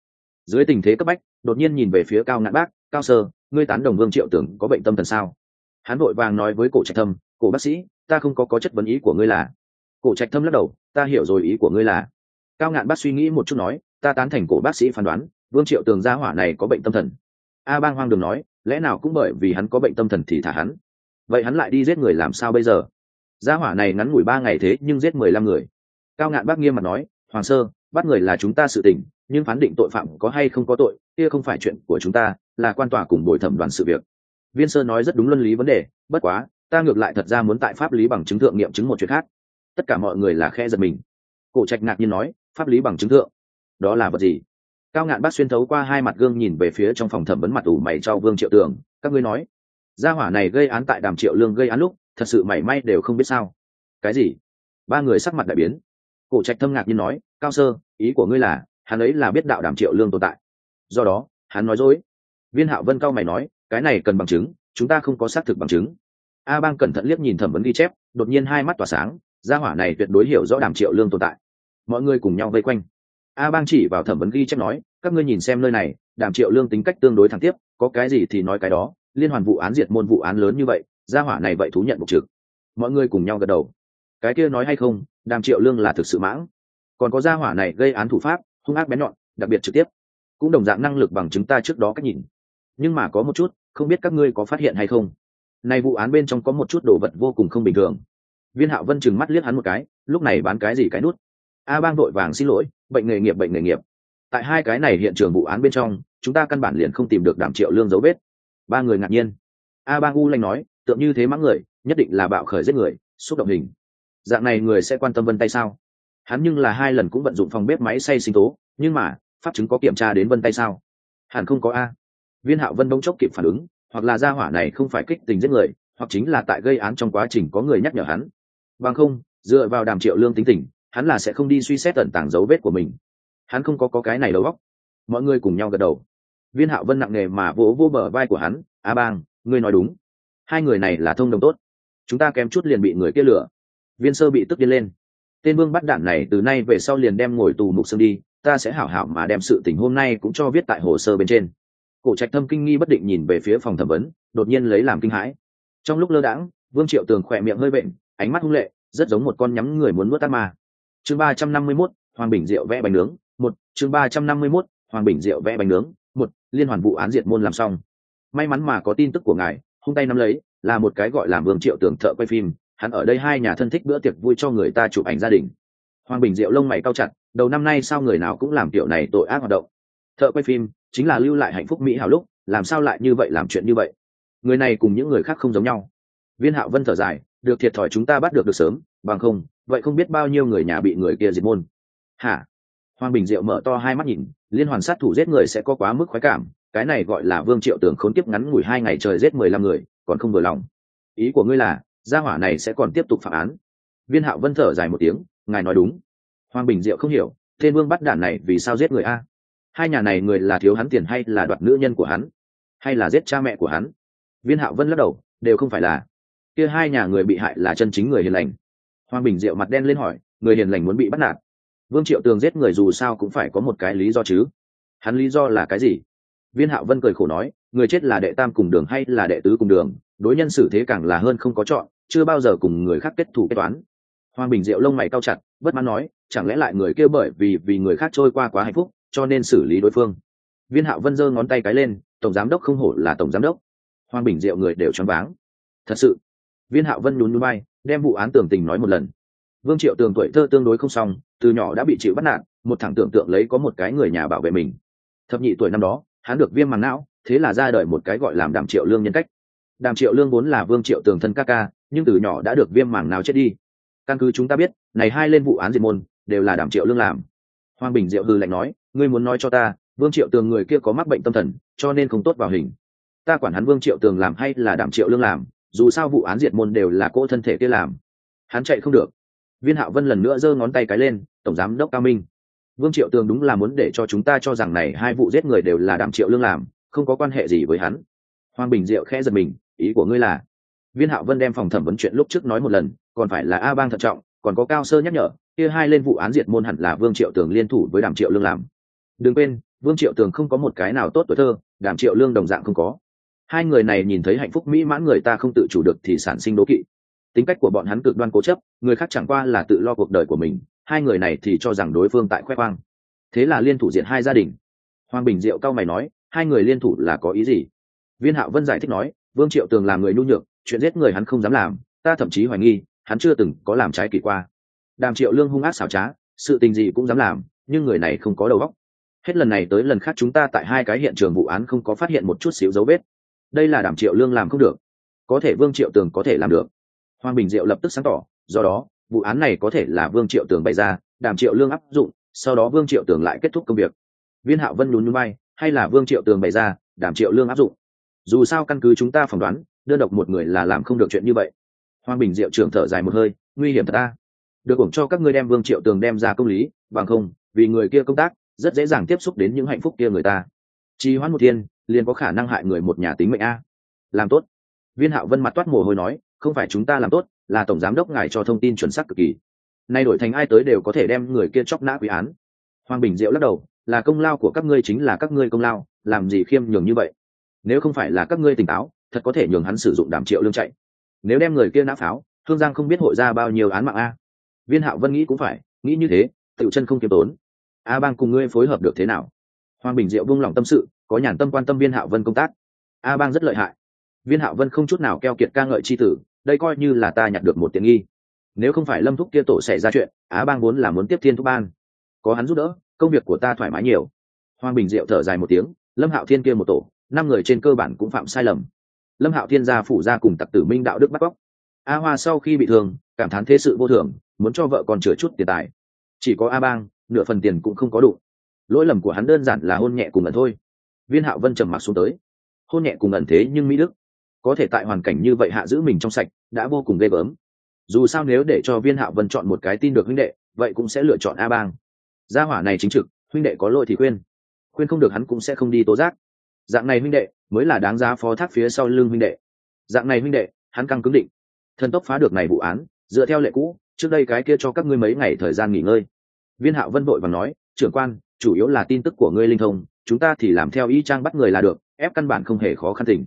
Dưới tình thế cấp bách, đột nhiên nhìn về phía cao ngạn bác, cao sơ, ngươi tán đồng vương triệu tường có bệnh tâm thần sao? Hắn vội vàng nói với cổ trạch thâm, cổ bác sĩ, ta không có có chất vấn ý của ngươi là cổ trạch thâm lắc đầu, ta hiểu rồi ý của ngươi là. Cao ngạn bác suy nghĩ một chút nói, ta tán thành cổ bác sĩ phán đoán, vương triệu tường gia hỏa này có bệnh tâm thần. A bang hoang đường nói, lẽ nào cũng bởi vì hắn có bệnh tâm thần thì thả hắn? Vậy hắn lại đi giết người làm sao bây giờ? Gia hỏa này ngắn ngủi ba ngày thế nhưng giết mười lăm người. Cao ngạn bác nghiêm mặt nói, hoàng sơ, bắt người là chúng ta sự tình, nhưng phán định tội phạm có hay không có tội, kia không phải chuyện của chúng ta, là quan tòa cùng bồi thẩm đoàn sự việc. Viên sơ nói rất đúng luân lý vấn đề, bất quá, ta ngược lại thật ra muốn tại pháp lý bằng chứng thượng nghiệm chứng một chuyện khác tất cả mọi người là khe giật mình. Cổ trạch ngạc nhiên nói, pháp lý bằng chứng thượng, đó là vật gì? Cao ngạn bác xuyên thấu qua hai mặt gương nhìn về phía trong phòng thẩm vấn mặt ủ mày cho vương triệu tường, các ngươi nói, gia hỏa này gây án tại đàm triệu lương gây án lúc, thật sự mảy may đều không biết sao. Cái gì? Ba người sắc mặt đại biến. Cổ trạch thâm ngạc nhiên nói, cao sơ, ý của ngươi là, hắn ấy là biết đạo đàm triệu lương tồn tại. Do đó, hắn nói dối. Viên hạo vân cao mày nói, cái này cần bằng chứng, chúng ta không có xác thực bằng chứng. A bang cẩn thận liếc nhìn thẩm vấn ghi chép, đột nhiên hai mắt tỏa sáng gia hỏa này tuyệt đối hiểu rõ đàm triệu lương tồn tại. Mọi người cùng nhau vây quanh. A bang chỉ vào thẩm vấn ghi chép nói, các ngươi nhìn xem nơi này, đàm triệu lương tính cách tương đối thẳng tiếp, có cái gì thì nói cái đó, liên hoàn vụ án diệt môn vụ án lớn như vậy, gia hỏa này vậy thú nhận mục trực. Mọi người cùng nhau gật đầu. Cái kia nói hay không, đàm triệu lương là thực sự mãng. Còn có gia hỏa này gây án thủ pháp, hung ác bén nhọn, đặc biệt trực tiếp. Cũng đồng dạng năng lực bằng chúng ta trước đó cách nhìn. Nhưng mà có một chút, không biết các ngươi có phát hiện hay không. Này vụ án bên trong có một chút đồ vật vô cùng không bình thường viên hạo vân chừng mắt liếc hắn một cái, lúc này bán cái gì cái nút? A bang vội vàng xin lỗi, bệnh nghề nghiệp, bệnh nghề nghiệp. Tại hai cái này hiện trường vụ án bên trong, chúng ta căn bản liền không tìm được đảm triệu lương dấu vết. Ba người ngạc nhiên. A bang u lanh nói, tượng như thế mắng người, nhất định là bạo khởi giết người, xúc động hình. Dạng này người sẽ quan tâm vân tay sao? Hắn nhưng là hai lần cũng vận dụng phòng bếp máy xay sinh tố, nhưng mà, pháp chứng có kiểm tra đến vân tay sao? Hẳn không có a. Viên hạo vân bỗng chốc kịp phản ứng, hoặc là gia hỏa này không phải kích tình giết người, hoặc chính là tại gây án trong quá trình có người nhắc nhở hắn bằng không dựa vào đàm triệu lương tính tình hắn là sẽ không đi suy xét tận tảng dấu vết của mình. Hắn không có, có cái này đầu óc. Mọi người cùng nhau gật đầu. Viên hạo vân nặng nề mà vỗ vô bờ vai của hắn a bang ngươi nói đúng. Hai người này là thông đồng tốt. Chúng ta kém chút liền bị người kia lửa viên sơ bị tức điên lên. Tên vương bắt đạn này từ nay về sau liền đem ngồi tù mục xương đi ta sẽ hảo hảo mà đem sự tình hôm nay cũng cho viết tại hồ sơ bên trên. Cổ trạch thâm kinh nghi bất định nhìn về phía phòng thẩm vấn đột nhiên lấy làm kinh hãi. Trong lúc lơ đãng vương triệu tường khỏe miệng hơi bệnh ánh mắt hung lệ, rất giống một con nhắm người muốn nuốt tát ma. Chương ba trăm năm mươi mốt, hoàng bình rượu vẽ bánh nướng. Một, chương ba trăm năm mươi mốt, hoàng bình rượu vẽ bánh nướng. Một, liên hoàn vụ án diệt môn làm xong. May mắn mà có tin tức của ngài, hung tay nắm lấy, là một cái gọi là vương triệu tưởng thợ quay phim, hắn ở đây hai nhà thân thích bữa tiệc vui cho người ta chụp ảnh gia đình. Hoàng bình diệu lông mày cao chặt, đầu năm nay sao người nào cũng làm kiểu này tội ác hoạt động. Thợ quay phim chính là lưu lại hạnh phúc mỹ hào lúc, làm sao lại như vậy, làm chuyện như vậy? Người này cùng những người khác không giống nhau. Viên hạo vân thở dài được thiệt thòi chúng ta bắt được được sớm, bằng không, vậy không biết bao nhiêu người nhà bị người kia diệt môn. Hả? Hoàng bình diệu mở to hai mắt nhìn, liên hoàn sát thủ giết người sẽ có quá mức khoái cảm, cái này gọi là vương triệu tường khốn kiếp ngắn ngủi hai ngày trời giết mười lăm người, còn không vừa lòng. Ý của ngươi là, gia hỏa này sẽ còn tiếp tục phạm án. Viên hạo vân thở dài một tiếng, ngài nói đúng. Hoàng bình diệu không hiểu, tên vương bắt đản này vì sao giết người a? Hai nhà này người là thiếu hắn tiền hay là đoạt nữ nhân của hắn? Hay là giết cha mẹ của hắn? Viên hạo vân lắc đầu, đều không phải là kia hai nhà người bị hại là chân chính người hiền lành. Hoàng bình diệu mặt đen lên hỏi, người hiền lành muốn bị bắt nạt. Vương triệu tường giết người dù sao cũng phải có một cái lý do chứ. Hắn lý do là cái gì? Viên hạo vân cười khổ nói, người chết là đệ tam cùng đường hay là đệ tứ cùng đường, đối nhân xử thế càng là hơn không có chọn, chưa bao giờ cùng người khác kết thủ kết toán. Hoàng bình diệu lông mày cao chặt, bất mãn nói, chẳng lẽ lại người kia bởi vì vì người khác trôi qua quá hạnh phúc, cho nên xử lý đối phương? Viên hạo vân giơ ngón tay cái lên, tổng giám đốc không hổ là tổng giám đốc. Hoàng bình diệu người đều choáng váng. Thật sự viên hạo vân nhún núi bay đem vụ án tưởng tình nói một lần. Vương triệu tường tuổi thơ tương đối không xong, từ nhỏ đã bị chịu bắt nạt, một thằng tưởng tượng lấy có một cái người nhà bảo vệ mình. Thập nhị tuổi năm đó, hắn được viêm màng não, thế là ra đời một cái gọi làm đàm triệu lương nhân cách. Đàm triệu lương vốn là vương triệu tường thân ca ca, nhưng từ nhỏ đã được viêm màng não chết đi. Căn cứ chúng ta biết, này hai lên vụ án diệt môn, đều là đàm triệu lương làm. Hoàng bình diệu hư lạnh nói, ngươi muốn nói cho ta, vương triệu tường người kia có mắc bệnh tâm thần, cho nên không tốt vào hình. Ta quản hắn vương triệu tường làm hay là đàm triệu lương làm dù sao vụ án diệt môn đều là cỗ thân thể kia làm. Hắn chạy không được. Viên hạo vân lần nữa giơ ngón tay cái lên, tổng giám đốc cao minh, vương triệu tường đúng là muốn để cho chúng ta cho rằng này hai vụ giết người đều là đàm triệu lương làm, không có quan hệ gì với hắn. Hoàng bình diệu khẽ giật mình, ý của ngươi là? Viên hạo vân đem phòng thẩm vấn chuyện lúc trước nói một lần, còn phải là a bang thận trọng, còn có cao sơ nhắc nhở, kia hai lên vụ án diệt môn hẳn là vương triệu tường liên thủ với đàm triệu lương làm. Đừng quên, vương triệu tường không có một cái nào tốt tuổi thơ đàm triệu lương đồng dạng không có hai người này nhìn thấy hạnh phúc mỹ mãn người ta không tự chủ được thì sản sinh đố kỵ. Tính cách của bọn hắn cực đoan cố chấp, người khác chẳng qua là tự lo cuộc đời của mình, hai người này thì cho rằng đối phương tại khoe khoang. Thế là liên thủ diện hai gia đình. Hoàng bình diệu cao mày nói, hai người liên thủ là có ý gì? Viên hạo vân giải thích nói, vương triệu tường là người nhu nhược, chuyện giết người hắn không dám làm, ta thậm chí hoài nghi, hắn chưa từng có làm trái kỳ qua. Đàm triệu lương hung ác xảo trá, sự tình gì cũng dám làm, nhưng người này không có đầu óc. Hết lần này tới lần khác chúng ta tại hai cái hiện trường vụ án không có phát hiện một chút xíu dấu vết đây là đảm triệu lương làm không được. Có thể vương triệu tường có thể làm được. Hoàng bình diệu lập tức sáng tỏ, do đó, vụ án này có thể là vương triệu tường bày ra, đảm triệu lương áp dụng, sau đó vương triệu tường lại kết thúc công việc. Viên hạo vân lún núi bay hay là vương triệu tường bày ra, đảm triệu lương áp dụng. Dù sao căn cứ chúng ta phỏng đoán, đơn độc một người là làm không được chuyện như vậy. Hoàng bình diệu trưởng thở dài một hơi, nguy hiểm thật ta. Được ủng cho các ngươi đem vương triệu tường đem ra công lý, bằng không, vì người kia công tác, rất dễ dàng tiếp xúc đến những hạnh phúc kia người ta. Trì hoãn một thiên liền có khả năng hại người một nhà tính mệnh a. Làm tốt. Viên hạo vân mặt toát mồ hôi nói, không phải chúng ta làm tốt, là tổng giám đốc ngài cho thông tin chuẩn xác cực kỳ. Nay đổi thành ai tới đều có thể đem người kia chóc nã quý án. Hoàng bình diệu lắc đầu, là công lao của các ngươi chính là các ngươi công lao, làm gì khiêm nhường như vậy? Nếu không phải là các ngươi tỉnh táo, thật có thể nhường hắn sử dụng đảm triệu lương chạy. Nếu đem người kia nã pháo, thương giang không biết hội ra bao nhiêu án mạng a. Viên hạo vân nghĩ cũng phải, nghĩ như thế, tự chân không kiếm tốn. A bang cùng ngươi phối hợp được thế nào? Hoàng bình diệu vung lòng tâm sự có nhàn tâm quan tâm viên hạo vân công tác. A bang rất lợi hại. Viên hạo vân không chút nào keo kiệt ca ngợi c h i tử, đây coi như là ta nhặt được một tiện nghi. Nếu không phải lâm thúc kia tổ xảy ra chuyện á bang vốn là muốn tiếp thiên thúc ban. Có hắn giúp đỡ, công việc của ta thoải mái nhiều. Hoàng bình diệu thở dài một tiếng, lâm hạo thiên kia một tổ, năm người trên cơ bản cũng phạm sai lầm. Lâm hạo thiên gia phủ ra cùng tặc tử minh đạo đức bắt cóc. A hoa sau khi bị thương, cảm thán thế sự vô thường, muốn cho vợ còn chừa chút tiền tài. Chỉ có a bang, nửa phần tiền cũng không có đủ. Lỗi lầm của hắn đơn giản là hôn nhẹ cùng lần thôi viên hạo vân trầm mặc xuống tới. Hôn nhẹ cùng ẩn thế nhưng mỹ đức. Có thể tại hoàn cảnh như vậy hạ giữ mình trong sạch, đã vô cùng ghê gớm. Dù sao nếu để cho viên hạo vân chọn một cái tin được huynh đệ, vậy cũng sẽ lựa chọn a bang. Gia hỏa này chính trực, huynh đệ có lỗi thì khuyên. Khuyên không được hắn cũng sẽ không đi tố giác. Dạng này huynh đệ, mới là đáng giá phó thác phía sau lưng huynh đệ. Dạng này huynh đệ, hắn căng cứng định. Thần tốc phá được này vụ án, dựa theo lệ cũ, trước đây cái kia cho các ngươi mấy ngày thời gian nghỉ ngơi. Viên hạo vân vội và nói, trưởng quan, chủ yếu là tin tức của ngươi linh thông chúng ta thì làm theo y trang bắt người là được, ép căn bản không hề khó khăn tình.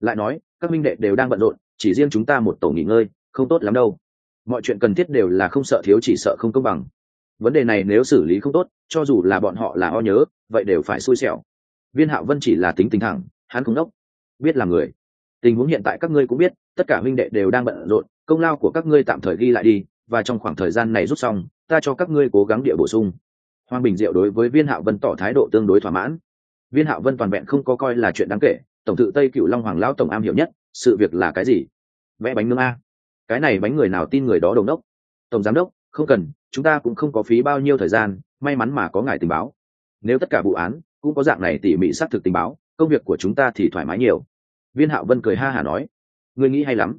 Lại nói, các minh đệ đều đang bận rộn, chỉ riêng chúng ta một tổ nghỉ ngơi, không tốt lắm đâu. Mọi chuyện cần thiết đều là không sợ thiếu chỉ sợ không công bằng. Vấn đề này nếu xử lý không tốt, cho dù là bọn họ là o nhớ, vậy đều phải xui xẻo. Viên hạo vân chỉ là tính tình thẳng, hắn không đốc. Biết là người. Tình huống hiện tại các ngươi cũng biết, tất cả minh đệ đều đang bận rộn, công lao của các ngươi tạm thời ghi lại đi, và trong khoảng thời gian này rút xong, ta cho các ngươi cố gắng địa bổ sung hoàng bình diệu đối với viên hạo vân tỏ thái độ tương đối thỏa mãn. Viên hạo vân toàn vẹn không có coi là chuyện đáng kể, tổng tự tây cựu long hoàng lão tổng am hiểu nhất, sự việc là cái gì? Vẽ bánh nướng a. Cái này bánh người nào tin người đó đồng đốc? Tổng giám đốc, không cần, chúng ta cũng không có phí bao nhiêu thời gian, may mắn mà có ngài tình báo. Nếu tất cả vụ án, cũng có dạng này tỉ mỉ xác thực tình báo, công việc của chúng ta thì thoải mái nhiều. Viên hạo vân cười ha hả nói. Ngươi nghĩ hay lắm.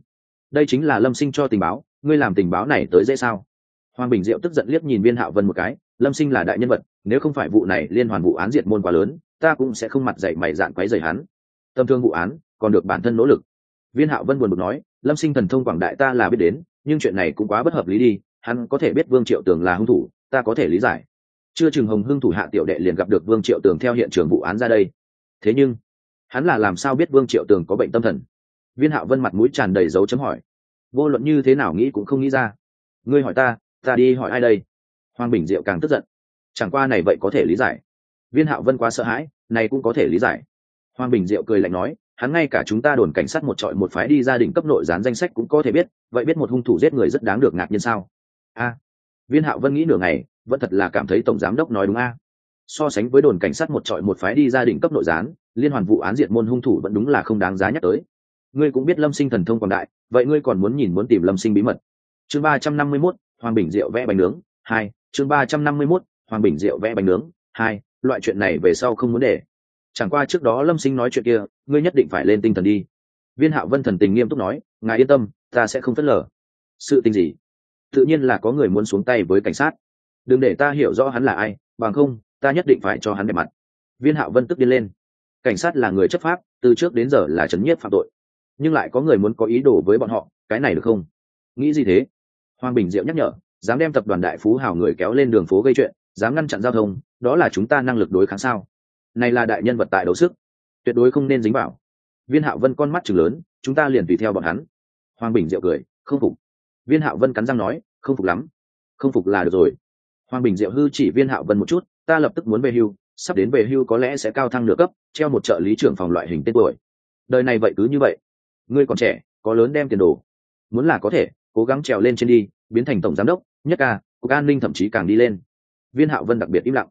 Đây chính là lâm sinh cho tình báo, ngươi làm tình báo này tới dễ sao? Hoàng bình diệu tức giận liếc nhìn viên hạo vân một cái, lâm sinh là đại nhân vật, nếu không phải vụ này liên hoàn vụ án diệt môn quá lớn, ta cũng sẽ không mặt dạy mày dạn quấy rầy hắn. Tâm thương vụ án, còn được bản thân nỗ lực. Viên hạo vân buồn bực nói, lâm sinh thần thông quảng đại ta là biết đến, nhưng chuyện này cũng quá bất hợp lý đi, hắn có thể biết vương triệu tường là hung thủ, ta có thể lý giải. Chưa chừng hồng hưng thủ hạ tiểu đệ liền gặp được vương triệu tường theo hiện trường vụ án ra đây. Thế nhưng, hắn là làm sao biết vương triệu tường có bệnh tâm thần? Viên hạo vân mặt mũi tràn đầy dấu chấm hỏi. Vô luận như thế nào nghĩ cũng không nghĩ ra. Ngươi hỏi ta ta đi hỏi ai đây? Hoàng bình diệu càng tức giận. Chẳng qua này vậy có thể lý giải. Viên hạo vân quá sợ hãi, này cũng có thể lý giải. Hoàng bình diệu cười lạnh nói, hắn ngay cả chúng ta đồn cảnh sát một trọi một phái đi gia đình cấp nội gián danh sách cũng có thể biết, vậy biết một hung thủ giết người rất đáng được ngạc nhiên sao? A. Viên hạo vân nghĩ nửa ngày, vẫn thật là cảm thấy tổng giám đốc nói đúng a. So sánh với đồn cảnh sát một trọi một phái đi gia đình cấp nội gián, liên hoàn vụ án diệt môn hung thủ vẫn đúng là không đáng giá nhắc tới. Ngươi cũng biết lâm sinh thần thông quảng đại, vậy ngươi còn muốn nhìn muốn tìm lâm sinh bí mật. Chương ba trăm năm mươi mốt hoàng bình diệu vẽ bánh nướng, hai, chương ba trăm năm mươi mốt, hoàng bình diệu vẽ bánh nướng, hai, loại chuyện này về sau không muốn để. Chẳng qua trước đó lâm sinh nói chuyện kia, ngươi nhất định phải lên tinh thần đi. Viên hạo vân thần tình nghiêm túc nói, ngài yên tâm, ta sẽ không phớt lờ. Sự tình gì? Tự nhiên là có người muốn xuống tay với cảnh sát. Đừng để ta hiểu rõ hắn là ai, bằng không, ta nhất định phải cho hắn đẹp mặt. Viên hạo vân tức điên lên. Cảnh sát là người chấp pháp, từ trước đến giờ là trấn nhiếp phạm tội. Nhưng lại có người muốn có ý đồ với bọn họ, cái này được không? Nghĩ gì thế? Hoàng bình diệu nhắc nhở, dám đem tập đoàn đại phú hào người kéo lên đường phố gây chuyện, dám ngăn chặn giao thông, đó là chúng ta năng lực đối kháng sao? Này là đại nhân vật tại đấu sức, tuyệt đối không nên dính vào. Viên hạo vân con mắt chừng lớn, chúng ta liền tùy theo bọn hắn. Hoàng bình diệu cười, không phục. Viên hạo vân cắn răng nói, không phục lắm. Không phục là được rồi. Hoàng bình diệu hư chỉ viên hạo vân một chút, ta lập tức muốn về hưu, sắp đến về hưu có lẽ sẽ cao thăng nửa cấp, treo một trợ lý trưởng phòng loại hình tên tuổi. Đời này vậy cứ như vậy. Ngươi còn trẻ, có lớn đem tiền đồ. Muốn là có thể cố gắng trèo lên trên đi, biến thành tổng giám đốc, nhất ca, cục an ninh thậm chí càng đi lên. Viên hạo vân đặc biệt im lặng.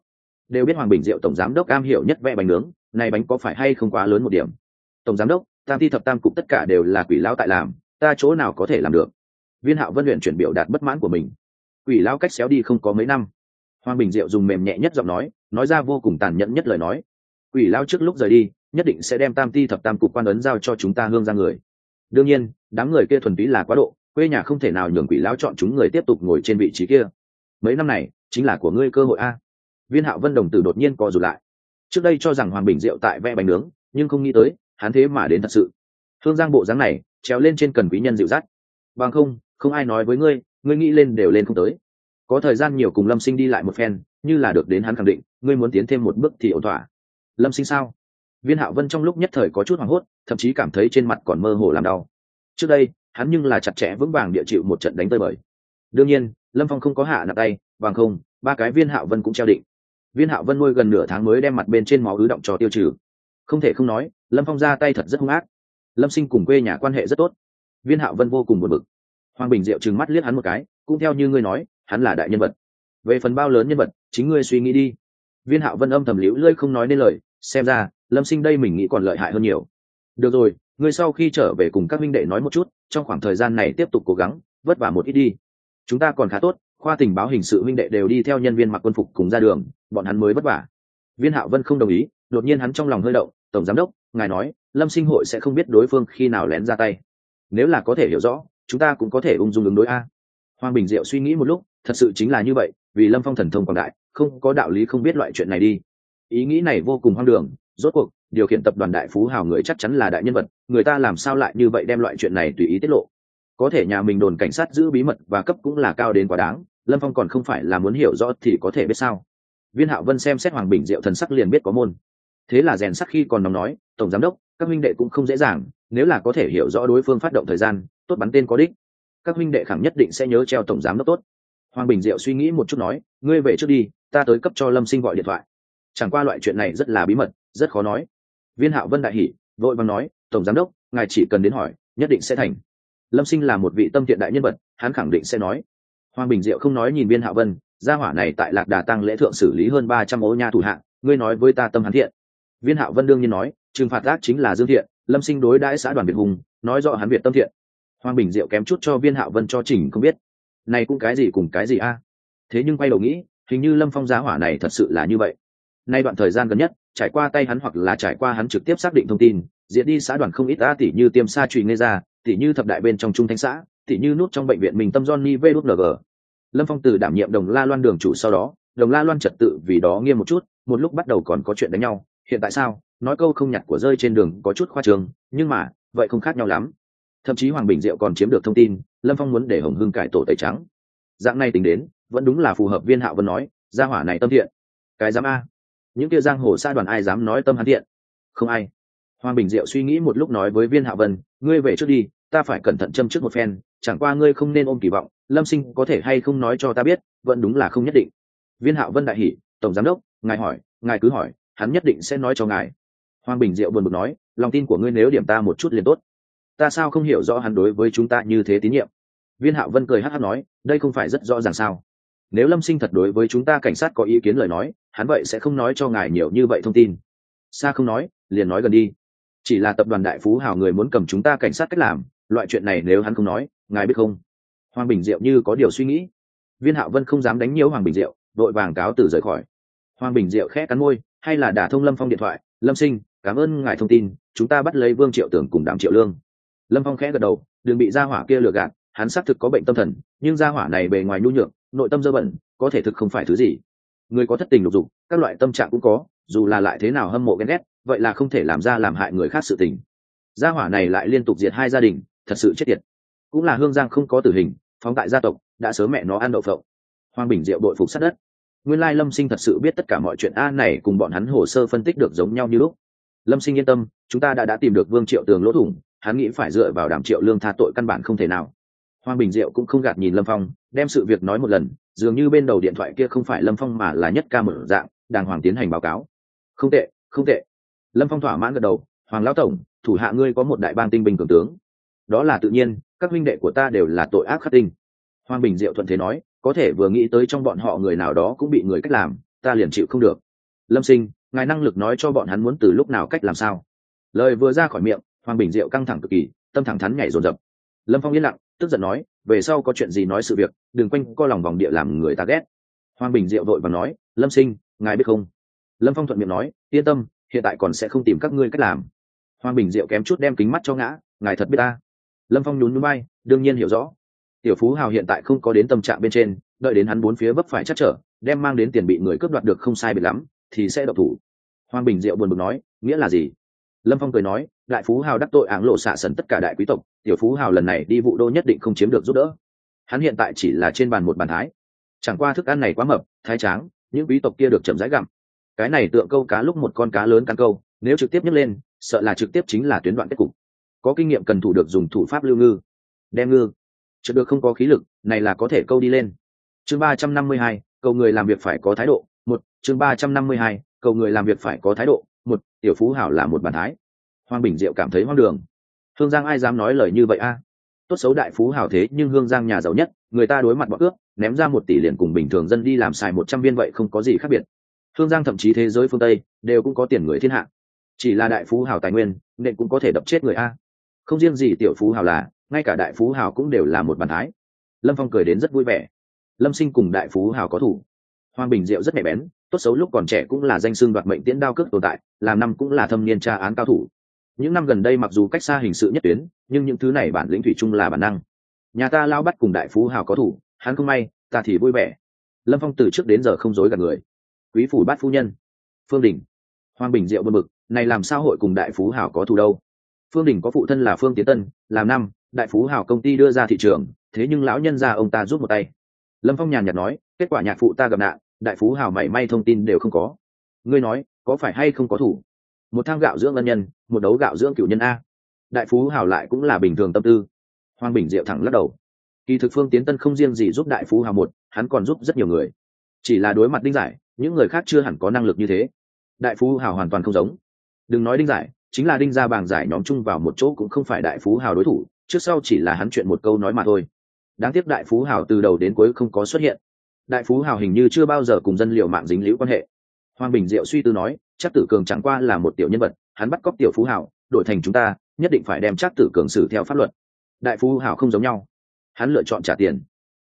Đều biết hoàng bình diệu tổng giám đốc am hiểu nhất vẽ bánh nướng, này bánh có phải hay không quá lớn một điểm? Tổng giám đốc, tam thi thập tam cục tất cả đều là quỷ lão tại làm, ta chỗ nào có thể làm được? Viên hạo vân luyện chuyển biểu đạt bất mãn của mình. Quỷ lão cách xéo đi không có mấy năm. Hoàng bình diệu dùng mềm nhẹ nhất giọng nói nói ra vô cùng tàn nhẫn nhất lời nói. Quỷ lão trước lúc rời đi, nhất định sẽ đem tam ti thập tam cục quan ấn giao cho chúng ta hương ra người. Đương nhiên, đám người kia thuần túy là quá độ quê nhà không thể nào nhường quỷ lão chọn chúng người tiếp tục ngồi trên vị trí kia. Mấy năm này, chính là của ngươi cơ hội a. Viên hạo vân đồng tử đột nhiên co rụt lại. Trước đây cho rằng hoàng bình diệu tại vẽ bánh nướng, nhưng không nghĩ tới, hắn thế mà đến thật sự. Hương giang bộ dáng này, trèo lên trên cần quý nhân dịu dắt. Bằng không không ai nói với ngươi ngươi nghĩ lên đều lên không tới. Có thời gian nhiều cùng lâm sinh đi lại một phen, như là được đến hắn khẳng định, ngươi muốn tiến thêm một bước thì ổn thỏa. Lâm sinh sao? Viên hạo vân trong lúc nhất thời có chút hoảng hốt, thậm chí cảm thấy trên mặt còn mơ hồ làm đau. Trước đây hắn nhưng là chặt chẽ vững vàng địa chịu một trận đánh tơi bời. Đương nhiên, lâm phong không có hạ nặng tay, bằng không, ba cái viên hạo vân cũng treo định. Viên hạo vân nuôi gần nửa tháng mới đem mặt bên trên máu ứ động cho tiêu trừ. Không thể không nói, lâm phong ra tay thật rất hung ác. Lâm sinh cùng quê nhà quan hệ rất tốt. Viên hạo vân vô cùng buồn bực. Hoàng bình diệu trừng mắt liếc hắn một cái, cũng theo như ngươi nói, hắn là đại nhân vật. Về phần bao lớn nhân vật, chính ngươi suy nghĩ đi. Viên hạo vân âm thầm liễu lưỡi không nói nên lời, xem ra, lâm sinh đây mình nghĩ còn lợi hại hơn nhiều. Được rồi ngươi sau khi trở về cùng các minh đệ nói một chút, trong khoảng thời gian này tiếp tục cố gắng, vất vả một ít đi. Chúng ta còn khá tốt, khoa tình báo hình sự minh đệ đều đi theo nhân viên mặc quân phục cùng ra đường, bọn hắn mới vất vả. Viên hạo vân không đồng ý, đột nhiên hắn trong lòng hơi động, tổng giám đốc, ngài nói, lâm sinh hội sẽ không biết đối phương khi nào lén ra tay. Nếu là có thể hiểu rõ, chúng ta cũng có thể ung dung ứng đối a. Hoàng bình diệu suy nghĩ một lúc, thật sự chính là như vậy, vì lâm phong thần thông quảng đại, không có đạo lý không biết loại chuyện này đi. Ý nghĩ này vô cùng hoang đường, rốt cuộc điều khiển tập đoàn đại phú hào người chắc chắn là đại nhân vật, người ta làm sao lại như vậy đem loại chuyện này tùy ý tiết lộ? Có thể nhà mình đồn cảnh sát giữ bí mật và cấp cũng là cao đến quá đáng, lâm phong còn không phải là muốn hiểu rõ thì có thể biết sao? Viên hạo vân xem xét hoàng bình diệu thần sắc liền biết có môn. Thế là rèn sắc khi còn nóng nói, tổng giám đốc, các minh đệ cũng không dễ dàng, nếu là có thể hiểu rõ đối phương phát động thời gian, tốt bắn tên có đích. Các minh đệ khẳng nhất định sẽ nhớ treo tổng giám đốc tốt. Hoàng bình diệu suy nghĩ một chút nói, ngươi về trước đi, ta tới cấp cho lâm sinh gọi điện thoại. Chẳng qua loại chuyện này rất là bí mật, rất khó nói viên hạo vân đại hỷ vội vàng nói, tổng giám đốc, ngài chỉ cần đến hỏi, nhất định sẽ thành. Lâm sinh là một vị tâm thiện đại nhân vật, hắn khẳng định sẽ nói. Hoàng bình diệu không nói nhìn viên hạo vân, gia hỏa này tại lạc đà tăng lễ thượng xử lý hơn ba trăm ô nha thủ hạng ngươi nói với ta tâm hắn thiện. Viên hạo vân đương nhiên nói, trừng phạt gác chính là dương thiện, lâm sinh đối đãi xã đoàn việt hùng, nói rõ hắn việt tâm thiện. Hoàng bình diệu kém chút cho viên hạo vân cho trình không biết. Này cũng cái gì cùng cái gì a? Thế nhưng quay đầu nghĩ, hình như lâm phong giá hỏa này thật sự là như vậy. Nay đoạn thời gian gần nhất trải qua tay hắn hoặc là trải qua hắn trực tiếp xác định thông tin diễn đi xã đoàn không ít a tỷ như tiêm xa trùy nghe ra tỷ như thập đại bên trong trung thanh xã tỷ như nút trong bệnh viện mình tâm johnny vng lâm phong từ đảm nhiệm đồng la loan đường chủ sau đó, đồng la loan trật tự vì đó nghiêm một chút, một lúc bắt đầu còn có chuyện đánh nhau. Hiện tại sao? Nói câu không nhặt của rơi trên đường có chút khoa trường nhưng mà, vậy không khác nhau lắm. Thậm chí hoàng bình diệu còn chiếm được thông tin, lâm phong muốn để hồng hưng cải tổ tẩy trắng. Dạng này tính đến, vẫn đúng là phù hợp viên hạo vân nói, gia hỏa này tâm thiện. Cái dám a những kia giang hồ xa đoàn ai dám nói tâm hắn thiện? Không ai. Hoàng bình diệu suy nghĩ một lúc nói với viên Hạ vân, ngươi về trước đi, ta phải cẩn thận châm trước một phen, chẳng qua ngươi không nên ôm kỳ vọng, lâm sinh có thể hay không nói cho ta biết, vẫn đúng là không nhất định. Viên hạo vân đại hỷ tổng giám đốc, ngài hỏi, ngài cứ hỏi, hắn nhất định sẽ nói cho ngài. Hoàng bình diệu buồn bực nói, lòng tin của ngươi nếu điểm ta một chút liền tốt. Ta sao không hiểu rõ hắn đối với chúng ta như thế tín nhiệm? Viên hạo vân cười hát hát nói, đây không phải rất rõ ràng sao? Nếu lâm sinh thật đối với chúng ta cảnh sát có ý kiến lời nói, hắn vậy sẽ không nói cho ngài nhiều như vậy thông tin. Xa không nói, liền nói gần đi. Chỉ là tập đoàn đại phú hào người muốn cầm chúng ta cảnh sát cách làm, loại chuyện này nếu hắn không nói, ngài biết không? Hoàng bình diệu như có điều suy nghĩ. Viên hạo vân không dám đánh nhiễu hoàng bình diệu, vội vàng cáo từ rời khỏi. Hoàng bình diệu khẽ cắn môi, hay là đả thông lâm phong điện thoại? Lâm sinh, cảm ơn ngài thông tin, chúng ta bắt lấy vương triệu tưởng cùng đàm triệu lương. Lâm phong khẽ gật đầu, đừng bị gia hỏa kia lừa gạt, hắn xác thực có bệnh tâm thần, nhưng gia hỏa này bề ngoài nhu nhược nội tâm dơ bẩn, có thể thực không phải thứ gì. Người có thất tình lục dục, các loại tâm trạng cũng có, dù là lại thế nào hâm mộ ghen ghét, vậy là không thể làm ra làm hại người khác sự tình. Gia hỏa này lại liên tục diệt hai gia đình, thật sự chết tiệt. Cũng là hương giang không có tử hình, phóng tại gia tộc, đã sớm mẹ nó ăn đậu phộng. Hoàng bình diệu đội phục sát đất. Nguyên lai lâm sinh thật sự biết tất cả mọi chuyện a này cùng bọn hắn hồ sơ phân tích được giống nhau như lúc. Lâm sinh yên tâm, chúng ta đã đã tìm được vương triệu tường lỗ thủng, hắn nghĩ phải dựa vào đàm triệu lương tha tội căn bản không thể nào. Hoàng bình diệu cũng không gạt nhìn lâm phong đem sự việc nói một lần, dường như bên đầu điện thoại kia không phải lâm phong mà là nhất ca mở dạng, đàng hoàng tiến hành báo cáo. Không tệ không tệ. Lâm phong thỏa mãn gật đầu, hoàng lão tổng, thủ hạ ngươi có một đại bang tinh bình cường tướng. Đó là tự nhiên, các huynh đệ của ta đều là tội ác khắc tinh. Hoàng bình diệu thuận thế nói, có thể vừa nghĩ tới trong bọn họ người nào đó cũng bị người cách làm, ta liền chịu không được. Lâm sinh, ngài năng lực nói cho bọn hắn muốn từ lúc nào cách làm sao? Lời vừa ra khỏi miệng, hoàng bình diệu căng thẳng cực kỳ, tâm thẳng thắn nhảy dồn dập. Lâm phong yên lặng, tức giận nói về sau có chuyện gì nói sự việc, đừng quanh co lòng vòng địa làm người ta ghét. Hoàng bình diệu vội và nói, lâm sinh, ngài biết không? Lâm phong thuận miệng nói, yên tâm, hiện tại còn sẽ không tìm các ngươi cách làm. Hoàng bình diệu kém chút đem kính mắt cho ngã, ngài thật biết ta? Lâm phong nhún núi bay đương nhiên hiểu rõ. Tiểu phú hào hiện tại không có đến tâm trạng bên trên, đợi đến hắn bốn phía vấp phải chắc trở, đem mang đến tiền bị người cướp đoạt được không sai biệt lắm, thì sẽ độc thủ. Hoàng bình diệu buồn bực nói, nghĩa là gì? Lâm phong cười nói đại phú hào đắc tội áng lộ xạ sần tất cả đại quý tộc, tiểu phú hào lần này đi vụ đô nhất định không chiếm được giúp đỡ. Hắn hiện tại chỉ là trên bàn một bàn thái. Chẳng qua thức ăn này quá mập, thái tráng, những quý tộc kia được chậm rãi gặm. Cái này tượng câu cá lúc một con cá lớn cắn câu, nếu trực tiếp nhấc lên, sợ là trực tiếp chính là tuyến đoạn kết cục. Có kinh nghiệm cần thủ được dùng thủ pháp lưu ngư. Đem ngư. Chợt được không có khí lực, này là có thể câu đi lên. Chương ba trăm năm mươi hai, cầu người làm việc phải có thái độ, một. Chương ba trăm năm mươi hai, cầu người làm việc phải có thái độ, một. Tiểu phú hảo là một bản thái hoàng bình diệu cảm thấy hoang đường. Hương giang ai dám nói lời như vậy a? Tốt xấu đại phú hảo thế, nhưng hương giang nhà giàu nhất, người ta đối mặt bọn cướp ném ra một tỷ liền cùng bình thường dân đi làm xài một trăm viên vậy không có gì khác biệt. Hương giang thậm chí thế giới phương tây, đều cũng có tiền người thiên hạ. Chỉ là đại phú hảo tài nguyên, nên cũng có thể đập chết người a. Không riêng gì tiểu phú hảo là, ngay cả đại phú hảo cũng đều là một bàn thái. Lâm phong cười đến rất vui vẻ. Lâm sinh cùng đại phú hảo có thủ. Hoàng bình diệu rất nhạy bén, tốt xấu lúc còn trẻ cũng là danh xương đoạt mệnh tiễn đao cước tồn tại, làm năm cũng là thâm niên tra án cao thủ những năm gần đây mặc dù cách xa hình sự nhất tuyến, nhưng những thứ này bản lĩnh thủy chung là bản năng. Nhà ta lao bắt cùng đại phú hào có thủ, hắn không may, ta thì vui vẻ. Lâm phong từ trước đến giờ không dối gạt người. Quý phủ bát phu nhân. Phương đình. Hoàng bình diệu bơn bực, này làm sao hội cùng đại phú hào có thủ đâu? Phương đình có phụ thân là phương tiến tân, làm năm, đại phú hào công ty đưa ra thị trường, thế nhưng lão nhân ra ông ta rút một tay. Lâm phong nhàn nhạt nói, kết quả nhạc phụ ta gặp nạn, đại phú hào mảy may thông tin đều không có. Ngươi nói, có phải hay không có thủ? Một thang gạo dưỡng ân nhân, một đấu gạo dưỡng cựu nhân a. Đại phú hào lại cũng là bình thường tâm tư. Hoàng bình diệu thẳng lắc đầu. Kỳ thực phương tiến tân không riêng gì giúp đại phú hào một, hắn còn giúp rất nhiều người. Chỉ là đối mặt đinh giải, những người khác chưa hẳn có năng lực như thế. Đại phú hào hoàn toàn không giống. Đừng nói đinh giải, chính là đinh ra bàng giải nhóm chung vào một chỗ cũng không phải đại phú hào đối thủ, trước sau chỉ là hắn chuyện một câu nói mà thôi. Đáng tiếc đại phú hào từ đầu đến cuối không có xuất hiện. Đại phú hào hình như chưa bao giờ cùng dân liệu mạng dính liễu quan hệ. Hoàng bình diệu suy tư nói chắc tử cường chẳng qua là một tiểu nhân vật, hắn bắt cóc tiểu phú hảo, đổi thành chúng ta, nhất định phải đem chắc tử cường xử theo pháp luật. Đại phú hảo không giống nhau. Hắn lựa chọn trả tiền.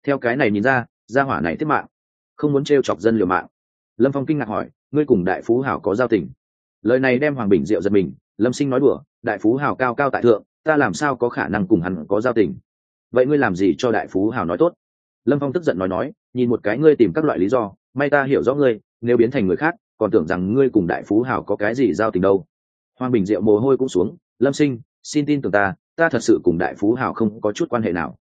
Theo cái này nhìn ra, gia hỏa này tiếp mạng. Không muốn t chọc dân liều mạng. Lâm phong kinh ngạc hỏi, ngươi cùng đại phú hảo có giao tình? Lời này đem hoàng bình diệu giật mình, lâm sinh nói đùa, đại phú hảo cao cao tại thượng, ta làm sao có khả năng cùng hắn có giao tình? Vậy ngươi làm gì cho đại phú hảo nói tốt? Lâm phong tức giận nói nói, nhìn một cái ngươi tìm các loại lý do, may ta hiểu rõ ngươi, nếu biến thành người khác còn tưởng rằng ngươi cùng đại phú hảo có cái gì giao tình đâu. Hoàng bình diệu mồ hôi cũng xuống, lâm sinh, xin tin tưởng ta ta thật sự cùng đại phú hảo không có chút quan hệ nào.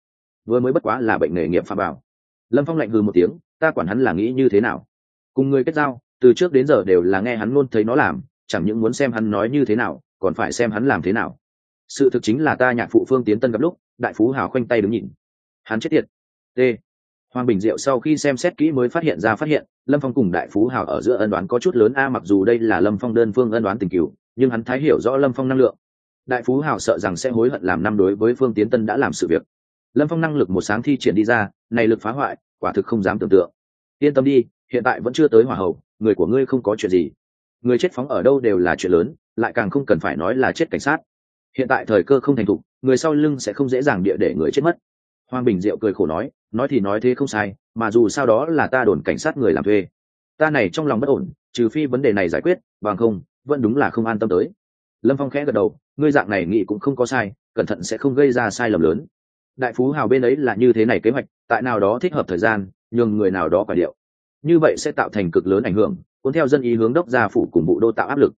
Vừa mới bất quá là bệnh nghề nghiệp phạm bảo. Lâm phong lạnh hư một tiếng, ta quản hắn là nghĩ như thế nào? Cùng người kết giao, từ trước đến giờ đều là nghe hắn luôn thấy nó làm, chẳng những muốn xem hắn nói như thế nào, còn phải xem hắn làm thế nào. Sự thực chính là ta nhạc phụ phương tiến tân gặp lúc, đại phú hào khoanh tay đứng nhìn. Hắn chết tiệt. T hoàng bình diệu sau khi xem xét kỹ mới phát hiện ra phát hiện, lâm phong cùng đại phú hào ở giữa ân đoán có chút lớn. A, mặc dù đây là lâm phong đơn phương ân đoán tình cựu nhưng hắn thái hiểu rõ lâm phong năng lượng. Đại phú hào sợ rằng sẽ hối hận làm năm đối với phương tiến tân đã làm sự việc. Lâm phong năng lực một sáng thi triển đi ra, này lực phá hoại, quả thực không dám tưởng tượng. Yên tâm đi, hiện tại vẫn chưa tới hỏa hậu người của ngươi không có chuyện gì. Người chết phóng ở đâu đều là chuyện lớn, lại càng không cần phải nói là chết cảnh sát. Hiện tại thời cơ không thành thục, người sau lưng sẽ không dễ dàng địa để người chết mất hoàng bình diệu cười khổ nói nói thì nói thế không sai, mà dù sao đó là ta đồn cảnh sát người làm thuê. Ta này trong lòng bất ổn, trừ phi vấn đề này giải quyết, bằng không, vẫn đúng là không an tâm tới. Lâm phong khẽ gật đầu, ngươi dạng này nghĩ cũng không có sai, cẩn thận sẽ không gây ra sai lầm lớn. Đại phú hào bên ấy là như thế này kế hoạch, tại nào đó thích hợp thời gian, nhường người nào đó quả điệu. Như vậy sẽ tạo thành cực lớn ảnh hưởng, cuốn theo dân ý hướng đốc gia phủ cùng bộ đô tạo áp lực.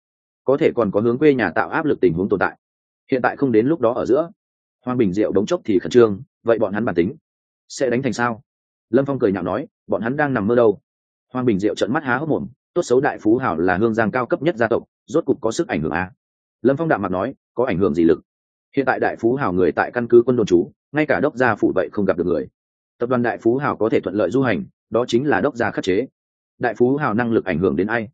Có thể còn có hướng quê nhà tạo áp lực tình huống tồn tại. Hiện tại không đến lúc đó ở giữa. Hoàng bình diệu đống chốc thì khẩn trương vậy bọn hắn bản tính sẽ đánh thành sao? Lâm phong cười nhạo nói, bọn hắn đang nằm mơ đâu? Hoàng bình diệu trận mắt há hốc mồm, tốt xấu đại phú hảo là hương giang cao cấp nhất gia tộc, rốt cục có sức ảnh hưởng à? lâm phong đạm mặt nói, có ảnh hưởng gì lực? Hiện tại đại phú hảo người tại căn cứ quân đồn trú, ngay cả đốc gia phụ vậy không gặp được người. Tập đoàn đại phú hảo có thể thuận lợi du hành, đó chính là đốc gia khắc chế. Đại phú hảo năng lực ảnh hưởng đến ai?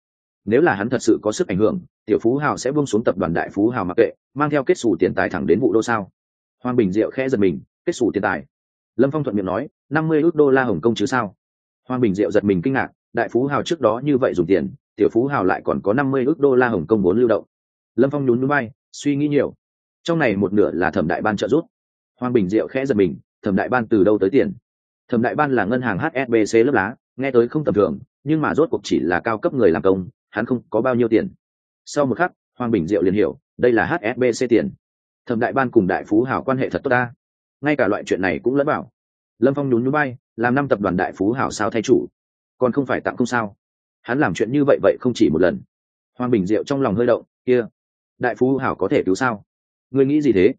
Nếu là hắn thật sự có sức ảnh hưởng, tiểu phú hảo sẽ buông xuống tập đoàn đại phú hảo mặc kệ, mang theo kết xù tiền tài thẳng đến vụ đô sao? Hoàng bình diệu khẽ giật mình kết xù tiền tài. Lâm phong thuận miệng nói, năm mươi ước đô la hồng kông chứ sao? Hoàng bình diệu giật mình kinh ngạc, đại phú hào trước đó như vậy dùng tiền, tiểu phú hào lại còn có năm mươi ước đô la hồng kông vốn lưu động. Lâm phong nhún núi bay suy nghĩ nhiều. Trong này một nửa là thẩm đại ban trợ giúp. Hoàng bình diệu khẽ giật mình, thẩm đại ban từ đâu tới tiền? Thẩm đại ban là ngân hàng hsbc lớp lá, nghe tới không tầm thường, nhưng mà rốt cuộc chỉ là cao cấp người làm công, hắn không có bao nhiêu tiền. Sau một khắc, hoàng bình diệu liền hiểu, đây là hsbc tiền. Thẩm đại ban cùng đại phú hào quan hệ thật tốt ta ngay cả loại chuyện này cũng lẫn bảo lâm phong nhún núi bay làm năm tập đoàn đại phú hảo sao thay chủ. Còn không phải tặng không sao. Hắn làm chuyện như vậy vậy không chỉ một lần. Hoàng bình diệu trong lòng hơi động, kia, đại phú hảo có thể cứu sao? Ngươi nghĩ gì thế?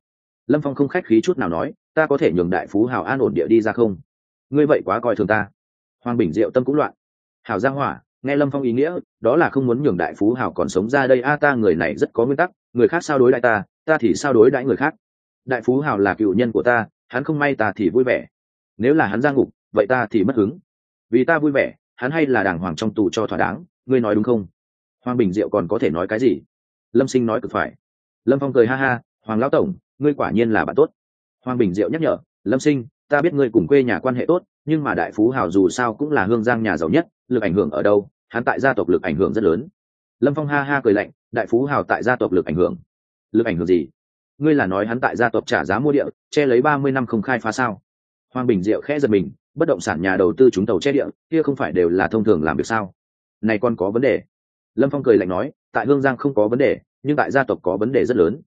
Lâm phong không khách khí chút nào nói, ta có thể nhường đại phú hảo an ổn địa đi ra không? Ngươi vậy quá coi thường ta. Hoàng bình diệu tâm cũng loạn. Hảo ra hỏa, nghe lâm phong ý nghĩa, đó là không muốn nhường đại phú hảo còn sống ra đây. A, ta người này rất có nguyên tắc, người khác sao đối đại ta ta thì sao đối đãi người khác? Đại phú hào là cựu nhân của ta, hắn không may ta thì vui vẻ. Nếu là hắn ra ngục, vậy ta thì mất hứng. Vì ta vui vẻ, hắn hay là đàng hoàng trong tù cho thỏa đáng, ngươi nói đúng không? Hoàng bình diệu còn có thể nói cái gì? Lâm sinh nói cực phải. Lâm phong cười ha ha, hoàng lão tổng, ngươi quả nhiên là bạn tốt. Hoàng bình diệu nhắc nhở, lâm sinh, ta biết ngươi cùng quê nhà quan hệ tốt, nhưng mà đại phú hào dù sao cũng là hương giang nhà giàu nhất, lực ảnh hưởng ở đâu, hắn tại gia tộc lực ảnh hưởng rất lớn. Lâm phong ha ha cười lạnh, đại phú hào tại gia tộc lực ảnh hưởng. Lực ảnh hưởng gì? Ngươi là nói hắn tại gia tộc trả giá mua địa, che lấy ba mươi năm không khai phá sao? Hoàng bình diệu khẽ giật mình, bất động sản nhà đầu tư chúng tàu che địa, kia không phải đều là thông thường làm việc sao? Này còn có vấn đề. Lâm phong cười lạnh nói, tại hương giang không có vấn đề, nhưng tại gia tộc có vấn đề rất lớn.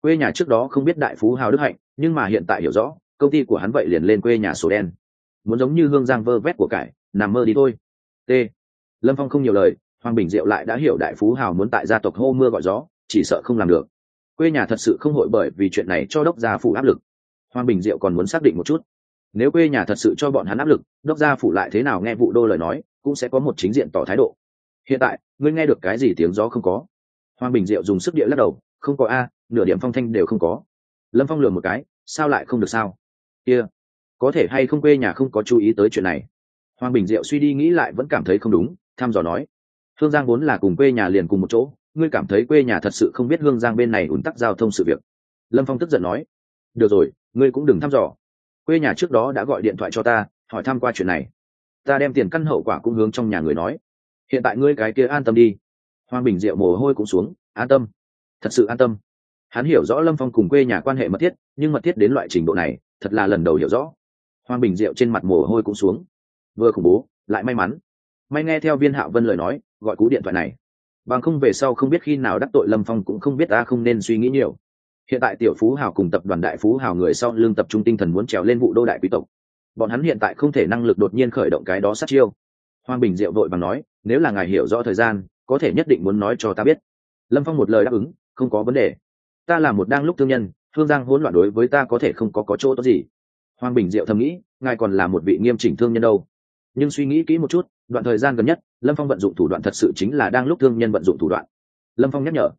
Quê nhà trước đó không biết đại phú hào đức hạnh, nhưng mà hiện tại hiểu rõ, công ty của hắn vậy liền lên quê nhà sổ đen. Muốn giống như hương giang vơ vét của cải, nằm mơ đi thôi. T. Lâm phong không nhiều lời, hoàng bình diệu lại đã hiểu đại phú hào muốn tại gia tộc hô mưa gọi gió, chỉ sợ không làm được quê nhà thật sự không hội bởi vì chuyện này cho đốc gia phụ áp lực. Hoàng bình diệu còn muốn xác định một chút. Nếu quê nhà thật sự cho bọn hắn áp lực, đốc gia phụ lại thế nào nghe vụ đô lời nói, cũng sẽ có một chính diện tỏ thái độ. Hiện tại, ngươi nghe được cái gì tiếng gió không có? Hoàng bình diệu dùng sức địa lắc đầu, không có a, nửa điểm phong thanh đều không có. Lâm phong lừa một cái, sao lại không được sao? Kia、yeah. có thể hay không quê nhà không có chú ý tới chuyện này? Hoàng bình diệu suy đi nghĩ lại vẫn cảm thấy không đúng, thăm dò nói. Hương giang vốn là cùng quê nhà liền cùng một chỗ ngươi cảm thấy quê nhà thật sự không biết hương giang bên này ủn tắc giao thông sự việc. Lâm phong tức giận nói, được rồi, ngươi cũng đừng thăm dò. Quê nhà trước đó đã gọi điện thoại cho ta, hỏi thăm qua chuyện này. Ta đem tiền căn hậu quả cũng hướng trong nhà người nói. Hiện tại ngươi cái kia an tâm đi. Hoàng bình diệu mồ hôi cũng xuống, an tâm, thật sự an tâm. Hắn hiểu rõ lâm phong cùng quê nhà quan hệ mật thiết, nhưng mật thiết đến loại trình độ này, thật là lần đầu hiểu rõ. Hoàng bình diệu trên mặt mồ hôi cũng xuống. Vừa khủng bố, lại may mắn. May nghe theo viên hạo vân lời nói, gọi cú điện thoại này bằng không về sau không biết khi nào đắc tội lâm phong cũng không biết ta không nên suy nghĩ nhiều. Hiện tại tiểu phú hào cùng tập đoàn đại phú hào người sau lương tập trung tinh thần muốn trèo lên vụ đô đại quý tộc. Bọn hắn hiện tại không thể năng lực đột nhiên khởi động cái đó sát chiêu. Hoàng bình diệu vội bằng nói, nếu là ngài hiểu rõ thời gian, có thể nhất định muốn nói cho ta biết. Lâm phong một lời đáp ứng, không có vấn đề. Ta là một đang lúc thương nhân thương giang hỗn loạn đối với ta có thể không có có chỗ tốt gì? Hoàng bình diệu thầm nghĩ, ngài còn là một vị nghiêm chỉnh thương nhân đâu nhưng suy nghĩ kỹ một chút, đoạn thời gian gần nhất, lâm phong vận dụng thủ đoạn thật sự chính là đang lúc thương nhân vận dụng thủ đoạn. Lâm phong nhắc nhở